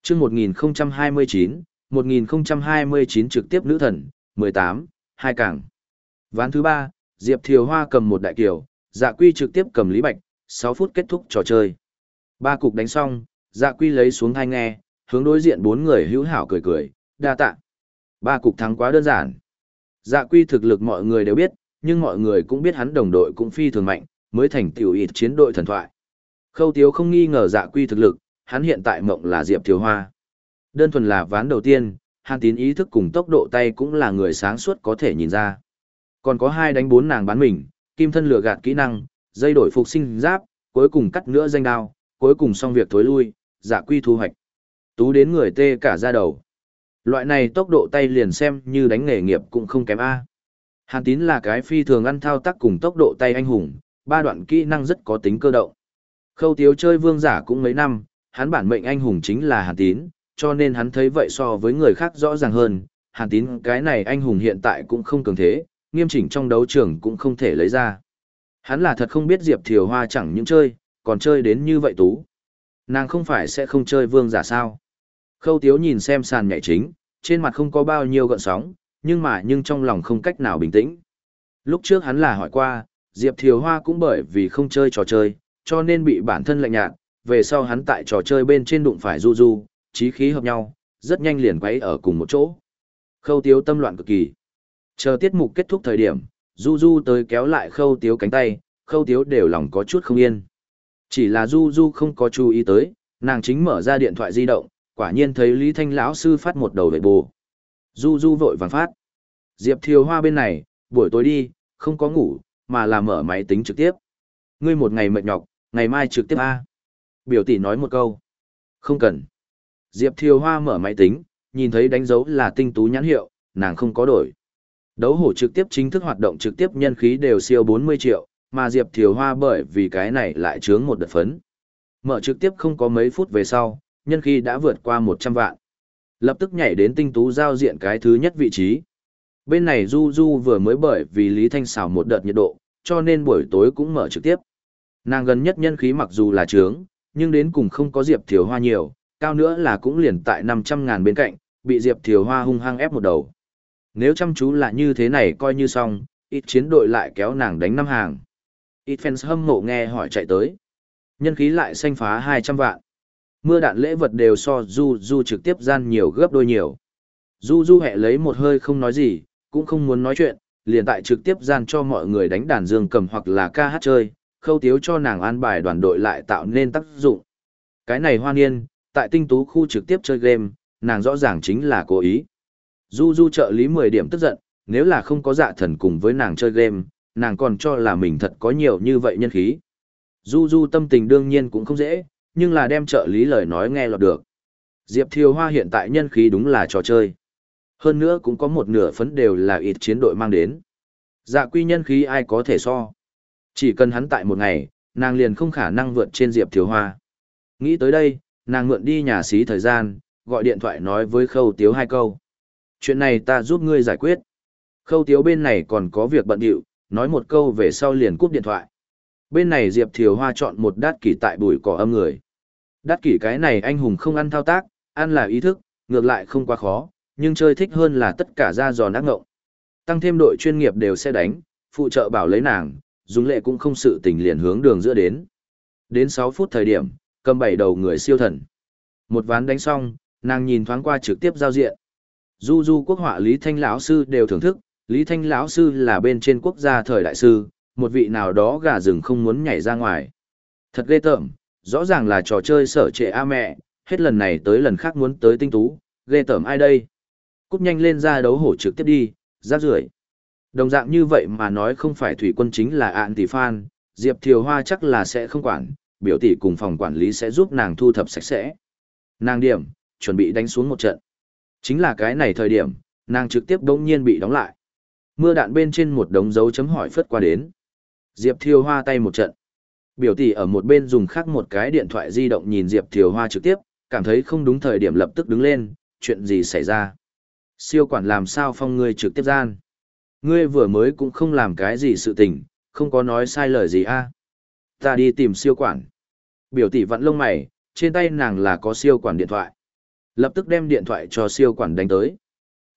Speaker 1: Chương 1029, 1029 trực tiếp nữ thần, 18, hai cảng. Ván thứ ba, Diệp Thiều Hoa cầm một đại kiều, dạ quy trực tiếp cầm Lý Bạch, 6 phút kết thúc trò chơi. Ba cục đánh xong, dạ quy lấy xuống thai nghe, hướng đối diện bốn người hữu hảo cười cười, đa tạ. Ba cục thắng quá đơn giản. Dạ quy thực lực mọi người đều biết, nhưng mọi người cũng biết hắn đồng đội cũng phi thường mạnh, mới thành tiểu ít chiến đội thần thoại. Khâu Tiếu không nghi ngờ dạ quy thực lực, hắn hiện tại mộng là Diệp Thiếu Hoa. Đơn thuần là ván đầu tiên, hàn tín ý thức cùng tốc độ tay cũng là người sáng suốt có thể nhìn ra. Còn có hai đánh bốn nàng bán mình, kim thân lửa gạt kỹ năng, dây đổi phục sinh giáp, cuối cùng cắt nữa danh đao, cuối cùng xong việc thối lui, dạ quy thu hoạch. Tú đến người tê cả ra đầu. Loại này tốc độ tay liền xem như đánh nghề nghiệp cũng không kém A. Hàn tín là cái phi thường ăn thao tác cùng tốc độ tay anh hùng, ba đoạn kỹ năng rất có tính cơ động. Khâu tiếu chơi vương giả cũng mấy năm, hắn bản mệnh anh hùng chính là hàn tín, cho nên hắn thấy vậy so với người khác rõ ràng hơn. Hàn tín cái này anh hùng hiện tại cũng không cường thế, nghiêm chỉnh trong đấu trường cũng không thể lấy ra. Hắn là thật không biết Diệp Thiều Hoa chẳng những chơi, còn chơi đến như vậy tú. Nàng không phải sẽ không chơi vương giả sao. Khâu Tiếu nhìn xem sàn nhảy chính, trên mặt không có bao nhiêu gợn sóng, nhưng mà nhưng trong lòng không cách nào bình tĩnh. Lúc trước hắn là hỏi qua, Diệp Thiều Hoa cũng bởi vì không chơi trò chơi, cho nên bị bản thân lạnh nhạt, về sau hắn tại trò chơi bên trên đụng phải du du, trí khí hợp nhau, rất nhanh liền quấy ở cùng một chỗ. Khâu Tiếu tâm loạn cực kỳ. Chờ tiết mục kết thúc thời điểm, Du Du tới kéo lại Khâu Tiếu cánh tay, Khâu Tiếu đều lòng có chút không yên. Chỉ là Du Du không có chú ý tới, nàng chính mở ra điện thoại di động, quả nhiên thấy Lý Thanh lão sư phát một đầu vệ bù. Du Du vội vàng phát. Diệp Thiều Hoa bên này, buổi tối đi, không có ngủ, mà là mở máy tính trực tiếp. Ngươi một ngày mệt nhọc, ngày mai trực tiếp A. Biểu tỷ nói một câu. Không cần. Diệp Thiều Hoa mở máy tính, nhìn thấy đánh dấu là tinh tú nhãn hiệu, nàng không có đổi. Đấu hổ trực tiếp chính thức hoạt động trực tiếp nhân khí đều siêu 40 triệu, mà Diệp Thiều Hoa bởi vì cái này lại chướng một đợt phấn. Mở trực tiếp không có mấy phút về sau, nhân khí đã vượt qua 100 vạn. Lập tức nhảy đến tinh tú giao diện cái thứ nhất vị trí. Bên này Du Du vừa mới bởi vì Lý Thanh xào một đợt nhiệt độ, cho nên buổi tối cũng mở trực tiếp. Nàng gần nhất nhân khí mặc dù là trướng, nhưng đến cùng không có Diệp Thiều Hoa nhiều, cao nữa là cũng liền tại 500 ngàn bên cạnh, bị Diệp Thiều Hoa hung hăng ép một đầu. Nếu chăm chú là như thế này coi như xong, ít chiến đội lại kéo nàng đánh năm hàng. Ít fans hâm mộ nghe hỏi chạy tới. Nhân khí lại xanh phá 200 vạn. Mưa đạn lễ vật đều so Du Du trực tiếp gian nhiều gấp đôi nhiều. Du Du hẹ lấy một hơi không nói gì, cũng không muốn nói chuyện, liền tại trực tiếp gian cho mọi người đánh đàn dương cầm hoặc là ca hát chơi, khâu tiếu cho nàng an bài đoàn đội lại tạo nên tác dụng. Cái này hoan niên, tại tinh tú khu trực tiếp chơi game, nàng rõ ràng chính là cố ý. Du Du trợ lý 10 điểm tức giận, nếu là không có dạ thần cùng với nàng chơi game, nàng còn cho là mình thật có nhiều như vậy nhân khí. Du Du tâm tình đương nhiên cũng không dễ, nhưng là đem trợ lý lời nói nghe lọt được. Diệp Thiều Hoa hiện tại nhân khí đúng là trò chơi. Hơn nữa cũng có một nửa phấn đều là ít chiến đội mang đến. Dạ quy nhân khí ai có thể so. Chỉ cần hắn tại một ngày, nàng liền không khả năng vượt trên Diệp Thiều Hoa. Nghĩ tới đây, nàng mượn đi nhà xí thời gian, gọi điện thoại nói với Khâu Tiếu hai câu. Chuyện này ta giúp ngươi giải quyết. Khâu Tiếu bên này còn có việc bận điệu, nói một câu về sau liền cúp điện thoại. Bên này Diệp Thiều Hoa chọn một đát kỷ tại bụi cỏ âm người. Đát kỷ cái này anh hùng không ăn thao tác, ăn là ý thức, ngược lại không quá khó, nhưng chơi thích hơn là tất cả ra giòn ác ngộng. Tăng thêm đội chuyên nghiệp đều sẽ đánh, phụ trợ bảo lấy nàng, dùng lệ cũng không sự tình liền hướng đường giữa đến. Đến 6 phút thời điểm, cầm bảy đầu người siêu thần. Một ván đánh xong, nàng nhìn thoáng qua trực tiếp giao diện. Du du quốc họa Lý Thanh lão sư đều thưởng thức, Lý Thanh lão sư là bên trên quốc gia thời đại sư, một vị nào đó gà rừng không muốn nhảy ra ngoài. Thật ghê tởm, rõ ràng là trò chơi sở trệ a mẹ, hết lần này tới lần khác muốn tới tinh tú, ghê tởm ai đây? Cúp nhanh lên ra đấu hổ trực tiếp đi, rác rưởi. Đồng dạng như vậy mà nói không phải thủy quân chính là ạn tỷ phan, Diệp Thiều Hoa chắc là sẽ không quản, biểu tỷ cùng phòng quản lý sẽ giúp nàng thu thập sạch sẽ. Nàng điểm, chuẩn bị đánh xuống một trận. Chính là cái này thời điểm, nàng trực tiếp đống nhiên bị đóng lại. Mưa đạn bên trên một đống dấu chấm hỏi phất qua đến. Diệp Thiều Hoa tay một trận. Biểu tỷ ở một bên dùng khác một cái điện thoại di động nhìn Diệp Thiều Hoa trực tiếp, cảm thấy không đúng thời điểm lập tức đứng lên, chuyện gì xảy ra. Siêu quản làm sao phong ngươi trực tiếp gian. Ngươi vừa mới cũng không làm cái gì sự tình, không có nói sai lời gì a. Ta đi tìm siêu quản. Biểu tỷ vặn lông mày, trên tay nàng là có siêu quản điện thoại. Lập tức đem điện thoại cho siêu quản đánh tới.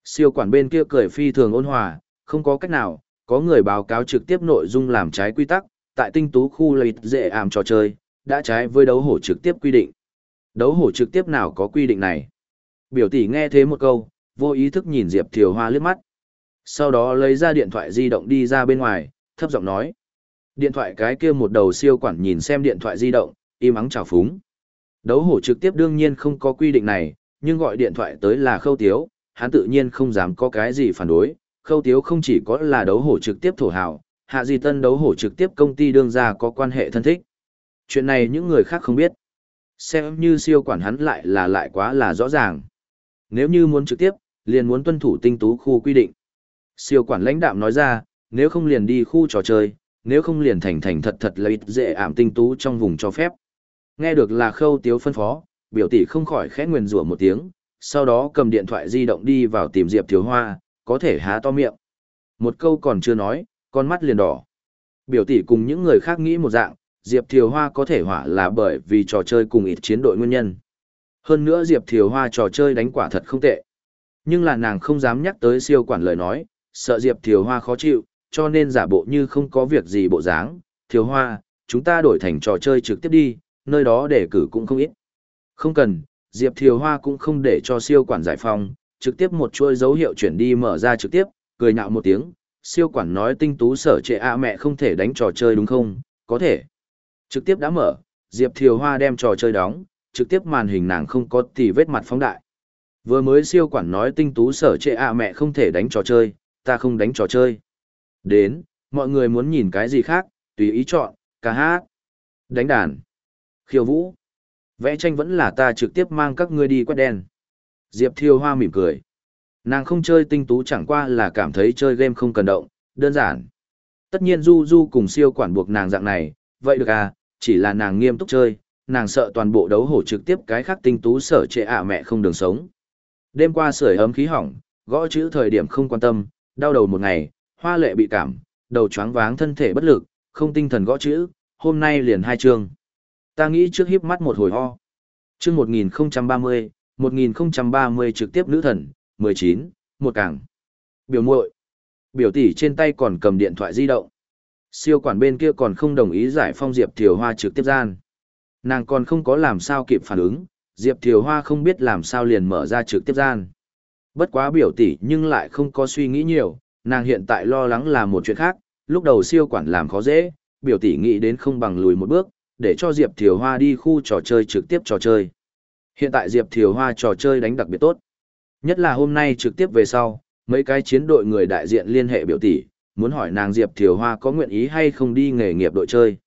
Speaker 1: Siêu quản bên kia cười phi thường ôn hòa, không có cách nào, có người báo cáo trực tiếp nội dung làm trái quy tắc, tại tinh tú khu lợi dễ ảm trò chơi, đã trái với đấu hổ trực tiếp quy định. Đấu hổ trực tiếp nào có quy định này? Biểu tỷ nghe thế một câu, vô ý thức nhìn Diệp Thiều Hoa liếc mắt. Sau đó lấy ra điện thoại di động đi ra bên ngoài, thấp giọng nói. Điện thoại cái kia một đầu siêu quản nhìn xem điện thoại di động, im ắng chào phúng. Đấu hổ trực tiếp đương nhiên không có quy định này, nhưng gọi điện thoại tới là khâu tiếu, hắn tự nhiên không dám có cái gì phản đối. Khâu tiếu không chỉ có là đấu hổ trực tiếp thổ hào, hạ di tân đấu hổ trực tiếp công ty đương ra có quan hệ thân thích. Chuyện này những người khác không biết. Xem như siêu quản hắn lại là lại quá là rõ ràng. Nếu như muốn trực tiếp, liền muốn tuân thủ tinh tú khu quy định. Siêu quản lãnh đạm nói ra, nếu không liền đi khu trò chơi, nếu không liền thành thành thật thật là ít dễ ảm tinh tú trong vùng cho phép. Nghe được là khâu tiếu phân phó, biểu tỷ không khỏi khẽ nguyền rủa một tiếng, sau đó cầm điện thoại di động đi vào tìm Diệp Thiếu Hoa, có thể há to miệng. Một câu còn chưa nói, con mắt liền đỏ. Biểu tỷ cùng những người khác nghĩ một dạng, Diệp Thiều Hoa có thể hỏa là bởi vì trò chơi cùng ít chiến đội nguyên nhân. Hơn nữa Diệp Thiều Hoa trò chơi đánh quả thật không tệ. Nhưng là nàng không dám nhắc tới siêu quản lời nói, sợ Diệp Thiều Hoa khó chịu, cho nên giả bộ như không có việc gì bộ dáng. Thiều Hoa, chúng ta đổi thành trò chơi trực tiếp đi, nơi đó để cử cũng không ít. Không cần, Diệp Thiều Hoa cũng không để cho siêu quản giải phong, trực tiếp một chuôi dấu hiệu chuyển đi mở ra trực tiếp, cười nhạo một tiếng, siêu quản nói tinh tú sở trệ a mẹ không thể đánh trò chơi đúng không, có thể. Trực tiếp đã mở, Diệp Thiều Hoa đem trò chơi đóng, trực tiếp màn hình nàng không có tì vết mặt phóng đại. Vừa mới siêu quản nói tinh tú sở trệ ạ mẹ không thể đánh trò chơi, ta không đánh trò chơi. Đến, mọi người muốn nhìn cái gì khác, tùy ý chọn, ca hát, đánh đàn, khiêu vũ. Vẽ tranh vẫn là ta trực tiếp mang các ngươi đi quét đen. Diệp thiêu Hoa mỉm cười. Nàng không chơi tinh tú chẳng qua là cảm thấy chơi game không cần động, đơn giản. Tất nhiên Du Du cùng siêu quản buộc nàng dạng này, vậy được à, chỉ là nàng nghiêm túc chơi, nàng sợ toàn bộ đấu hổ trực tiếp cái khác tinh tú sở trệ ạ mẹ không đường sống. Đêm qua sưởi ấm khí hỏng, gõ chữ thời điểm không quan tâm, đau đầu một ngày, hoa lệ bị cảm, đầu choáng váng thân thể bất lực, không tinh thần gõ chữ, hôm nay liền hai chương. Ta nghĩ trước híp mắt một hồi ho. Chương 1030, 1030 trực tiếp nữ thần, 19, một càng. Biểu muội Biểu tỷ trên tay còn cầm điện thoại di động. Siêu quản bên kia còn không đồng ý giải phong Diệp Thiều Hoa trực tiếp gian. Nàng còn không có làm sao kịp phản ứng, Diệp Thiều Hoa không biết làm sao liền mở ra trực tiếp gian. Bất quá biểu tỷ nhưng lại không có suy nghĩ nhiều, nàng hiện tại lo lắng là một chuyện khác, lúc đầu siêu quản làm khó dễ, biểu tỷ nghĩ đến không bằng lùi một bước, để cho Diệp Thiều Hoa đi khu trò chơi trực tiếp trò chơi. Hiện tại Diệp Thiều Hoa trò chơi đánh đặc biệt tốt. Nhất là hôm nay trực tiếp về sau, mấy cái chiến đội người đại diện liên hệ biểu tỷ, muốn hỏi nàng Diệp Thiều Hoa có nguyện ý hay không đi nghề nghiệp đội chơi.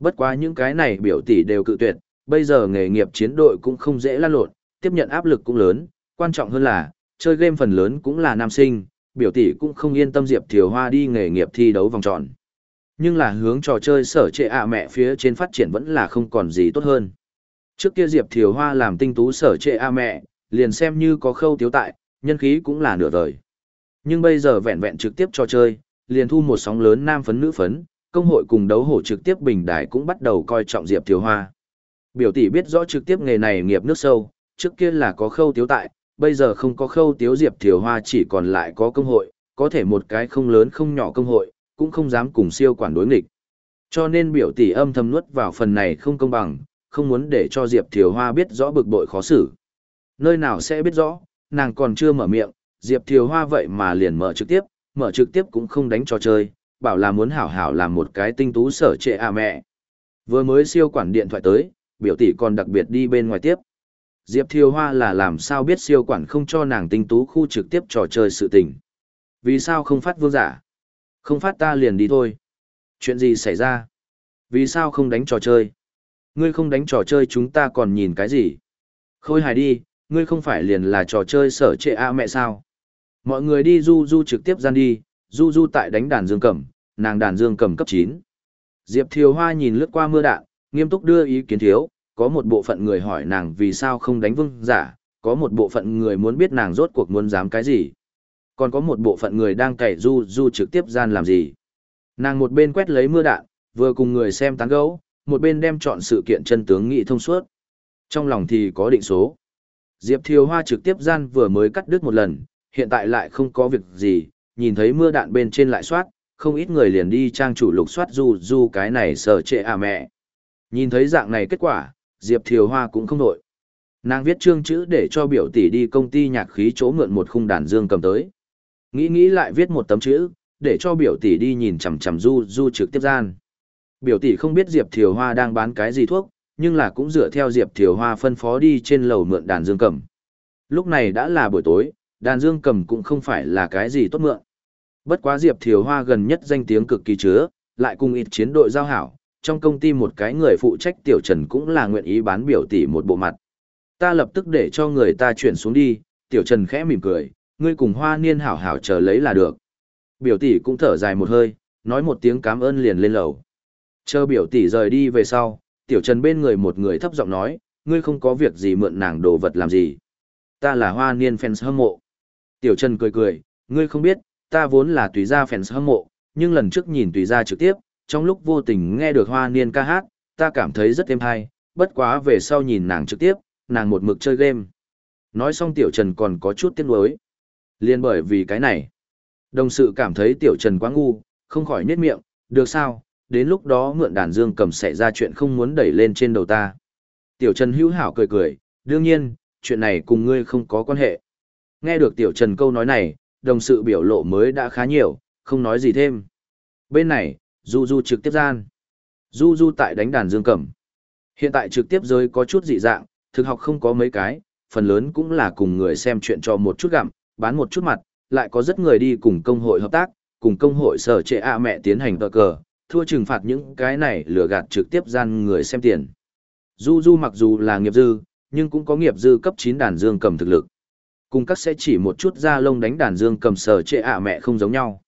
Speaker 1: Bất quá những cái này biểu tỷ đều cự tuyệt, bây giờ nghề nghiệp chiến đội cũng không dễ lan lộn, tiếp nhận áp lực cũng lớn, quan trọng hơn là, chơi game phần lớn cũng là nam sinh, biểu tỷ cũng không yên tâm Diệp Thiều Hoa đi nghề nghiệp thi đấu vòng tròn. Nhưng là hướng trò chơi sở trệ ạ mẹ phía trên phát triển vẫn là không còn gì tốt hơn. Trước kia Diệp Thiều Hoa làm tinh tú sở trệ ạ mẹ, liền xem như có khâu tiếu tại, nhân khí cũng là nửa đời. Nhưng bây giờ vẹn vẹn trực tiếp trò chơi, liền thu một sóng lớn nam phấn nữ phấn, công hội cùng đấu hổ trực tiếp bình đài cũng bắt đầu coi trọng Diệp Thiều Hoa. Biểu tỷ biết rõ trực tiếp nghề này nghiệp nước sâu, trước kia là có khâu tiếu tại, bây giờ không có khâu tiếu Diệp Thiều Hoa chỉ còn lại có công hội, có thể một cái không lớn không nhỏ công hội, cũng không dám cùng siêu quản đối nghịch. Cho nên biểu tỷ âm thầm nuốt vào phần này không công bằng, không muốn để cho Diệp Thiều Hoa biết rõ bực bội khó xử. Nơi nào sẽ biết rõ, nàng còn chưa mở miệng, Diệp Thiều Hoa vậy mà liền mở trực tiếp, mở trực tiếp cũng không đánh trò chơi, bảo là muốn hảo hảo làm một cái tinh tú sở trệ à mẹ. Vừa mới siêu quản điện thoại tới, biểu tỷ còn đặc biệt đi bên ngoài tiếp. Diệp Thiều Hoa là làm sao biết siêu quản không cho nàng tinh tú khu trực tiếp trò chơi sự tình. Vì sao không phát vương giả? Không phát ta liền đi thôi. Chuyện gì xảy ra? Vì sao không đánh trò chơi? Ngươi không đánh trò chơi chúng ta còn nhìn cái gì? Khôi hài đi, ngươi không phải liền là trò chơi sở trệ a mẹ sao? Mọi người đi du du trực tiếp gian đi, du du tại đánh đàn dương cầm, nàng đàn dương cầm cấp 9. Diệp Thiều Hoa nhìn lướt qua mưa đạn, nghiêm túc đưa ý kiến thiếu, có một bộ phận người hỏi nàng vì sao không đánh vương giả, có một bộ phận người muốn biết nàng rốt cuộc muốn dám cái gì. Còn có một bộ phận người đang cày du du trực tiếp gian làm gì. Nàng một bên quét lấy mưa đạn, vừa cùng người xem tán gấu, một bên đem chọn sự kiện chân tướng nghị thông suốt. Trong lòng thì có định số. Diệp Thiều Hoa trực tiếp gian vừa mới cắt đứt một lần, hiện tại lại không có việc gì, nhìn thấy mưa đạn bên trên lại soát, không ít người liền đi trang chủ lục soát du du cái này sở trệ à mẹ. Nhìn thấy dạng này kết quả, Diệp Thiều Hoa cũng không đổi. Nàng viết chương chữ để cho biểu tỷ đi công ty nhạc khí chỗ mượn một khung đàn dương cầm tới. Nghĩ nghĩ lại viết một tấm chữ, để cho biểu tỷ đi nhìn chằm chằm du du trực tiếp gian. Biểu tỷ không biết Diệp Thiều Hoa đang bán cái gì thuốc, nhưng là cũng dựa theo Diệp Thiều Hoa phân phó đi trên lầu mượn đàn dương cầm. Lúc này đã là buổi tối, đàn dương cầm cũng không phải là cái gì tốt mượn. Bất quá Diệp Thiều Hoa gần nhất danh tiếng cực kỳ chứa, lại cùng ít chiến đội giao hảo, trong công ty một cái người phụ trách tiểu trần cũng là nguyện ý bán biểu tỷ một bộ mặt. Ta lập tức để cho người ta chuyển xuống đi, tiểu trần khẽ mỉm cười, ngươi cùng hoa niên hảo hảo chờ lấy là được. Biểu tỷ cũng thở dài một hơi, nói một tiếng cảm ơn liền lên lầu. Chờ biểu tỷ rời đi về sau, tiểu trần bên người một người thấp giọng nói, ngươi không có việc gì mượn nàng đồ vật làm gì. Ta là hoa niên fans hâm mộ. Tiểu trần cười cười, ngươi không biết, ta vốn là tùy gia fans hâm mộ, nhưng lần trước nhìn tùy gia trực tiếp, trong lúc vô tình nghe được hoa niên ca hát, ta cảm thấy rất êm hay, bất quá về sau nhìn nàng trực tiếp, nàng một mực chơi game. Nói xong tiểu trần còn có chút tiếc nuối. Liên bởi vì cái này, đồng sự cảm thấy tiểu trần quá ngu, không khỏi nhếch miệng, được sao, đến lúc đó mượn đàn dương cầm xảy ra chuyện không muốn đẩy lên trên đầu ta. Tiểu Trần hữu hảo cười cười, đương nhiên, chuyện này cùng ngươi không có quan hệ. Nghe được Tiểu Trần câu nói này, đồng sự biểu lộ mới đã khá nhiều, không nói gì thêm. Bên này, Du Du trực tiếp gian. Du Du tại đánh đàn dương cầm. Hiện tại trực tiếp giới có chút dị dạng, thực học không có mấy cái, phần lớn cũng là cùng người xem chuyện cho một chút gặm, bán một chút mặt, lại có rất người đi cùng công hội hợp tác, cùng công hội sở trệ ạ mẹ tiến hành tờ cờ, thua trừng phạt những cái này lừa gạt trực tiếp gian người xem tiền. Du Du mặc dù là nghiệp dư, nhưng cũng có nghiệp dư cấp 9 đàn dương cầm thực lực. Cùng các sẽ chỉ một chút da lông đánh đàn dương cầm sở trệ ạ mẹ không giống nhau.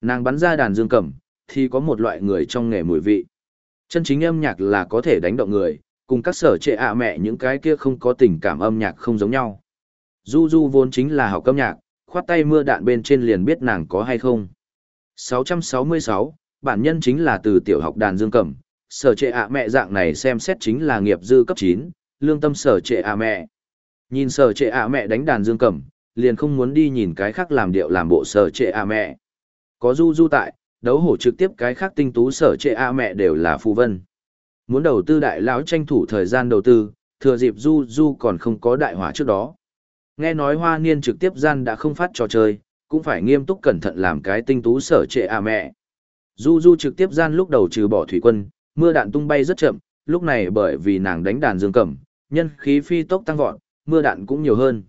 Speaker 1: Nàng bắn ra đàn dương cầm, thì có một loại người trong nghề mùi vị. Chân chính âm nhạc là có thể đánh động người, cùng các sở trệ ạ mẹ những cái kia không có tình cảm âm nhạc không giống nhau. Du Du vốn chính là học âm nhạc, khoát tay mưa đạn bên trên liền biết nàng có hay không. 666, bản nhân chính là từ tiểu học đàn dương cầm, sở trệ ạ mẹ dạng này xem xét chính là nghiệp dư cấp 9, lương tâm sở trệ ạ mẹ. Nhìn sở trệ ạ mẹ đánh đàn dương cầm, liền không muốn đi nhìn cái khác làm điệu làm bộ sở trệ ạ mẹ. Có du du tại, đấu hổ trực tiếp cái khác tinh tú sở trệ a mẹ đều là phù vân. Muốn đầu tư đại lão tranh thủ thời gian đầu tư, thừa dịp du du còn không có đại hỏa trước đó. Nghe nói hoa niên trực tiếp gian đã không phát trò chơi, cũng phải nghiêm túc cẩn thận làm cái tinh tú sở trệ à mẹ. Du du trực tiếp gian lúc đầu trừ bỏ thủy quân, mưa đạn tung bay rất chậm, lúc này bởi vì nàng đánh đàn dương cầm, nhân khí phi tốc tăng vọt, mưa đạn cũng nhiều hơn.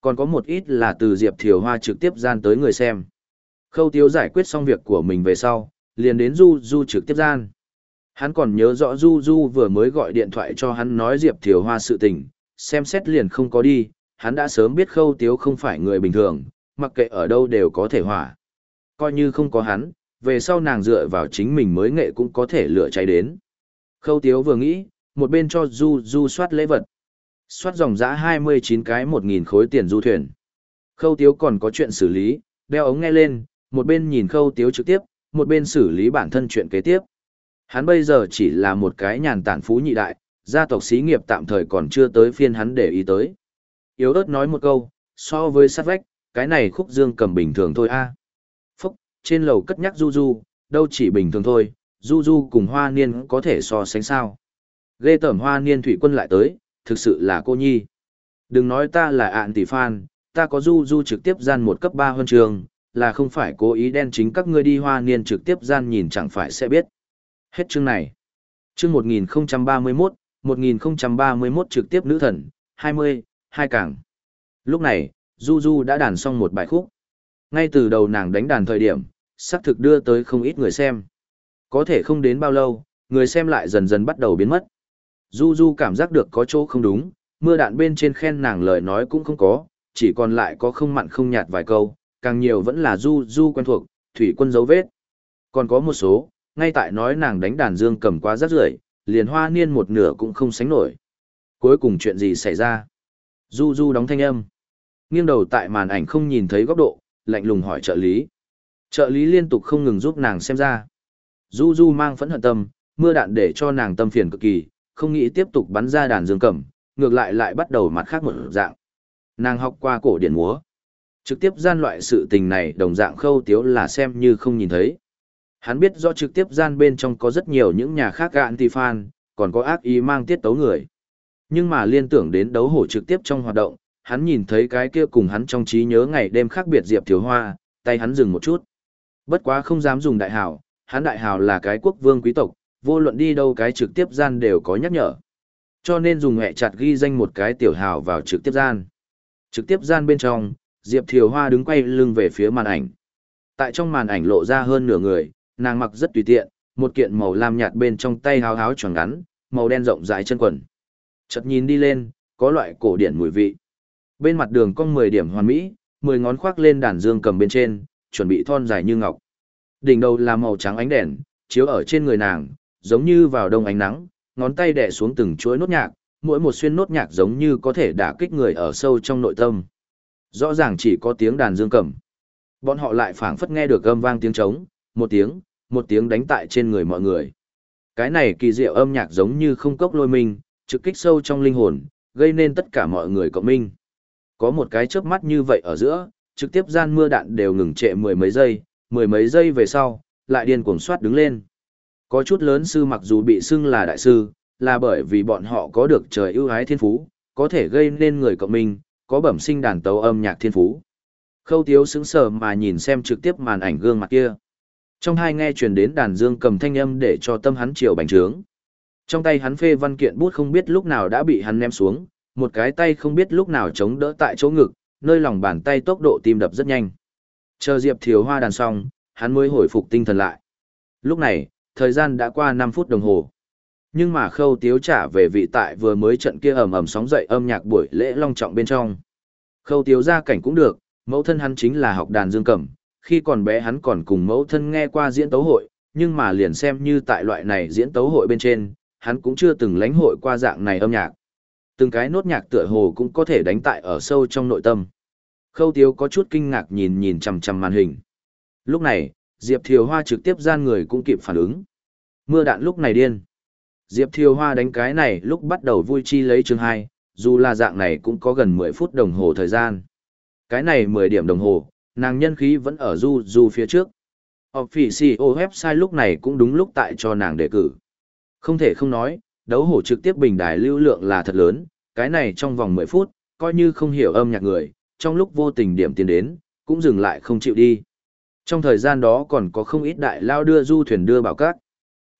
Speaker 1: Còn có một ít là từ Diệp Thiều Hoa trực tiếp gian tới người xem. Khâu Tiếu giải quyết xong việc của mình về sau, liền đến Du Du trực tiếp gian. Hắn còn nhớ rõ Du Du vừa mới gọi điện thoại cho hắn nói Diệp Thiều Hoa sự tình, xem xét liền không có đi, hắn đã sớm biết Khâu Tiếu không phải người bình thường, mặc kệ ở đâu đều có thể hỏa. Coi như không có hắn, về sau nàng dựa vào chính mình mới nghệ cũng có thể lửa cháy đến. Khâu Tiếu vừa nghĩ, một bên cho Du Du soát lễ vật. Soát dòng giã 29 cái 1.000 khối tiền du thuyền. Khâu Tiếu còn có chuyện xử lý, đeo ống nghe lên, một bên nhìn Khâu Tiếu trực tiếp, một bên xử lý bản thân chuyện kế tiếp. Hắn bây giờ chỉ là một cái nhàn tản phú nhị đại, gia tộc xí nghiệp tạm thời còn chưa tới phiên hắn để ý tới. Yếu ớt nói một câu, so với sát vách, cái này khúc dương cầm bình thường thôi a. Phúc, trên lầu cất nhắc Du Du, đâu chỉ bình thường thôi, Du Du cùng hoa niên có thể so sánh sao. Ghê tẩm hoa niên thủy quân lại tới, thực sự là cô nhi. Đừng nói ta là ạn tỷ phan, ta có Du Du trực tiếp gian một cấp 3 huân trường, là không phải cố ý đen chính các ngươi đi hoa niên trực tiếp gian nhìn chẳng phải sẽ biết. Hết chương này. Chương 1031, 1031 trực tiếp nữ thần, 20, hai càng. Lúc này, Du Du đã đàn xong một bài khúc. Ngay từ đầu nàng đánh đàn thời điểm, xác thực đưa tới không ít người xem. Có thể không đến bao lâu, người xem lại dần dần bắt đầu biến mất. Du Du cảm giác được có chỗ không đúng, mưa đạn bên trên khen nàng lời nói cũng không có, chỉ còn lại có không mặn không nhạt vài câu, càng nhiều vẫn là Du Du quen thuộc, thủy quân dấu vết. Còn có một số, ngay tại nói nàng đánh đàn dương cầm quá rất rưởi, liền hoa niên một nửa cũng không sánh nổi. Cuối cùng chuyện gì xảy ra? Du Du đóng thanh âm. Nghiêng đầu tại màn ảnh không nhìn thấy góc độ, lạnh lùng hỏi trợ lý. Trợ lý liên tục không ngừng giúp nàng xem ra. Du Du mang phẫn hận tâm, mưa đạn để cho nàng tâm phiền cực kỳ, không nghĩ tiếp tục bắn ra đàn dương cầm, ngược lại lại bắt đầu mặt khác một dạng. Nàng học qua cổ điển múa. Trực tiếp gian loại sự tình này đồng dạng khâu tiếu là xem như không nhìn thấy. Hắn biết do trực tiếp gian bên trong có rất nhiều những nhà khác gạn tì fan, còn có ác ý mang tiết tấu người. Nhưng mà liên tưởng đến đấu hổ trực tiếp trong hoạt động, hắn nhìn thấy cái kia cùng hắn trong trí nhớ ngày đêm khác biệt Diệp Thiếu Hoa, tay hắn dừng một chút. Bất quá không dám dùng đại hào, hắn đại hào là cái quốc vương quý tộc, vô luận đi đâu cái trực tiếp gian đều có nhắc nhở. Cho nên dùng hẹ chặt ghi danh một cái tiểu hào vào trực tiếp gian. Trực tiếp gian bên trong, Diệp Thiều Hoa đứng quay lưng về phía màn ảnh. Tại trong màn ảnh lộ ra hơn nửa người, nàng mặc rất tùy tiện, một kiện màu lam nhạt bên trong tay háo háo tròn ngắn, màu đen rộng rãi chân quần. Chợt nhìn đi lên, có loại cổ điển mùi vị. Bên mặt đường cong 10 điểm hoàn mỹ, 10 ngón khoác lên đàn dương cầm bên trên, chuẩn bị thon dài như ngọc. Đỉnh đầu là màu trắng ánh đèn, chiếu ở trên người nàng, giống như vào đông ánh nắng, ngón tay đè xuống từng chuỗi nốt nhạc, mỗi một xuyên nốt nhạc giống như có thể đả kích người ở sâu trong nội tâm. Rõ ràng chỉ có tiếng đàn dương cầm. Bọn họ lại phảng phất nghe được âm vang tiếng trống, một tiếng, một tiếng đánh tại trên người mọi người. Cái này kỳ diệu âm nhạc giống như không cốc lôi mình, trực kích sâu trong linh hồn, gây nên tất cả mọi người cộng minh. Có một cái chớp mắt như vậy ở giữa, trực tiếp gian mưa đạn đều ngừng trệ mười mấy giây, mười mấy giây về sau, lại điên cuồng soát đứng lên. Có chút lớn sư mặc dù bị xưng là đại sư, là bởi vì bọn họ có được trời ưu ái thiên phú, có thể gây nên người cộng minh, có bẩm sinh đàn tấu âm nhạc thiên phú. Khâu tiếu sững sờ mà nhìn xem trực tiếp màn ảnh gương mặt kia. Trong hai nghe truyền đến đàn dương cầm thanh âm để cho tâm hắn chiều bành trướng. Trong tay hắn phê văn kiện bút không biết lúc nào đã bị hắn ném xuống, một cái tay không biết lúc nào chống đỡ tại chỗ ngực, nơi lòng bàn tay tốc độ tim đập rất nhanh. Chờ Diệp Thiều Hoa đàn xong, hắn mới hồi phục tinh thần lại. Lúc này, thời gian đã qua 5 phút đồng hồ. Nhưng mà khâu tiếu trả về vị tại vừa mới trận kia ầm ầm sóng dậy âm nhạc buổi lễ long trọng bên trong. Khâu tiếu ra cảnh cũng được, mẫu thân hắn chính là học đàn dương cầm, khi còn bé hắn còn cùng mẫu thân nghe qua diễn tấu hội, nhưng mà liền xem như tại loại này diễn tấu hội bên trên, hắn cũng chưa từng lãnh hội qua dạng này âm nhạc. Từng cái nốt nhạc tựa hồ cũng có thể đánh tại ở sâu trong nội tâm. Khâu tiếu có chút kinh ngạc nhìn nhìn chằm chằm màn hình. Lúc này, Diệp Thiều Hoa trực tiếp gian người cũng kịp phản ứng. Mưa đạn lúc này điên. Diệp Thiều Hoa đánh cái này lúc bắt đầu vui chi lấy chương 2, dù là dạng này cũng có gần 10 phút đồng hồ thời gian. Cái này 10 điểm đồng hồ, nàng nhân khí vẫn ở du du phía trước. Officio website lúc này cũng đúng lúc tại cho nàng đề cử. Không thể không nói, đấu hổ trực tiếp bình đài lưu lượng là thật lớn, cái này trong vòng 10 phút, coi như không hiểu âm nhạc người, trong lúc vô tình điểm tiền đến, cũng dừng lại không chịu đi. Trong thời gian đó còn có không ít đại lao đưa du thuyền đưa bảo cát.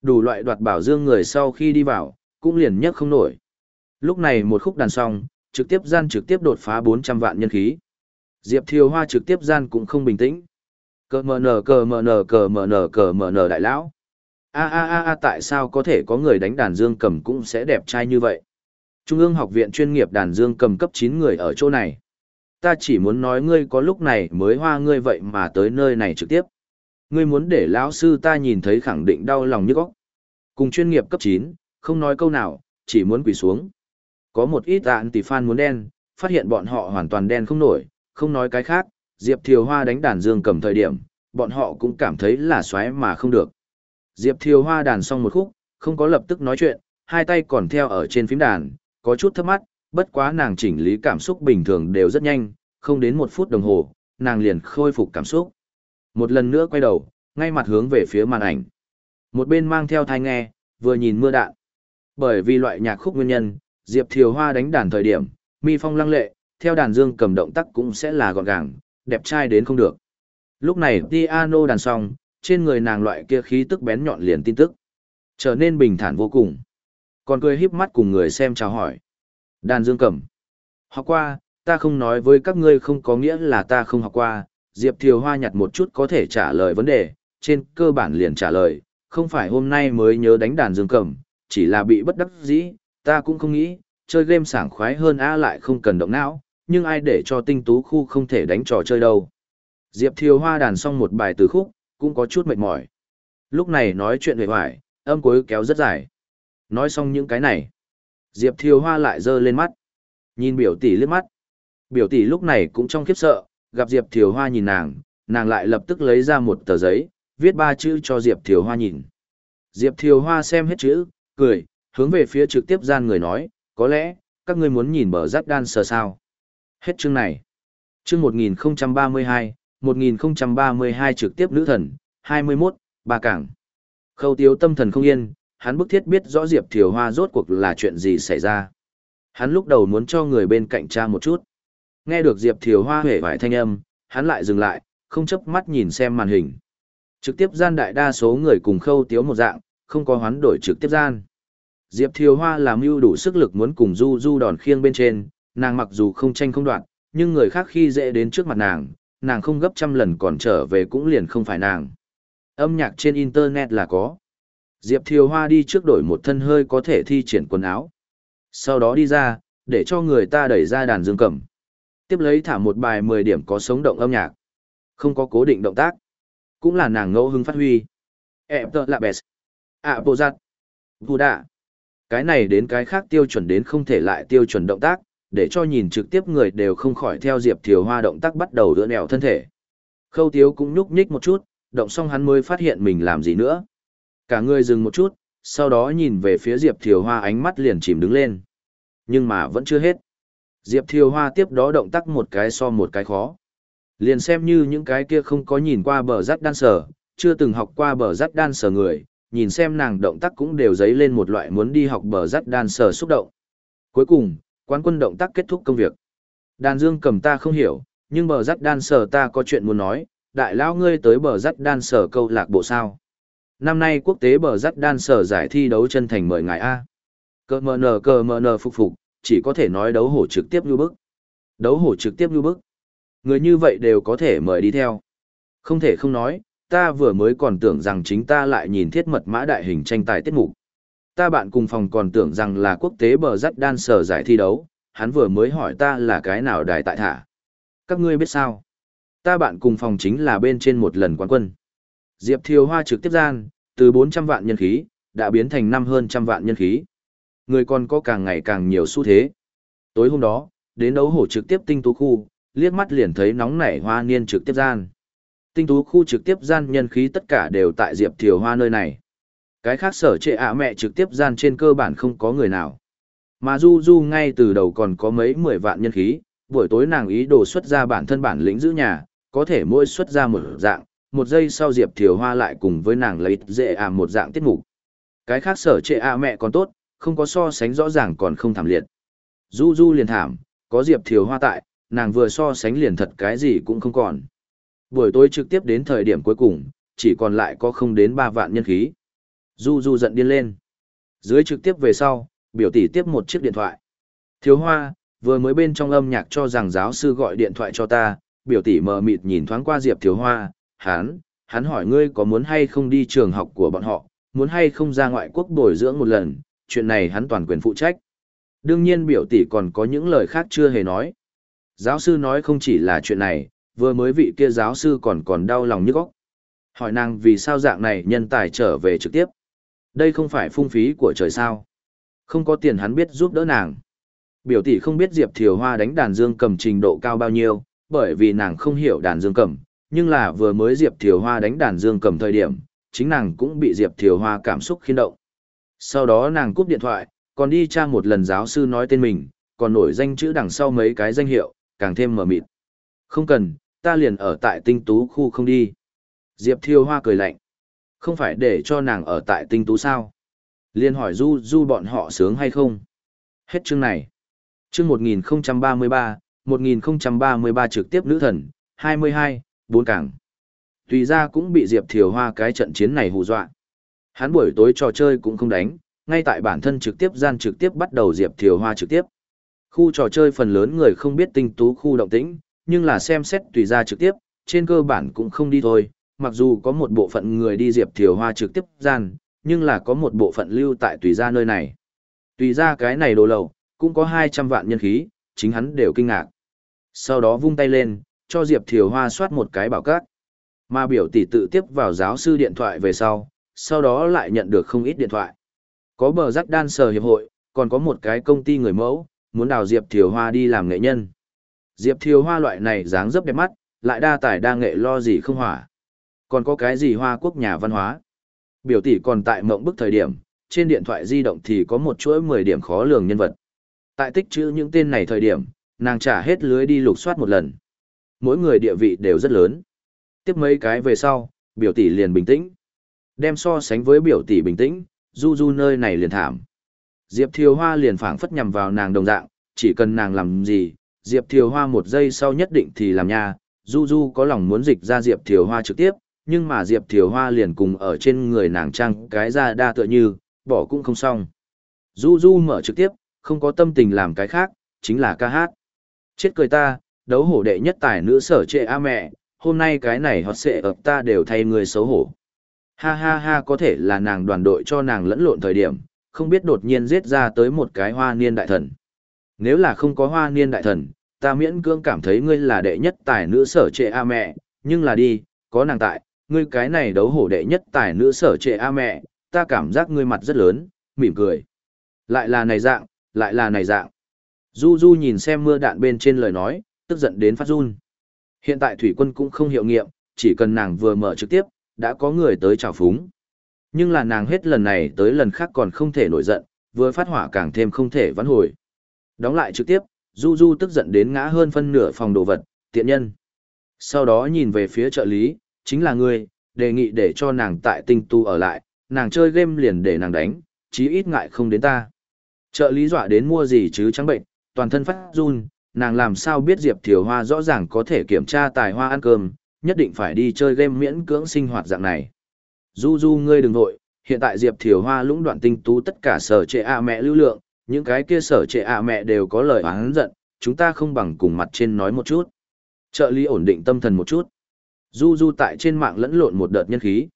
Speaker 1: Đủ loại đoạt bảo dương người sau khi đi vào, cũng liền nhấc không nổi. Lúc này một khúc đàn xong, trực tiếp gian trực tiếp đột phá 400 vạn nhân khí. Diệp Thiều Hoa trực tiếp gian cũng không bình tĩnh. Cờ mờ nờ cờ mờ nờ cờ mờ nờ cờ mờ nờ đại lão. A a a a tại sao có thể có người đánh đàn dương cầm cũng sẽ đẹp trai như vậy? Trung ương học viện chuyên nghiệp đàn dương cầm cấp 9 người ở chỗ này. Ta chỉ muốn nói ngươi có lúc này mới hoa ngươi vậy mà tới nơi này trực tiếp. Ngươi muốn để lão sư ta nhìn thấy khẳng định đau lòng như góc. Cùng chuyên nghiệp cấp 9, không nói câu nào, chỉ muốn quỳ xuống. Có một ít ạn tỷ fan muốn đen, phát hiện bọn họ hoàn toàn đen không nổi, không nói cái khác, Diệp Thiều Hoa đánh đàn dương cầm thời điểm, bọn họ cũng cảm thấy là xoáy mà không được. Diệp Thiều Hoa đàn xong một khúc, không có lập tức nói chuyện, hai tay còn theo ở trên phím đàn, có chút thấp mắt, bất quá nàng chỉnh lý cảm xúc bình thường đều rất nhanh, không đến một phút đồng hồ, nàng liền khôi phục cảm xúc. Một lần nữa quay đầu, ngay mặt hướng về phía màn ảnh. Một bên mang theo thai nghe, vừa nhìn mưa đạn. Bởi vì loại nhạc khúc nguyên nhân, Diệp Thiều Hoa đánh đàn thời điểm, mi phong lăng lệ, theo đàn dương cầm động tác cũng sẽ là gọn gàng, đẹp trai đến không được. Lúc này piano đàn xong, trên người nàng loại kia khí tức bén nhọn liền tin tức. Trở nên bình thản vô cùng. Còn cười híp mắt cùng người xem chào hỏi. Đàn dương cầm. Học qua, ta không nói với các ngươi không có nghĩa là ta không học qua. Diệp Thiều Hoa nhặt một chút có thể trả lời vấn đề, trên cơ bản liền trả lời, không phải hôm nay mới nhớ đánh đàn dương cầm, chỉ là bị bất đắc dĩ, ta cũng không nghĩ, chơi game sảng khoái hơn á lại không cần động não, nhưng ai để cho tinh tú khu không thể đánh trò chơi đâu. Diệp Thiều Hoa đàn xong một bài từ khúc, cũng có chút mệt mỏi. Lúc này nói chuyện về hoài, âm cuối kéo rất dài. Nói xong những cái này. Diệp Thiều Hoa lại giơ lên mắt. Nhìn biểu tỷ liếc mắt. Biểu tỷ lúc này cũng trong khiếp sợ, gặp Diệp Thiều Hoa nhìn nàng, nàng lại lập tức lấy ra một tờ giấy, viết ba chữ cho Diệp Thiều Hoa nhìn. Diệp Thiều Hoa xem hết chữ, cười, hướng về phía trực tiếp gian người nói, có lẽ, các ngươi muốn nhìn bờ rắc đan sờ sao. Hết chương này. Chương 1032, 1032 trực tiếp nữ thần, 21, ba cảng. Khâu tiếu tâm thần không yên, hắn bức thiết biết rõ Diệp Thiều Hoa rốt cuộc là chuyện gì xảy ra. Hắn lúc đầu muốn cho người bên cạnh cha một chút. Nghe được Diệp Thiều Hoa hề vải thanh âm, hắn lại dừng lại, không chấp mắt nhìn xem màn hình. Trực tiếp gian đại đa số người cùng khâu tiếu một dạng, không có hoán đổi trực tiếp gian. Diệp Thiều Hoa làm mưu đủ sức lực muốn cùng Du Du đòn khiêng bên trên, nàng mặc dù không tranh không đoạn, nhưng người khác khi dễ đến trước mặt nàng, nàng không gấp trăm lần còn trở về cũng liền không phải nàng. Âm nhạc trên Internet là có. Diệp Thiều Hoa đi trước đổi một thân hơi có thể thi triển quần áo. Sau đó đi ra, để cho người ta đẩy ra đàn dương cầm. Tiếp lấy thả một bài 10 điểm có sống động âm nhạc. Không có cố định động tác. Cũng là nàng ngẫu hứng phát huy. E Ẹp tợ lạ bẹt. À bộ giặt. Bù đạ. Cái này đến cái khác tiêu chuẩn đến không thể lại tiêu chuẩn động tác, để cho nhìn trực tiếp người đều không khỏi theo Diệp Thiều Hoa động tác bắt đầu đỡ nẻo thân thể. Khâu Tiếu cũng nhúc nhích một chút, động xong hắn mới phát hiện mình làm gì nữa. Cả người dừng một chút, sau đó nhìn về phía Diệp Thiều Hoa ánh mắt liền chìm đứng lên. Nhưng mà vẫn chưa hết. Diệp Thiều Hoa tiếp đó động tác một cái so một cái khó. Liền xem như những cái kia không có nhìn qua bờ rắc đan sở, chưa từng học qua bờ rắc đan sở người, nhìn xem nàng động tác cũng đều dấy lên một loại muốn đi học bờ rắc đan sở xúc động. Cuối cùng, quán quân động tác kết thúc công việc. Đàn dương cầm ta không hiểu, nhưng bờ rắc đan sở ta có chuyện muốn nói, đại lão ngươi tới bờ rắc đan sở câu lạc bộ sao. Năm nay quốc tế bờ rắc đan sở giải thi đấu chân thành mời ngài A. Cờ mờ nờ cờ mờ nờ phục phục, chỉ có thể nói đấu hổ trực tiếp như bức. Đấu hổ trực tiếp như bức. Người như vậy đều có thể mời đi theo. Không thể không nói, ta vừa mới còn tưởng rằng chính ta lại nhìn thiết mật mã đại hình tranh tài tiết mục. Ta bạn cùng phòng còn tưởng rằng là quốc tế bờ rắc đan sở giải thi đấu, hắn vừa mới hỏi ta là cái nào đài tại thả. Các ngươi biết sao? Ta bạn cùng phòng chính là bên trên một lần quán quân. Diệp Thiều Hoa trực tiếp gian, từ 400 vạn nhân khí, đã biến thành năm hơn trăm vạn nhân khí. Người còn có càng ngày càng nhiều xu thế. Tối hôm đó, đến đấu hổ trực tiếp tinh tú khu, liếc mắt liền thấy nóng nảy hoa niên trực tiếp gian. Tinh tú khu trực tiếp gian nhân khí tất cả đều tại Diệp Thiều Hoa nơi này. Cái khác sở trệ ạ mẹ trực tiếp gian trên cơ bản không có người nào. Mà Du Du ngay từ đầu còn có mấy mười vạn nhân khí, buổi tối nàng ý đồ xuất ra bản thân bản lĩnh giữ nhà, có thể mỗi xuất ra một dạng, một giây sau Diệp Thiều Hoa lại cùng với nàng lấy dễ à một dạng tiết mục. Cái khác sở trệ ạ mẹ còn tốt, không có so sánh rõ ràng còn không thảm liệt. Du Du liền thảm, có Diệp Thiều Hoa tại, nàng vừa so sánh liền thật cái gì cũng không còn. Buổi tối trực tiếp đến thời điểm cuối cùng, chỉ còn lại có không đến 3 vạn nhân khí. Du Du giận điên lên. Dưới trực tiếp về sau, biểu tỷ tiếp một chiếc điện thoại. Thiếu Hoa, vừa mới bên trong âm nhạc cho rằng giáo sư gọi điện thoại cho ta, biểu tỷ mờ mịt nhìn thoáng qua Diệp Thiếu Hoa, hắn, hắn hỏi ngươi có muốn hay không đi trường học của bọn họ, muốn hay không ra ngoại quốc bồi dưỡng một lần, chuyện này hắn toàn quyền phụ trách. Đương nhiên biểu tỷ còn có những lời khác chưa hề nói. Giáo sư nói không chỉ là chuyện này, vừa mới vị kia giáo sư còn còn đau lòng như óc. Hỏi nàng vì sao dạng này nhân tài trở về trực tiếp. Đây không phải phung phí của trời sao. Không có tiền hắn biết giúp đỡ nàng. Biểu tỷ không biết Diệp Thiều Hoa đánh đàn dương cầm trình độ cao bao nhiêu, bởi vì nàng không hiểu đàn dương cầm, nhưng là vừa mới Diệp Thiều Hoa đánh đàn dương cầm thời điểm, chính nàng cũng bị Diệp Thiều Hoa cảm xúc khiên động. Sau đó nàng cúp điện thoại, còn đi tra một lần giáo sư nói tên mình, còn nổi danh chữ đằng sau mấy cái danh hiệu, càng thêm mở mịt. Không cần, ta liền ở tại tinh tú khu không đi. Diệp Thiêu Hoa cười lạnh. Không phải để cho nàng ở tại tinh tú sao? Liên hỏi du du bọn họ sướng hay không? Hết chương này. Chương 1033, 1033 trực tiếp nữ thần, 22, bốn cảng. Tùy ra cũng bị Diệp Thiều Hoa cái trận chiến này hù dọa. Hắn buổi tối trò chơi cũng không đánh, ngay tại bản thân trực tiếp gian trực tiếp bắt đầu Diệp Thiều Hoa trực tiếp. Khu trò chơi phần lớn người không biết tinh tú khu động tĩnh, nhưng là xem xét tùy ra trực tiếp, trên cơ bản cũng không đi thôi, mặc dù có một bộ phận người đi Diệp Thiều Hoa trực tiếp gian, nhưng là có một bộ phận lưu tại tùy ra nơi này. Tùy ra cái này đồ lầu, cũng có 200 vạn nhân khí, chính hắn đều kinh ngạc. Sau đó vung tay lên, cho Diệp Thiều Hoa soát một cái bảo cát. Mà biểu tỷ tự tiếp vào giáo sư điện thoại về sau, sau đó lại nhận được không ít điện thoại. Có bờ rắc đan sờ hiệp hội, còn có một cái công ty người mẫu, muốn đào Diệp Thiều Hoa đi làm nghệ nhân. Diệp Thiều Hoa loại này dáng dấp đẹp mắt, lại đa tài đa nghệ lo gì không hỏa. Còn có cái gì Hoa quốc nhà văn hóa. Biểu tỷ còn tại mộng bức thời điểm, trên điện thoại di động thì có một chuỗi 10 điểm khó lường nhân vật. Tại tích chữ những tên này thời điểm, nàng trả hết lưới đi lục soát một lần. Mỗi người địa vị đều rất lớn. Tiếp mấy cái về sau, biểu tỷ liền bình tĩnh. Đem so sánh với biểu tỷ bình tĩnh, du du nơi này liền thảm. Diệp Thiều Hoa liền phảng phất nhằm vào nàng đồng dạng, chỉ cần nàng làm gì, Diệp Thiều Hoa một giây sau nhất định thì làm nha. Du Du có lòng muốn dịch ra Diệp Thiều Hoa trực tiếp, nhưng mà Diệp Thiều Hoa liền cùng ở trên người nàng trang cái ra đa tựa như, bỏ cũng không xong. Du Du mở trực tiếp, không có tâm tình làm cái khác, chính là ca hát. Chết cười ta, đấu hổ đệ nhất tài nữ sở trệ a mẹ, hôm nay cái này họ sẽ ập ta đều thay người xấu hổ. Ha ha ha có thể là nàng đoàn đội cho nàng lẫn lộn thời điểm, không biết đột nhiên giết ra tới một cái hoa niên đại thần. Nếu là không có hoa niên đại thần, ta miễn cưỡng cảm thấy ngươi là đệ nhất tài nữ sở trệ a mẹ, nhưng là đi, có nàng tại, ngươi cái này đấu hổ đệ nhất tài nữ sở trệ a mẹ, ta cảm giác ngươi mặt rất lớn, mỉm cười. Lại là này dạng, lại là này dạng. Du Du nhìn xem mưa đạn bên trên lời nói, tức giận đến phát run. Hiện tại thủy quân cũng không hiệu nghiệm, chỉ cần nàng vừa mở trực tiếp, đã có người tới chào phúng. Nhưng là nàng hết lần này tới lần khác còn không thể nổi giận, vừa phát hỏa càng thêm không thể vãn hồi. Đóng lại trực tiếp, Du Du tức giận đến ngã hơn phân nửa phòng đồ vật, tiện nhân. Sau đó nhìn về phía trợ lý, chính là người, đề nghị để cho nàng tại tinh tu ở lại, nàng chơi game liền để nàng đánh, chí ít ngại không đến ta. Trợ lý dọa đến mua gì chứ trắng bệnh, toàn thân phát run, nàng làm sao biết Diệp Thiều Hoa rõ ràng có thể kiểm tra tài hoa ăn cơm, nhất định phải đi chơi game miễn cưỡng sinh hoạt dạng này. Du du ngươi đừng vội, hiện tại Diệp Thiều Hoa lũng đoạn tinh tú tất cả sở trệ a mẹ lưu lượng, những cái kia sở trệ a mẹ đều có lời oán giận, chúng ta không bằng cùng mặt trên nói một chút. Trợ lý ổn định tâm thần một chút. Du Du tại trên mạng lẫn lộn một đợt nhân khí.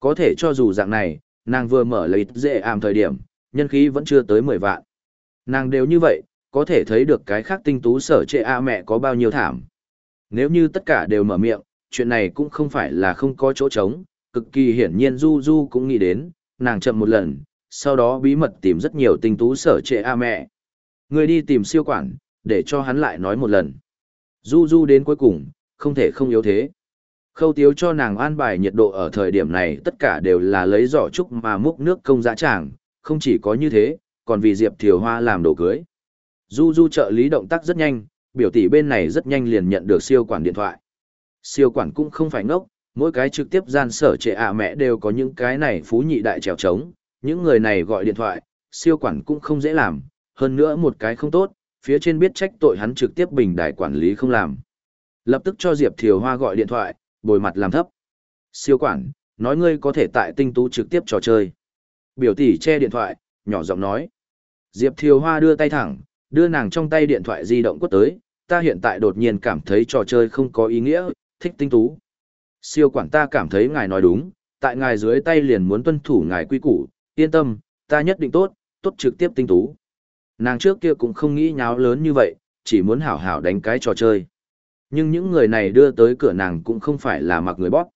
Speaker 1: Có thể cho dù dạng này, nàng vừa mở lấy dễ ảm thời điểm, nhân khí vẫn chưa tới 10 vạn. Nàng đều như vậy, có thể thấy được cái khác tinh tú sở trệ a mẹ có bao nhiêu thảm. Nếu như tất cả đều mở miệng, chuyện này cũng không phải là không có chỗ trống, cực kỳ hiển nhiên Du Du cũng nghĩ đến, nàng chậm một lần, sau đó bí mật tìm rất nhiều tinh tú sở trệ a mẹ. Người đi tìm siêu quản, để cho hắn lại nói một lần. Du Du đến cuối cùng, không thể không yếu thế. Khâu tiếu cho nàng an bài nhiệt độ ở thời điểm này tất cả đều là lấy giỏ trúc mà múc nước công dã tràng, không chỉ có như thế, còn vì Diệp Thiều Hoa làm đồ cưới. Du Du trợ lý động tác rất nhanh, biểu tỷ bên này rất nhanh liền nhận được siêu quản điện thoại. Siêu quản cũng không phải ngốc, mỗi cái trực tiếp gian sở trệ ạ mẹ đều có những cái này phú nhị đại trèo trống, những người này gọi điện thoại, siêu quản cũng không dễ làm, hơn nữa một cái không tốt, phía trên biết trách tội hắn trực tiếp bình đại quản lý không làm. Lập tức cho Diệp Thiều Hoa gọi điện thoại, bồi mặt làm thấp. Siêu quản, nói ngươi có thể tại tinh tú trực tiếp trò chơi. Biểu tỷ che điện thoại, nhỏ giọng nói. Diệp Thiều Hoa đưa tay thẳng, đưa nàng trong tay điện thoại di động quất tới, ta hiện tại đột nhiên cảm thấy trò chơi không có ý nghĩa, thích tinh tú. Siêu quản ta cảm thấy ngài nói đúng, tại ngài dưới tay liền muốn tuân thủ ngài quy củ, yên tâm, ta nhất định tốt, tốt trực tiếp tinh tú. Nàng trước kia cũng không nghĩ nháo lớn như vậy, chỉ muốn hảo hảo đánh cái trò chơi. Nhưng những người này đưa tới cửa nàng cũng không phải là mặc người bóp.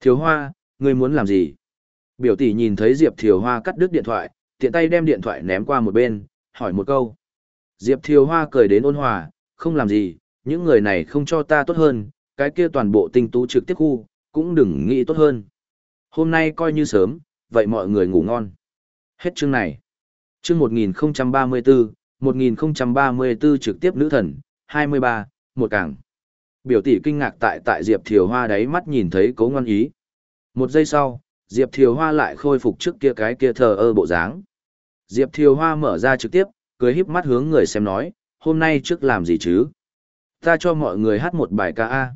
Speaker 1: Thiếu Hoa, ngươi muốn làm gì? Biểu tỷ nhìn thấy Diệp Thiều Hoa cắt đứt điện thoại, tiện tay đem điện thoại ném qua một bên, hỏi một câu. Diệp Thiều Hoa cười đến ôn hòa, không làm gì, những người này không cho ta tốt hơn, cái kia toàn bộ tinh tú trực tiếp khu, cũng đừng nghĩ tốt hơn. Hôm nay coi như sớm, vậy mọi người ngủ ngon. Hết chương này. Chương 1034, 1034 trực tiếp nữ thần, 23, một càng. Biểu tỷ kinh ngạc tại tại Diệp Thiều Hoa đáy mắt nhìn thấy cố ngoan ý. Một giây sau, Diệp Thiều Hoa lại khôi phục trước kia cái kia thờ ơ bộ dáng. Diệp Thiều Hoa mở ra trực tiếp, cười híp mắt hướng người xem nói, hôm nay trước làm gì chứ? Ta cho mọi người hát một bài ca A.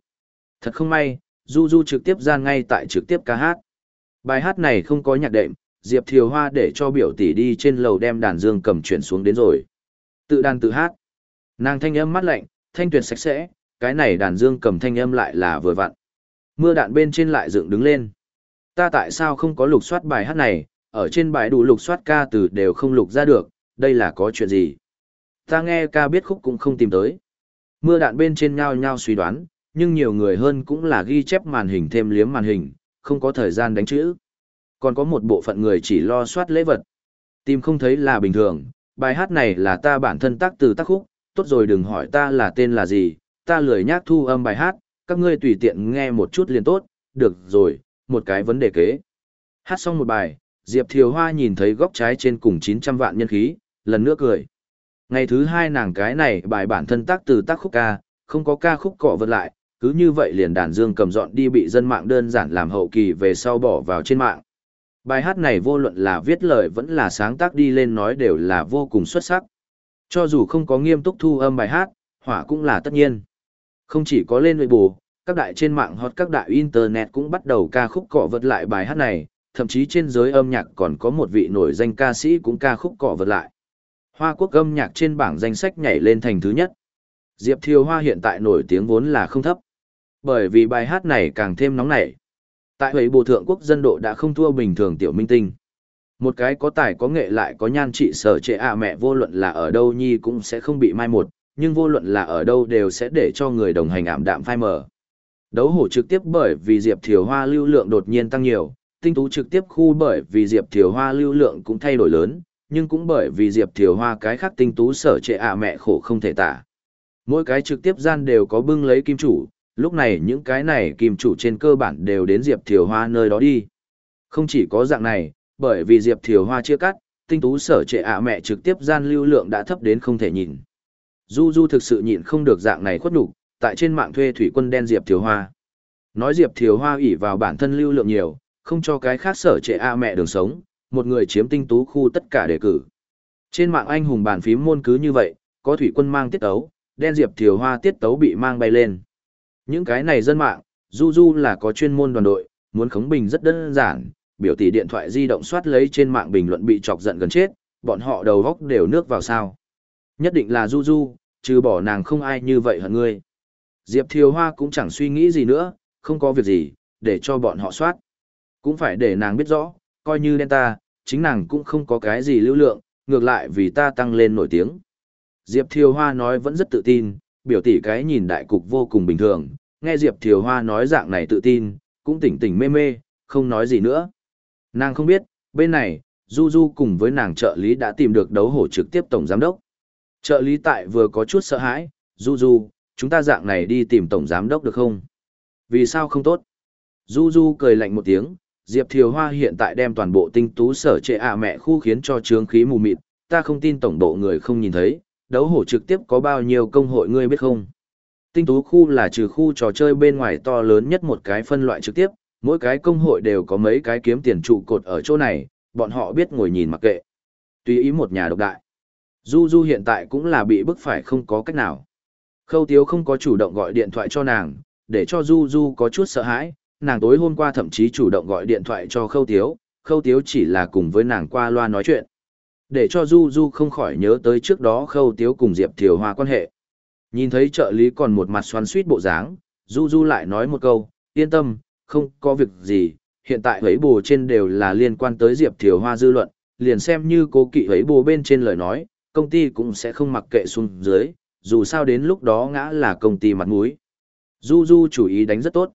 Speaker 1: Thật không may, Du Du trực tiếp gian ngay tại trực tiếp ca hát. Bài hát này không có nhạc đệm, Diệp Thiều Hoa để cho biểu tỷ đi trên lầu đem đàn dương cầm chuyển xuống đến rồi. Tự đàn tự hát. Nàng thanh âm mắt lạnh, thanh tuyệt sạch sẽ, cái này đàn dương cầm thanh âm lại là vừa vặn. Mưa đạn bên trên lại dựng đứng lên. Ta tại sao không có lục soát bài hát này, ở trên bài đủ lục soát ca từ đều không lục ra được, đây là có chuyện gì? Ta nghe ca biết khúc cũng không tìm tới. Mưa đạn bên trên nhao nhao suy đoán, nhưng nhiều người hơn cũng là ghi chép màn hình thêm liếm màn hình, không có thời gian đánh chữ. Còn có một bộ phận người chỉ lo soát lễ vật. Tìm không thấy là bình thường, bài hát này là ta bản thân tác từ tác khúc, tốt rồi đừng hỏi ta là tên là gì, ta lười nhác thu âm bài hát, các ngươi tùy tiện nghe một chút liền tốt, được rồi, một cái vấn đề kế. Hát xong một bài, Diệp Thiều Hoa nhìn thấy góc trái trên cùng 900 vạn nhân khí, lần nữa cười. Ngày thứ hai nàng cái này bài bản thân tác từ tác khúc ca, không có ca khúc cọ vật lại, cứ như vậy liền đàn dương cầm dọn đi bị dân mạng đơn giản làm hậu kỳ về sau bỏ vào trên mạng. Bài hát này vô luận là viết lời vẫn là sáng tác đi lên nói đều là vô cùng xuất sắc. Cho dù không có nghiêm túc thu âm bài hát, hỏa cũng là tất nhiên. Không chỉ có lên nội bù, các đại trên mạng hoặc các đại internet cũng bắt đầu ca khúc cọ vật lại bài hát này, thậm chí trên giới âm nhạc còn có một vị nổi danh ca sĩ cũng ca khúc cọ vật lại. Hoa quốc âm nhạc trên bảng danh sách nhảy lên thành thứ nhất. Diệp Thiều Hoa hiện tại nổi tiếng vốn là không thấp. Bởi vì bài hát này càng thêm nóng nảy. Tại hầy bộ thượng quốc dân độ đã không thua bình thường tiểu minh tinh. Một cái có tài có nghệ lại có nhan trị sở trệ ạ mẹ vô luận là ở đâu nhi cũng sẽ không bị mai một, nhưng vô luận là ở đâu đều sẽ để cho người đồng hành ảm đạm phai mờ. Đấu hổ trực tiếp bởi vì Diệp Thiều Hoa lưu lượng đột nhiên tăng nhiều, tinh tú trực tiếp khu bởi vì Diệp Thiều Hoa lưu lượng cũng thay đổi lớn, nhưng cũng bởi vì Diệp Thiều Hoa cái khác tinh tú sở trệ ạ mẹ khổ không thể tả. Mỗi cái trực tiếp gian đều có bưng lấy kim chủ, lúc này những cái này kim chủ trên cơ bản đều đến Diệp Thiều Hoa nơi đó đi. Không chỉ có dạng này, bởi vì Diệp Thiều Hoa chia cắt, tinh tú sở trệ ạ mẹ trực tiếp gian lưu lượng đã thấp đến không thể nhìn. Du Du thực sự nhịn không được dạng này khuất nhục, tại trên mạng thuê thủy quân đen Diệp Thiều Hoa. Nói Diệp Thiều Hoa ủy vào bản thân lưu lượng nhiều, không cho cái khác sở trệ a mẹ đường sống, một người chiếm tinh tú khu tất cả đề cử. Trên mạng anh hùng bàn phím môn cứ như vậy, có thủy quân mang tiết tấu, đen Diệp Thiều Hoa tiết tấu bị mang bay lên. Những cái này dân mạng, Du Du là có chuyên môn đoàn đội, muốn khống bình rất đơn giản, biểu tỷ điện thoại di động soát lấy trên mạng bình luận bị chọc giận gần chết, bọn họ đầu góc đều nước vào sao. Nhất định là Du Du, trừ bỏ nàng không ai như vậy hận ngươi. Diệp Thiều Hoa cũng chẳng suy nghĩ gì nữa, không có việc gì, để cho bọn họ soát. Cũng phải để nàng biết rõ, coi như đen ta, chính nàng cũng không có cái gì lưu lượng, ngược lại vì ta tăng lên nổi tiếng. Diệp Thiều Hoa nói vẫn rất tự tin, biểu tỷ cái nhìn đại cục vô cùng bình thường, nghe Diệp Thiều Hoa nói dạng này tự tin, cũng tỉnh tỉnh mê mê, không nói gì nữa. Nàng không biết, bên này, Du Du cùng với nàng trợ lý đã tìm được đấu hổ trực tiếp tổng giám đốc. Trợ lý tại vừa có chút sợ hãi, Du Du, chúng ta dạng này đi tìm tổng giám đốc được không? Vì sao không tốt? Du Du cười lạnh một tiếng, Diệp Thiều Hoa hiện tại đem toàn bộ tinh tú sở trệ ạ mẹ khu khiến cho trướng khí mù mịt, ta không tin tổng bộ người không nhìn thấy, đấu hổ trực tiếp có bao nhiêu công hội ngươi biết không? Tinh tú khu là trừ khu trò chơi bên ngoài to lớn nhất một cái phân loại trực tiếp, mỗi cái công hội đều có mấy cái kiếm tiền trụ cột ở chỗ này, bọn họ biết ngồi nhìn mặc kệ. Tùy ý một nhà độc đại. Du Du hiện tại cũng là bị bức phải không có cách nào. Khâu Tiếu không có chủ động gọi điện thoại cho nàng, để cho Du Du có chút sợ hãi, nàng tối hôm qua thậm chí chủ động gọi điện thoại cho Khâu Tiếu, Khâu Tiếu chỉ là cùng với nàng qua loa nói chuyện. Để cho Du Du không khỏi nhớ tới trước đó Khâu Tiếu cùng Diệp Thiều Hoa quan hệ. Nhìn thấy trợ lý còn một mặt xoắn suýt bộ dáng, Du Du lại nói một câu, yên tâm, không có việc gì, hiện tại ấy bù trên đều là liên quan tới Diệp Thiều Hoa dư luận, liền xem như cố kỵ ấy bù bên trên lời nói, công ty cũng sẽ không mặc kệ xuống dưới, dù sao đến lúc đó ngã là công ty mặt mũi. Du Du chủ ý đánh rất tốt.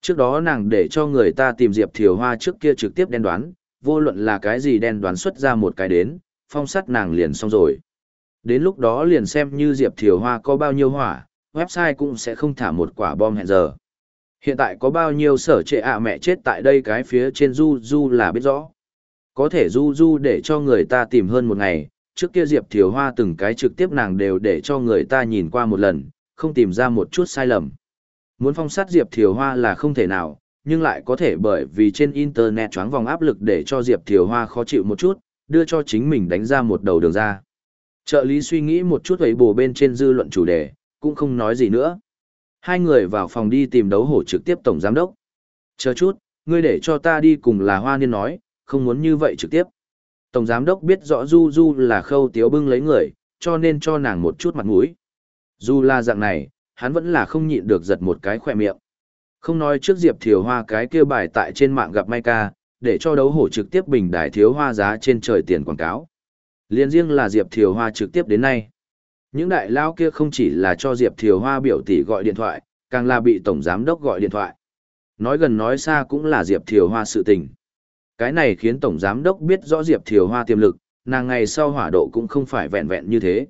Speaker 1: Trước đó nàng để cho người ta tìm Diệp Thiều Hoa trước kia trực tiếp đen đoán, vô luận là cái gì đen đoán xuất ra một cái đến, phong sắt nàng liền xong rồi. Đến lúc đó liền xem như Diệp Thiều Hoa có bao nhiêu hỏa, website cũng sẽ không thả một quả bom hẹn giờ. Hiện tại có bao nhiêu sở trệ ạ mẹ chết tại đây cái phía trên Du Du là biết rõ. Có thể Du Du để cho người ta tìm hơn một ngày, trước kia Diệp Thiều Hoa từng cái trực tiếp nàng đều để cho người ta nhìn qua một lần, không tìm ra một chút sai lầm. Muốn phong sát Diệp Thiều Hoa là không thể nào, nhưng lại có thể bởi vì trên Internet choáng vòng áp lực để cho Diệp Thiều Hoa khó chịu một chút, đưa cho chính mình đánh ra một đầu đường ra. Trợ lý suy nghĩ một chút ấy bổ bên trên dư luận chủ đề, cũng không nói gì nữa. Hai người vào phòng đi tìm đấu hổ trực tiếp tổng giám đốc. Chờ chút, ngươi để cho ta đi cùng là hoa niên nói, không muốn như vậy trực tiếp. Tổng giám đốc biết rõ Du Du là khâu tiếu bưng lấy người, cho nên cho nàng một chút mặt mũi. Dù là dạng này, hắn vẫn là không nhịn được giật một cái khỏe miệng. Không nói trước Diệp Thiều Hoa cái kia bài tại trên mạng gặp Mai ca, để cho đấu hổ trực tiếp bình đài thiếu hoa giá trên trời tiền quảng cáo. Liên riêng là Diệp Thiều Hoa trực tiếp đến nay. Những đại lao kia không chỉ là cho Diệp Thiều Hoa biểu tỷ gọi điện thoại, càng là bị tổng giám đốc gọi điện thoại. Nói gần nói xa cũng là Diệp Thiều Hoa sự tình. Cái này khiến tổng giám đốc biết rõ Diệp Thiều Hoa tiềm lực, nàng ngày sau hỏa độ cũng không phải vẹn vẹn như thế.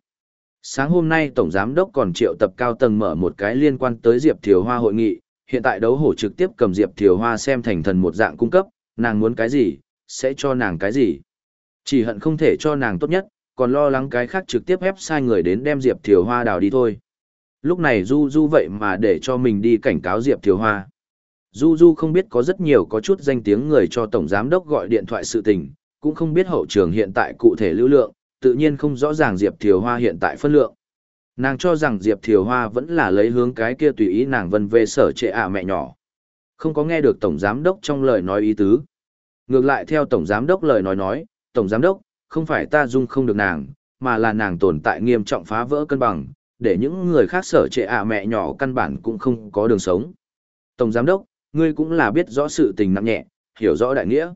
Speaker 1: Sáng hôm nay tổng giám đốc còn triệu tập cao tầng mở một cái liên quan tới Diệp Thiều Hoa hội nghị, hiện tại đấu hổ trực tiếp cầm Diệp Thiều Hoa xem thành thần một dạng cung cấp, nàng muốn cái gì, sẽ cho nàng cái gì. Chỉ hận không thể cho nàng tốt nhất, còn lo lắng cái khác trực tiếp ép sai người đến đem Diệp Thiều Hoa đào đi thôi. Lúc này Du Du vậy mà để cho mình đi cảnh cáo Diệp Thiều Hoa. Du Du không biết có rất nhiều có chút danh tiếng người cho Tổng Giám Đốc gọi điện thoại sự tình, cũng không biết hậu trường hiện tại cụ thể lưu lượng, tự nhiên không rõ ràng Diệp Thiều Hoa hiện tại phân lượng. Nàng cho rằng Diệp Thiều Hoa vẫn là lấy hướng cái kia tùy ý nàng vân về sở trệ ạ mẹ nhỏ. Không có nghe được Tổng Giám Đốc trong lời nói ý tứ. Ngược lại theo Tổng Giám Đốc lời nói nói, Tổng Giám Đốc, không phải ta dung không được nàng, mà là nàng tồn tại nghiêm trọng phá vỡ cân bằng, để những người khác sở trệ ạ mẹ nhỏ căn bản cũng không có đường sống. Tổng Giám Đốc, ngươi cũng là biết rõ sự tình nặng nhẹ, hiểu rõ đại nghĩa.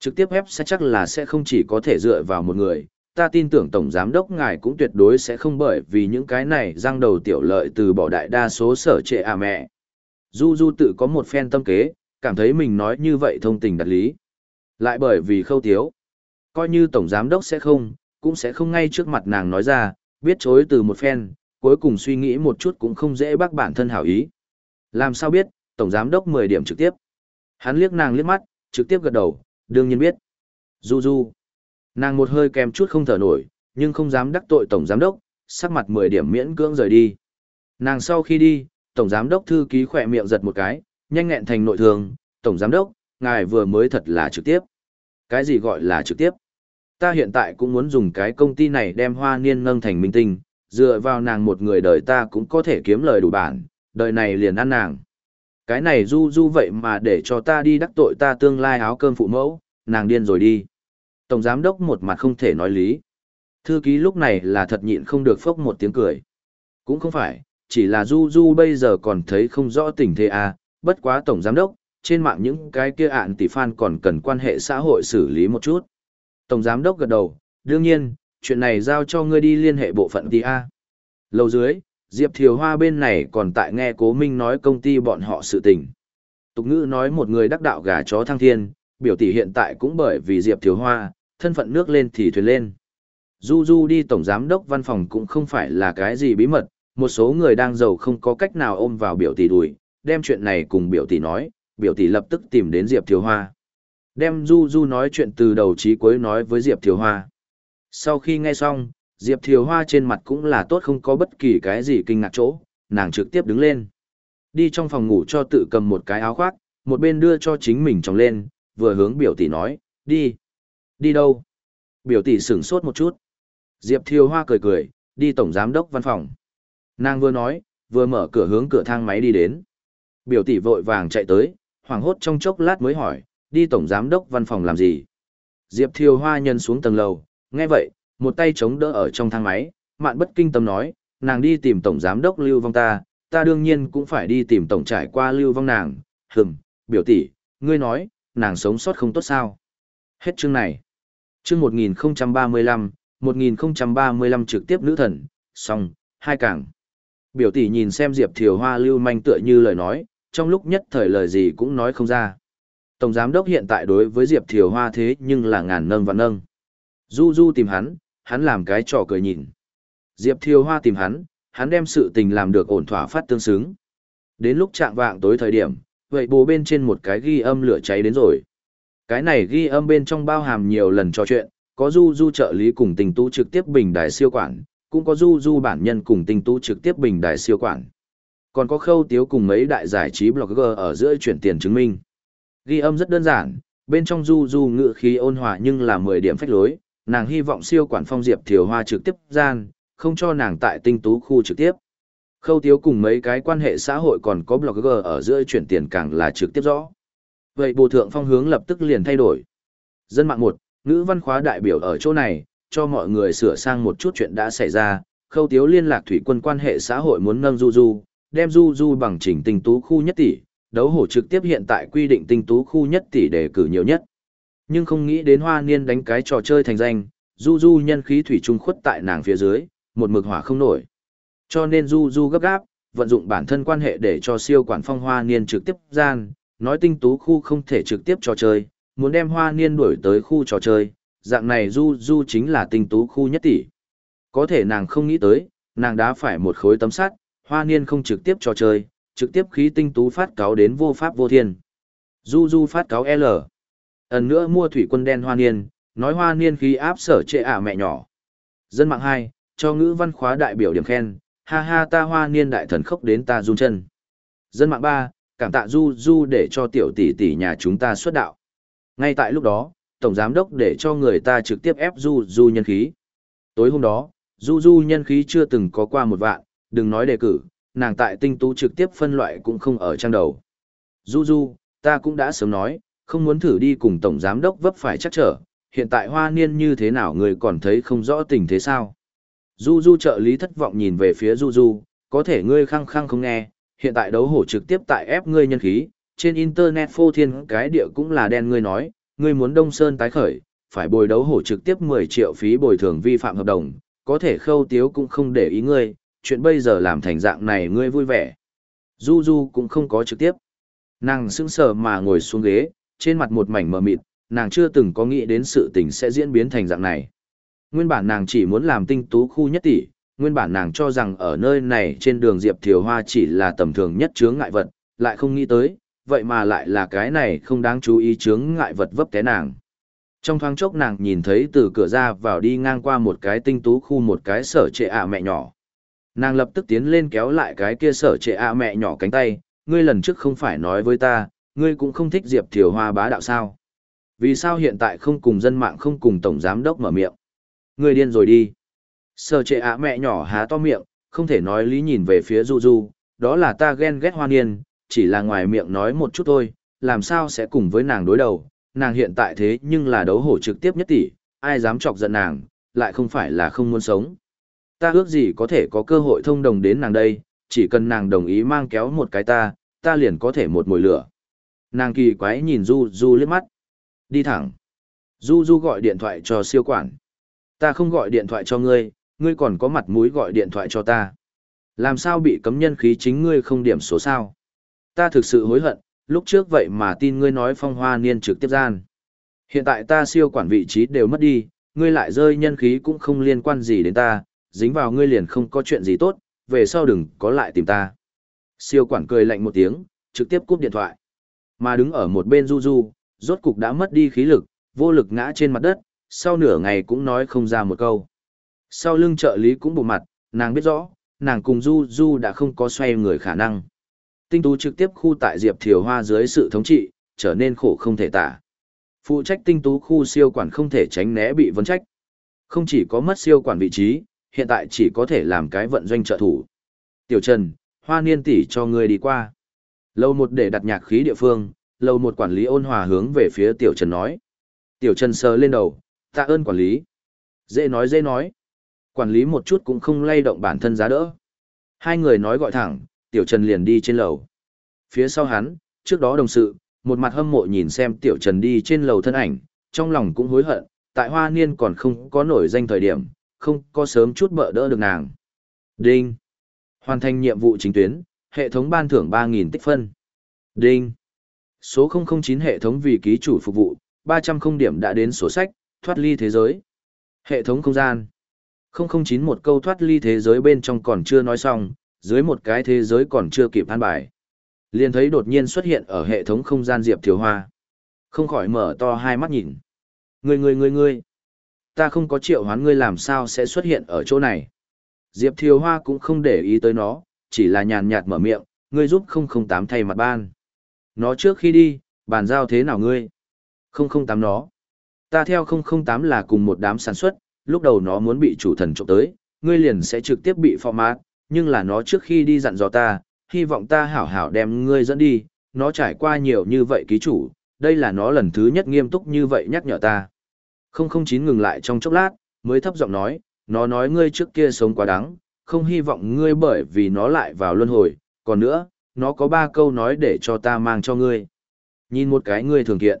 Speaker 1: Trực tiếp ép sẽ chắc là sẽ không chỉ có thể dựa vào một người, ta tin tưởng Tổng Giám Đốc ngài cũng tuyệt đối sẽ không bởi vì những cái này răng đầu tiểu lợi từ bỏ đại đa số sở trệ à mẹ. Du Du tự có một phen tâm kế, cảm thấy mình nói như vậy thông tình đặt lý. Lại bởi vì khâu tiếu. Coi như Tổng Giám Đốc sẽ không, cũng sẽ không ngay trước mặt nàng nói ra, biết chối từ một phen, cuối cùng suy nghĩ một chút cũng không dễ bác bản thân hảo ý. Làm sao biết, Tổng Giám Đốc 10 điểm trực tiếp. Hắn liếc nàng liếc mắt, trực tiếp gật đầu, đương nhiên biết. Du Du. Nàng một hơi kèm chút không thở nổi, nhưng không dám đắc tội Tổng Giám Đốc, sắc mặt 10 điểm miễn cưỡng rời đi. Nàng sau khi đi, Tổng Giám Đốc thư ký khỏe miệng giật một cái, nhanh nghẹn thành nội thường, Tổng Giám Đốc, ngài vừa mới thật là trực tiếp. Cái gì gọi là trực tiếp? Ta hiện tại cũng muốn dùng cái công ty này đem hoa niên nâng thành minh tinh, dựa vào nàng một người đời ta cũng có thể kiếm lời đủ bản, đời này liền ăn nàng. Cái này du du vậy mà để cho ta đi đắc tội ta tương lai áo cơm phụ mẫu, nàng điên rồi đi. Tổng giám đốc một mặt không thể nói lý. Thư ký lúc này là thật nhịn không được phốc một tiếng cười. Cũng không phải, chỉ là du du bây giờ còn thấy không rõ tình thế à, bất quá tổng giám đốc, trên mạng những cái kia ạn tỷ fan còn cần quan hệ xã hội xử lý một chút. Tổng giám đốc gật đầu, đương nhiên, chuyện này giao cho ngươi đi liên hệ bộ phận TA. Lâu dưới, Diệp Thiều Hoa bên này còn tại nghe Cố Minh nói công ty bọn họ sự tình. Tục ngữ nói một người đắc đạo gà chó thăng thiên, biểu tỷ hiện tại cũng bởi vì Diệp Thiều Hoa, thân phận nước lên thì thuyền lên. Du Du đi tổng giám đốc văn phòng cũng không phải là cái gì bí mật, một số người đang giàu không có cách nào ôm vào biểu tỷ đùi, đem chuyện này cùng biểu tỷ nói, biểu tỷ lập tức tìm đến Diệp Thiều Hoa. Đem Du Du nói chuyện từ đầu chí cuối nói với Diệp Thiều Hoa. Sau khi nghe xong, Diệp Thiều Hoa trên mặt cũng là tốt không có bất kỳ cái gì kinh ngạc chỗ, nàng trực tiếp đứng lên. Đi trong phòng ngủ cho tự cầm một cái áo khoác, một bên đưa cho chính mình tròng lên, vừa hướng biểu tỷ nói, đi. Đi đâu? Biểu tỷ sửng sốt một chút. Diệp Thiều Hoa cười cười, đi tổng giám đốc văn phòng. Nàng vừa nói, vừa mở cửa hướng cửa thang máy đi đến. Biểu tỷ vội vàng chạy tới, hoảng hốt trong chốc lát mới hỏi, đi tổng giám đốc văn phòng làm gì? Diệp Thiều Hoa nhân xuống tầng lầu, nghe vậy, một tay chống đỡ ở trong thang máy, mạn bất kinh tâm nói, nàng đi tìm tổng giám đốc lưu vong ta, ta đương nhiên cũng phải đi tìm tổng trải qua lưu vong nàng, hừng, biểu tỷ, ngươi nói, nàng sống sót không tốt sao? Hết chương này. Chương 1035, 1035 trực tiếp nữ thần, xong, hai càng. Biểu tỷ nhìn xem Diệp Thiều Hoa lưu manh tựa như lời nói, trong lúc nhất thời lời gì cũng nói không ra. Tổng giám đốc hiện tại đối với Diệp Thiều Hoa thế nhưng là ngàn nâng và nâng. Du Du tìm hắn, hắn làm cái trò cười nhìn. Diệp Thiều Hoa tìm hắn, hắn đem sự tình làm được ổn thỏa phát tương xứng. Đến lúc trạng vạng tối thời điểm, vậy bố bên trên một cái ghi âm lửa cháy đến rồi. Cái này ghi âm bên trong bao hàm nhiều lần trò chuyện, có Du Du trợ lý cùng tình tu trực tiếp bình đài siêu quản, cũng có Du Du bản nhân cùng tình tu trực tiếp bình đài siêu quản. Còn có khâu tiếu cùng mấy đại giải trí blogger ở giữa chuyển tiền chứng minh. Ghi âm rất đơn giản, bên trong Du Du ngự khí ôn hòa nhưng là 10 điểm phách lối, nàng hy vọng siêu quản phong diệp thiều hoa trực tiếp gian, không cho nàng tại tinh tú khu trực tiếp. Khâu tiếu cùng mấy cái quan hệ xã hội còn có blogger ở giữa chuyển tiền càng là trực tiếp rõ. Vậy bộ thượng phong hướng lập tức liền thay đổi. Dân mạng một, ngữ văn khóa đại biểu ở chỗ này, cho mọi người sửa sang một chút chuyện đã xảy ra. Khâu tiếu liên lạc thủy quân quan hệ xã hội muốn nâng du du, đem du du bằng chỉnh tinh tú khu nhất tỷ, đấu hổ trực tiếp hiện tại quy định tinh tú khu nhất tỷ để cử nhiều nhất. Nhưng không nghĩ đến hoa niên đánh cái trò chơi thành danh, du du nhân khí thủy trung khuất tại nàng phía dưới, một mực hỏa không nổi. Cho nên du du gấp gáp, vận dụng bản thân quan hệ để cho siêu quản phong hoa niên trực tiếp gian, nói tinh tú khu không thể trực tiếp trò chơi, muốn đem hoa niên đuổi tới khu trò chơi, dạng này du du chính là tinh tú khu nhất tỷ. Có thể nàng không nghĩ tới, nàng đã phải một khối tấm sắt, hoa niên không trực tiếp trò chơi, trực tiếp khí tinh tú phát cáo đến vô pháp vô thiên. Du du phát cáo L. Ẩn nữa mua thủy quân đen hoa niên, nói hoa niên khí áp sở trệ ả mẹ nhỏ. Dân mạng hai cho ngữ văn khóa đại biểu điểm khen, ha ha ta hoa niên đại thần khốc đến ta run chân. Dân mạng ba cảm tạ du du để cho tiểu tỷ tỷ nhà chúng ta xuất đạo. Ngay tại lúc đó, tổng giám đốc để cho người ta trực tiếp ép du du nhân khí. Tối hôm đó, du du nhân khí chưa từng có qua một vạn, đừng nói đề cử, nàng tại tinh tú trực tiếp phân loại cũng không ở trang đầu. Du du, ta cũng đã sớm nói, không muốn thử đi cùng tổng giám đốc vấp phải chắc trở, hiện tại hoa niên như thế nào người còn thấy không rõ tình thế sao. Du du trợ lý thất vọng nhìn về phía du du, có thể ngươi khăng khăng không nghe, hiện tại đấu hổ trực tiếp tại ép ngươi nhân khí, trên internet phô thiên cái địa cũng là đen ngươi nói, ngươi muốn đông sơn tái khởi, phải bồi đấu hổ trực tiếp 10 triệu phí bồi thường vi phạm hợp đồng, có thể khâu tiếu cũng không để ý ngươi, chuyện bây giờ làm thành dạng này ngươi vui vẻ. Du Du cũng không có trực tiếp. Nàng sững sờ mà ngồi xuống ghế, trên mặt một mảnh mờ mịt, nàng chưa từng có nghĩ đến sự tình sẽ diễn biến thành dạng này. Nguyên bản nàng chỉ muốn làm tinh tú khu nhất tỷ, nguyên bản nàng cho rằng ở nơi này trên đường Diệp Thiều Hoa chỉ là tầm thường nhất chướng ngại vật, lại không nghĩ tới, vậy mà lại là cái này không đáng chú ý chướng ngại vật vấp té nàng. Trong thoáng chốc nàng nhìn thấy từ cửa ra vào đi ngang qua một cái tinh tú khu một cái sở trệ ạ mẹ nhỏ. Nàng lập tức tiến lên kéo lại cái kia sở trệ ạ mẹ nhỏ cánh tay, ngươi lần trước không phải nói với ta, ngươi cũng không thích Diệp Thiều Hoa bá đạo sao. Vì sao hiện tại không cùng dân mạng không cùng tổng giám đốc mở miệng? Ngươi điên rồi đi. Sở trệ ạ mẹ nhỏ há to miệng, không thể nói lý nhìn về phía Du Du, đó là ta ghen ghét hoa niên, chỉ là ngoài miệng nói một chút thôi, làm sao sẽ cùng với nàng đối đầu, nàng hiện tại thế nhưng là đấu hổ trực tiếp nhất tỷ, ai dám chọc giận nàng, lại không phải là không muốn sống. Ta ước gì có thể có cơ hội thông đồng đến nàng đây, chỉ cần nàng đồng ý mang kéo một cái ta, ta liền có thể một mồi lửa. Nàng kỳ quái nhìn Du Du liếc mắt. Đi thẳng. Du Du gọi điện thoại cho siêu quản. Ta không gọi điện thoại cho ngươi, ngươi còn có mặt mũi gọi điện thoại cho ta. Làm sao bị cấm nhân khí chính ngươi không điểm số sao? Ta thực sự hối hận, lúc trước vậy mà tin ngươi nói phong hoa niên trực tiếp gian. Hiện tại ta siêu quản vị trí đều mất đi, ngươi lại rơi nhân khí cũng không liên quan gì đến ta, dính vào ngươi liền không có chuyện gì tốt, về sau đừng có lại tìm ta. Siêu quản cười lạnh một tiếng, trực tiếp cúp điện thoại. Mà đứng ở một bên Du Du, rốt cục đã mất đi khí lực, vô lực ngã trên mặt đất, sau nửa ngày cũng nói không ra một câu. Sau lưng trợ lý cũng bù mặt, nàng biết rõ, nàng cùng Du Du đã không có xoay người khả năng. Tinh tú trực tiếp khu tại Diệp Thiều Hoa dưới sự thống trị, trở nên khổ không thể tả. Phụ trách tinh tú khu siêu quản không thể tránh né bị vấn trách. Không chỉ có mất siêu quản vị trí, hiện tại chỉ có thể làm cái vận doanh trợ thủ. Tiểu Trần, hoa niên tỷ cho ngươi đi qua. Lâu một để đặt nhạc khí địa phương, lâu một quản lý ôn hòa hướng về phía Tiểu Trần nói. Tiểu Trần sờ lên đầu, tạ ơn quản lý. Dễ nói dễ nói. Quản lý một chút cũng không lay động bản thân giá đỡ. Hai người nói gọi thẳng, Tiểu Trần liền đi trên lầu. Phía sau hắn, trước đó đồng sự, một mặt hâm mộ nhìn xem Tiểu Trần đi trên lầu thân ảnh, trong lòng cũng hối hận, tại hoa niên còn không có nổi danh thời điểm, không có sớm chút bỡ đỡ được nàng. Đinh. Hoàn thành nhiệm vụ chính tuyến, hệ thống ban thưởng 3.000 tích phân. Đinh. Số 009 hệ thống vì ký chủ phục vụ, 300 không điểm đã đến sổ sách, thoát ly thế giới. Hệ thống không gian. 009 một câu thoát ly thế giới bên trong còn chưa nói xong, dưới một cái thế giới còn chưa kịp an bài. Liền thấy đột nhiên xuất hiện ở hệ thống không gian Diệp Thiều Hoa. Không khỏi mở to hai mắt nhìn. Người người người người. Ta không có triệu hoán ngươi làm sao sẽ xuất hiện ở chỗ này. Diệp Thiều Hoa cũng không để ý tới nó, chỉ là nhàn nhạt mở miệng, ngươi giúp 008 thay mặt ban. Nó trước khi đi, bàn giao thế nào ngươi? 008 nó. Ta theo 008 là cùng một đám sản xuất, lúc đầu nó muốn bị chủ thần trộm tới, ngươi liền sẽ trực tiếp bị format, nhưng là nó trước khi đi dặn dò ta, hy vọng ta hảo hảo đem ngươi dẫn đi, nó trải qua nhiều như vậy ký chủ, đây là nó lần thứ nhất nghiêm túc như vậy nhắc nhở ta. 009 ngừng lại trong chốc lát, mới thấp giọng nói, nó nói ngươi trước kia sống quá đắng, không hy vọng ngươi bởi vì nó lại vào luân hồi, còn nữa, nó có ba câu nói để cho ta mang cho ngươi. Nhìn một cái ngươi thường kiện,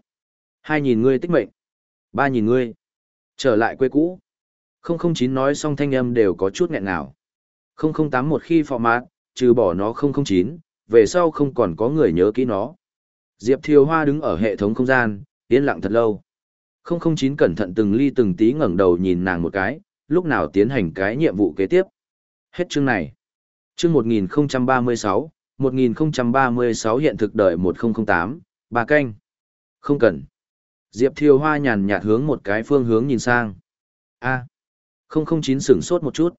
Speaker 1: hai nhìn ngươi tích mệnh, ba nhìn ngươi, trở lại quê cũ. 009 nói xong thanh âm đều có chút nghẹn nào. 008 một khi phò mát, trừ bỏ nó 009, về sau không còn có người nhớ kỹ nó. Diệp Thiều Hoa đứng ở hệ thống không gian, yên lặng thật lâu. 009 cẩn thận từng ly từng tí ngẩng đầu nhìn nàng một cái, lúc nào tiến hành cái nhiệm vụ kế tiếp. Hết chương này. Chương 1036, 1036 hiện thực đời 1008, bà canh. Không cần. Diệp Thiều Hoa nhàn nhạt hướng một cái phương hướng nhìn sang. A. 009 sửng sốt một chút.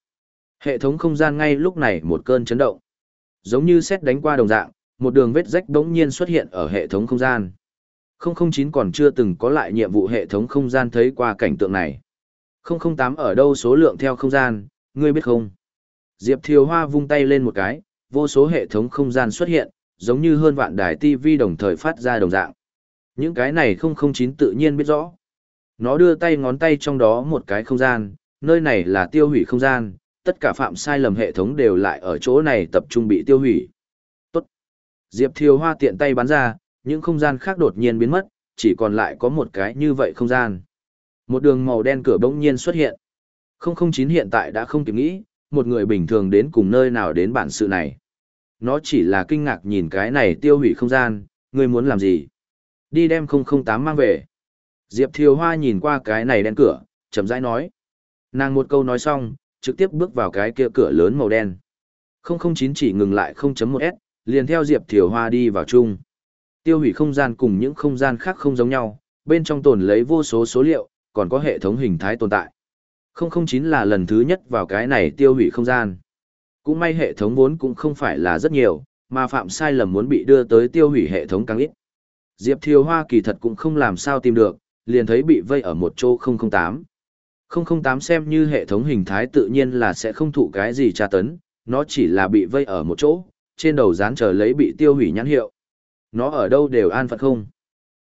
Speaker 1: Hệ thống không gian ngay lúc này một cơn chấn động. Giống như xét đánh qua đồng dạng, một đường vết rách bỗng nhiên xuất hiện ở hệ thống không gian. 009 còn chưa từng có lại nhiệm vụ hệ thống không gian thấy qua cảnh tượng này. 008 ở đâu số lượng theo không gian, ngươi biết không? Diệp Thiều Hoa vung tay lên một cái, vô số hệ thống không gian xuất hiện, giống như hơn vạn đài TV đồng thời phát ra đồng dạng. Những cái này 009 tự nhiên biết rõ. Nó đưa tay ngón tay trong đó một cái không gian, nơi này là tiêu hủy không gian, tất cả phạm sai lầm hệ thống đều lại ở chỗ này tập trung bị tiêu hủy. Tốt. Diệp Thiều Hoa tiện tay bắn ra, những không gian khác đột nhiên biến mất, chỉ còn lại có một cái như vậy không gian. Một đường màu đen cửa bỗng nhiên xuất hiện. 009 hiện tại đã không kịp nghĩ, một người bình thường đến cùng nơi nào đến bản sự này. Nó chỉ là kinh ngạc nhìn cái này tiêu hủy không gian, ngươi muốn làm gì? Đi đem 008 mang về. Diệp Thiều Hoa nhìn qua cái này đen cửa, chậm rãi nói. Nàng một câu nói xong, trực tiếp bước vào cái kia cửa lớn màu đen. 009 chỉ ngừng lại 0.1S, liền theo Diệp Thiều Hoa đi vào chung. Tiêu hủy không gian cùng những không gian khác không giống nhau, bên trong tồn lấy vô số số liệu, còn có hệ thống hình thái tồn tại. 009 là lần thứ nhất vào cái này tiêu hủy không gian. Cũng may hệ thống vốn cũng không phải là rất nhiều, mà phạm sai lầm muốn bị đưa tới tiêu hủy hệ thống càng ít. Diệp Thiều Hoa kỳ thật cũng không làm sao tìm được, liền thấy bị vây ở một chỗ 008. 008 xem như hệ thống hình thái tự nhiên là sẽ không thụ cái gì tra tấn, nó chỉ là bị vây ở một chỗ, trên đầu dán chờ lấy bị tiêu hủy nhãn hiệu. Nó ở đâu đều an phận không.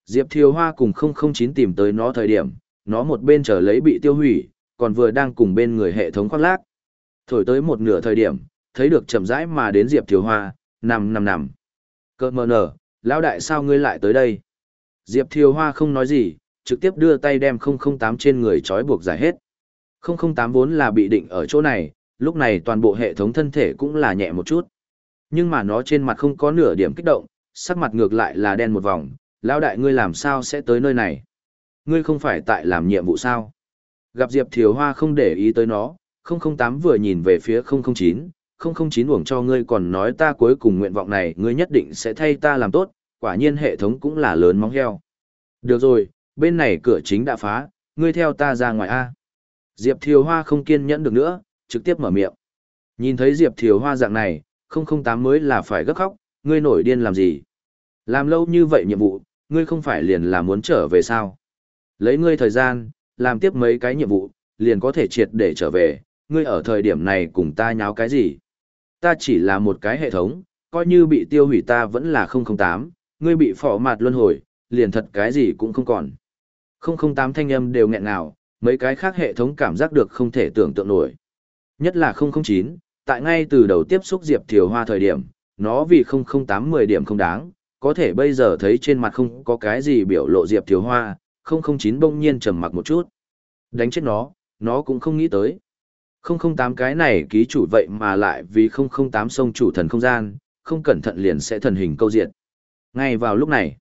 Speaker 1: Diệp Thiều Hoa cùng 009 tìm tới nó thời điểm, nó một bên chờ lấy bị tiêu hủy, còn vừa đang cùng bên người hệ thống khoác lác. Thổi tới một nửa thời điểm, thấy được chậm rãi mà đến Diệp Thiều Hoa, nằm nằm nằm. Cơ mờ nở, lão đại sao ngươi lại tới đây? Diệp Thiều Hoa không nói gì, trực tiếp đưa tay đem 008 trên người trói buộc giải hết. 008 vốn là bị định ở chỗ này, lúc này toàn bộ hệ thống thân thể cũng là nhẹ một chút. Nhưng mà nó trên mặt không có nửa điểm kích động, sắc mặt ngược lại là đen một vòng, lão đại ngươi làm sao sẽ tới nơi này? Ngươi không phải tại làm nhiệm vụ sao? Gặp Diệp Thiều Hoa không để ý tới nó, 008 vừa nhìn về phía 009, 009 uổng cho ngươi còn nói ta cuối cùng nguyện vọng này ngươi nhất định sẽ thay ta làm tốt, quả nhiên hệ thống cũng là lớn móng heo. Được rồi, bên này cửa chính đã phá, ngươi theo ta ra ngoài A. Diệp Thiều Hoa không kiên nhẫn được nữa, trực tiếp mở miệng. Nhìn thấy Diệp Thiều Hoa dạng này, 008 mới là phải gấp khóc, ngươi nổi điên làm gì? Làm lâu như vậy nhiệm vụ, ngươi không phải liền là muốn trở về sao? Lấy ngươi thời gian, làm tiếp mấy cái nhiệm vụ, liền có thể triệt để trở về, ngươi ở thời điểm này cùng ta nháo cái gì? Ta chỉ là một cái hệ thống, coi như bị tiêu hủy ta vẫn là 008, ngươi bị phỏ mặt luân hồi, liền thật cái gì cũng không còn. 008 thanh âm đều nghẹn ngào, mấy cái khác hệ thống cảm giác được không thể tưởng tượng nổi. Nhất là 009, tại ngay từ đầu tiếp xúc Diệp Thiều Hoa thời điểm, nó vì 008 10 điểm không đáng, có thể bây giờ thấy trên mặt không có cái gì biểu lộ Diệp thiếu Hoa, 009 bỗng nhiên trầm mặc một chút. Đánh chết nó, nó cũng không nghĩ tới. 008 cái này ký chủ vậy mà lại vì 008 sông chủ thần không gian, không cẩn thận liền sẽ thần hình câu diện. Ngay vào lúc này,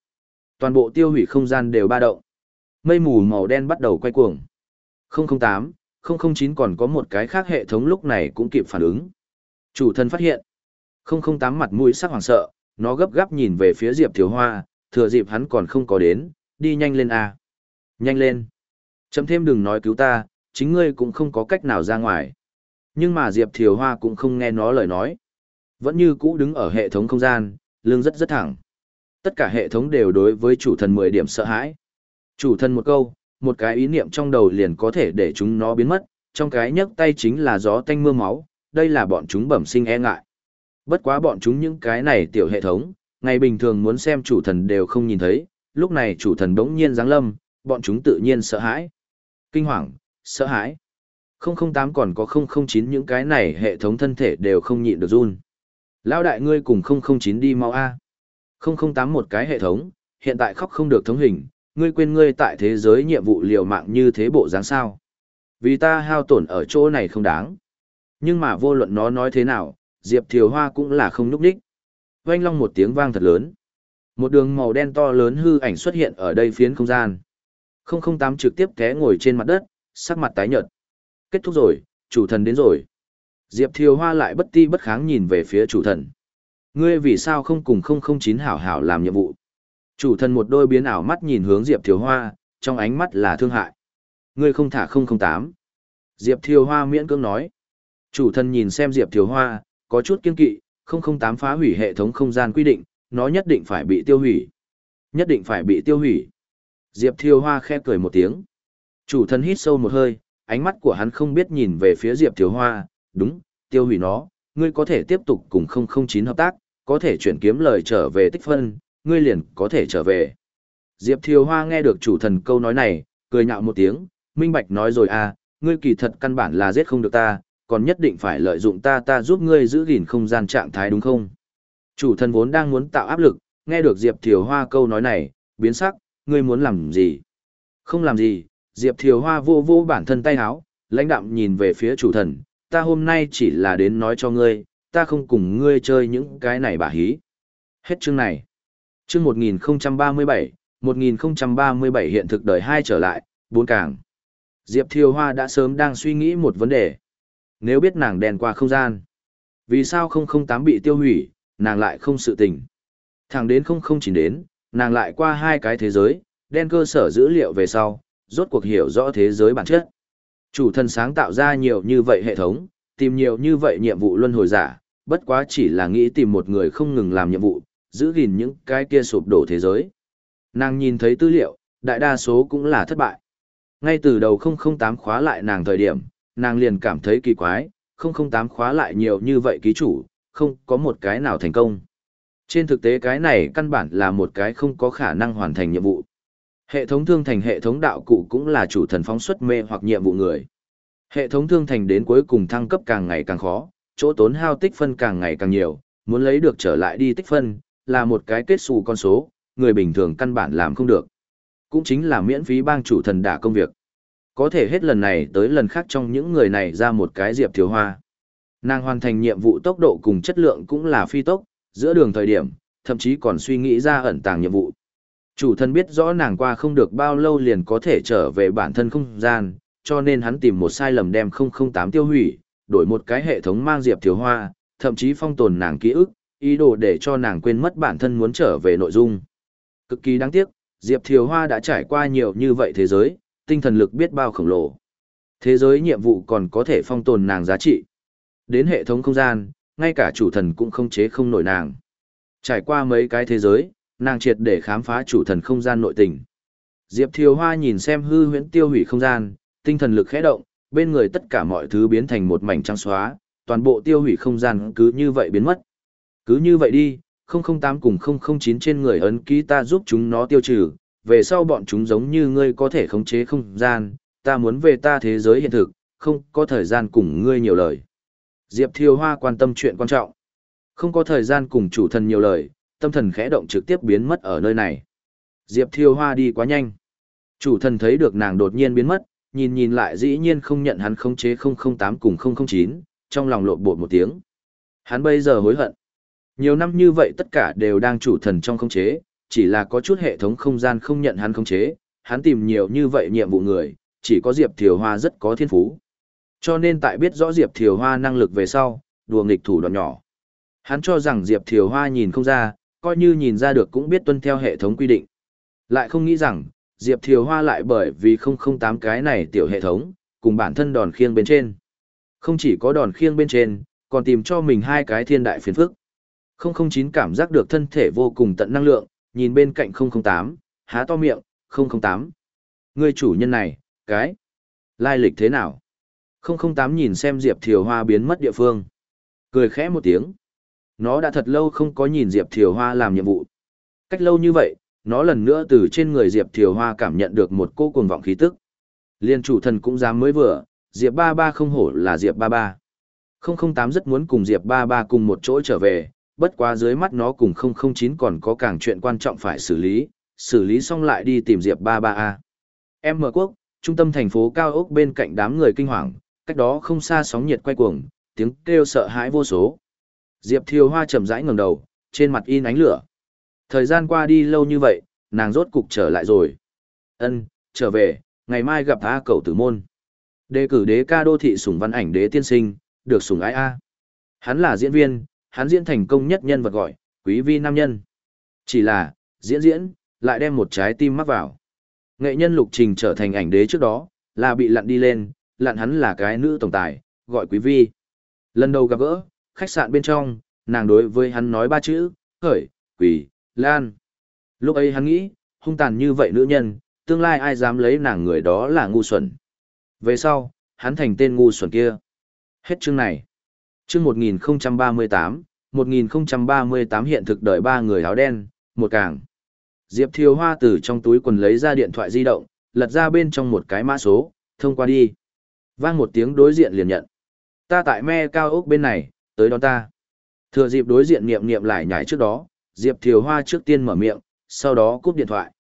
Speaker 1: toàn bộ tiêu hủy không gian đều ba động. Mây mù màu đen bắt đầu quay cuồng. 008, 009 còn có một cái khác hệ thống lúc này cũng kịp phản ứng. Chủ thần phát hiện. 008 mặt mũi sắc hoảng sợ, nó gấp gáp nhìn về phía Diệp Thiếu Hoa, thừa dịp hắn còn không có đến, đi nhanh lên A. Nhanh lên. Chấm thêm đừng nói cứu ta, chính ngươi cũng không có cách nào ra ngoài. Nhưng mà Diệp Thiều Hoa cũng không nghe nó lời nói. Vẫn như cũ đứng ở hệ thống không gian, lưng rất rất thẳng. Tất cả hệ thống đều đối với chủ thần 10 điểm sợ hãi. Chủ thần một câu, một cái ý niệm trong đầu liền có thể để chúng nó biến mất, trong cái nhấc tay chính là gió tanh mưa máu, đây là bọn chúng bẩm sinh e ngại. Bất quá bọn chúng những cái này tiểu hệ thống, ngày bình thường muốn xem chủ thần đều không nhìn thấy, lúc này chủ thần đống nhiên giáng lâm, bọn chúng tự nhiên sợ hãi. Kinh hoàng, sợ hãi. 008 còn có 009 những cái này hệ thống thân thể đều không nhịn được run. Lao đại ngươi cùng 009 đi mau A. 008 một cái hệ thống, hiện tại khóc không được thống hình, ngươi quên ngươi tại thế giới nhiệm vụ liều mạng như thế bộ dáng sao. Vì ta hao tổn ở chỗ này không đáng. Nhưng mà vô luận nó nói thế nào, Diệp Thiều Hoa cũng là không núp đích. Oanh long một tiếng vang thật lớn. Một đường màu đen to lớn hư ảnh xuất hiện ở đây phiến không gian. 008 trực tiếp té ngồi trên mặt đất, sắc mặt tái nhợt. Kết thúc rồi, chủ thần đến rồi. Diệp Thiều Hoa lại bất ti bất kháng nhìn về phía chủ thần. Ngươi vì sao không cùng 009 hảo hảo làm nhiệm vụ? Chủ thần một đôi biến ảo mắt nhìn hướng Diệp Thiều Hoa, trong ánh mắt là thương hại. Ngươi không thả 008. Diệp Thiều Hoa miễn cưỡng nói. Chủ thần nhìn xem Diệp Thiều Hoa, có chút kiên kỵ, 008 phá hủy hệ thống không gian quy định, nó nhất định phải bị tiêu hủy. Nhất định phải bị tiêu hủy. Diệp Thiều Hoa khẽ cười một tiếng. Chủ thần hít sâu một hơi, ánh mắt của hắn không biết nhìn về phía Diệp Thiều Hoa, đúng, tiêu hủy nó, ngươi có thể tiếp tục cùng 009 hợp tác, có thể chuyển kiếm lời trở về tích phân, ngươi liền có thể trở về. Diệp Thiều Hoa nghe được chủ thần câu nói này, cười nhạo một tiếng, minh bạch nói rồi à, ngươi kỳ thật căn bản là giết không được ta, còn nhất định phải lợi dụng ta ta giúp ngươi giữ gìn không gian trạng thái đúng không? Chủ thần vốn đang muốn tạo áp lực, nghe được Diệp Thiều Hoa câu nói này, biến sắc, ngươi muốn làm gì? Không làm gì, Diệp Thiều Hoa vô vô bản thân tay háo, lãnh đạm nhìn về phía chủ thần, ta hôm nay chỉ là đến nói cho ngươi, ta không cùng ngươi chơi những cái này bà hí. Hết chương này. Chương 1037, 1037 hiện thực đời hai trở lại, bốn càng. Diệp Thiều Hoa đã sớm đang suy nghĩ một vấn đề. Nếu biết nàng đèn qua không gian, vì sao 008 bị tiêu hủy, nàng lại không sự tình. Thẳng đến 009 đến, nàng lại qua hai cái thế giới, đen cơ sở dữ liệu về sau, rốt cuộc hiểu rõ thế giới bản chất. Chủ thần sáng tạo ra nhiều như vậy hệ thống, tìm nhiều như vậy nhiệm vụ luân hồi giả, bất quá chỉ là nghĩ tìm một người không ngừng làm nhiệm vụ, giữ gìn những cái kia sụp đổ thế giới. Nàng nhìn thấy tư liệu, đại đa số cũng là thất bại. Ngay từ đầu 008 khóa lại nàng thời điểm, nàng liền cảm thấy kỳ quái, 008 khóa lại nhiều như vậy ký chủ, không có một cái nào thành công. Trên thực tế cái này căn bản là một cái không có khả năng hoàn thành nhiệm vụ. Hệ thống thương thành hệ thống đạo cụ cũng là chủ thần phóng xuất mê hoặc nhiệm vụ người. Hệ thống thương thành đến cuối cùng thăng cấp càng ngày càng khó, chỗ tốn hao tích phân càng ngày càng nhiều, muốn lấy được trở lại đi tích phân, là một cái kết xù con số, người bình thường căn bản làm không được. Cũng chính là miễn phí bang chủ thần đả công việc. Có thể hết lần này tới lần khác trong những người này ra một cái Diệp Thiếu Hoa. Nàng hoàn thành nhiệm vụ tốc độ cùng chất lượng cũng là phi tốc, giữa đường thời điểm, thậm chí còn suy nghĩ ra ẩn tàng nhiệm vụ. Chủ thân biết rõ nàng qua không được bao lâu liền có thể trở về bản thân không gian, cho nên hắn tìm một sai lầm đem 008 tiêu hủy, đổi một cái hệ thống mang Diệp Thiếu Hoa, thậm chí phong tồn nàng ký ức, ý đồ để cho nàng quên mất bản thân muốn trở về nội dung. Cực kỳ đáng tiếc, Diệp Thiều Hoa đã trải qua nhiều như vậy thế giới, tinh thần lực biết bao khổng lồ. Thế giới nhiệm vụ còn có thể phong tồn nàng giá trị. Đến hệ thống không gian, ngay cả chủ thần cũng không chế không nổi nàng. Trải qua mấy cái thế giới, nàng triệt để khám phá chủ thần không gian nội tình. Diệp Thiều Hoa nhìn xem hư huyễn tiêu hủy không gian, tinh thần lực khẽ động, bên người tất cả mọi thứ biến thành một mảnh trắng xóa, toàn bộ tiêu hủy không gian cứ như vậy biến mất. Cứ như vậy đi, 008 cùng 009 trên người ấn ký ta giúp chúng nó tiêu trừ, về sau bọn chúng giống như ngươi có thể khống chế không gian, ta muốn về ta thế giới hiện thực, không có thời gian cùng ngươi nhiều lời. Diệp Thiều Hoa quan tâm chuyện quan trọng. Không có thời gian cùng chủ thần nhiều lời, tâm thần khẽ động trực tiếp biến mất ở nơi này. Diệp Thiều Hoa đi quá nhanh. Chủ thần thấy được nàng đột nhiên biến mất, nhìn nhìn lại dĩ nhiên không nhận hắn khống chế 008 cùng 009, trong lòng lộn bột một tiếng. Hắn bây giờ hối hận. Nhiều năm như vậy tất cả đều đang chủ thần trong khống chế, chỉ là có chút hệ thống không gian không nhận hắn khống chế, hắn tìm nhiều như vậy nhiệm vụ người, chỉ có Diệp Thiều Hoa rất có thiên phú. Cho nên tại biết rõ Diệp Thiều Hoa năng lực về sau, đùa nghịch thủ đoạn nhỏ. Hắn cho rằng Diệp Thiều Hoa nhìn không ra, coi như nhìn ra được cũng biết tuân theo hệ thống quy định. Lại không nghĩ rằng, Diệp Thiều Hoa lại bởi vì không không tám cái này tiểu hệ thống, cùng bản thân đòn khiêng bên trên. Không chỉ có đòn khiêng bên trên, còn tìm cho mình hai cái thiên đại phiền phức. 009 cảm giác được thân thể vô cùng tận năng lượng, nhìn bên cạnh 008, há to miệng, 008. Người chủ nhân này, cái, lai lịch thế nào? 008 nhìn xem Diệp Thiều Hoa biến mất địa phương. Cười khẽ một tiếng. Nó đã thật lâu không có nhìn Diệp Thiều Hoa làm nhiệm vụ. Cách lâu như vậy, nó lần nữa từ trên người Diệp Thiều Hoa cảm nhận được một cô cuồng vọng khí tức. Liên chủ thần cũng dám mới vừa, Diệp Ba Ba không hổ là Diệp Ba Ba. 008 rất muốn cùng Diệp Ba Ba cùng một chỗ trở về, bất quá dưới mắt nó cùng 009 còn có càng chuyện quan trọng phải xử lý, xử lý xong lại đi tìm Diệp Ba Ba A. M quốc, trung tâm thành phố cao ốc bên cạnh đám người kinh hoàng, cách đó không xa sóng nhiệt quay cuồng, tiếng kêu sợ hãi vô số. Diệp Thiều Hoa chậm rãi ngẩng đầu, trên mặt in ánh lửa. Thời gian qua đi lâu như vậy, nàng rốt cục trở lại rồi. Ân, trở về, ngày mai gặp A cầu tử môn. Đề cử đế ca đô thị sủng văn ảnh đế tiên sinh, được sủng ái A. Hắn là diễn viên, hắn diễn thành công nhất nhân vật gọi, quý vi nam nhân. Chỉ là, diễn diễn, lại đem một trái tim mắc vào. Nghệ nhân lục trình trở thành ảnh đế trước đó, là bị lặn đi lên, lặn hắn là cái nữ tổng tài, gọi quý vi. Lần đầu gặp gỡ, khách sạn bên trong, nàng đối với hắn nói ba chữ, khởi, quỷ, lan. Lúc ấy hắn nghĩ, hung tàn như vậy nữ nhân, tương lai ai dám lấy nàng người đó là ngu xuẩn. Về sau, hắn thành tên ngu xuẩn kia. Hết chương này. Chương 1038, 1038 hiện thực đời ba người áo đen, một càng. Diệp Thiều Hoa từ trong túi quần lấy ra điện thoại di động, lật ra bên trong một cái mã số, thông qua đi. Vang một tiếng đối diện liền nhận. Ta tại me cao ốc bên này, tới đón ta. Thừa dịp đối diện niệm niệm lại nhảy trước đó, Diệp Thiều Hoa trước tiên mở miệng, sau đó cúp điện thoại.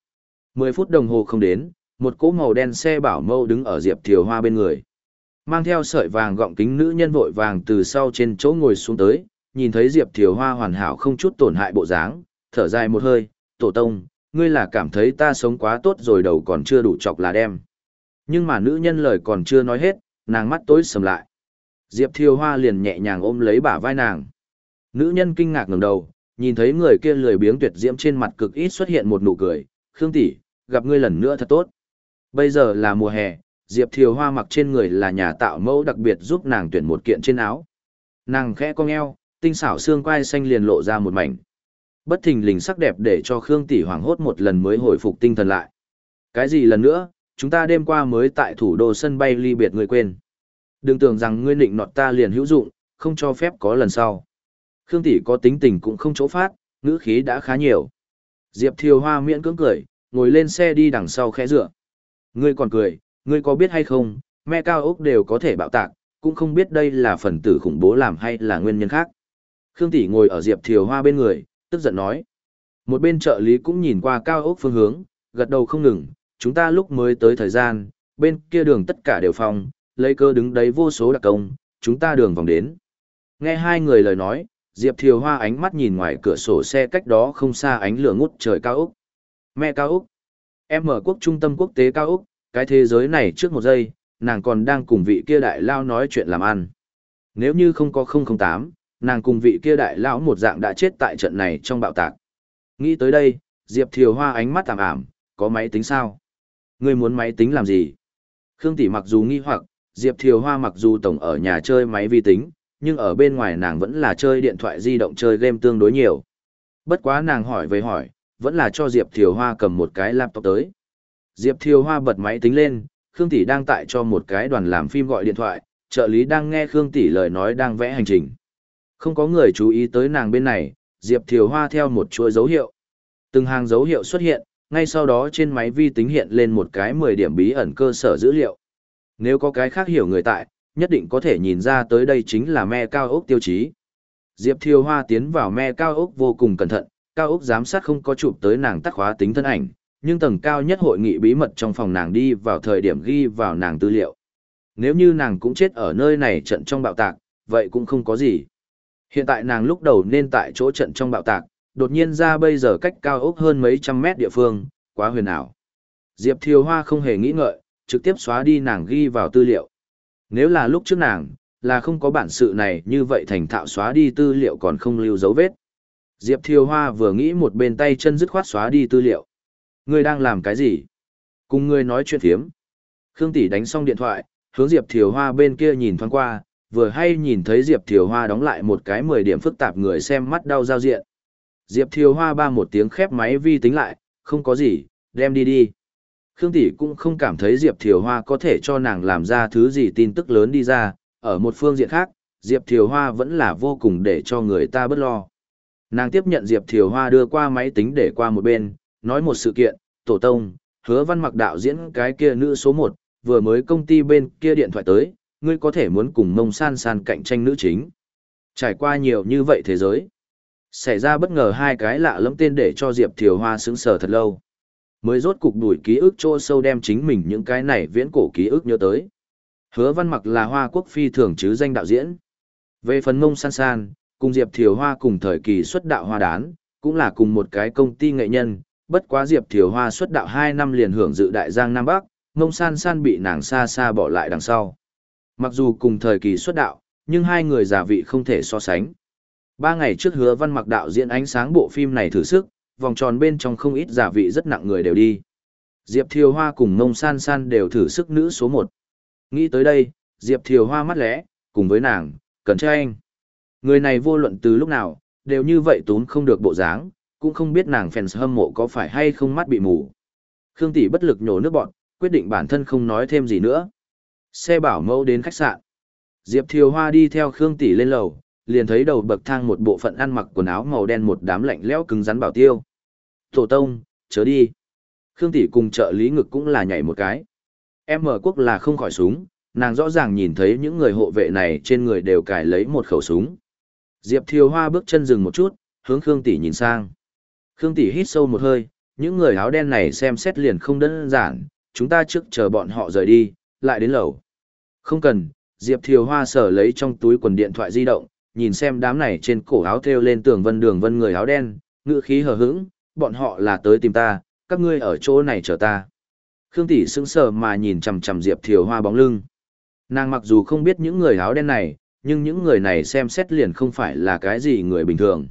Speaker 1: Mười phút đồng hồ không đến, một cỗ màu đen xe bảo mâu đứng ở Diệp Thiều Hoa bên người. Mang theo sợi vàng gọng kính nữ nhân vội vàng từ sau trên chỗ ngồi xuống tới, nhìn thấy Diệp Thiều Hoa hoàn hảo không chút tổn hại bộ dáng, thở dài một hơi, tổ tông, ngươi là cảm thấy ta sống quá tốt rồi đầu còn chưa đủ chọc là đem. Nhưng mà nữ nhân lời còn chưa nói hết, nàng mắt tối sầm lại. Diệp Thiều Hoa liền nhẹ nhàng ôm lấy bả vai nàng. Nữ nhân kinh ngạc ngẩng đầu, nhìn thấy người kia lười biếng tuyệt diễm trên mặt cực ít xuất hiện một nụ cười, "Khương tỷ, gặp ngươi lần nữa thật tốt." Bây giờ là mùa hè, Diệp Thiều Hoa mặc trên người là nhà tạo mẫu đặc biệt giúp nàng tuyển một kiện trên áo. Nàng khẽ cong eo, tinh xảo xương quai xanh liền lộ ra một mảnh. Bất thình lình sắc đẹp để cho Khương tỷ hoảng hốt một lần mới hồi phục tinh thần lại. Cái gì lần nữa, chúng ta đêm qua mới tại thủ đô sân bay ly biệt người quên. Đừng tưởng rằng ngươi định nọt ta liền hữu dụng, không cho phép có lần sau. Khương tỷ có tính tình cũng không chỗ phát, ngữ khí đã khá nhiều. Diệp Thiều Hoa miễn cưỡng cười, ngồi lên xe đi đằng sau khẽ dựa. Ngươi còn cười, ngươi có biết hay không, mẹ cao ốc đều có thể bạo tạc, cũng không biết đây là phần tử khủng bố làm hay là nguyên nhân khác. Khương tỷ ngồi ở Diệp Thiều Hoa bên người, tức giận nói. Một bên trợ lý cũng nhìn qua cao ốc phương hướng, gật đầu không ngừng, chúng ta lúc mới tới thời gian, bên kia đường tất cả đều phong, lấy cơ đứng đấy vô số đặc công, chúng ta đường vòng đến. Nghe hai người lời nói, Diệp Thiều Hoa ánh mắt nhìn ngoài cửa sổ xe cách đó không xa ánh lửa ngút trời cao ốc. Mẹ cao ốc. Em ở quốc trung tâm quốc tế cao ốc, cái thế giới này trước một giây, nàng còn đang cùng vị kia đại lao nói chuyện làm ăn. Nếu như không có 008, nàng cùng vị kia đại lão một dạng đã chết tại trận này trong bạo tạc. Nghĩ tới đây, Diệp Thiều Hoa ánh mắt tạm ảm, có máy tính sao? Ngươi muốn máy tính làm gì? Khương Tỷ mặc dù nghi hoặc, Diệp Thiều Hoa mặc dù tổng ở nhà chơi máy vi tính, nhưng ở bên ngoài nàng vẫn là chơi điện thoại di động chơi game tương đối nhiều. Bất quá nàng hỏi về hỏi, vẫn là cho Diệp Thiều Hoa cầm một cái laptop tới. Diệp Thiều Hoa bật máy tính lên, Khương Tỷ đang tại cho một cái đoàn làm phim gọi điện thoại, trợ lý đang nghe Khương Tỷ lời nói đang vẽ hành trình. Không có người chú ý tới nàng bên này, Diệp Thiều Hoa theo một chuỗi dấu hiệu. Từng hàng dấu hiệu xuất hiện, ngay sau đó trên máy vi tính hiện lên một cái 10 điểm bí ẩn cơ sở dữ liệu. Nếu có cái khác hiểu người tại, nhất định có thể nhìn ra tới đây chính là me cao ốc tiêu chí. Diệp Thiều Hoa tiến vào me cao ốc vô cùng cẩn thận, cao ốc giám sát không có chụp tới nàng tắc khóa tính thân ảnh, nhưng tầng cao nhất hội nghị bí mật trong phòng nàng đi vào thời điểm ghi vào nàng tư liệu. Nếu như nàng cũng chết ở nơi này trận trong bạo tạc, vậy cũng không có gì. Hiện tại nàng lúc đầu nên tại chỗ trận trong bạo tạc, đột nhiên ra bây giờ cách cao ốc hơn mấy trăm mét địa phương, quá huyền ảo. Diệp Thiều Hoa không hề nghĩ ngợi, trực tiếp xóa đi nàng ghi vào tư liệu. Nếu là lúc trước nàng, là không có bản sự này như vậy thành thạo xóa đi tư liệu còn không lưu dấu vết. Diệp Thiều Hoa vừa nghĩ một bên tay chân dứt khoát xóa đi tư liệu. Ngươi đang làm cái gì? Cùng ngươi nói chuyện thiếm. Khương Tỷ đánh xong điện thoại, hướng Diệp Thiều Hoa bên kia nhìn thoáng qua, vừa hay nhìn thấy Diệp Thiều Hoa đóng lại một cái 10 điểm phức tạp người xem mắt đau giao diện. Diệp Thiều Hoa ba một tiếng khép máy vi tính lại, không có gì, đem đi đi. Khương Tỷ cũng không cảm thấy Diệp Thiều Hoa có thể cho nàng làm ra thứ gì tin tức lớn đi ra, ở một phương diện khác, Diệp Thiều Hoa vẫn là vô cùng để cho người ta bất lo. Nàng tiếp nhận Diệp Thiều Hoa đưa qua máy tính để qua một bên, nói một sự kiện, tổ tông, hứa văn mặc đạo diễn cái kia nữ số 1, vừa mới công ty bên kia điện thoại tới, ngươi có thể muốn cùng mông san san cạnh tranh nữ chính. Trải qua nhiều như vậy thế giới. Xảy ra bất ngờ hai cái lạ lẫm tên để cho Diệp Thiều Hoa sững sờ thật lâu. Mới rốt cục đuổi ký ức trô sâu đem chính mình những cái này viễn cổ ký ức nhớ tới. Hứa văn mặc là hoa quốc phi thường chứ danh đạo diễn. Về phần mông san san, cùng Diệp Thiều Hoa cùng thời kỳ xuất đạo hoa đán, cũng là cùng một cái công ty nghệ nhân, bất quá Diệp Thiều Hoa xuất đạo 2 năm liền hưởng dự đại giang Nam Bắc, mông san san bị nàng xa xa bỏ lại đằng sau. Mặc dù cùng thời kỳ xuất đạo, nhưng hai người giả vị không thể so sánh. Ba ngày trước hứa văn mặc đạo diễn ánh sáng bộ phim này thử sức, vòng tròn bên trong không ít giả vị rất nặng người đều đi. Diệp Thiều Hoa cùng Mông San San đều thử sức nữ số 1. Nghĩ tới đây, Diệp Thiều Hoa mắt lẽ, cùng với nàng, cần cho anh. Người này vô luận từ lúc nào, đều như vậy tốn không được bộ dáng, cũng không biết nàng fans hâm mộ có phải hay không mắt bị mù. Khương Tỷ bất lực nhổ nước bọn, quyết định bản thân không nói thêm gì nữa. Xe bảo mẫu đến khách sạn. Diệp Thiều Hoa đi theo Khương Tỷ lên lầu, liền thấy đầu bậc thang một bộ phận ăn mặc quần áo màu đen một đám lạnh lẽo cứng rắn bảo tiêu. Tổ tông, chớ đi. Khương Tỷ cùng trợ lý ngực cũng là nhảy một cái. Em mở quốc là không khỏi súng, nàng rõ ràng nhìn thấy những người hộ vệ này trên người đều cài lấy một khẩu súng. Diệp Thiều Hoa bước chân dừng một chút, hướng Khương Tỷ nhìn sang. Khương Tỷ hít sâu một hơi, những người áo đen này xem xét liền không đơn giản, chúng ta trước chờ bọn họ rời đi, lại đến lầu. Không cần, Diệp Thiều Hoa sở lấy trong túi quần điện thoại di động, nhìn xem đám này trên cổ áo thêu lên tường vân đường vân người áo đen, ngữ khí hờ hững, bọn họ là tới tìm ta, các ngươi ở chỗ này chờ ta. Khương Tỷ sững sờ mà nhìn chằm chằm Diệp Thiều Hoa bóng lưng. Nàng mặc dù không biết những người áo đen này, nhưng những người này xem xét liền không phải là cái gì người bình thường.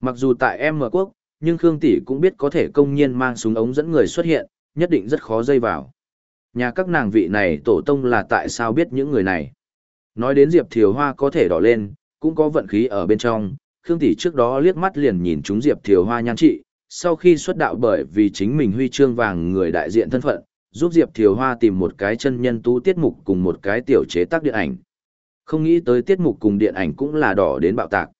Speaker 1: Mặc dù tại em mở quốc, nhưng Khương Tỷ cũng biết có thể công nhiên mang súng ống dẫn người xuất hiện, nhất định rất khó dây vào. Nhà các nàng vị này tổ tông là tại sao biết những người này. Nói đến Diệp Thiều Hoa có thể đỏ lên, cũng có vận khí ở bên trong, Khương Tỷ trước đó liếc mắt liền nhìn chúng Diệp Thiều Hoa nhan trị, sau khi xuất đạo bởi vì chính mình huy chương vàng người đại diện thân phận, giúp Diệp Thiều Hoa tìm một cái chân nhân tú tiết mục cùng một cái tiểu chế tác điện ảnh. Không nghĩ tới tiết mục cùng điện ảnh cũng là đỏ đến bạo tạc.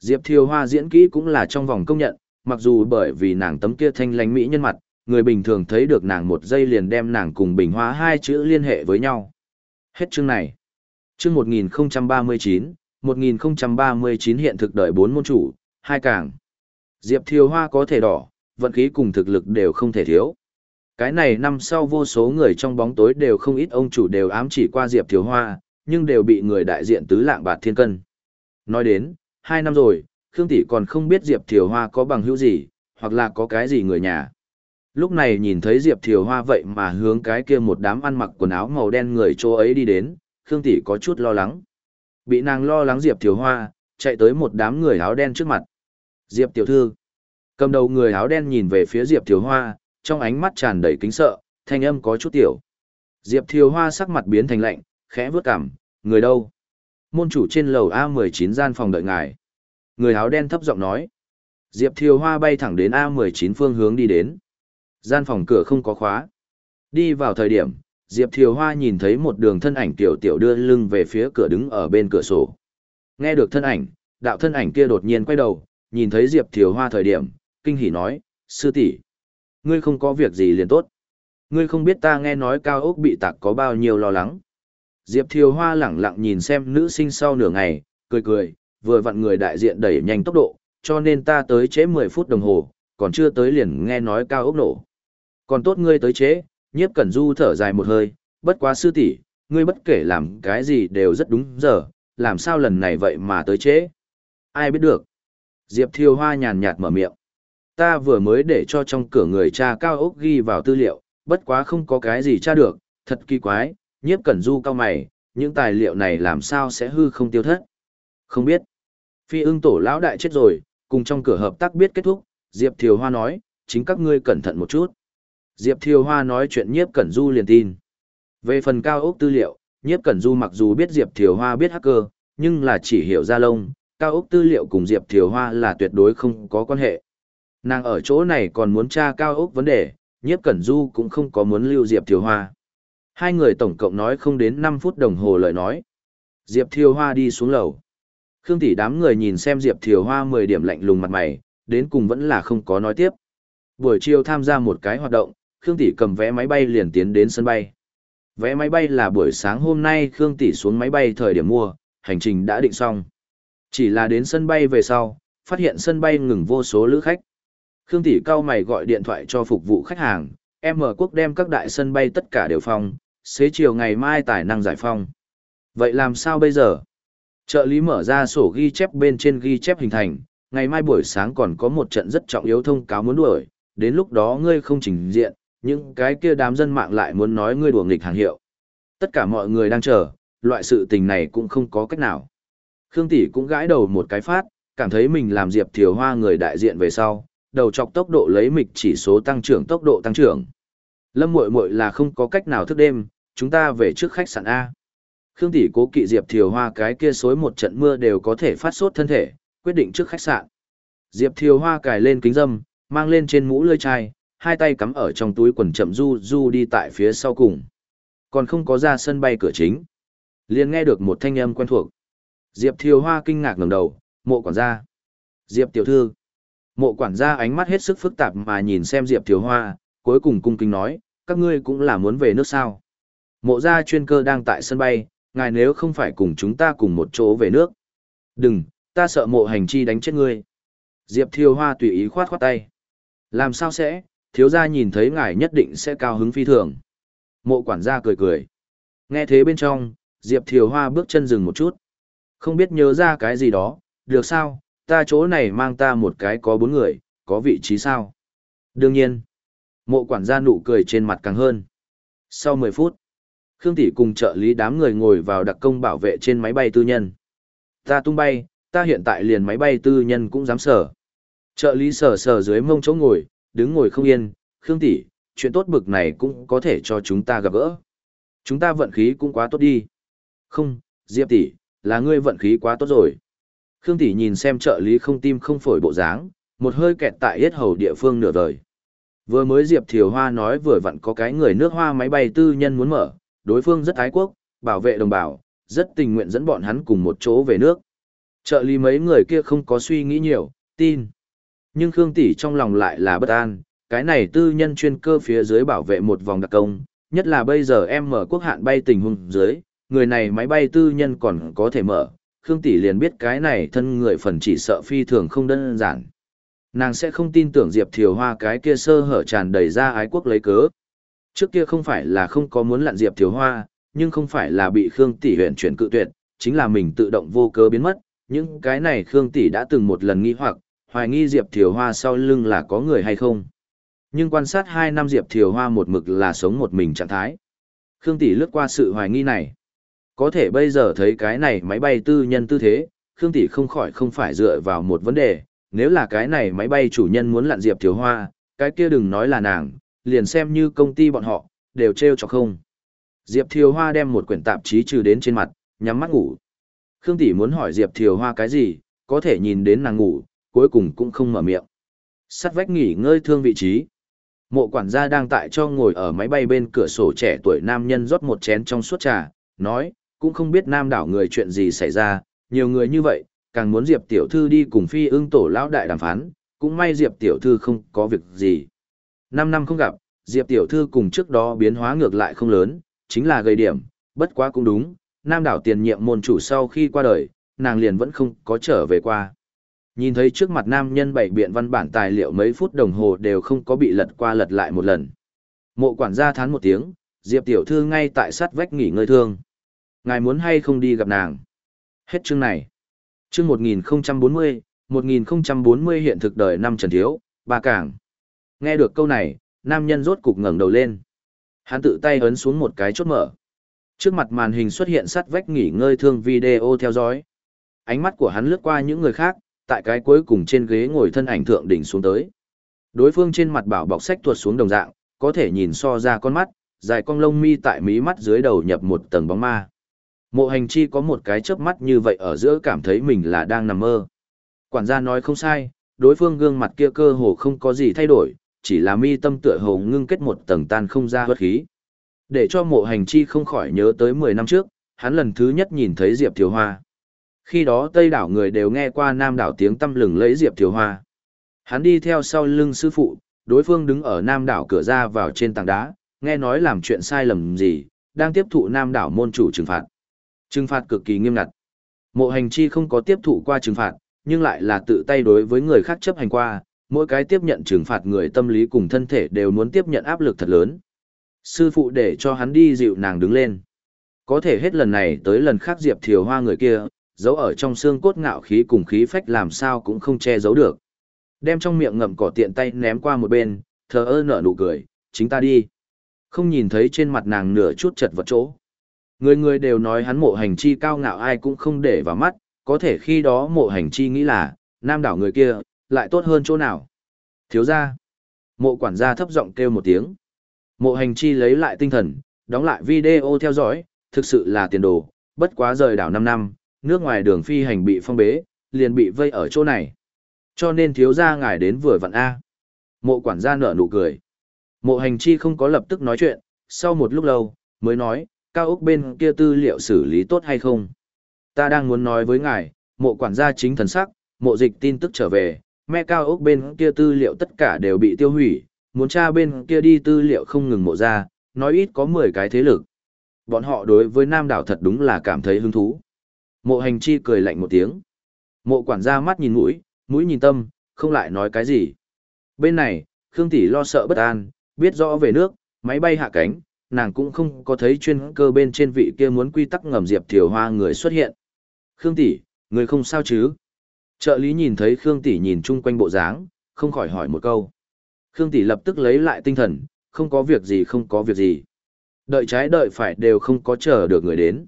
Speaker 1: Diệp Thiều Hoa diễn kỹ cũng là trong vòng công nhận, mặc dù bởi vì nàng tấm kia thanh lánh mỹ nhân mặt, người bình thường thấy được nàng một giây liền đem nàng cùng bình hóa hai chữ liên hệ với nhau. Hết chương này. Chương 1039, 1039 hiện thực đợi bốn môn chủ, hai càng. Diệp Thiều Hoa có thể đỏ, vận khí cùng thực lực đều không thể thiếu. Cái này năm sau vô số người trong bóng tối đều không ít ông chủ đều ám chỉ qua Diệp Thiều Hoa, nhưng đều bị người đại diện tứ lạng bạt thiên cân. Nói đến, hai năm rồi, Khương Tỷ còn không biết Diệp Thiều Hoa có bằng hữu gì, hoặc là có cái gì người nhà. Lúc này nhìn thấy Diệp Thiều Hoa vậy mà hướng cái kia một đám ăn mặc quần áo màu đen người chỗ ấy đi đến, Khương Tỷ có chút lo lắng. Bị nàng lo lắng Diệp Thiều Hoa, chạy tới một đám người áo đen trước mặt. Diệp Tiểu Thư. Cầm đầu người áo đen nhìn về phía Diệp Thiều Hoa, trong ánh mắt tràn đầy kính sợ, thanh âm có chút tiểu. Diệp Thiều Hoa sắc mặt biến thành lạnh, khẽ vướt cằm, người đâu? Môn chủ trên lầu A19 gian phòng đợi ngài. Người áo đen thấp giọng nói. Diệp Thiều Hoa bay thẳng đến A19 phương hướng đi đến. Gian phòng cửa không có khóa. Đi vào thời điểm, Diệp Thiều Hoa nhìn thấy một đường thân ảnh tiểu tiểu đưa lưng về phía cửa đứng ở bên cửa sổ. Nghe được thân ảnh, đạo thân ảnh kia đột nhiên quay đầu, nhìn thấy Diệp Thiều Hoa thời điểm, kinh hỉ nói, sư tỷ, ngươi không có việc gì liền tốt. Ngươi không biết ta nghe nói cao ốc bị tạc có bao nhiêu lo lắng. Diệp Thiều Hoa lẳng lặng nhìn xem nữ sinh sau nửa ngày, cười cười, vừa vặn người đại diện đẩy nhanh tốc độ, cho nên ta tới trễ 10 phút đồng hồ, còn chưa tới liền nghe nói cao ốc nổ. Còn tốt ngươi tới trễ, nhiếp cẩn du thở dài một hơi, bất quá sư tỷ, ngươi bất kể làm cái gì đều rất đúng giờ, làm sao lần này vậy mà tới trễ. Ai biết được. Diệp Thiều Hoa nhàn nhạt mở miệng. Ta vừa mới để cho trong cửa người cha cao ốc ghi vào tư liệu, bất quá không có cái gì tra được, thật kỳ quái, nhiếp cẩn du cao mày, những tài liệu này làm sao sẽ hư không tiêu thất. Không biết. Phi ưng tổ lão đại chết rồi, cùng trong cửa hợp tác biết kết thúc, Diệp Thiều Hoa nói, chính các ngươi cẩn thận một chút. Diệp Thiều Hoa nói chuyện nhiếp cẩn du liền tin. Về phần cao ốc tư liệu, nhiếp cẩn du mặc dù biết Diệp Thiều Hoa biết hacker, nhưng là chỉ hiểu ra lông, cao ốc tư liệu cùng Diệp Thiều Hoa là tuyệt đối không có quan hệ. Nàng ở chỗ này còn muốn tra cao ốc vấn đề, nhiếp cẩn du cũng không có muốn lưu Diệp Thiều Hoa. Hai người tổng cộng nói không đến 5 phút đồng hồ lời nói. Diệp Thiều Hoa đi xuống lầu. Khương tỷ đám người nhìn xem Diệp Thiều Hoa 10 điểm lạnh lùng mặt mày, đến cùng vẫn là không có nói tiếp. Buổi chiều tham gia một cái hoạt động, Khương tỷ cầm vé máy bay liền tiến đến sân bay. Vé máy bay là buổi sáng hôm nay Khương tỷ xuống máy bay thời điểm mua, hành trình đã định xong. Chỉ là đến sân bay về sau, phát hiện sân bay ngừng vô số lữ khách. Khương tỷ cao mày gọi điện thoại cho phục vụ khách hàng, em mở quốc đem các đại sân bay tất cả đều phong, xế chiều ngày mai tài năng giải phong. Vậy làm sao bây giờ? Trợ lý mở ra sổ ghi chép bên trên ghi chép hình thành, ngày mai buổi sáng còn có một trận rất trọng yếu thông cáo muốn đuổi, đến lúc đó ngươi không trình diện, những cái kia đám dân mạng lại muốn nói ngươi đùa nghịch hàng hiệu. Tất cả mọi người đang chờ, loại sự tình này cũng không có cách nào. Khương Tỷ cũng gãi đầu một cái phát, cảm thấy mình làm Diệp Thiều Hoa người đại diện về sau, đầu chọc tốc độ lấy mịch chỉ số tăng trưởng tốc độ tăng trưởng. Lâm muội muội là không có cách nào thức đêm, chúng ta về trước khách sạn A. Khương Tỷ cố kỵ Diệp Thiều Hoa cái kia xối một trận mưa đều có thể phát sốt thân thể, quyết định trước khách sạn. Diệp Thiều Hoa cài lên kính dâm, mang lên trên mũ lưỡi chai, hai tay cắm ở trong túi quần chậm du du đi tại phía sau cùng. Còn không có ra sân bay cửa chính. liền nghe được một thanh âm quen thuộc. Diệp Thiều Hoa kinh ngạc ngẩng đầu, mộ quản gia. Diệp tiểu thư. Mộ quản gia ánh mắt hết sức phức tạp mà nhìn xem Diệp Thiều Hoa, cuối cùng cung kính nói, các ngươi cũng là muốn về nước sao. Mộ gia chuyên cơ đang tại sân bay, ngài nếu không phải cùng chúng ta cùng một chỗ về nước. Đừng, ta sợ mộ hành chi đánh chết ngươi. Diệp Thiều Hoa tùy ý khoát khoát tay. Làm sao sẽ, thiếu gia nhìn thấy ngài nhất định sẽ cao hứng phi thường. Mộ quản gia cười cười. Nghe thế bên trong, Diệp Thiều Hoa bước chân dừng một chút. Không biết nhớ ra cái gì đó, được sao, ta chỗ này mang ta một cái có bốn người, có vị trí sao? Đương nhiên. Mộ quản gia nụ cười trên mặt càng hơn. Sau 10 phút, Khương Tỷ cùng trợ lý đám người ngồi vào đặc công bảo vệ trên máy bay tư nhân. Ta tung bay, ta hiện tại liền máy bay tư nhân cũng dám sở. Trợ lý sở sở dưới mông chỗ ngồi, đứng ngồi không yên, Khương Tỷ, chuyện tốt bực này cũng có thể cho chúng ta gặp gỡ. Chúng ta vận khí cũng quá tốt đi. Không, Diệp Tỷ, là ngươi vận khí quá tốt rồi. Khương Tỷ nhìn xem trợ lý không tim không phổi bộ dáng, một hơi kẹt tại yết hầu địa phương nửa đời. Vừa mới Diệp Thiều Hoa nói vừa vặn có cái người nước hoa máy bay tư nhân muốn mở, đối phương rất ái quốc, bảo vệ đồng bào, rất tình nguyện dẫn bọn hắn cùng một chỗ về nước. Trợ lý mấy người kia không có suy nghĩ nhiều, tin. Nhưng Khương Tỷ trong lòng lại là bất an, cái này tư nhân chuyên cơ phía dưới bảo vệ một vòng đặc công, nhất là bây giờ em mở quốc hạn bay tình huống dưới, người này máy bay tư nhân còn có thể mở, Khương Tỷ liền biết cái này thân người phần chỉ sợ phi thường không đơn giản. Nàng sẽ không tin tưởng Diệp Thiều Hoa cái kia sơ hở tràn đầy ra ái quốc lấy cớ. Trước kia không phải là không có muốn lặn Diệp Thiếu Hoa, nhưng không phải là bị Khương Tỷ huyện chuyển cự tuyệt, chính là mình tự động vô cớ biến mất. Những cái này Khương Tỷ đã từng một lần nghi hoặc, hoài nghi Diệp Thiều Hoa sau lưng là có người hay không. Nhưng quan sát hai năm Diệp Thiều Hoa một mực là sống một mình trạng thái. Khương Tỷ lướt qua sự hoài nghi này. Có thể bây giờ thấy cái này máy bay tư nhân tư thế, Khương Tỷ không khỏi không phải dựa vào một vấn đề, nếu là cái này máy bay chủ nhân muốn lặn Diệp Thiều Hoa, cái kia đừng nói là nàng, liền xem như công ty bọn họ, đều treo cho không. Diệp Thiều Hoa đem một quyển tạp chí trừ đến trên mặt, nhắm mắt ngủ. Khương Tỷ muốn hỏi Diệp Thiều Hoa cái gì, có thể nhìn đến nàng ngủ, cuối cùng cũng không mở miệng. Sắt vách nghỉ ngơi thương vị trí. Mộ quản gia đang tại cho ngồi ở máy bay bên cửa sổ trẻ tuổi nam nhân rót một chén trong suốt trà, nói, cũng không biết nam đảo người chuyện gì xảy ra, nhiều người như vậy, càng muốn Diệp tiểu thư đi cùng phi ưng tổ lão đại đàm phán, cũng may Diệp tiểu thư không có việc gì. Năm năm không gặp, Diệp tiểu thư cùng trước đó biến hóa ngược lại không lớn, chính là gây điểm, bất quá cũng đúng, nam đảo tiền nhiệm môn chủ sau khi qua đời, nàng liền vẫn không có trở về qua. Nhìn thấy trước mặt nam nhân bảy biện văn bản tài liệu mấy phút đồng hồ đều không có bị lật qua lật lại một lần. Mộ quản gia thán một tiếng, Diệp tiểu thư ngay tại sát vách nghỉ ngơi thương. Ngài muốn hay không đi gặp nàng? Hết chương này. Chương 1040, 1040 hiện thực đời năm Trần Thiếu, ba cảng. Nghe được câu này, nam nhân rốt cục ngẩng đầu lên. Hắn tự tay ấn xuống một cái chốt mở. Trước mặt màn hình xuất hiện sắt vách nghỉ ngơi thương video theo dõi. Ánh mắt của hắn lướt qua những người khác, tại cái cuối cùng trên ghế ngồi thân ảnh thượng đỉnh xuống tới. Đối phương trên mặt bảo bọc sách tuột xuống đồng dạng, có thể nhìn so ra con mắt, dài cong lông mi tại mí mắt dưới đầu nhập một tầng bóng ma. Mộ hành chi có một cái chớp mắt như vậy ở giữa cảm thấy mình là đang nằm mơ. Quản gia nói không sai, đối phương gương mặt kia cơ hồ không có gì thay đổi, chỉ là mi tâm tựa hồ ngưng kết một tầng tan không ra bất khí. Để cho mộ hành chi không khỏi nhớ tới 10 năm trước, hắn lần thứ nhất nhìn thấy Diệp Thiều Hoa. Khi đó Tây đảo người đều nghe qua Nam đảo tiếng tâm lừng lấy Diệp Thiều Hoa. Hắn đi theo sau lưng sư phụ, đối phương đứng ở Nam đảo cửa ra vào trên tảng đá, nghe nói làm chuyện sai lầm gì, đang tiếp thụ Nam đảo môn chủ trừng phạt. Trừng phạt cực kỳ nghiêm ngặt. Mộ hành chi không có tiếp thụ qua trừng phạt, nhưng lại là tự tay đối với người khác chấp hành qua, mỗi cái tiếp nhận trừng phạt người tâm lý cùng thân thể đều muốn tiếp nhận áp lực thật lớn. Sư phụ để cho hắn đi dịu nàng đứng lên. Có thể hết lần này tới lần khác Diệp Thiều Hoa người kia, giấu ở trong xương cốt ngạo khí cùng khí phách làm sao cũng không che giấu được. Đem trong miệng ngậm cỏ tiện tay ném qua một bên, thờ ơ nở nụ cười, chính ta đi. Không nhìn thấy trên mặt nàng nửa chút chật vật chỗ. Người người đều nói hắn mộ hành chi cao ngạo ai cũng không để vào mắt, có thể khi đó mộ hành chi nghĩ là, nam đảo người kia, lại tốt hơn chỗ nào. Thiếu gia, Mộ quản gia thấp giọng kêu một tiếng. Mộ hành chi lấy lại tinh thần, đóng lại video theo dõi, thực sự là tiền đồ, bất quá rời đảo 5 năm, nước ngoài đường phi hành bị phong bế, liền bị vây ở chỗ này. Cho nên thiếu gia ngài đến vừa vặn A. Mộ quản gia nở nụ cười. Mộ hành chi không có lập tức nói chuyện, sau một lúc lâu, mới nói, cao ốc bên kia tư liệu xử lý tốt hay không? Ta đang muốn nói với ngài, mộ quản gia chính thần sắc, mộ dịch tin tức trở về, mẹ cao ốc bên kia tư liệu tất cả đều bị tiêu hủy, muốn tra bên kia đi tư liệu không ngừng mộ ra, nói ít có 10 cái thế lực. Bọn họ đối với Nam đảo thật đúng là cảm thấy hứng thú. Mộ hành chi cười lạnh một tiếng. Mộ quản gia mắt nhìn mũi, mũi nhìn tâm, không lại nói cái gì. Bên này, Khương Tỷ lo sợ bất an, biết rõ về nước, máy bay hạ cánh, nàng cũng không có thấy chuyên cơ bên trên vị kia muốn quy tắc ngầm Diệp thiểu Hoa người xuất hiện. Khương Tỷ, người không sao chứ? Trợ lý nhìn thấy Khương Tỷ nhìn chung quanh bộ dáng, không khỏi hỏi một câu. Khương Tỷ lập tức lấy lại tinh thần, không có việc gì không có việc gì. Đợi trái đợi phải đều không có chờ được người đến.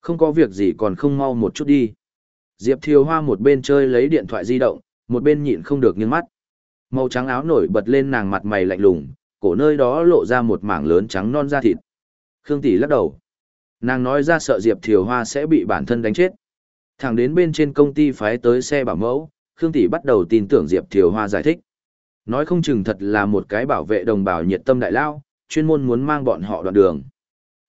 Speaker 1: Không có việc gì còn không mau một chút đi. Diệp Thiều Hoa một bên chơi lấy điện thoại di động, một bên nhịn không được nghiêng mắt. Màu trắng áo nổi bật lên nàng mặt mày lạnh lùng, cổ nơi đó lộ ra một mảng lớn trắng non da thịt. Khương Tỷ lắc đầu. Nàng nói ra sợ Diệp Thiều Hoa sẽ bị bản thân đánh chết. Thẳng đến bên trên công ty phái tới xe bảo mẫu, Khương Tỷ bắt đầu tin tưởng Diệp Thiều Hoa giải thích. Nói không chừng thật là một cái bảo vệ đồng bào nhiệt tâm đại lao, chuyên môn muốn mang bọn họ đoạn đường.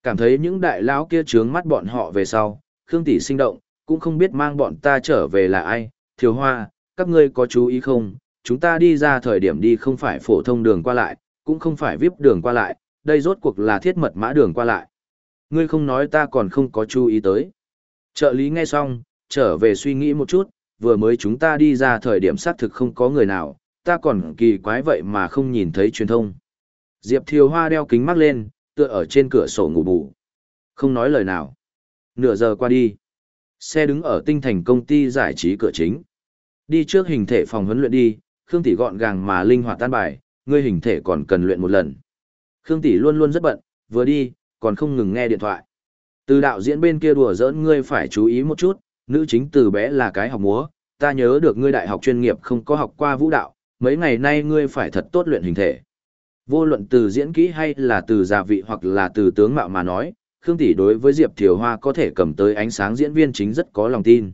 Speaker 1: Cảm thấy những đại lão kia trướng mắt bọn họ về sau, Khương Tỷ sinh động, cũng không biết mang bọn ta trở về là ai, Thiều Hoa, các ngươi có chú ý không, chúng ta đi ra thời điểm đi không phải phổ thông đường qua lại, cũng không phải VIP đường qua lại, đây rốt cuộc là thiết mật mã đường qua lại. Ngươi không nói ta còn không có chú ý tới. Trợ lý nghe xong, trở về suy nghĩ một chút, vừa mới chúng ta đi ra thời điểm xác thực không có người nào, ta còn kỳ quái vậy mà không nhìn thấy truyền thông. Diệp Thiều Hoa đeo kính mắt lên, tựa ở trên cửa sổ ngủ bù. Không nói lời nào. Nửa giờ qua đi. Xe đứng ở tinh thành công ty giải trí cửa chính. Đi trước hình thể phòng huấn luyện đi, Khương Tỷ gọn gàng mà linh hoạt tan bài, ngươi hình thể còn cần luyện một lần. Khương Tỷ luôn luôn rất bận, vừa đi, còn không ngừng nghe điện thoại. Từ đạo diễn bên kia đùa giỡn ngươi phải chú ý một chút, nữ chính từ bé là cái học múa, ta nhớ được ngươi đại học chuyên nghiệp không có học qua vũ đạo, mấy ngày nay ngươi phải thật tốt luyện hình thể. Vô luận từ diễn kỹ hay là từ gia vị hoặc là từ tướng mạo mà nói, Khương Tỷ đối với Diệp Thiều Hoa có thể cầm tới ánh sáng diễn viên chính rất có lòng tin.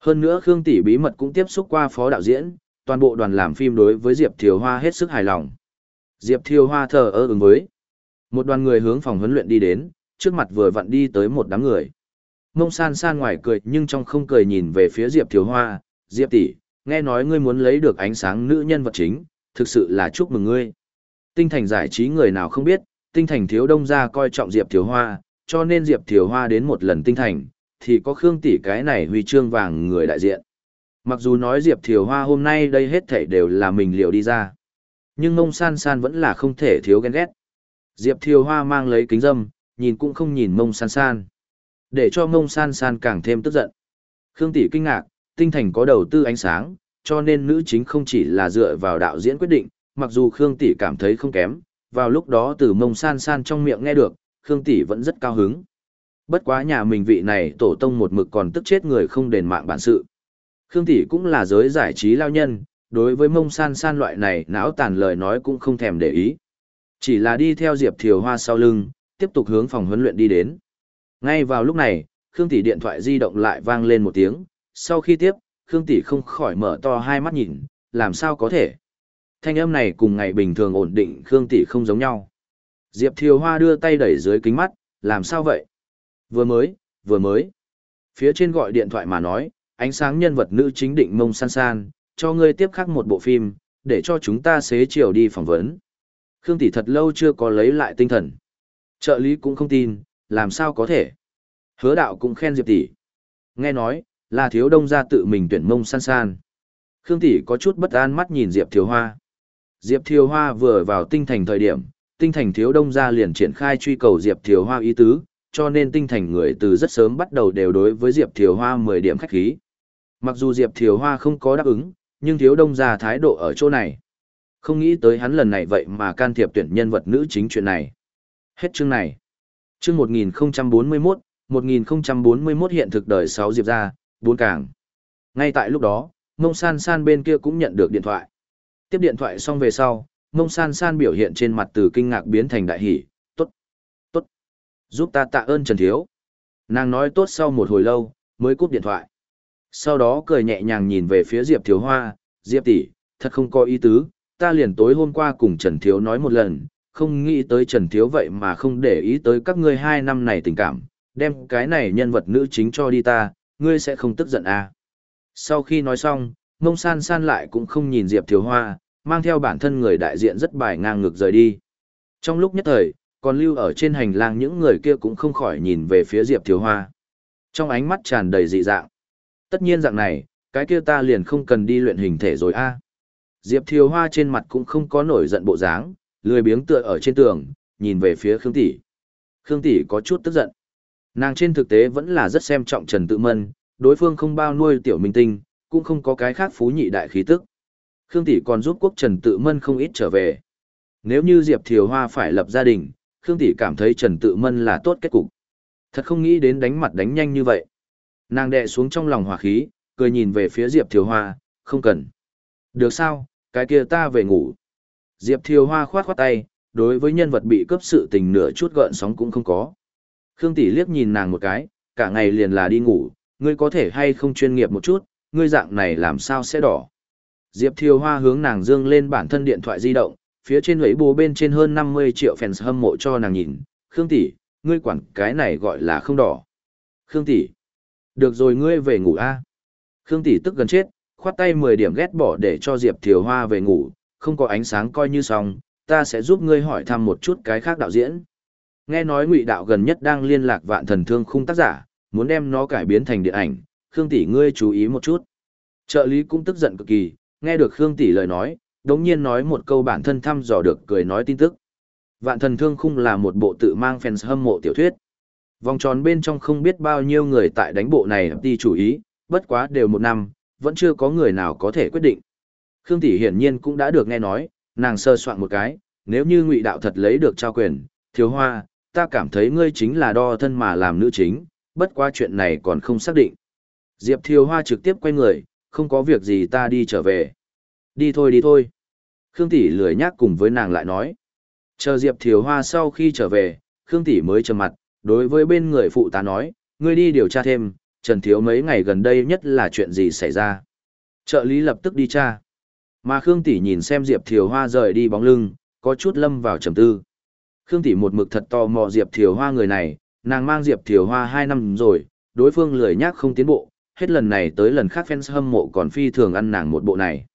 Speaker 1: Hơn nữa Khương Tỷ bí mật cũng tiếp xúc qua phó đạo diễn, toàn bộ đoàn làm phim đối với Diệp Thiều Hoa hết sức hài lòng. Diệp Thiều Hoa thờ ơ ứng với. Một đoàn người hướng phòng huấn luyện đi đến, trước mặt vừa vặn đi tới một đám người. Mông san san ngoài cười nhưng trong không cười nhìn về phía Diệp Thiều Hoa, Diệp tỷ, nghe nói ngươi muốn lấy được ánh sáng nữ nhân vật chính, thực sự là chúc mừng ngươi. Tinh thành giải trí người nào không biết, tinh thành thiếu đông gia coi trọng Diệp Thiều Hoa, cho nên Diệp Thiều Hoa đến một lần tinh thành, thì có Khương tỷ cái này huy chương vàng người đại diện. Mặc dù nói Diệp Thiều Hoa hôm nay đây hết thảy đều là mình liệu đi ra. Nhưng mông san san vẫn là không thể thiếu ghen ghét. Diệp Thiều Hoa mang lấy kính dâm, nhìn cũng không nhìn mông san san. Để cho mông san san càng thêm tức giận. Khương tỷ kinh ngạc, tinh thành có đầu tư ánh sáng, cho nên nữ chính không chỉ là dựa vào đạo diễn quyết định, mặc dù Khương tỷ cảm thấy không kém, vào lúc đó từ mông san san trong miệng nghe được, Khương tỷ vẫn rất cao hứng. Bất quá nhà mình vị này tổ tông một mực còn tức chết người không đền mạng bản sự. Khương tỷ cũng là giới giải trí lao nhân, đối với mông san san loại này não tàn lời nói cũng không thèm để ý. Chỉ là đi theo Diệp Thiều Hoa sau lưng, tiếp tục hướng phòng huấn luyện đi đến. Ngay vào lúc này, Khương tỷ điện thoại di động lại vang lên một tiếng, sau khi tiếp, Khương tỷ không khỏi mở to hai mắt nhìn, làm sao có thể? Thanh âm này cùng ngày bình thường ổn định Khương tỷ không giống nhau. Diệp Thiều Hoa đưa tay đẩy dưới kính mắt, làm sao vậy? Vừa mới, vừa mới. Phía trên gọi điện thoại mà nói, ánh sáng nhân vật nữ chính định mông san san, cho ngươi tiếp khắc một bộ phim, để cho chúng ta xế chiều đi phỏng vấn. Khương tỷ thật lâu chưa có lấy lại tinh thần. Trợ lý cũng không tin, làm sao có thể. Hứa đạo cũng khen Diệp tỷ. Nghe nói, là thiếu đông gia tự mình tuyển mông san san. Khương tỷ có chút bất an mắt nhìn Diệp Thiều Hoa. Diệp Thiều Hoa vừa vào tinh thành thời điểm, tinh thành thiếu đông gia liền triển khai truy cầu Diệp Thiều Hoa ý tứ, cho nên tinh thành người từ rất sớm bắt đầu đều đối với Diệp Thiều Hoa 10 điểm khách khí. Mặc dù Diệp Thiều Hoa không có đáp ứng, nhưng thiếu đông gia thái độ ở chỗ này. Không nghĩ tới hắn lần này vậy mà can thiệp tuyển nhân vật nữ chính chuyện này. Hết chương này. Chương 1041, 1041 hiện thực đời 6 Diệp ra, 4 càng. Ngay tại lúc đó, Mông San San bên kia cũng nhận được điện thoại. Tiếp điện thoại xong về sau, Mông San San biểu hiện trên mặt từ kinh ngạc biến thành đại hỷ, tốt, tốt, giúp ta tạ ơn Trần Thiếu. Nàng nói tốt sau một hồi lâu, mới cúp điện thoại. Sau đó cười nhẹ nhàng nhìn về phía Diệp Thiếu Hoa, Diệp tỷ, thật không có ý tứ, ta liền tối hôm qua cùng Trần Thiếu nói một lần, không nghĩ tới Trần Thiếu vậy mà không để ý tới các ngươi hai năm này tình cảm, đem cái này nhân vật nữ chính cho đi ta, ngươi sẽ không tức giận à. Sau khi nói xong, mông san san lại cũng không nhìn Diệp Thiếu Hoa, mang theo bản thân người đại diện rất bài ngang ngược rời đi. Trong lúc nhất thời, còn lưu ở trên hành lang những người kia cũng không khỏi nhìn về phía Diệp Thiếu Hoa. Trong ánh mắt tràn đầy dị dạng. Tất nhiên dạng này, cái kia ta liền không cần đi luyện hình thể rồi a. Diệp Thiều Hoa trên mặt cũng không có nổi giận bộ dáng, lười biếng tựa ở trên tường, nhìn về phía Khương Tỷ. Khương Tỷ có chút tức giận. Nàng trên thực tế vẫn là rất xem trọng Trần Tự Mân, đối phương không bao nuôi tiểu minh tinh, cũng không có cái khác phú nhị đại khí tức. Khương Tỷ còn giúp quốc Trần Tự Mân không ít trở về. Nếu như Diệp Thiều Hoa phải lập gia đình, Khương Tỷ cảm thấy Trần Tự Mân là tốt kết cục. Thật không nghĩ đến đánh mặt đánh nhanh như vậy. Nàng đè xuống trong lòng hỏa khí, cười nhìn về phía Diệp Thiều Hoa, không cần. Được sao, cái kia ta về ngủ. Diệp Thiều Hoa khoát khoát tay, đối với nhân vật bị cướp sự tình nửa chút gợn sóng cũng không có. Khương Tỷ liếc nhìn nàng một cái, cả ngày liền là đi ngủ, ngươi có thể hay không chuyên nghiệp một chút, ngươi dạng này làm sao sẽ đỏ. Diệp Thiều Hoa hướng nàng dương lên bản thân điện thoại di động, phía trên lưỡi bố bên trên hơn 50 triệu fans hâm mộ cho nàng nhìn, Khương Tỷ, ngươi quản cái này gọi là không đỏ. Khương Tỷ, được rồi ngươi về ngủ a. Khương Tỷ tức gần chết, khoát tay 10 điểm ghét bỏ để cho Diệp Thiều Hoa về ngủ, không có ánh sáng coi như xong, ta sẽ giúp ngươi hỏi thăm một chút cái khác đạo diễn. Nghe nói Ngụy đạo gần nhất đang liên lạc Vạn Thần Thương khung tác giả, muốn đem nó cải biến thành điện ảnh, Khương tỷ ngươi chú ý một chút. Trợ lý cũng tức giận cực kỳ, nghe được Khương tỷ lời nói, đống nhiên nói một câu bản thân thăm dò được cười nói tin tức. Vạn thần thương khung là một bộ tự mang fans hâm mộ tiểu thuyết. Vòng tròn bên trong không biết bao nhiêu người tại đánh bộ này đi chủ ý, bất quá đều một năm, vẫn chưa có người nào có thể quyết định. Khương Tỷ hiển nhiên cũng đã được nghe nói, nàng sơ soạn một cái, nếu như ngụy đạo thật lấy được trao quyền, thiếu hoa, ta cảm thấy ngươi chính là đo thân mà làm nữ chính, bất quá chuyện này còn không xác định. Diệp Thiều Hoa trực tiếp quay người, không có việc gì ta đi trở về. Đi thôi đi thôi. Khương Tỷ lười nhác cùng với nàng lại nói. Chờ Diệp Thiều Hoa sau khi trở về, Khương Tỷ mới trầm mặt, đối với bên người phụ tá nói, ngươi đi điều tra thêm, Trần Thiếu mấy ngày gần đây nhất là chuyện gì xảy ra. Trợ lý lập tức đi tra. Mà Khương Tỷ nhìn xem Diệp Thiều Hoa rời đi bóng lưng, có chút lâm vào trầm tư. Khương Tỷ một mực thật tò mò Diệp Thiều Hoa người này, nàng mang Diệp Thiều Hoa hai năm rồi, đối phương lười nhác không tiến bộ, hết lần này tới lần khác fans hâm mộ còn phi thường ăn nàng một bộ này.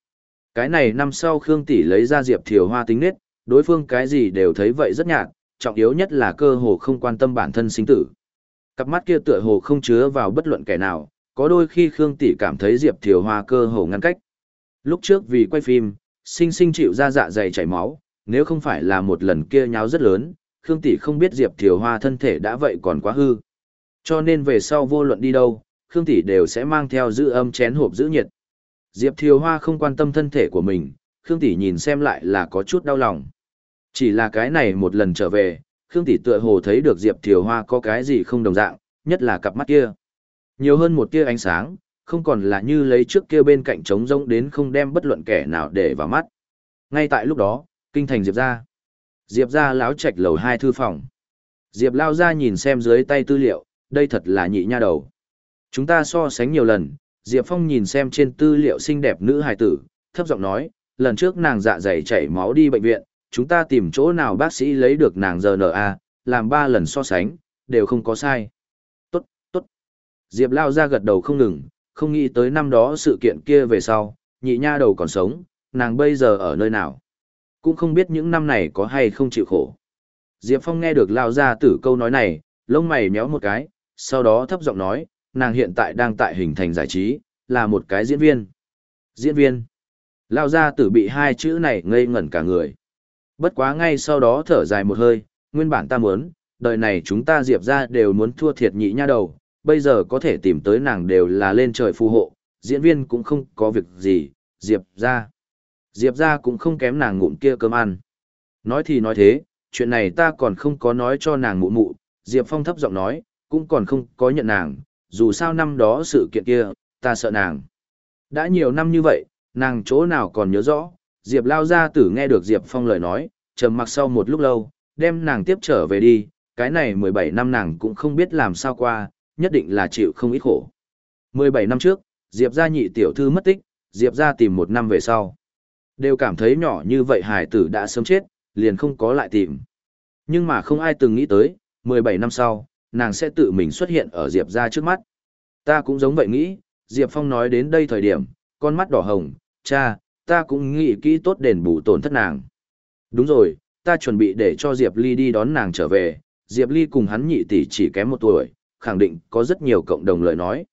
Speaker 1: Cái này năm sau Khương Tỷ lấy ra Diệp Thiều Hoa tính nết, đối phương cái gì đều thấy vậy rất nhạt, trọng yếu nhất là cơ hồ không quan tâm bản thân sinh tử. Cặp mắt kia tựa hồ không chứa vào bất luận kẻ nào, có đôi khi Khương Tỷ cảm thấy Diệp Thiều Hoa cơ hồ ngăn cách. Lúc trước vì quay phim, sinh sinh chịu ra dạ dày chảy máu, nếu không phải là một lần kia nháo rất lớn, Khương Tỷ không biết Diệp Thiều Hoa thân thể đã vậy còn quá hư. Cho nên về sau vô luận đi đâu, Khương Tỷ đều sẽ mang theo giữ âm chén hộp giữ nhiệt. Diệp Thiều Hoa không quan tâm thân thể của mình, Khương Tỷ nhìn xem lại là có chút đau lòng. Chỉ là cái này một lần trở về, Khương Tỷ tựa hồ thấy được Diệp Thiều Hoa có cái gì không đồng dạng, nhất là cặp mắt kia. Nhiều hơn một tia ánh sáng, không còn là như lấy trước kia bên cạnh trống rỗng đến không đem bất luận kẻ nào để vào mắt. Ngay tại lúc đó, kinh thành Diệp ra. Diệp ra láo trạch lầu hai thư phòng. Diệp lao ra nhìn xem dưới tay tư liệu, đây thật là nhị nha đầu. Chúng ta so sánh nhiều lần, Diệp Phong nhìn xem trên tư liệu xinh đẹp nữ hài tử, thấp giọng nói, lần trước nàng dạ dày chảy máu đi bệnh viện, chúng ta tìm chỗ nào bác sĩ lấy được nàng RNA, làm ba lần so sánh, đều không có sai. Tốt, tốt. Diệp lao ra gật đầu không ngừng, không nghĩ tới năm đó sự kiện kia về sau, nhị nha đầu còn sống, nàng bây giờ ở nơi nào. Cũng không biết những năm này có hay không chịu khổ. Diệp Phong nghe được lao ra tử câu nói này, lông mày méo một cái, sau đó thấp giọng nói, nàng hiện tại đang tại hình thành giải trí, là một cái diễn viên. Diễn viên. Lao ra tử bị hai chữ này ngây ngẩn cả người. Bất quá ngay sau đó thở dài một hơi, nguyên bản ta muốn, đời này chúng ta diệp ra đều muốn thua thiệt nhị nha đầu, bây giờ có thể tìm tới nàng đều là lên trời phù hộ, diễn viên cũng không có việc gì, diệp ra. Diệp ra cũng không kém nàng ngụm kia cơm ăn. Nói thì nói thế, chuyện này ta còn không có nói cho nàng mụ mụ, Diệp Phong thấp giọng nói, cũng còn không có nhận nàng, dù sao năm đó sự kiện kia, ta sợ nàng. Đã nhiều năm như vậy, nàng chỗ nào còn nhớ rõ, Diệp lao ra tử nghe được Diệp Phong lời nói, trầm mặc sau một lúc lâu, đem nàng tiếp trở về đi, cái này 17 năm nàng cũng không biết làm sao qua, nhất định là chịu không ít khổ. 17 năm trước, Diệp gia nhị tiểu thư mất tích, Diệp gia tìm một năm về sau. Đều cảm thấy nhỏ như vậy hải tử đã sớm chết, liền không có lại tìm. Nhưng mà không ai từng nghĩ tới, 17 năm sau, nàng sẽ tự mình xuất hiện ở Diệp gia trước mắt. Ta cũng giống vậy nghĩ, Diệp Phong nói đến đây thời điểm, con mắt đỏ hồng, cha, ta cũng nghĩ kỹ tốt đền bù tổn thất nàng. Đúng rồi, ta chuẩn bị để cho Diệp Ly đi đón nàng trở về, Diệp Ly cùng hắn nhị tỷ chỉ kém một tuổi, khẳng định có rất nhiều cộng đồng lời nói.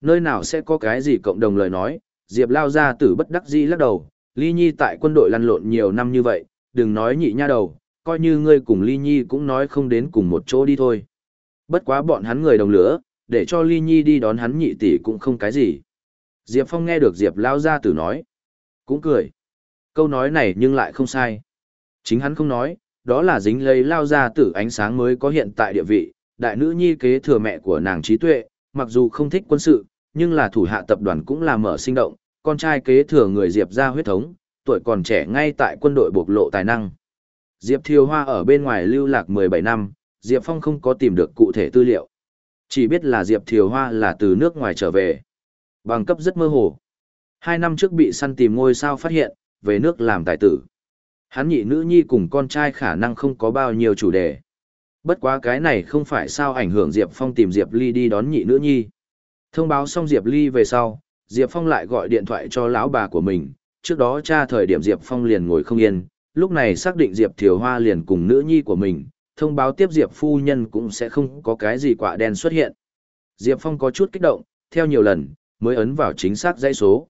Speaker 1: Nơi nào sẽ có cái gì cộng đồng lời nói, Diệp lao ra tử bất đắc dĩ lắc đầu, Ly Nhi tại quân đội lăn lộn nhiều năm như vậy, đừng nói nhị nha đầu, coi như ngươi cùng Ly Nhi cũng nói không đến cùng một chỗ đi thôi. Bất quá bọn hắn người đồng lửa, để cho Ly Nhi đi đón hắn nhị tỷ cũng không cái gì. Diệp Phong nghe được Diệp lao ra tử nói, cũng cười. Câu nói này nhưng lại không sai. Chính hắn không nói, đó là dính lấy lao ra tử ánh sáng mới có hiện tại địa vị, đại nữ nhi kế thừa mẹ của nàng trí tuệ, mặc dù không thích quân sự, nhưng là thủ hạ tập đoàn cũng là mở sinh động, con trai kế thừa người Diệp ra huyết thống, tuổi còn trẻ ngay tại quân đội bộc lộ tài năng. Diệp Thiều Hoa ở bên ngoài lưu lạc 17 năm, Diệp Phong không có tìm được cụ thể tư liệu. Chỉ biết là Diệp Thiều Hoa là từ nước ngoài trở về. Bằng cấp rất mơ hồ. Hai năm trước bị săn tìm ngôi sao phát hiện, về nước làm tài tử. Hắn nhị nữ nhi cùng con trai khả năng không có bao nhiêu chủ đề. Bất quá cái này không phải sao ảnh hưởng Diệp Phong tìm Diệp Ly đi đón nhị nữ nhi. Thông báo xong Diệp Ly về sau, Diệp Phong lại gọi điện thoại cho lão bà của mình, trước đó cha thời điểm Diệp Phong liền ngồi không yên, lúc này xác định Diệp Thiều Hoa liền cùng nữ nhi của mình, thông báo tiếp Diệp phu nhân cũng sẽ không có cái gì quả đen xuất hiện. Diệp Phong có chút kích động, theo nhiều lần, mới ấn vào chính xác dãy số.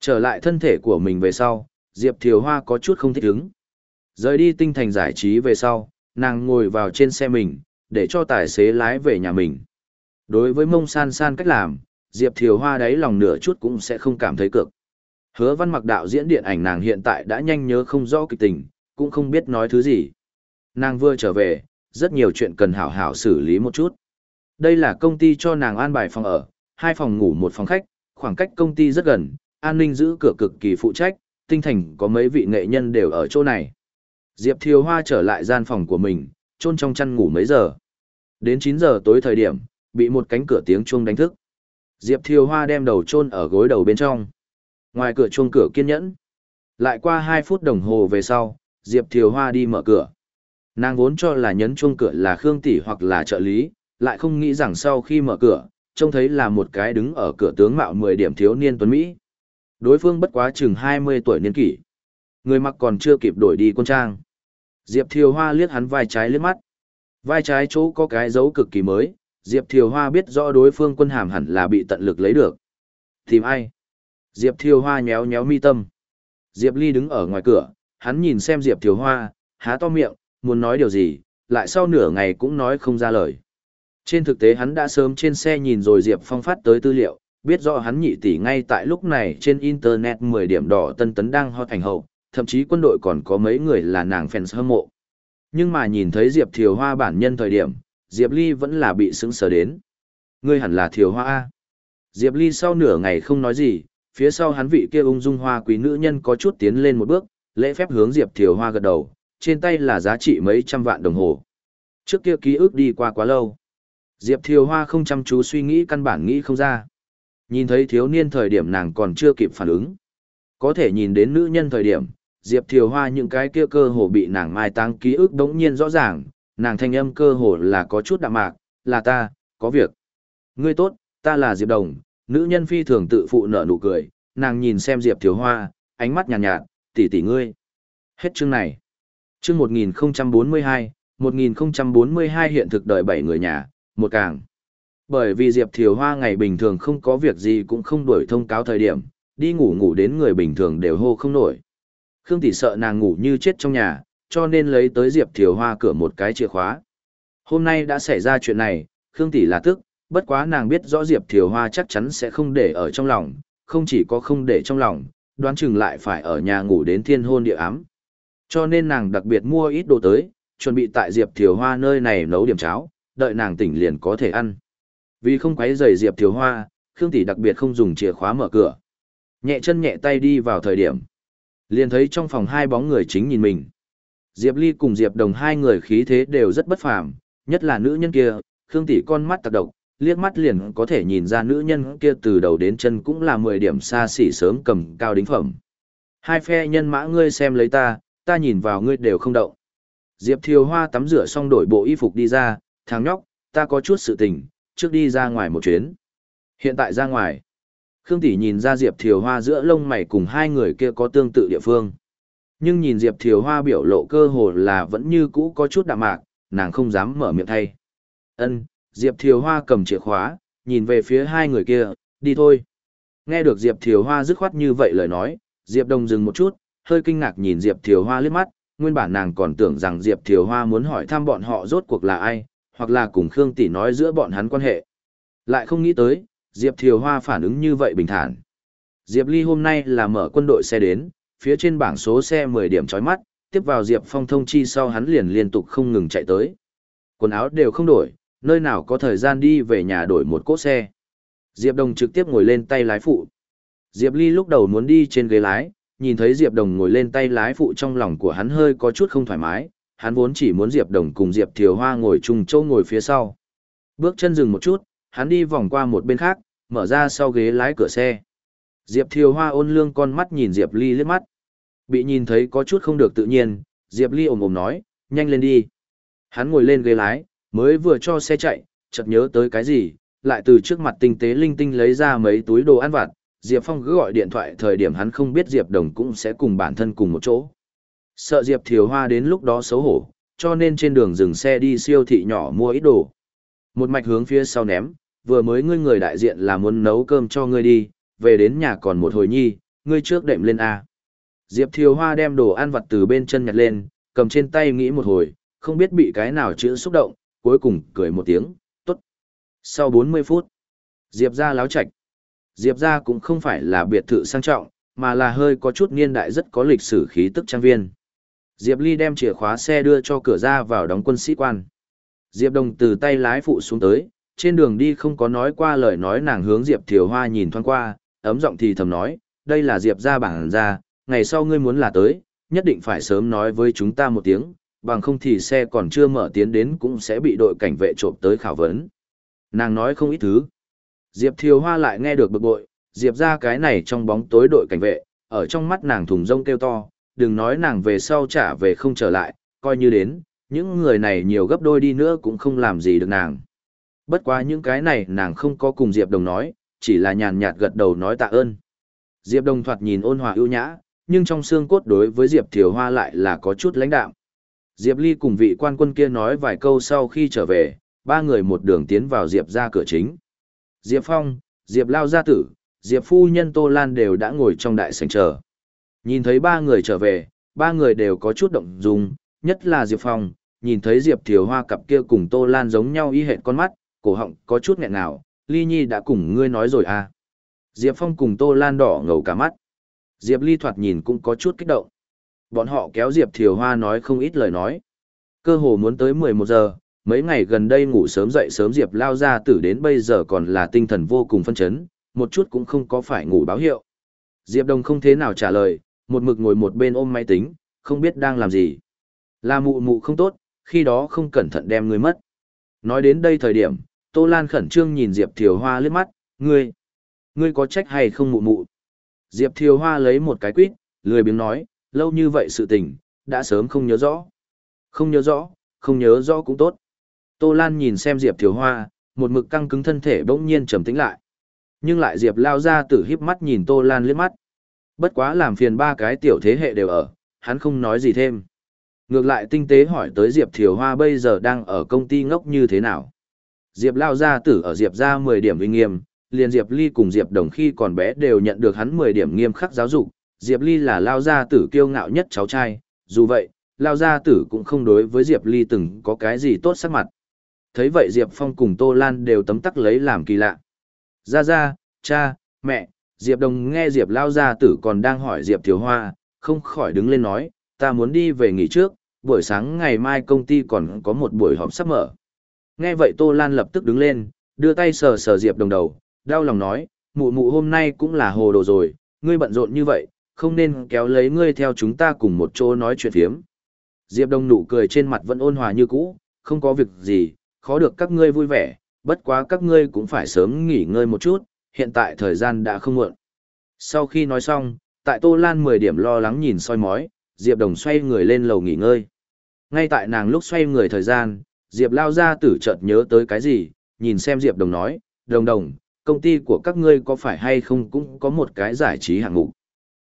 Speaker 1: Trở lại thân thể của mình về sau, Diệp Thiều Hoa có chút không thích ứng. Rời đi tinh thành giải trí về sau, nàng ngồi vào trên xe mình, để cho tài xế lái về nhà mình. Đối với mông san san cách làm, Diệp Thiều Hoa đáy lòng nửa chút cũng sẽ không cảm thấy cực. Hứa văn mặc đạo diễn điện ảnh nàng hiện tại đã nhanh nhớ không rõ kịch tình, cũng không biết nói thứ gì. Nàng vừa trở về, rất nhiều chuyện cần hảo hảo xử lý một chút. Đây là công ty cho nàng an bài phòng ở, hai phòng ngủ một phòng khách, khoảng cách công ty rất gần, an ninh giữ cửa cực kỳ phụ trách, tinh thành có mấy vị nghệ nhân đều ở chỗ này. Diệp Thiều Hoa trở lại gian phòng của mình, chôn trong chăn ngủ mấy giờ. Đến 9 giờ tối thời điểm, bị một cánh cửa tiếng chuông đánh thức. Diệp Thiều Hoa đem đầu chôn ở gối đầu bên trong. Ngoài cửa chuông cửa kiên nhẫn. Lại qua 2 phút đồng hồ về sau, Diệp Thiều Hoa đi mở cửa. Nàng vốn cho là nhấn chuông cửa là Khương Tỷ hoặc là trợ lý, lại không nghĩ rằng sau khi mở cửa, trông thấy là một cái đứng ở cửa tướng mạo 10 điểm thiếu niên tuấn Mỹ. Đối phương bất quá chừng 20 tuổi niên kỷ. Người mặc còn chưa kịp đổi đi quân trang. Diệp Thiều Hoa liếc hắn vai trái liếc mắt. Vai trái chỗ có cái dấu cực kỳ mới, Diệp Thiều Hoa biết rõ đối phương quân hàm hẳn là bị tận lực lấy được. Tìm ai? Diệp Thiều Hoa nhéo nhéo mi tâm. Diệp Ly đứng ở ngoài cửa, hắn nhìn xem Diệp Thiều Hoa, há to miệng, muốn nói điều gì, lại sau nửa ngày cũng nói không ra lời. Trên thực tế hắn đã sớm trên xe nhìn rồi Diệp Phong phát tới tư liệu, biết rõ hắn nhị tỷ ngay tại lúc này trên Internet 10 điểm đỏ tân tấn đang hot thành hậu, thậm chí quân đội còn có mấy người là nàng fans hâm mộ. Nhưng mà nhìn thấy Diệp Thiều Hoa bản nhân thời điểm, Diệp Ly vẫn là bị sững sờ đến. Ngươi hẳn là Thiều Hoa A. Diệp Ly sau nửa ngày không nói gì, phía sau hắn vị kia ung dung hoa quý nữ nhân có chút tiến lên một bước, lễ phép hướng Diệp Thiều Hoa gật đầu, trên tay là giá trị mấy trăm vạn đồng hồ. Trước kia ký ức đi qua quá lâu. Diệp Thiều Hoa không chăm chú suy nghĩ căn bản nghĩ không ra. Nhìn thấy thiếu niên thời điểm nàng còn chưa kịp phản ứng. Có thể nhìn đến nữ nhân thời điểm, Diệp Thiều Hoa những cái kia cơ hồ bị nàng mai táng ký ức đống nhiên rõ ràng, nàng thanh âm cơ hồ là có chút đạm mạc, là ta, có việc. Ngươi tốt, ta là Diệp Đồng, nữ nhân phi thường tự phụ nở nụ cười, nàng nhìn xem Diệp Thiều Hoa, ánh mắt nhàn nhạt, nhạt, tỷ tỷ ngươi. Hết chương này. Chương 1042, 1042 hiện thực đời bảy người nhà, một càng. Bởi vì Diệp Thiều Hoa ngày bình thường không có việc gì cũng không đuổi thông cáo thời điểm, đi ngủ ngủ đến người bình thường đều hô không nổi. Khương Tỷ sợ nàng ngủ như chết trong nhà, cho nên lấy tới Diệp Thiều Hoa cửa một cái chìa khóa. Hôm nay đã xảy ra chuyện này, Khương Tỷ là tức, bất quá nàng biết rõ Diệp Thiều Hoa chắc chắn sẽ không để ở trong lòng, không chỉ có không để trong lòng, đoán chừng lại phải ở nhà ngủ đến thiên hôn địa ám. Cho nên nàng đặc biệt mua ít đồ tới, chuẩn bị tại Diệp Thiều Hoa nơi này nấu điểm cháo, đợi nàng tỉnh liền có thể ăn. Vì không quấy rầy Diệp Thiều Hoa, Khương Tỷ đặc biệt không dùng chìa khóa mở cửa. Nhẹ chân nhẹ tay đi vào thời điểm. Liền thấy trong phòng hai bóng người chính nhìn mình. Diệp Ly cùng Diệp Đồng hai người khí thế đều rất bất phàm, nhất là nữ nhân kia, Khương Tỷ con mắt tạc độc, liếc mắt liền có thể nhìn ra nữ nhân kia từ đầu đến chân cũng là 10 điểm xa xỉ sớm cầm cao đính phẩm. Hai phe nhân mã ngươi xem lấy ta, ta nhìn vào ngươi đều không động. Diệp Thiều Hoa tắm rửa xong đổi bộ y phục đi ra, thằng nhóc, ta có chút sự tình, trước đi ra ngoài một chuyến. Hiện tại ra ngoài. Khương Tỷ nhìn ra Diệp Thiều Hoa giữa lông mày cùng hai người kia có tương tự địa phương. Nhưng nhìn Diệp Thiều Hoa biểu lộ cơ hồ là vẫn như cũ có chút đạm mạc, nàng không dám mở miệng thay. Ân, Diệp Thiều Hoa cầm chìa khóa, nhìn về phía hai người kia, đi thôi. Nghe được Diệp Thiều Hoa dứt khoát như vậy lời nói, Diệp Đông dừng một chút, hơi kinh ngạc nhìn Diệp Thiều Hoa liếc mắt, nguyên bản nàng còn tưởng rằng Diệp Thiều Hoa muốn hỏi thăm bọn họ rốt cuộc là ai, hoặc là cùng Khương Tỷ nói giữa bọn hắn quan hệ. Lại không nghĩ tới, Diệp Thiều Hoa phản ứng như vậy bình thản. Diệp Ly hôm nay là mở quân đội xe đến, phía trên bảng số xe 10 điểm chói mắt, tiếp vào Diệp Phong thông chi sau hắn liền liên tục không ngừng chạy tới. Quần áo đều không đổi, nơi nào có thời gian đi về nhà đổi một cỗ xe. Diệp Đồng trực tiếp ngồi lên tay lái phụ. Diệp Ly lúc đầu muốn đi trên ghế lái, nhìn thấy Diệp Đồng ngồi lên tay lái phụ trong lòng của hắn hơi có chút không thoải mái, hắn vốn chỉ muốn Diệp Đồng cùng Diệp Thiều Hoa ngồi chung châu ngồi phía sau. Bước chân dừng một chút, hắn đi vòng qua một bên khác, mở ra sau ghế lái cửa xe. Diệp Thiều Hoa ôn lương con mắt nhìn Diệp Ly liếc mắt. Bị nhìn thấy có chút không được tự nhiên, Diệp Ly ồm ồm nói, nhanh lên đi. Hắn ngồi lên ghế lái, mới vừa cho xe chạy, chợt nhớ tới cái gì, lại từ trước mặt tinh tế linh tinh lấy ra mấy túi đồ ăn vặt. Diệp Phong cứ gọi điện thoại thời điểm hắn không biết Diệp Đồng cũng sẽ cùng bản thân cùng một chỗ. Sợ Diệp Thiều Hoa đến lúc đó xấu hổ, cho nên trên đường dừng xe đi siêu thị nhỏ mua ít đồ. Một mạch hướng phía sau ném, vừa mới ngươi người đại diện là muốn nấu cơm cho ngươi đi, về đến nhà còn một hồi nhi, ngươi trước đệm lên A. Diệp Thiều Hoa đem đồ ăn vặt từ bên chân nhặt lên, cầm trên tay nghĩ một hồi, không biết bị cái nào chữ xúc động, cuối cùng cười một tiếng, tốt. Sau 40 phút, Diệp ra láo chạch. Diệp ra cũng không phải là biệt thự sang trọng, mà là hơi có chút niên đại rất có lịch sử khí tức trang viên. Diệp Ly đem chìa khóa xe đưa cho cửa ra vào đóng quân sĩ quan. Diệp Đồng từ tay lái phụ xuống tới, trên đường đi không có nói qua lời nói nàng hướng Diệp Thiều Hoa nhìn thoáng qua, ấm giọng thì thầm nói, đây là Diệp ra bản ra, ngày sau ngươi muốn là tới, nhất định phải sớm nói với chúng ta một tiếng, bằng không thì xe còn chưa mở tiến đến cũng sẽ bị đội cảnh vệ trộm tới khảo vấn. Nàng nói không ít thứ. Diệp Thiều Hoa lại nghe được bực bội, Diệp ra cái này trong bóng tối đội cảnh vệ, ở trong mắt nàng thùng rông kêu to, đừng nói nàng về sau trả về không trở lại, coi như đến, những người này nhiều gấp đôi đi nữa cũng không làm gì được nàng. Bất quá những cái này nàng không có cùng Diệp Đồng nói, chỉ là nhàn nhạt gật đầu nói tạ ơn. Diệp Đồng thoạt nhìn ôn hòa ưu nhã, nhưng trong xương cốt đối với Diệp Thiều Hoa lại là có chút lãnh đạm. Diệp Ly cùng vị quan quân kia nói vài câu sau khi trở về, ba người một đường tiến vào Diệp ra cửa chính. Diệp Phong, Diệp Lao Gia Tử, Diệp Phu Nhân Tô Lan đều đã ngồi trong đại sảnh chờ. Nhìn thấy ba người trở về, ba người đều có chút động dung, nhất là Diệp Phong, nhìn thấy Diệp Thiều Hoa cặp kia cùng Tô Lan giống nhau y hệt con mắt, cổ họng có chút nghẹn nào, Ly Nhi đã cùng ngươi nói rồi à. Diệp Phong cùng Tô Lan đỏ ngầu cả mắt. Diệp Ly thoạt nhìn cũng có chút kích động. Bọn họ kéo Diệp Thiều Hoa nói không ít lời nói. Cơ hồ muốn tới 11 giờ, mấy ngày gần đây ngủ sớm dậy sớm Diệp lao ra tử đến bây giờ còn là tinh thần vô cùng phân chấn, một chút cũng không có phải ngủ báo hiệu. Diệp Đông không thế nào trả lời, một mực ngồi một bên ôm máy tính, không biết đang làm gì. Là mụ mụ không tốt, khi đó không cẩn thận đem người mất. Nói đến đây thời điểm, Tô Lan khẩn trương nhìn Diệp Thiều Hoa liếc mắt, ngươi, ngươi có trách hay không mụ mụ? Diệp Thiều Hoa lấy một cái quýt, lười biếng nói, lâu như vậy sự tình, đã sớm không nhớ rõ. Không nhớ rõ, không nhớ rõ cũng tốt. Tô Lan nhìn xem Diệp Thiều Hoa, một mực căng cứng thân thể bỗng nhiên trầm tĩnh lại. Nhưng lại Diệp lao ra tử híp mắt nhìn Tô Lan liếc mắt. Bất quá làm phiền ba cái tiểu thế hệ đều ở, hắn không nói gì thêm. Ngược lại tinh tế hỏi tới Diệp Thiều Hoa bây giờ đang ở công ty ngốc như thế nào. Diệp lao gia tử ở Diệp ra 10 điểm uy nghiêm, liền Diệp Ly cùng Diệp Đồng khi còn bé đều nhận được hắn 10 điểm nghiêm khắc giáo dục. Diệp Ly là lao gia tử kiêu ngạo nhất cháu trai, dù vậy, lao gia tử cũng không đối với Diệp Ly từng có cái gì tốt sắc mặt. Thấy vậy Diệp Phong cùng Tô Lan đều tấm tắc lấy làm kỳ lạ. Ra ra, cha, mẹ, Diệp Đồng nghe Diệp lao gia tử còn đang hỏi Diệp Thiếu Hoa, không khỏi đứng lên nói, ta muốn đi về nghỉ trước, buổi sáng ngày mai công ty còn có một buổi họp sắp mở. Nghe vậy Tô Lan lập tức đứng lên, đưa tay sờ sờ Diệp Đồng đầu, đau lòng nói, mụ mụ hôm nay cũng là hồ đồ rồi, ngươi bận rộn như vậy, không nên kéo lấy ngươi theo chúng ta cùng một chỗ nói chuyện phiếm. Diệp Đồng nụ cười trên mặt vẫn ôn hòa như cũ, không có việc gì, khó được các ngươi vui vẻ, bất quá các ngươi cũng phải sớm nghỉ ngơi một chút, hiện tại thời gian đã không muộn. Sau khi nói xong, tại Tô Lan 10 điểm lo lắng nhìn soi mói, Diệp Đồng xoay người lên lầu nghỉ ngơi. Ngay tại nàng lúc xoay người thời gian, Diệp lao ra tử chợt nhớ tới cái gì, nhìn xem Diệp Đồng nói, Đồng Đồng, công ty của các ngươi có phải hay không cũng có một cái giải trí hạng mục.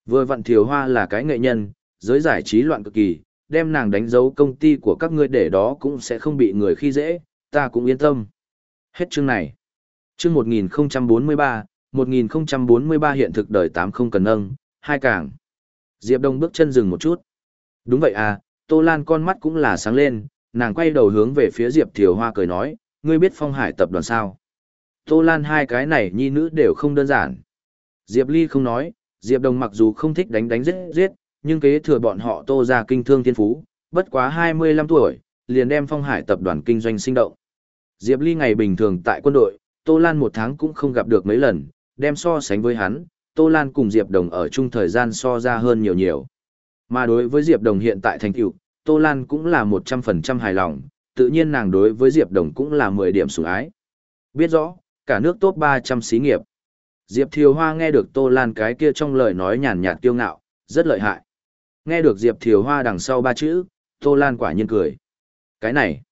Speaker 1: Vừa vặn Thiều Hoa là cái nghệ nhân, giới giải trí loạn cực kỳ, đem nàng đánh dấu công ty của các ngươi để đó cũng sẽ không bị người khi dễ, ta cũng yên tâm. Hết chương này. Chương 1043, 1043 hiện thực đời 8 không cần nâng, hai càng. Diệp Đông bước chân dừng một chút. Đúng vậy à, Tô Lan con mắt cũng là sáng lên, nàng quay đầu hướng về phía Diệp Thiều Hoa cười nói, ngươi biết phong hải tập đoàn sao? Tô Lan hai cái này nhi nữ đều không đơn giản. Diệp Ly không nói, Diệp Đồng mặc dù không thích đánh đánh giết giết, nhưng kế thừa bọn họ tô ra kinh thương thiên phú, bất quá 25 tuổi, liền đem phong hải tập đoàn kinh doanh sinh động. Diệp Ly ngày bình thường tại quân đội, Tô Lan một tháng cũng không gặp được mấy lần, đem so sánh với hắn, Tô Lan cùng Diệp Đồng ở chung thời gian so ra hơn nhiều nhiều. Mà đối với Diệp Đồng hiện tại thành tựu, Tô Lan cũng là 100% hài lòng, tự nhiên nàng đối với Diệp Đồng cũng là 10 điểm sủng ái. Biết rõ, cả nước top 300 xí nghiệp. Diệp Thiều Hoa nghe được Tô Lan cái kia trong lời nói nhàn nhạt kiêu ngạo, rất lợi hại. Nghe được Diệp Thiều Hoa đằng sau ba chữ, Tô Lan quả nhiên cười. Cái này,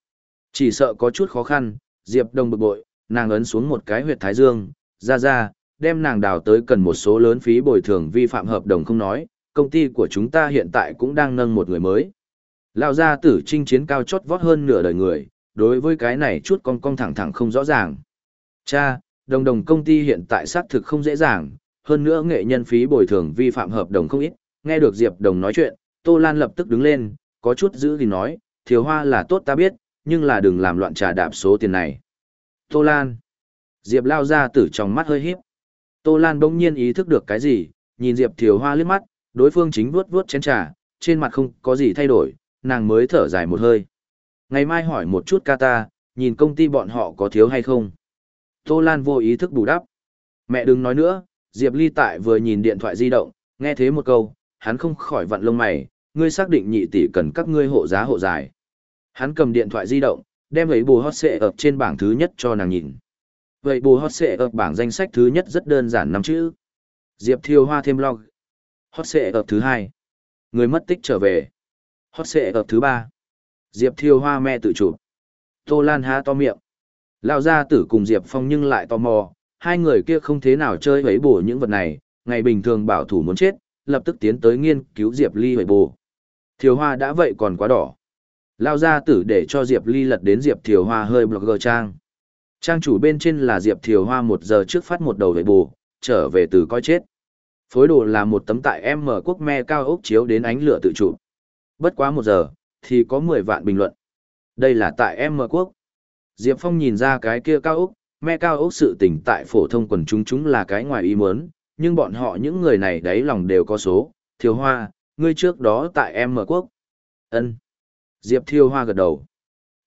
Speaker 1: chỉ sợ có chút khó khăn, Diệp Đồng bực bội, nàng ấn xuống một cái huyệt thái dương, ra ra, đem nàng đào tới cần một số lớn phí bồi thường vi phạm hợp đồng không nói, công ty của chúng ta hiện tại cũng đang nâng một người mới. Lão gia tử trinh chiến cao chót vót hơn nửa đời người, đối với cái này chút con con thẳng thẳng không rõ ràng. Cha, đồng đồng công ty hiện tại xác thực không dễ dàng, hơn nữa nghệ nhân phí bồi thường vi phạm hợp đồng không ít, nghe được Diệp Đồng nói chuyện, Tô Lan lập tức đứng lên, có chút giữ thì nói, thiếu hoa là tốt ta biết, nhưng là đừng làm loạn trà đạp số tiền này. Tô Lan. Diệp lao ra tử trong mắt hơi híp. Tô Lan bỗng nhiên ý thức được cái gì, nhìn Diệp Thiều Hoa liếc mắt, đối phương chính vuốt vuốt chén trà, trên mặt không có gì thay đổi, nàng mới thở dài một hơi. Ngày mai hỏi một chút ca ta, nhìn công ty bọn họ có thiếu hay không. Tô Lan vô ý thức bù đắp. Mẹ đừng nói nữa, Diệp Ly tại vừa nhìn điện thoại di động, nghe thế một câu, hắn không khỏi vặn lông mày, ngươi xác định nhị tỷ cần các ngươi hộ giá hộ giải. Hắn cầm điện thoại di động, đem ấy bù hot xệ ập trên bảng thứ nhất cho nàng nhìn. Vậy bù hot xệ ập bảng danh sách thứ nhất rất đơn giản năm chữ. Diệp Thiêu Hoa thêm log. Hot xệ ập thứ hai. Người mất tích trở về. Hot xệ ập thứ ba. Diệp Thiêu Hoa mẹ tự chụp. Tô Lan há to miệng. Lao ra tử cùng Diệp Phong nhưng lại tò mò, hai người kia không thế nào chơi vấy bổ những vật này, ngày bình thường bảo thủ muốn chết, lập tức tiến tới nghiên cứu Diệp Ly vấy bổ. Thiều Hoa đã vậy còn quá đỏ. Lao ra tử để cho Diệp Ly lật đến Diệp Thiều Hoa hơi blogger trang. Trang chủ bên trên là Diệp Thiều Hoa một giờ trước phát một đầu vấy bổ, trở về từ coi chết. Phối đồ là một tấm tại M quốc me cao ốc chiếu đến ánh lửa tự chụp. Bất quá một giờ, thì có 10 vạn bình luận. Đây là tại M quốc. Diệp Phong nhìn ra cái kia cao ốc, me cao ốc sự tình tại phổ thông quần chúng chúng là cái ngoài ý muốn, nhưng bọn họ những người này đáy lòng đều có số. Thiều Hoa, ngươi trước đó tại M quốc. ân Diệp Thiều Hoa gật đầu.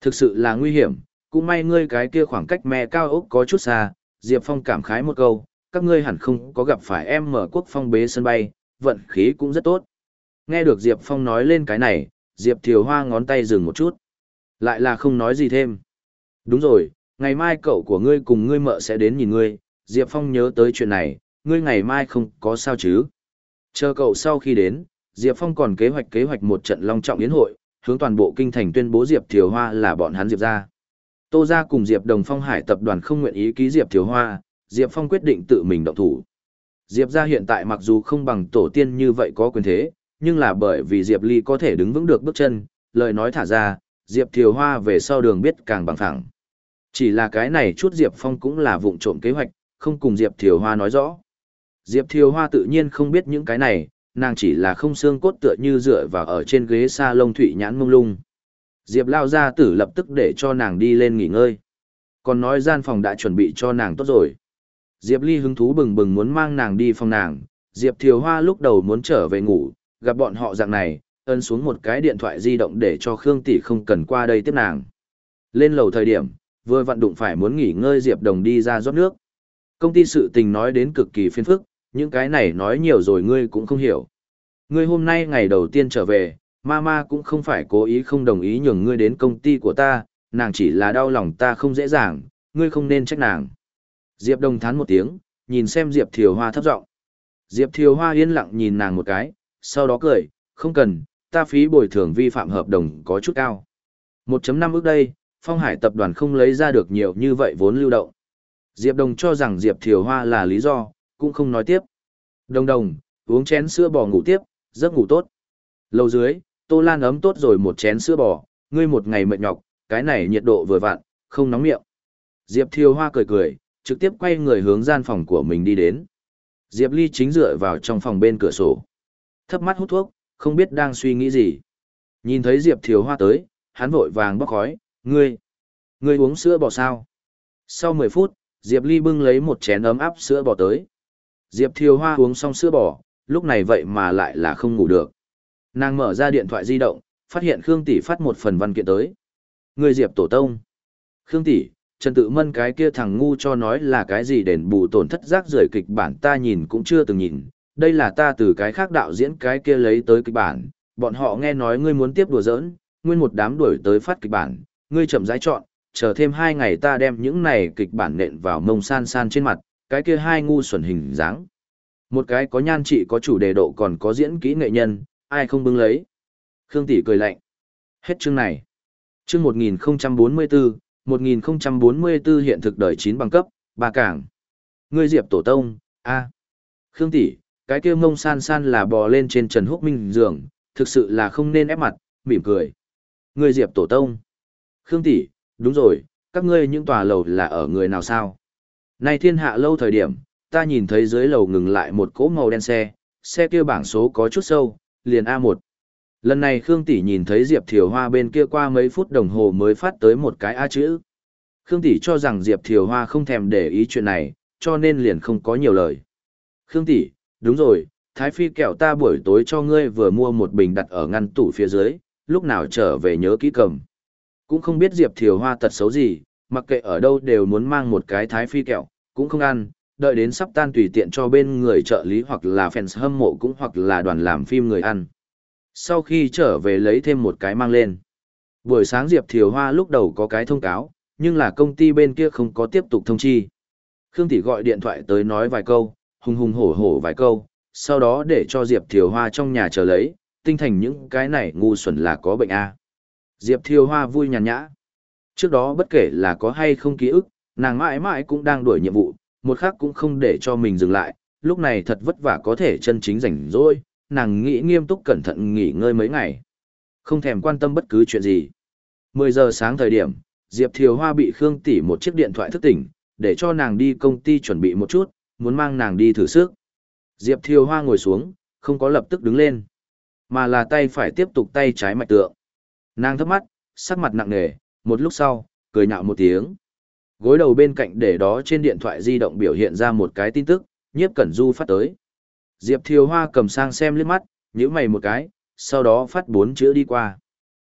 Speaker 1: Thực sự là nguy hiểm, cũng may ngươi cái kia khoảng cách me cao ốc có chút xa. Diệp Phong cảm khái một câu, các ngươi hẳn không có gặp phải em mở quốc phong bế sân bay, vận khí cũng rất tốt. Nghe được Diệp Phong nói lên cái này, Diệp Thiều Hoa ngón tay dừng một chút. Lại là không nói gì thêm. Đúng rồi, ngày mai cậu của ngươi cùng ngươi mợ sẽ đến nhìn ngươi, Diệp Phong nhớ tới chuyện này, ngươi ngày mai không có sao chứ. Chờ cậu sau khi đến, Diệp Phong còn kế hoạch kế hoạch một trận long trọng yến hội, hướng toàn bộ kinh thành tuyên bố Diệp Thiều Hoa là bọn hắn Diệp ra. Tô ra cùng Diệp Đồng Phong Hải tập đoàn không nguyện ý ký Diệp Thiều Hoa, Diệp Phong quyết định tự mình động thủ. Diệp ra hiện tại mặc dù không bằng tổ tiên như vậy có quyền thế, nhưng là bởi vì Diệp Ly có thể đứng vững được bước chân, lời nói thả ra, Diệp Thiều Hoa về sau đường biết càng bằng phẳng. Chỉ là cái này chút Diệp Phong cũng là vụng trộm kế hoạch, không cùng Diệp Thiều Hoa nói rõ. Diệp Thiều Hoa tự nhiên không biết những cái này, nàng chỉ là không xương cốt tựa như dựa vào ở trên ghế sa lông thủy nhãn mông lung. Diệp lao ra tử lập tức để cho nàng đi lên nghỉ ngơi. Còn nói gian phòng đã chuẩn bị cho nàng tốt rồi. Diệp Ly hứng thú bừng bừng muốn mang nàng đi phòng nàng, Diệp Thiều Hoa lúc đầu muốn trở về ngủ, gặp bọn họ dạng này, ấn xuống một cái điện thoại di động để cho Khương Tỷ không cần qua đây tiếp nàng. Lên lầu thời điểm, vừa vận đụng phải muốn nghỉ ngơi Diệp Đồng đi ra rót nước. Công ty sự tình nói đến cực kỳ phiền phức, những cái này nói nhiều rồi ngươi cũng không hiểu. Ngươi hôm nay ngày đầu tiên trở về, Mama cũng không phải cố ý không đồng ý nhường ngươi đến công ty của ta, nàng chỉ là đau lòng ta không dễ dàng, ngươi không nên trách nàng. Diệp Đồng thán một tiếng, nhìn xem Diệp Thiều Hoa thấp giọng. Diệp Thiều Hoa yên lặng nhìn nàng một cái, sau đó cười, không cần, ta phí bồi thường vi phạm hợp đồng có chút cao. 1.5 ước đây, Phong Hải tập đoàn không lấy ra được nhiều như vậy vốn lưu động. Diệp Đồng cho rằng Diệp Thiều Hoa là lý do, cũng không nói tiếp. Đồng đồng, uống chén sữa bò ngủ tiếp, giấc ngủ tốt. Lâu dưới, Tô Lan ấm tốt rồi một chén sữa bò, ngươi một ngày mệt nhọc, cái này nhiệt độ vừa vặn, không nóng miệng. Diệp Thiều Hoa cười cười, trực tiếp quay người hướng gian phòng của mình đi đến. Diệp Ly chính dựa vào trong phòng bên cửa sổ. Thấp mắt hút thuốc, không biết đang suy nghĩ gì. Nhìn thấy Diệp Thiều Hoa tới, hắn vội vàng bóc khói, ngươi, ngươi uống sữa bò sao? Sau 10 phút, Diệp Ly bưng lấy một chén ấm áp sữa bò tới. Diệp Thiều Hoa uống xong sữa bò, lúc này vậy mà lại là không ngủ được. Nàng mở ra điện thoại di động, phát hiện Khương Tỷ phát một phần văn kiện tới. Người Diệp Tổ Tông. Khương Tỷ, Trần Tự Mân cái kia thằng ngu cho nói là cái gì đền bù tổn thất rác rưởi kịch bản ta nhìn cũng chưa từng nhìn, đây là ta từ cái khác đạo diễn cái kia lấy tới kịch bản, bọn họ nghe nói ngươi muốn tiếp đùa giỡn, nguyên một đám đuổi tới phát kịch bản, ngươi chậm rãi chọn, chờ thêm hai ngày ta đem những này kịch bản nện vào mông san san trên mặt, cái kia hai ngu xuẩn hình dáng. Một cái có nhan trị có chủ đề độ còn có diễn kỹ nghệ nhân, ai không bưng lấy. Khương Tỷ cười lạnh. Hết chương này. Chương 1044, 1044 hiện thực đời 9 bằng cấp, ba cảng. Ngươi Diệp Tổ Tông, a Khương Tỷ, cái kia mông san san là bò lên trên Trần Húc Minh giường, thực sự là không nên ép mặt, mỉm cười. Người Diệp Tổ Tông. Khương Tỷ, đúng rồi, các ngươi những tòa lầu là ở người nào sao? Nay thiên hạ lâu thời điểm, ta nhìn thấy dưới lầu ngừng lại một cỗ màu đen xe, xe kia bảng số có chút sâu, liền A một. Lần này Khương Tỷ nhìn thấy Diệp Thiều Hoa bên kia qua mấy phút đồng hồ mới phát tới một cái A chữ. Khương Tỷ cho rằng Diệp Thiều Hoa không thèm để ý chuyện này, cho nên liền không có nhiều lời. Khương Tỷ, đúng rồi, Thái Phi kẹo ta buổi tối cho ngươi vừa mua một bình đặt ở ngăn tủ phía dưới, lúc nào trở về nhớ kỹ cầm. Cũng không biết Diệp Thiều Hoa tật xấu gì, mặc kệ ở đâu đều muốn mang một cái Thái Phi kẹo, cũng không ăn, đợi đến sắp tan tùy tiện cho bên người trợ lý hoặc là fans hâm mộ cũng hoặc là đoàn làm phim người ăn. Sau khi trở về lấy thêm một cái mang lên. Buổi sáng Diệp Thiều Hoa lúc đầu có cái thông cáo, nhưng là công ty bên kia không có tiếp tục thông chi. Khương Tỷ gọi điện thoại tới nói vài câu, hùng hùng hổ hổ vài câu, sau đó để cho Diệp Thiều Hoa trong nhà chờ lấy, tinh thành những cái này ngu xuẩn là có bệnh A. Diệp Thiều Hoa vui nhàn nhã. Trước đó bất kể là có hay không ký ức, nàng mãi mãi cũng đang đuổi nhiệm vụ, một khắc cũng không để cho mình dừng lại, lúc này thật vất vả có thể chân chính rảnh rỗi, nàng nghĩ nghiêm túc cẩn thận nghỉ ngơi mấy ngày. Không thèm quan tâm bất cứ chuyện gì. 10 giờ sáng thời điểm, Diệp Thiều Hoa bị Khương Tỷ một chiếc điện thoại thức tỉnh, để cho nàng đi công ty chuẩn bị một chút, muốn mang nàng đi thử sức. Diệp Thiều Hoa ngồi xuống, không có lập tức đứng lên, mà là tay phải tiếp tục tay trái mạch tượng. Nàng thấp mắt, sắc mặt nặng nề, một lúc sau, cười nhạo một tiếng. Gối đầu bên cạnh để đó trên điện thoại di động biểu hiện ra một cái tin tức, nhiếp cẩn du phát tới. Diệp Thiều Hoa cầm sang xem liếc mắt, nhíu mày một cái, sau đó phát bốn chữ đi qua.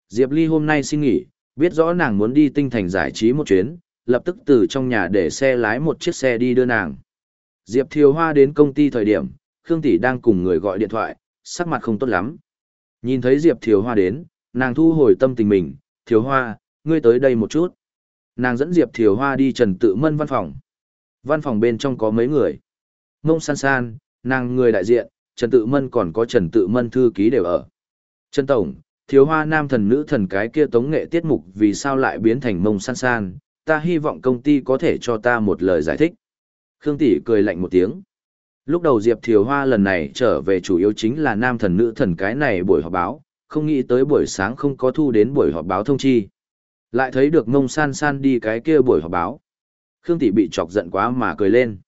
Speaker 1: Diệp Ly hôm nay xin nghỉ, biết rõ nàng muốn đi tinh thành giải trí một chuyến, lập tức từ trong nhà để xe lái một chiếc xe đi đưa nàng. Diệp Thiều Hoa đến công ty thời điểm, Khương Tỷ đang cùng người gọi điện thoại, sắc mặt không tốt lắm. Nhìn thấy Diệp Thiều Hoa đến, nàng thu hồi tâm tình mình, Thiều Hoa, ngươi tới đây một chút. Nàng dẫn Diệp Thiều Hoa đi Trần Tự Mân văn phòng. Văn phòng bên trong có mấy người. Mông San San, nàng người đại diện, Trần Tự Mân còn có Trần Tự Mân thư ký đều ở. Trần Tổng, Thiều Hoa nam thần nữ thần cái kia tống nghệ tiết mục vì sao lại biến thành Mông San San, ta hy vọng công ty có thể cho ta một lời giải thích. Khương Tỷ cười lạnh một tiếng. Lúc đầu Diệp Thiều Hoa lần này trở về chủ yếu chính là nam thần nữ thần cái này buổi họp báo, không nghĩ tới buổi sáng không có thu đến buổi họp báo thông chi. Lại thấy được mông san san đi cái kia buổi họp báo. Khương Tỷ bị chọc giận quá mà cười lên.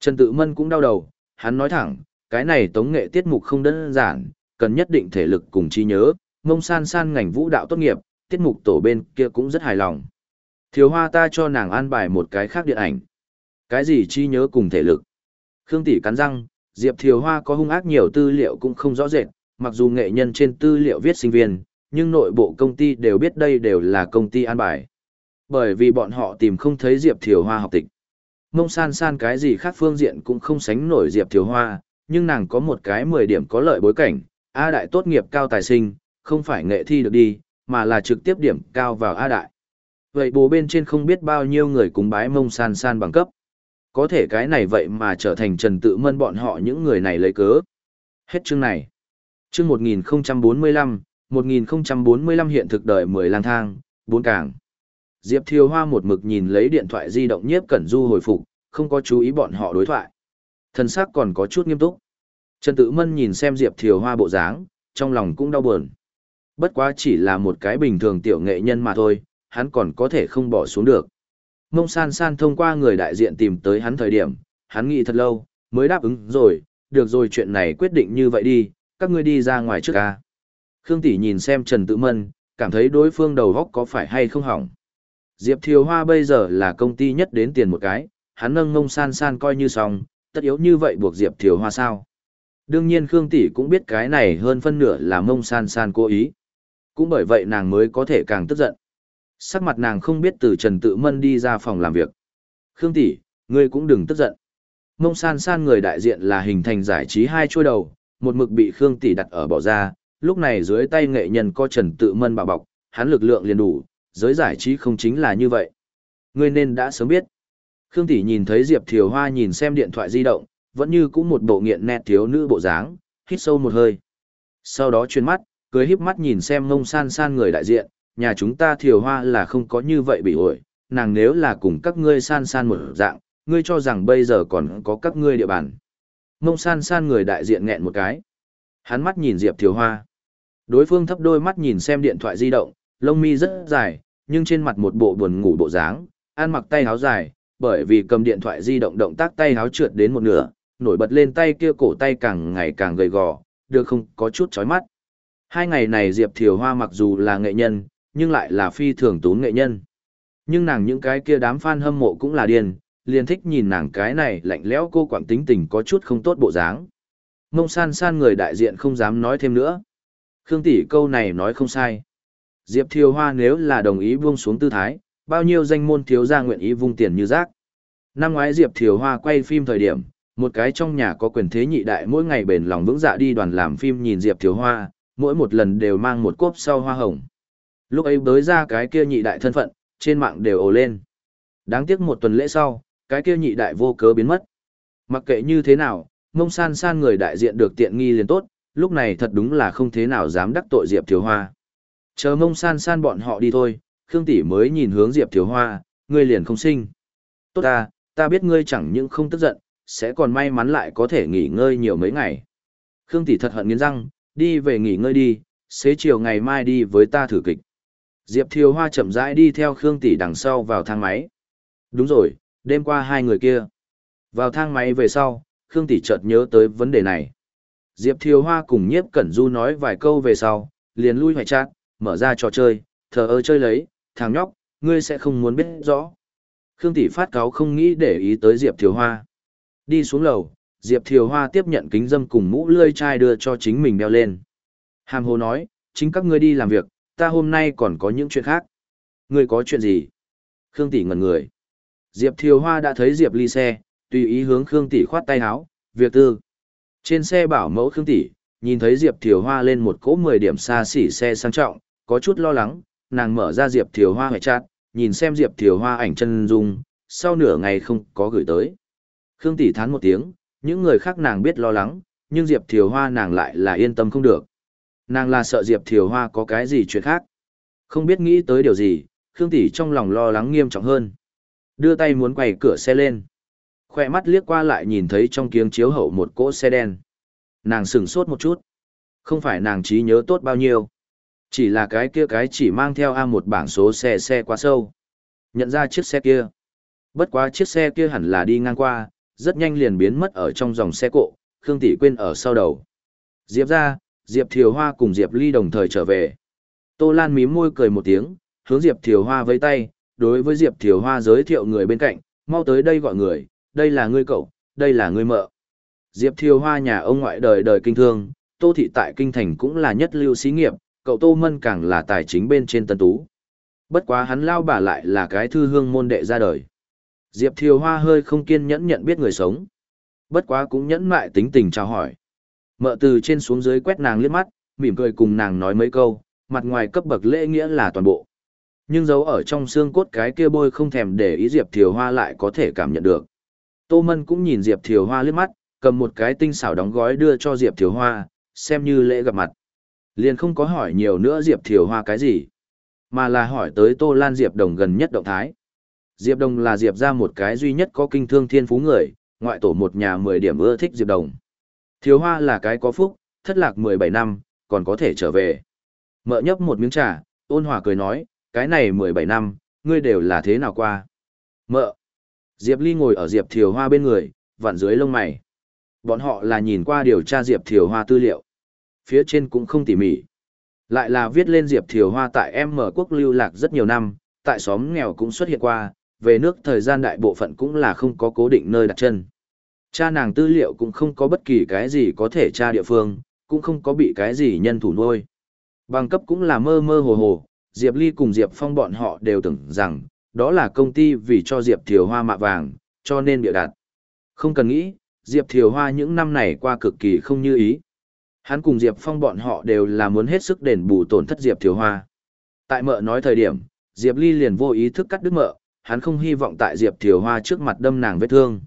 Speaker 1: Trần Tự Mân cũng đau đầu, hắn nói thẳng, cái này tống nghệ tiết mục không đơn giản, cần nhất định thể lực cùng trí nhớ, mông san san ngành vũ đạo tốt nghiệp, tiết mục tổ bên kia cũng rất hài lòng. Thiếu hoa ta cho nàng an bài một cái khác điện ảnh. Cái gì chi nhớ cùng thể lực? Khương Tỷ cắn răng, Diệp Thiều Hoa có hung ác nhiều tư liệu cũng không rõ rệt, mặc dù nghệ nhân trên tư liệu viết sinh viên, nhưng nội bộ công ty đều biết đây đều là công ty an bài. Bởi vì bọn họ tìm không thấy Diệp Thiều Hoa học tịch. Mông san san cái gì khác phương diện cũng không sánh nổi Diệp Thiều Hoa, nhưng nàng có một cái 10 điểm có lợi bối cảnh, A đại tốt nghiệp cao tài sinh, không phải nghệ thi được đi, mà là trực tiếp điểm cao vào A đại. Vậy bố bên trên không biết bao nhiêu người cúng bái mông san san bằng cấp. Có thể cái này vậy mà trở thành trần tự mân bọn họ những người này lấy cớ. Hết chương này. Chương 1045, 1045 hiện thực đời 10 lang thang, 4 càng. Diệp Thiều Hoa một mực nhìn lấy điện thoại di động nhiếp cẩn du hồi phục, không có chú ý bọn họ đối thoại. Thần sắc còn có chút nghiêm túc. Trần Tự Mân nhìn xem Diệp Thiều Hoa bộ dáng, trong lòng cũng đau buồn. Bất quá chỉ là một cái bình thường tiểu nghệ nhân mà thôi, hắn còn có thể không bỏ xuống được. Mông san san thông qua người đại diện tìm tới hắn thời điểm, hắn nghĩ thật lâu, mới đáp ứng rồi, được rồi chuyện này quyết định như vậy đi, các ngươi đi ra ngoài trước ca. Khương Tỷ nhìn xem Trần Tự Mân, cảm thấy đối phương đầu góc có phải hay không hỏng. Diệp Thiều Hoa bây giờ là công ty nhất đến tiền một cái, hắn nâng Mông san san coi như xong, tất yếu như vậy buộc Diệp Thiều Hoa sao. Đương nhiên Khương Tỷ cũng biết cái này hơn phân nửa là mông san san cố ý. Cũng bởi vậy nàng mới có thể càng tức giận. Sắc mặt nàng không biết từ Trần Tự Mân đi ra phòng làm việc. Khương Tỷ, ngươi cũng đừng tức giận. Mông san san người đại diện là hình thành giải trí hai chuôi đầu, một mực bị Khương Tỷ đặt ở bỏ ra, lúc này dưới tay nghệ nhân có Trần Tự Mân bảo bọc, hắn lực lượng liền đủ, giới giải trí không chính là như vậy. Ngươi nên đã sớm biết. Khương Tỷ nhìn thấy Diệp Thiều Hoa nhìn xem điện thoại di động, vẫn như cũng một bộ nghiện nét thiếu nữ bộ dáng, hít sâu một hơi. Sau đó chuyên mắt, cười híp mắt nhìn xem Mông san san người đại diện, nhà chúng ta Thiều Hoa là không có như vậy bị ổi, nàng nếu là cùng các ngươi san san một dạng, ngươi cho rằng bây giờ còn có các ngươi địa bàn. Ngông san san người đại diện nghẹn một cái. Hắn mắt nhìn Diệp Thiều Hoa. Đối phương thấp đôi mắt nhìn xem điện thoại di động, lông mi rất dài, nhưng trên mặt một bộ buồn ngủ bộ dáng, ăn mặc tay áo dài, bởi vì cầm điện thoại di động động tác tay áo trượt đến một nửa, nổi bật lên tay kia cổ tay càng ngày càng gầy gò, được không có chút chói mắt. Hai ngày này Diệp Thiều Hoa mặc dù là nghệ nhân, nhưng lại là phi thường tốn nghệ nhân. Nhưng nàng những cái kia đám fan hâm mộ cũng là điên, liền thích nhìn nàng cái này lạnh lẽo cô quảng tính tình có chút không tốt bộ dáng. Mông san san người đại diện không dám nói thêm nữa. Khương tỷ câu này nói không sai. Diệp Thiều Hoa nếu là đồng ý buông xuống tư thái, bao nhiêu danh môn thiếu gia nguyện ý vung tiền như rác. Năm ngoái Diệp Thiều Hoa quay phim thời điểm, một cái trong nhà có quyền thế nhị đại mỗi ngày bền lòng vững dạ đi đoàn làm phim nhìn Diệp Thiều Hoa, mỗi một lần đều mang một cốp sau hoa hồng. Lúc ấy bới ra cái kia nhị đại thân phận, trên mạng đều ồ lên. Đáng tiếc một tuần lễ sau, cái kia nhị đại vô cớ biến mất. Mặc kệ như thế nào, mông san san người đại diện được tiện nghi liền tốt, lúc này thật đúng là không thế nào dám đắc tội Diệp Thiếu Hoa. Chờ mông san san bọn họ đi thôi, Khương Tỷ mới nhìn hướng Diệp Thiếu Hoa, ngươi liền không sinh. Tốt ta, ta biết ngươi chẳng những không tức giận, sẽ còn may mắn lại có thể nghỉ ngơi nhiều mấy ngày. Khương Tỷ thật hận nghiến răng, đi về nghỉ ngơi đi, xế chiều ngày mai đi với ta thử kịch. Diệp Thiều Hoa chậm rãi đi theo Khương Tỷ đằng sau vào thang máy. Đúng rồi, đêm qua hai người kia. Vào thang máy về sau, Khương Tỷ chợt nhớ tới vấn đề này. Diệp Thiều Hoa cùng Nhiếp Cẩn Du nói vài câu về sau, liền lui hoài chát, mở ra trò chơi, thờ ơ chơi lấy, thằng nhóc, ngươi sẽ không muốn biết rõ. Khương Tỷ phát cáo không nghĩ để ý tới Diệp Thiều Hoa. Đi xuống lầu, Diệp Thiều Hoa tiếp nhận kính dâm cùng mũ lươi chai đưa cho chính mình đeo lên. Hàm hồ nói, chính các ngươi đi làm việc, ta hôm nay còn có những chuyện khác. Ngươi có chuyện gì? Khương Tỷ ngẩn người. Diệp Thiều Hoa đã thấy Diệp ly xe, tùy ý hướng Khương Tỷ khoát tay áo, việc tư. Trên xe bảo mẫu Khương Tỷ, nhìn thấy Diệp Thiều Hoa lên một cỗ 10 điểm xa xỉ xe sang trọng, có chút lo lắng, nàng mở ra Diệp Thiều Hoa hệ chat, nhìn xem Diệp Thiều Hoa ảnh chân dung, sau nửa ngày không có gửi tới. Khương Tỷ thán một tiếng, những người khác nàng biết lo lắng, nhưng Diệp Thiều Hoa nàng lại là yên tâm không được. Nàng là sợ Diệp Thiều Hoa có cái gì chuyện khác. Không biết nghĩ tới điều gì, Khương Tỷ trong lòng lo lắng nghiêm trọng hơn. Đưa tay muốn quay cửa xe lên. Khoe mắt liếc qua lại nhìn thấy trong kiếng chiếu hậu một cỗ xe đen. Nàng sửng sốt một chút. Không phải nàng trí nhớ tốt bao nhiêu. Chỉ là cái kia cái chỉ mang theo A một bảng số xe xe quá sâu. Nhận ra chiếc xe kia. Bất quá chiếc xe kia hẳn là đi ngang qua, rất nhanh liền biến mất ở trong dòng xe cộ, Khương Tỷ quên ở sau đầu. Diệp ra, Diệp Thiều Hoa cùng Diệp Ly đồng thời trở về. Tô Lan mím môi cười một tiếng, hướng Diệp Thiều Hoa với tay, đối với Diệp Thiều Hoa giới thiệu người bên cạnh, mau tới đây gọi người, đây là ngươi cậu, đây là ngươi mợ. Diệp Thiều Hoa nhà ông ngoại đời đời kinh thương, Tô Thị tại Kinh Thành cũng là nhất lưu xí nghiệp, cậu Tô Mân càng là tài chính bên trên tân tú. Bất quá hắn lao bà lại là cái thư hương môn đệ ra đời. Diệp Thiều Hoa hơi không kiên nhẫn nhận biết người sống. Bất quá cũng nhẫn mại tính tình chào hỏi. Mợ từ trên xuống dưới quét nàng liếc mắt, mỉm cười cùng nàng nói mấy câu, mặt ngoài cấp bậc lễ nghĩa là toàn bộ. Nhưng dấu ở trong xương cốt cái kia bôi không thèm để ý Diệp Thiều Hoa lại có thể cảm nhận được. Tô Mân cũng nhìn Diệp Thiều Hoa liếc mắt, cầm một cái tinh xảo đóng gói đưa cho Diệp Thiều Hoa, xem như lễ gặp mặt. Liền không có hỏi nhiều nữa Diệp Thiều Hoa cái gì, mà là hỏi tới Tô Lan Diệp Đồng gần nhất động thái. Diệp Đồng là Diệp ra một cái duy nhất có kinh thương thiên phú người, ngoại tổ một nhà 10 điểm ưa thích Diệp Đồng. Thiếu Hoa là cái có phúc, thất lạc 17 năm, còn có thể trở về. Mợ nhấp một miếng trà, ôn hòa cười nói, cái này 17 năm, ngươi đều là thế nào qua? Mợ. Diệp Ly ngồi ở Diệp Thiều Hoa bên người, vặn dưới lông mày. Bọn họ là nhìn qua điều tra Diệp Thiều Hoa tư liệu. Phía trên cũng không tỉ mỉ. Lại là viết lên Diệp Thiều Hoa tại Mở quốc lưu lạc rất nhiều năm, tại xóm nghèo cũng xuất hiện qua, về nước thời gian đại bộ phận cũng là không có cố định nơi đặt chân. Cha nàng tư liệu cũng không có bất kỳ cái gì có thể tra địa phương, cũng không có bị cái gì nhân thủ nuôi. Bằng cấp cũng là mơ mơ hồ hồ, Diệp Ly cùng Diệp Phong bọn họ đều tưởng rằng, đó là công ty vì cho Diệp Thiều Hoa mạ vàng, cho nên biểu đạt. Không cần nghĩ, Diệp Thiều Hoa những năm này qua cực kỳ không như ý. Hắn cùng Diệp Phong bọn họ đều là muốn hết sức đền bù tổn thất Diệp Thiều Hoa. Tại mợ nói thời điểm, Diệp Ly liền vô ý thức cắt đứt mợ, hắn không hy vọng tại Diệp Thiều Hoa trước mặt đâm nàng vết thương.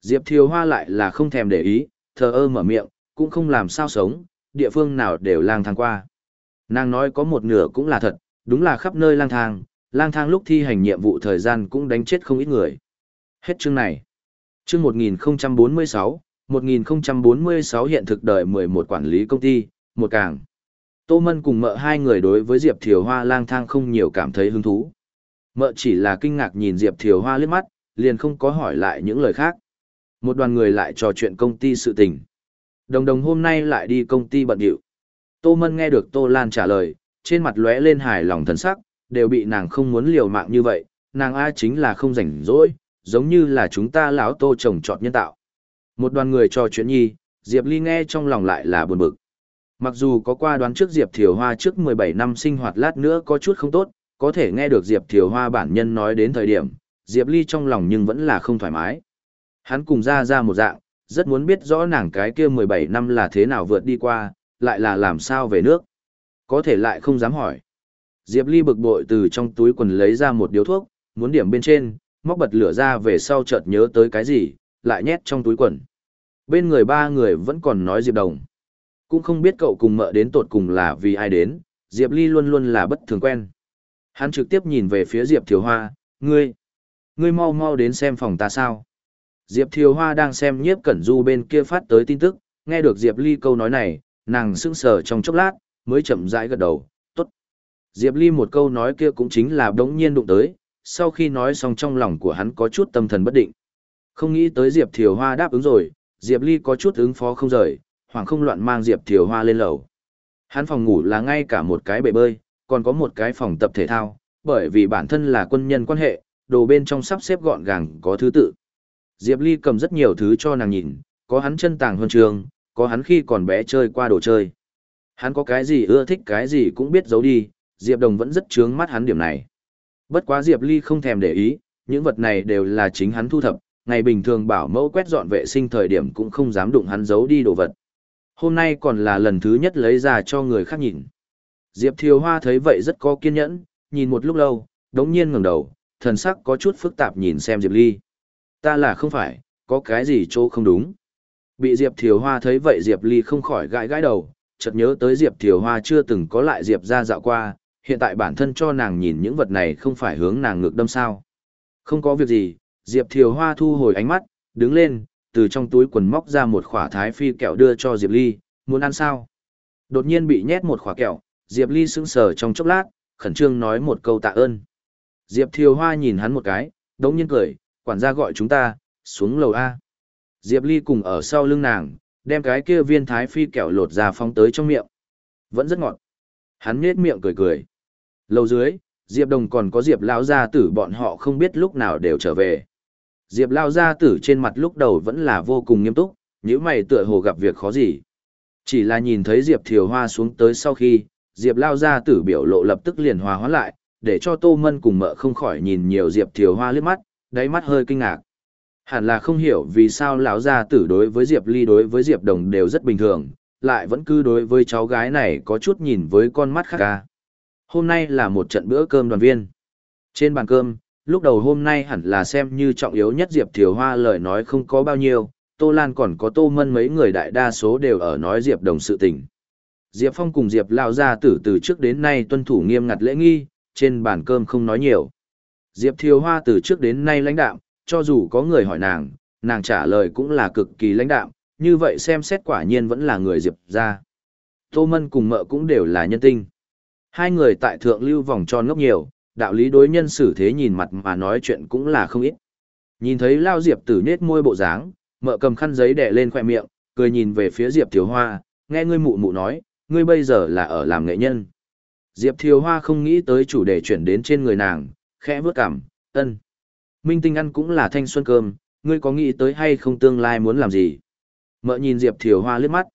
Speaker 1: Diệp Thiều Hoa lại là không thèm để ý, thờ ơ mở miệng, cũng không làm sao sống, địa phương nào đều lang thang qua. Nàng nói có một nửa cũng là thật, đúng là khắp nơi lang thang, lang thang lúc thi hành nhiệm vụ thời gian cũng đánh chết không ít người. Hết chương này. Chương 1046, 1046 hiện thực đời 11 quản lý công ty, một càng. Tô Mân cùng mợ hai người đối với Diệp Thiều Hoa lang thang không nhiều cảm thấy hứng thú. Mợ chỉ là kinh ngạc nhìn Diệp Thiều Hoa liếc mắt, liền không có hỏi lại những lời khác. Một đoàn người lại trò chuyện công ty sự tình. Đồng đồng hôm nay lại đi công ty bận điệu. Tô Mân nghe được Tô Lan trả lời, trên mặt lóe lên hài lòng thần sắc, đều bị nàng không muốn liều mạng như vậy, nàng A chính là không rảnh rỗi, giống như là chúng ta lão tô trồng trọt nhân tạo. Một đoàn người trò chuyện nhi, Diệp Ly nghe trong lòng lại là buồn bực. Mặc dù có qua đoán trước Diệp Thiều Hoa trước 17 năm sinh hoạt lát nữa có chút không tốt, có thể nghe được Diệp Thiều Hoa bản nhân nói đến thời điểm, Diệp Ly trong lòng nhưng vẫn là không thoải mái. Hắn cùng ra ra một dạng, rất muốn biết rõ nàng cái kia 17 năm là thế nào vượt đi qua, lại là làm sao về nước. Có thể lại không dám hỏi. Diệp Ly bực bội từ trong túi quần lấy ra một điếu thuốc, muốn điểm bên trên, móc bật lửa ra về sau chợt nhớ tới cái gì, lại nhét trong túi quần. Bên người ba người vẫn còn nói Diệp Đồng. Cũng không biết cậu cùng mợ đến tột cùng là vì ai đến, Diệp Ly luôn luôn là bất thường quen. Hắn trực tiếp nhìn về phía Diệp Thiều Hoa, ngươi, ngươi mau mau đến xem phòng ta sao. Diệp Thiều Hoa đang xem nhiếp cẩn du bên kia phát tới tin tức, nghe được Diệp Ly câu nói này, nàng sững sờ trong chốc lát, mới chậm rãi gật đầu, tốt. Diệp Ly một câu nói kia cũng chính là đống nhiên đụng tới, sau khi nói xong trong lòng của hắn có chút tâm thần bất định. Không nghĩ tới Diệp Thiều Hoa đáp ứng rồi, Diệp Ly có chút ứng phó không rời, hoàng không loạn mang Diệp Thiều Hoa lên lầu. Hắn phòng ngủ là ngay cả một cái bể bơi, còn có một cái phòng tập thể thao, bởi vì bản thân là quân nhân quan hệ, đồ bên trong sắp xếp gọn gàng có thứ tự. Diệp Ly cầm rất nhiều thứ cho nàng nhìn, có hắn chân tàng huân trường, có hắn khi còn bé chơi qua đồ chơi. Hắn có cái gì ưa thích cái gì cũng biết giấu đi, Diệp Đồng vẫn rất chướng mắt hắn điểm này. Bất quá Diệp Ly không thèm để ý, những vật này đều là chính hắn thu thập, ngày bình thường bảo mẫu quét dọn vệ sinh thời điểm cũng không dám đụng hắn giấu đi đồ vật. Hôm nay còn là lần thứ nhất lấy ra cho người khác nhìn. Diệp Thiều Hoa thấy vậy rất có kiên nhẫn, nhìn một lúc lâu, đống nhiên ngẩng đầu, thần sắc có chút phức tạp nhìn xem Diệp Ly. Ta là không phải, có cái gì chỗ không đúng. Bị Diệp Thiều Hoa thấy vậy Diệp Ly không khỏi gãi gãi đầu, chợt nhớ tới Diệp Thiều Hoa chưa từng có lại Diệp ra dạo qua, hiện tại bản thân cho nàng nhìn những vật này không phải hướng nàng ngược đâm sao. Không có việc gì, Diệp Thiều Hoa thu hồi ánh mắt, đứng lên, từ trong túi quần móc ra một khỏa thái phi kẹo đưa cho Diệp Ly, muốn ăn sao? Đột nhiên bị nhét một khỏa kẹo, Diệp Ly sững sờ trong chốc lát, khẩn trương nói một câu tạ ơn. Diệp Thiều Hoa nhìn hắn một cái, đống nhiên cười, quản gia gọi chúng ta, xuống lầu A. Diệp Ly cùng ở sau lưng nàng, đem cái kia viên thái phi kẹo lột ra phóng tới trong miệng. Vẫn rất ngọt. Hắn nhếch miệng cười cười. Lầu dưới, Diệp Đồng còn có Diệp lão gia tử bọn họ không biết lúc nào đều trở về. Diệp lão gia tử trên mặt lúc đầu vẫn là vô cùng nghiêm túc, nếu mày tựa hồ gặp việc khó gì. Chỉ là nhìn thấy Diệp Thiều Hoa xuống tới sau khi, Diệp lão gia tử biểu lộ lập tức liền hòa hóa lại, để cho Tô Mân cùng mợ không khỏi nhìn nhiều Diệp Thiều Hoa liếc mắt, đáy mắt hơi kinh ngạc. Hẳn là không hiểu vì sao lão gia tử đối với Diệp Ly đối với Diệp Đồng đều rất bình thường, lại vẫn cứ đối với cháu gái này có chút nhìn với con mắt khác ca. Hôm nay là một trận bữa cơm đoàn viên. Trên bàn cơm, lúc đầu hôm nay hẳn là xem như trọng yếu nhất Diệp Thiều Hoa lời nói không có bao nhiêu, Tô Lan còn có Tô Mân mấy người đại đa số đều ở nói Diệp Đồng sự tình. Diệp Phong cùng Diệp Lao gia tử từ trước đến nay tuân thủ nghiêm ngặt lễ nghi, trên bàn cơm không nói nhiều. Diệp Thiều Hoa từ trước đến nay lãnh đạm, cho dù có người hỏi nàng, nàng trả lời cũng là cực kỳ lãnh đạm, như vậy xem xét quả nhiên vẫn là người Diệp ra. Tô Mân cùng mợ cũng đều là nhân tinh. Hai người tại thượng lưu vòng tròn ngốc nhiều, đạo lý đối nhân xử thế nhìn mặt mà nói chuyện cũng là không ít. Nhìn thấy Lao Diệp tử nết môi bộ dáng, mợ cầm khăn giấy đẻ lên khoe miệng, cười nhìn về phía Diệp Thiếu Hoa, nghe ngươi mụ mụ nói, ngươi bây giờ là ở làm nghệ nhân. Diệp Thiếu Hoa không nghĩ tới chủ đề chuyển đến trên người nàng, khẽ vớt cảm, ân. Minh tinh ăn cũng là thanh xuân cơm, ngươi có nghĩ tới hay không tương lai muốn làm gì? Mợ nhìn Diệp Thiều Hoa liếc mắt.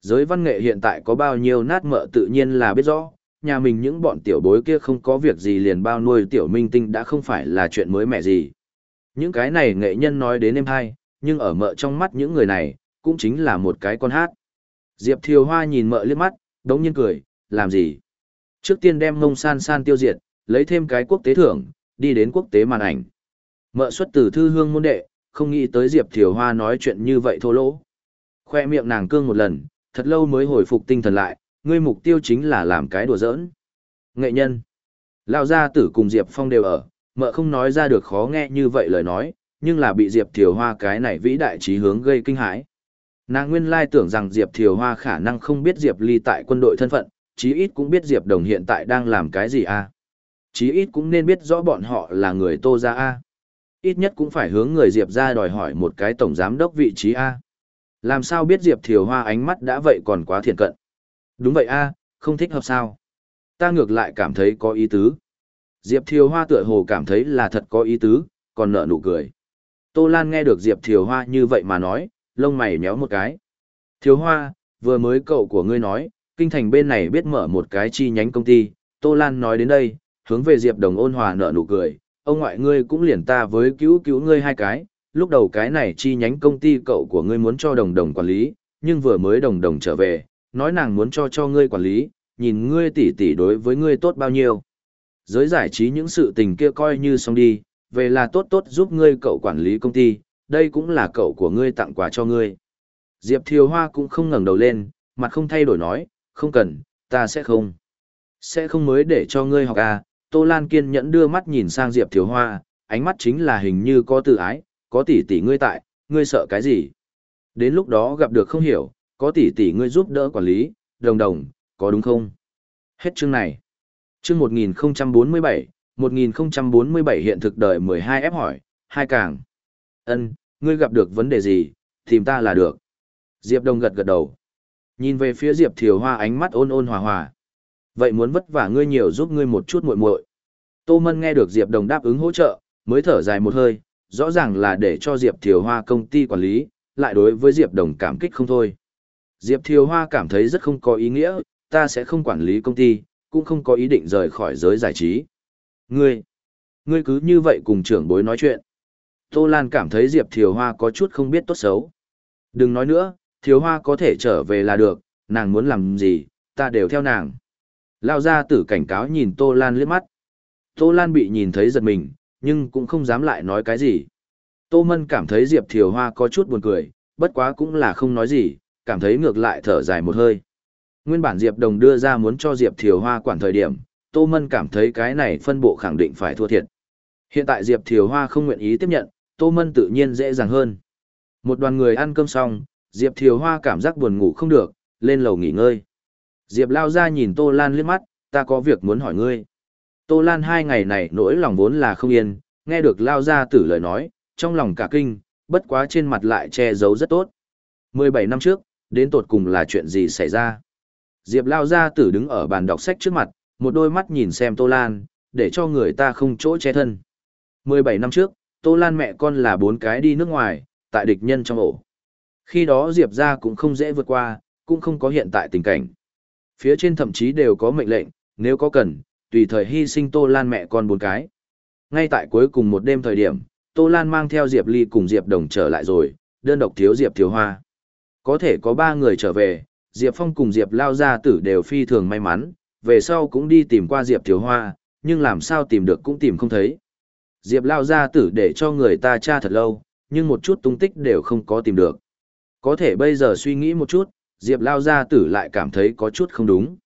Speaker 1: Giới văn nghệ hiện tại có bao nhiêu nát mợ tự nhiên là biết rõ, nhà mình những bọn tiểu bối kia không có việc gì liền bao nuôi tiểu minh tinh đã không phải là chuyện mới mẻ gì. Những cái này nghệ nhân nói đến em hai, nhưng ở mợ trong mắt những người này, cũng chính là một cái con hát. Diệp Thiều Hoa nhìn mợ liếc mắt, đống nhiên cười, làm gì? Trước tiên đem mông san san tiêu diệt, lấy thêm cái quốc tế thưởng, đi đến quốc tế màn ảnh. Mợ xuất từ thư hương môn đệ, không nghĩ tới Diệp Thiều Hoa nói chuyện như vậy thô lỗ. Khoe miệng nàng cương một lần, thật lâu mới hồi phục tinh thần lại, ngươi mục tiêu chính là làm cái đùa giỡn. Nghệ nhân. Lao gia tử cùng Diệp Phong đều ở, mợ không nói ra được khó nghe như vậy lời nói, nhưng là bị Diệp Thiều Hoa cái này vĩ đại trí hướng gây kinh hãi. Nàng nguyên lai tưởng rằng Diệp Thiều Hoa khả năng không biết Diệp Ly tại quân đội thân phận, chí ít cũng biết Diệp Đồng hiện tại đang làm cái gì. À? Chí ít cũng nên biết rõ bọn họ là người Tô gia a. ít nhất cũng phải hướng người Diệp ra đòi hỏi một cái tổng giám đốc vị trí A. Làm sao biết Diệp Thiều Hoa ánh mắt đã vậy còn quá thiện cận. Đúng vậy A, không thích hợp sao. Ta ngược lại cảm thấy có ý tứ. Diệp Thiều Hoa tựa hồ cảm thấy là thật có ý tứ, còn nợ nụ cười. Tô Lan nghe được Diệp Thiều Hoa như vậy mà nói, lông mày méo một cái. Thiều Hoa, vừa mới cậu của ngươi nói, kinh thành bên này biết mở một cái chi nhánh công ty, Tô Lan nói đến đây, hướng về Diệp Đồng ôn hòa nợ nụ cười, ông ngoại ngươi cũng liền ta với cứu cứu ngươi hai cái, lúc đầu cái này chi nhánh công ty cậu của ngươi muốn cho đồng đồng quản lý, nhưng vừa mới đồng đồng trở về, nói nàng muốn cho cho ngươi quản lý, nhìn ngươi tỉ tỉ đối với ngươi tốt bao nhiêu. Giới giải trí những sự tình kia coi như xong đi, về là tốt tốt giúp ngươi cậu quản lý công ty, đây cũng là cậu của ngươi tặng quà cho ngươi. Diệp Thiều Hoa cũng không ngẩng đầu lên, mặt không thay đổi nói, không cần, ta sẽ không. Sẽ không mới để cho ngươi học à, Tô Lan kiên nhẫn đưa mắt nhìn sang Diệp Thiều Hoa, ánh mắt chính là hình như có tự ái, có tỷ tỷ ngươi tại, ngươi sợ cái gì? Đến lúc đó gặp được không hiểu, có tỷ tỷ ngươi giúp đỡ quản lý, đồng đồng, có đúng không? Hết chương này. Chương 1047, 1047 hiện thực đời 12 ép hỏi, hai càng. Ân, ngươi gặp được vấn đề gì, tìm ta là được. Diệp Đông gật gật đầu. Nhìn về phía Diệp Thiều Hoa ánh mắt ôn ôn hòa hòa. Vậy muốn vất vả ngươi nhiều giúp ngươi một chút muội muội. Tô Mân nghe được Diệp Đồng đáp ứng hỗ trợ, mới thở dài một hơi, rõ ràng là để cho Diệp Thiều Hoa công ty quản lý, lại đối với Diệp Đồng cảm kích không thôi. Diệp Thiều Hoa cảm thấy rất không có ý nghĩa, ta sẽ không quản lý công ty, cũng không có ý định rời khỏi giới giải trí. Ngươi, ngươi cứ như vậy cùng trưởng bối nói chuyện. Tô Lan cảm thấy Diệp Thiều Hoa có chút không biết tốt xấu. Đừng nói nữa, Thiều Hoa có thể trở về là được, nàng muốn làm gì, ta đều theo nàng. Lao ra tử cảnh cáo nhìn Tô Lan liếc mắt. Tô Lan bị nhìn thấy giật mình, nhưng cũng không dám lại nói cái gì. Tô Mân cảm thấy Diệp Thiều Hoa có chút buồn cười, bất quá cũng là không nói gì, cảm thấy ngược lại thở dài một hơi. Nguyên bản Diệp Đồng đưa ra muốn cho Diệp Thiều Hoa quản thời điểm, Tô Mân cảm thấy cái này phân bộ khẳng định phải thua thiệt. Hiện tại Diệp Thiều Hoa không nguyện ý tiếp nhận, Tô Mân tự nhiên dễ dàng hơn. Một đoàn người ăn cơm xong, Diệp Thiều Hoa cảm giác buồn ngủ không được, lên lầu nghỉ ngơi. Diệp lao ra nhìn Tô Lan liếc mắt, ta có việc muốn hỏi ngươi. Tô Lan hai ngày này nỗi lòng vốn là không yên, nghe được lao ra tử lời nói, trong lòng cả kinh, bất quá trên mặt lại che giấu rất tốt. 17 năm trước, đến tột cùng là chuyện gì xảy ra? Diệp lao ra tử đứng ở bàn đọc sách trước mặt, một đôi mắt nhìn xem Tô Lan, để cho người ta không chỗ che thân. 17 năm trước, Tô Lan mẹ con là bốn cái đi nước ngoài, tại địch nhân trong ổ. Khi đó Diệp ra cũng không dễ vượt qua, cũng không có hiện tại tình cảnh. Phía trên thậm chí đều có mệnh lệnh, nếu có cần, tùy thời hy sinh Tô Lan mẹ con bốn cái. Ngay tại cuối cùng một đêm thời điểm, Tô Lan mang theo Diệp Ly cùng Diệp Đồng trở lại rồi, đơn độc thiếu Diệp Thiếu Hoa. Có thể có ba người trở về, Diệp Phong cùng Diệp Lao Gia Tử đều phi thường may mắn, về sau cũng đi tìm qua Diệp Thiếu Hoa, nhưng làm sao tìm được cũng tìm không thấy. Diệp Lao Gia Tử để cho người ta tra thật lâu, nhưng một chút tung tích đều không có tìm được. Có thể bây giờ suy nghĩ một chút, Diệp Lao Gia Tử lại cảm thấy có chút không đúng.